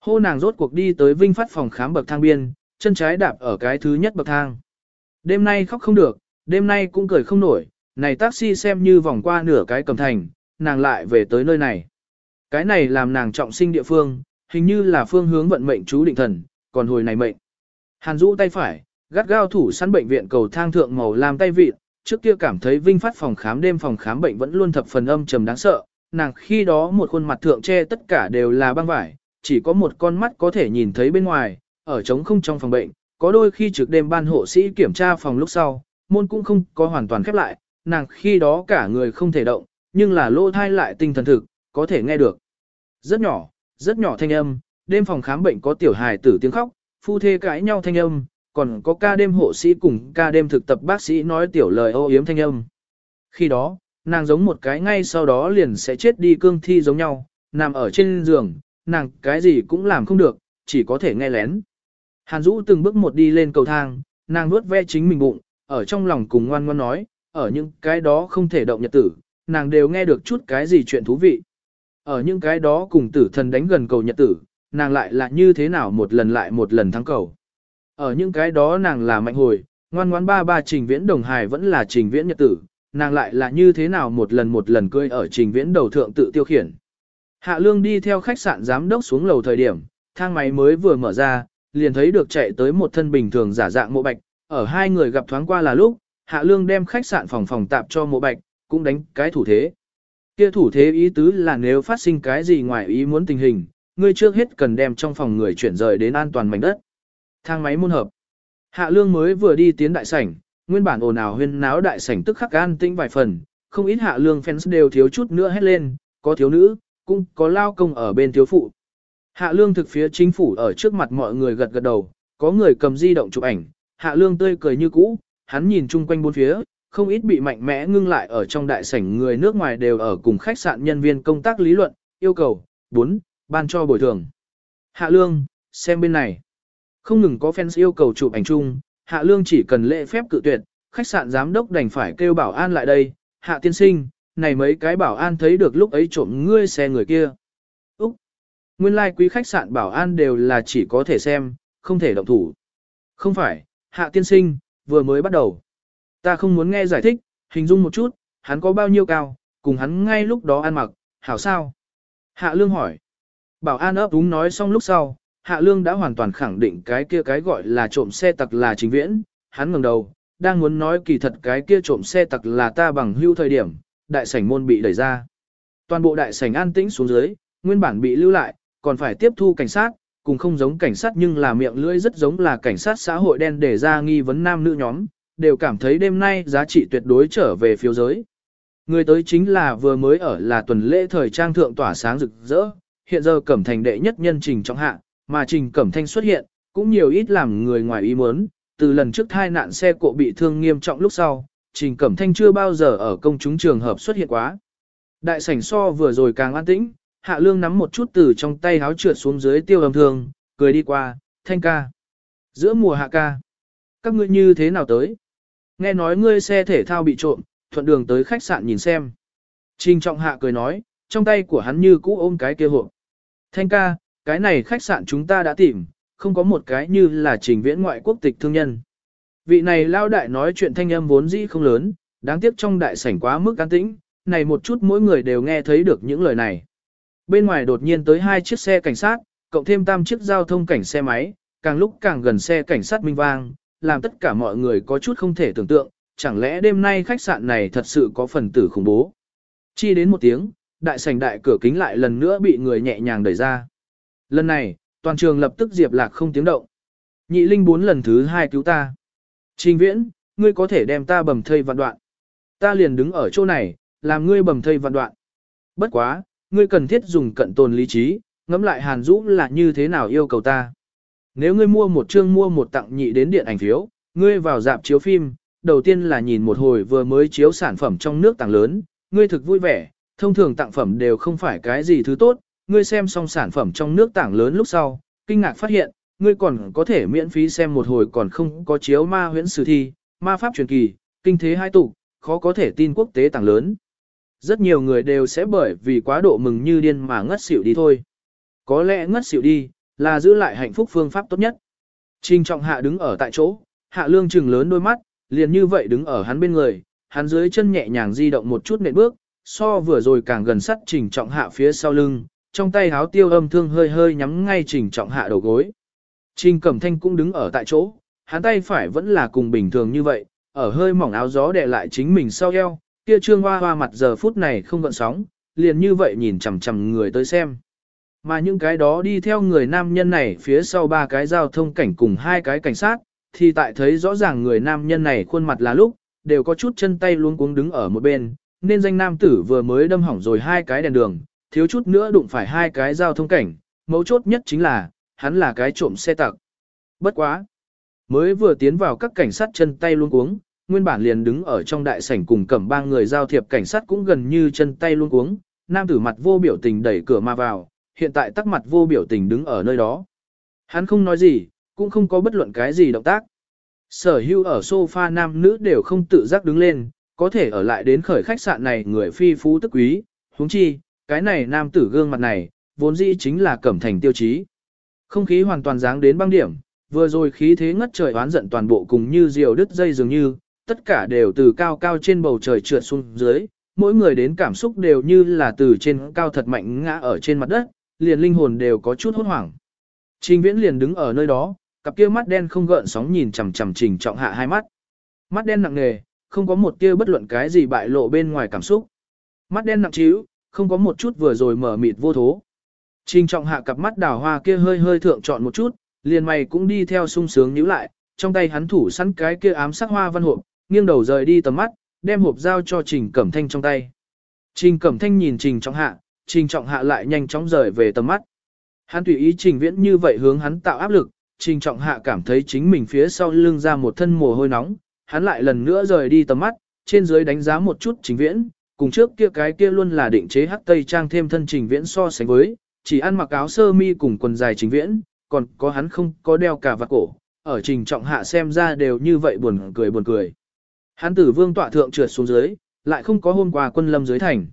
Hô nàng rốt cuộc đi tới vinh phát phòng khám bậc thang biên, chân trái đạp ở cái thứ nhất bậc thang. Đêm nay khóc không được, đêm nay cũng cười không nổi, này taxi xem như vòng qua nửa cái cầm thành, nàng lại về tới nơi này. Cái này làm nàng trọng sinh địa phương, hình như là phương hướng vận mệnh chú định thần, còn hồi này mệnh. Hàn rũ tay phải, gắt gao thủ săn bệnh viện cầu thang thượng màu làm tay vịt, trước kia cảm thấy vinh phát phòng khám đêm phòng khám bệnh vẫn luôn thập phần âm trầm đáng sợ, nàng khi đó một khuôn mặt thượng che tất cả đều là băng vải, chỉ có một con mắt có thể nhìn thấy bên ngoài, ở trống không trong phòng bệnh, có đôi khi trực đêm ban hộ sĩ kiểm tra phòng lúc sau, môn cũng không có hoàn toàn khép lại, nàng khi đó cả người không thể động, nhưng là lô thai lại tinh thần thực, có thể nghe được. Rất nhỏ, rất nhỏ thanh âm, đêm phòng khám bệnh có tiểu hài tử tiếng khóc, phu thê cãi nhau thanh âm, còn có ca đêm hộ sĩ cùng ca đêm thực tập bác sĩ nói tiểu lời ô yếm thanh âm. Khi đó, nàng giống một cái ngay sau đó liền sẽ chết đi cương thi giống nhau, nằm ở trên giường, nàng cái gì cũng làm không được, chỉ có thể nghe lén. Hàn Dũ từng bước một đi lên cầu thang, nàng nuốt ve chính mình bụng, ở trong lòng cùng ngoan ngoan nói, ở những cái đó không thể động nhật tử, nàng đều nghe được chút cái gì chuyện thú vị. Ở những cái đó cùng tử thần đánh gần cầu nhật tử, nàng lại là như thế nào một lần lại một lần thắng cầu. Ở những cái đó nàng là mạnh hồi, ngoan ngoãn ba ba trình viễn đồng hài vẫn là trình viễn nhật tử, nàng lại là như thế nào một lần một lần cười ở trình viễn đầu thượng tự tiêu khiển. Hạ lương đi theo khách sạn giám đốc xuống lầu thời điểm, thang máy mới vừa mở ra, liền thấy được chạy tới một thân bình thường giả dạng mộ bạch, ở hai người gặp thoáng qua là lúc, hạ lương đem khách sạn phòng phòng tạp cho mộ bạch, cũng đánh cái thủ thế. Kia thủ thế ý tứ là nếu phát sinh cái gì ngoài ý muốn tình hình, ngươi trước hết cần đem trong phòng người chuyển rời đến an toàn mảnh đất. Thang máy môn hợp. Hạ lương mới vừa đi tiến đại sảnh, nguyên bản ồn ào huyên náo đại sảnh tức khắc an tĩnh vài phần, không ít hạ lương fans đều thiếu chút nữa hét lên, có thiếu nữ, cũng có lao công ở bên thiếu phụ. Hạ lương thực phía chính phủ ở trước mặt mọi người gật gật đầu, có người cầm di động chụp ảnh, hạ lương tươi cười như cũ, hắn nhìn chung quanh bốn phía, không ít bị mạnh mẽ ngưng lại ở trong đại sảnh người nước ngoài đều ở cùng khách sạn nhân viên công tác lý luận, yêu cầu, 4, ban cho bồi thường. Hạ lương, xem bên này. Không ngừng có fans yêu cầu chụp ảnh chung, Hạ Lương chỉ cần lễ phép cự tuyệt, khách sạn giám đốc đành phải kêu bảo an lại đây, Hạ tiên sinh, này mấy cái bảo an thấy được lúc ấy trộm ngươi xe người kia. Úc! Nguyên lai like quý khách sạn bảo an đều là chỉ có thể xem, không thể động thủ. Không phải, Hạ tiên sinh, vừa mới bắt đầu. Ta không muốn nghe giải thích, hình dung một chút, hắn có bao nhiêu cao, cùng hắn ngay lúc đó ăn mặc, hảo sao? Hạ Lương hỏi. Bảo an ấp đúng nói xong lúc sau, Hạ Lương đã hoàn toàn khẳng định cái kia cái gọi là trộm xe tặc là chính viễn, hắn ngẩng đầu, đang muốn nói kỳ thật cái kia trộm xe tặc là ta bằng hưu thời điểm, đại sảnh môn bị đẩy ra. Toàn bộ đại sảnh an tĩnh xuống dưới, nguyên bản bị lưu lại, còn phải tiếp thu cảnh sát, cùng không giống cảnh sát nhưng là miệng lưỡi rất giống là cảnh sát xã hội đen để ra nghi vấn nam nữ nhóm, đều cảm thấy đêm nay giá trị tuyệt đối trở về phiếu giới. Người tới chính là vừa mới ở là tuần lễ thời trang thượng tỏa sáng rực rỡ, hiện giờ cẩm thành đệ nhất nhân trình trong hạ, mà trình cẩm thanh xuất hiện, cũng nhiều ít làm người ngoài ý muốn, từ lần trước thai nạn xe cộ bị thương nghiêm trọng lúc sau, trình cẩm thanh chưa bao giờ ở công chúng trường hợp xuất hiện quá. Đại sảnh so vừa rồi càng an tĩnh, hạ lương nắm một chút từ trong tay háo trượt xuống dưới tiêu âm thương, cười đi qua, thanh ca. Giữa mùa hạ ca, các ngươi như thế nào tới? Nghe nói ngươi xe thể thao bị trộm, thuận đường tới khách sạn nhìn xem. Trình trọng hạ cười nói, trong tay của hắn như cũ ôm cái kia hộp. Thanh ca, cái này khách sạn chúng ta đã tìm, không có một cái như là trình viễn ngoại quốc tịch thương nhân. Vị này lao đại nói chuyện thanh âm vốn dĩ không lớn, đáng tiếc trong đại sảnh quá mức an tĩnh, này một chút mỗi người đều nghe thấy được những lời này. Bên ngoài đột nhiên tới hai chiếc xe cảnh sát, cộng thêm tam chiếc giao thông cảnh xe máy, càng lúc càng gần xe cảnh sát minh vang, làm tất cả mọi người có chút không thể tưởng tượng, chẳng lẽ đêm nay khách sạn này thật sự có phần tử khủng bố. Chi đến một tiếng, đại sảnh đại cửa kính lại lần nữa bị người nhẹ nhàng đẩy ra. Lần này, toàn trường lập tức diệp lạc không tiếng động. Nhị linh bốn lần thứ hai cứu ta. Trình viễn, ngươi có thể đem ta bầm thây vạn đoạn. Ta liền đứng ở chỗ này, làm ngươi bầm thây vạn đoạn. Bất quá, ngươi cần thiết dùng cận tồn lý trí, ngẫm lại Hàn Dũ là như thế nào yêu cầu ta. Nếu ngươi mua một chương mua một tặng nhị đến điện ảnh phiếu, ngươi vào dạp chiếu phim, đầu tiên là nhìn một hồi vừa mới chiếu sản phẩm trong nước tặng lớn, ngươi thực vui vẻ, thông thường tặng phẩm đều không phải cái gì thứ tốt, ngươi xem xong sản phẩm trong nước tặng lớn lúc sau, kinh ngạc phát hiện, ngươi còn có thể miễn phí xem một hồi còn không có chiếu ma huyễn sử thi, ma pháp truyền kỳ, kinh thế hai tụ, khó có thể tin quốc tế tặng lớn. Rất nhiều người đều sẽ bởi vì quá độ mừng như điên mà ngất xỉu đi thôi. Có lẽ ngất xỉu đi, là giữ lại hạnh phúc phương pháp tốt nhất. Trình trọng hạ đứng ở tại chỗ, hạ lương trừng lớn đôi mắt, liền như vậy đứng ở hắn bên người, hắn dưới chân nhẹ nhàng di động một chút nệm bước, so vừa rồi càng gần sát trình trọng hạ phía sau lưng, trong tay háo tiêu âm thương hơi hơi nhắm ngay trình trọng hạ đầu gối. Trình cẩm thanh cũng đứng ở tại chỗ, hắn tay phải vẫn là cùng bình thường như vậy, ở hơi mỏng áo gió đè lại chính mình sau eo, kia trương hoa hoa mặt giờ phút này không gợn sóng, liền như vậy nhìn chằm chằm người tới xem. Mà những cái đó đi theo người nam nhân này phía sau ba cái giao thông cảnh cùng hai cái cảnh sát, thì tại thấy rõ ràng người nam nhân này khuôn mặt là lúc, đều có chút chân tay luống cuống đứng ở một bên, nên danh nam tử vừa mới đâm hỏng rồi hai cái đèn đường, thiếu chút nữa đụng phải hai cái giao thông cảnh, mấu chốt nhất chính là, hắn là cái trộm xe tặc. Bất quá. Mới vừa tiến vào các cảnh sát chân tay luống cuống, nguyên bản liền đứng ở trong đại sảnh cùng cẩm ba người giao thiệp cảnh sát cũng gần như chân tay luống cuống, nam tử mặt vô biểu tình đẩy cửa mà vào, hiện tại tắc mặt vô biểu tình đứng ở nơi đó. Hắn không nói gì, cũng không có bất luận cái gì động tác. Sở Hưu ở sofa nam nữ đều không tự giác đứng lên, có thể ở lại đến khởi khách sạn này người phi phú tức quý, huống chi, cái này nam tử gương mặt này, vốn dĩ chính là cẩm thành tiêu chí. Không khí hoàn toàn dáng đến băng điểm, vừa rồi khí thế ngất trời oán giận toàn bộ cùng như diều đứt dây dường như, tất cả đều từ cao cao trên bầu trời trượt xuống dưới, mỗi người đến cảm xúc đều như là từ trên cao thật mạnh ngã ở trên mặt đất, liền linh hồn đều có chút hốt hoảng. Trình viễn liền đứng ở nơi đó, cặp kia mắt đen không gợn sóng nhìn chằm chằm trình trọng hạ hai mắt. Mắt đen nặng nề, không có một tia bất luận cái gì bại lộ bên ngoài cảm xúc. Mắt đen nặng trĩu, không có một chút vừa rồi mở mịt vô thố. Trình trọng hạ cặp mắt đào hoa kia hơi hơi thượng chọn một chút, liền mày cũng đi theo sung sướng nhíu lại, trong tay hắn thủ sẵn cái kia ám sắc hoa văn hộp, nghiêng đầu rời đi tầm mắt, đem hộp giao cho Trình Cẩm Thanh trong tay. Trình Cẩm Thanh nhìn Trình Trọng Hạ, Trình Trọng Hạ lại nhanh chóng rời về tầm mắt. Hắn tùy ý Trình Viễn như vậy hướng hắn tạo áp lực, Trình Trọng Hạ cảm thấy chính mình phía sau lưng ra một thân mồ hôi nóng, hắn lại lần nữa rời đi tầm mắt, trên dưới đánh giá một chút Trình Viễn, cùng trước kia cái kia luôn là định chế hắc tây trang thêm thân Trình Viễn so sánh với, chỉ ăn mặc áo sơ mi cùng quần dài Trình Viễn, còn có hắn không có đeo cả vạt cổ, ở Trình Trọng Hạ xem ra đều như vậy buồn cười buồn cười. Hắn tử vương tọa thượng trượt xuống dưới, lại không có hôm qua quân lâm dưới thành.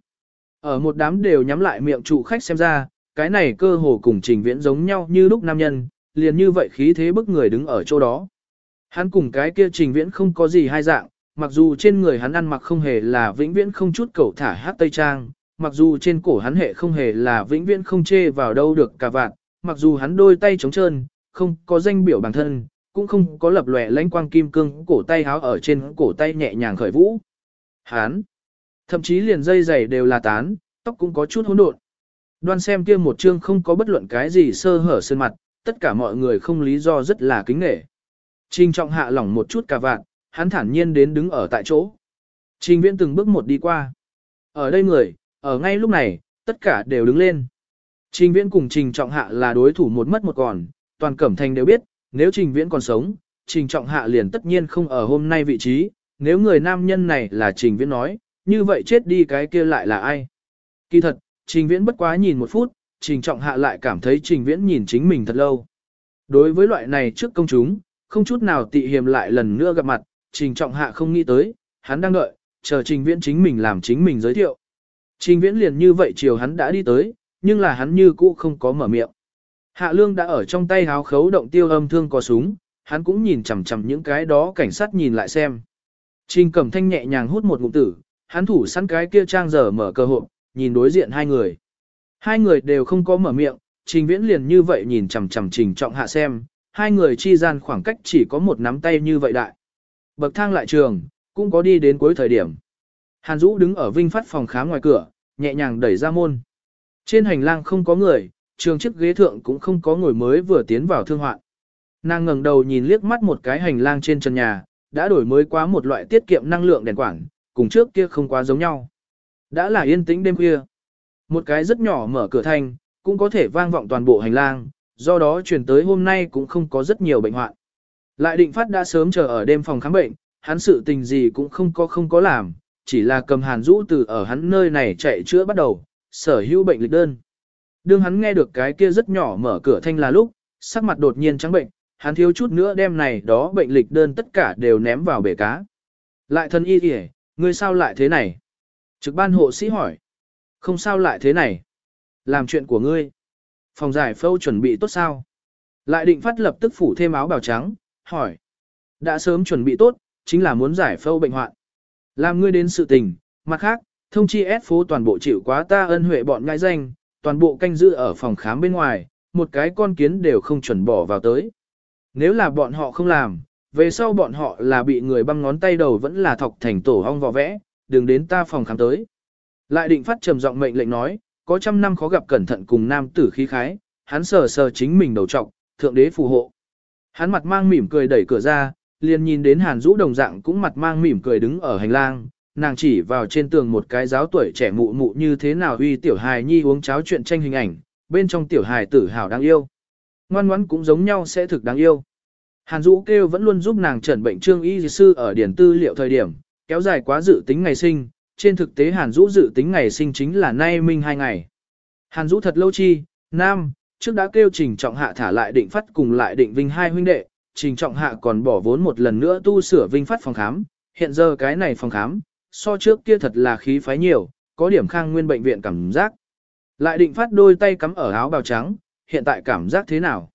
Ở một đám đều nhắm lại miệng trụ khách xem ra, cái này cơ hồ cùng trình viễn giống nhau như lúc nam nhân, liền như vậy khí thế bức người đứng ở chỗ đó. Hắn cùng cái kia trình viễn không có gì hai dạng, mặc dù trên người hắn ăn mặc không hề là vĩnh viễn không chút cầu thả hát tây trang, mặc dù trên cổ hắn hệ không hề là vĩnh viễn không chê vào đâu được cả vạn, mặc dù hắn đôi tay trống trơn, không có danh biểu bản thân, cũng không có lập lòe lãnh quang kim cương cổ tay háo ở trên cổ tay nhẹ nhàng khởi vũ. hắn Thậm chí liền dây giày đều là tán, tóc cũng có chút hỗn độn. Đoan xem kia một chương không có bất luận cái gì sơ hở sơn mặt, tất cả mọi người không lý do rất là kính nghệ. Trình trọng hạ lỏng một chút cả vạn, hắn thản nhiên đến đứng ở tại chỗ. Trình viễn từng bước một đi qua. Ở đây người, ở ngay lúc này, tất cả đều đứng lên. Trình viễn cùng trình trọng hạ là đối thủ một mất một còn, toàn cẩm thành đều biết, nếu trình viễn còn sống, trình trọng hạ liền tất nhiên không ở hôm nay vị trí, nếu người nam nhân này là trình viễn nói, như vậy chết đi cái kia lại là ai? Kỳ thật, trình viễn bất quá nhìn một phút, trình trọng hạ lại cảm thấy trình viễn nhìn chính mình thật lâu. Đối với loại này trước công chúng, không chút nào tị hiềm lại lần nữa gặp mặt, trình trọng hạ không nghĩ tới, hắn đang đợi, chờ trình viễn chính mình làm chính mình giới thiệu. Trình viễn liền như vậy chiều hắn đã đi tới, nhưng là hắn như cũ không có mở miệng. Hạ lương đã ở trong tay háo khấu động tiêu âm thương có súng, hắn cũng nhìn chằm chằm những cái đó cảnh sát nhìn lại xem. Trình cẩm thanh nhẹ nhàng hút một ngụm tử, hắn thủ sẵn cái kia trang giờ mở cơ hội, nhìn đối diện hai người. Hai người đều không có mở miệng, trình viễn liền như vậy nhìn chằm chằm trình trọng hạ xem, hai người chi gian khoảng cách chỉ có một nắm tay như vậy đại. Bậc thang lại trường, cũng có đi đến cuối thời điểm. Hàn Dũ đứng ở vinh phát phòng khám ngoài cửa, nhẹ nhàng đẩy ra môn. Trên hành lang không có người, trường chiếc ghế thượng cũng không có ngồi mới vừa tiến vào thương hoạn. Nàng ngẩng đầu nhìn liếc mắt một cái hành lang trên trần nhà, đã đổi mới quá một loại tiết kiệm năng lượng đèn quảng cùng trước kia không quá giống nhau. Đã là yên tĩnh đêm khuya. Một cái rất nhỏ mở cửa thanh, cũng có thể vang vọng toàn bộ hành lang, do đó truyền tới hôm nay cũng không có rất nhiều bệnh hoạn. Lại định phát đã sớm chờ ở đêm phòng khám bệnh, hắn sự tình gì cũng không có không có làm, chỉ là cầm hàn rũ từ ở hắn nơi này chạy chữa bắt đầu, sở hữu bệnh lịch đơn. Đương hắn nghe được cái kia rất nhỏ mở cửa thanh là lúc, sắc mặt đột nhiên trắng bệnh, hắn thiếu chút nữa đem này đó bệnh lịch đơn tất cả đều ném vào bể cá. Lại thân y kìa, ngươi sao lại thế này? Trực ban hộ sĩ hỏi. Không sao lại thế này. Làm chuyện của ngươi. Phòng giải phẫu chuẩn bị tốt sao? Lại định phát lập tức phủ thêm áo bào trắng, hỏi. Đã sớm chuẩn bị tốt, chính là muốn giải phẫu bệnh hoạn. Làm ngươi đến sự tình, mặt khác, thông chi ép phố toàn bộ chịu quá ta ân huệ bọn ngại danh, toàn bộ canh giữ ở phòng khám bên ngoài, một cái con kiến đều không chuẩn bỏ vào tới. Nếu là bọn họ không làm, về sau bọn họ là bị người băm ngón tay đầu vẫn là thọc thành tổ hong vò vẽ, đừng đến ta phòng khám tới. Lại định phát trầm giọng mệnh lệnh nói, có trăm năm khó gặp cẩn thận cùng nam tử khí khái, hắn sờ sờ chính mình đầu trọng thượng đế phù hộ. Hắn mặt mang mỉm cười đẩy cửa ra, liền nhìn đến Hàn Dũ đồng dạng cũng mặt mang mỉm cười đứng ở hành lang, nàng chỉ vào trên tường một cái giáo tuổi trẻ mụ mụ như thế nào uy tiểu hài nhi uống cháo chuyện tranh hình ảnh, bên trong tiểu hài tử hào đáng yêu. Ngoan ngoãn cũng giống nhau sẽ thực đáng yêu. Hàn Dũ kêu vẫn luôn giúp nàng chẩn bệnh trương y sư ở điển tư liệu thời điểm, kéo dài quá dự tính ngày sinh, trên thực tế Hàn Dũ dự tính ngày sinh chính là nay minh hai ngày. Hàn Dũ thật lâu chi, nam, trước đã kêu trình trọng hạ thả lại định phát cùng lại định vinh hai huynh đệ, trình trọng hạ còn bỏ vốn một lần nữa tu sửa vinh phát phòng khám, hiện giờ cái này phòng khám, so trước kia thật là khí phái nhiều, có điểm khang nguyên bệnh viện cảm giác. Lại định phát đôi tay cắm ở áo bào trắng, hiện tại cảm giác thế nào?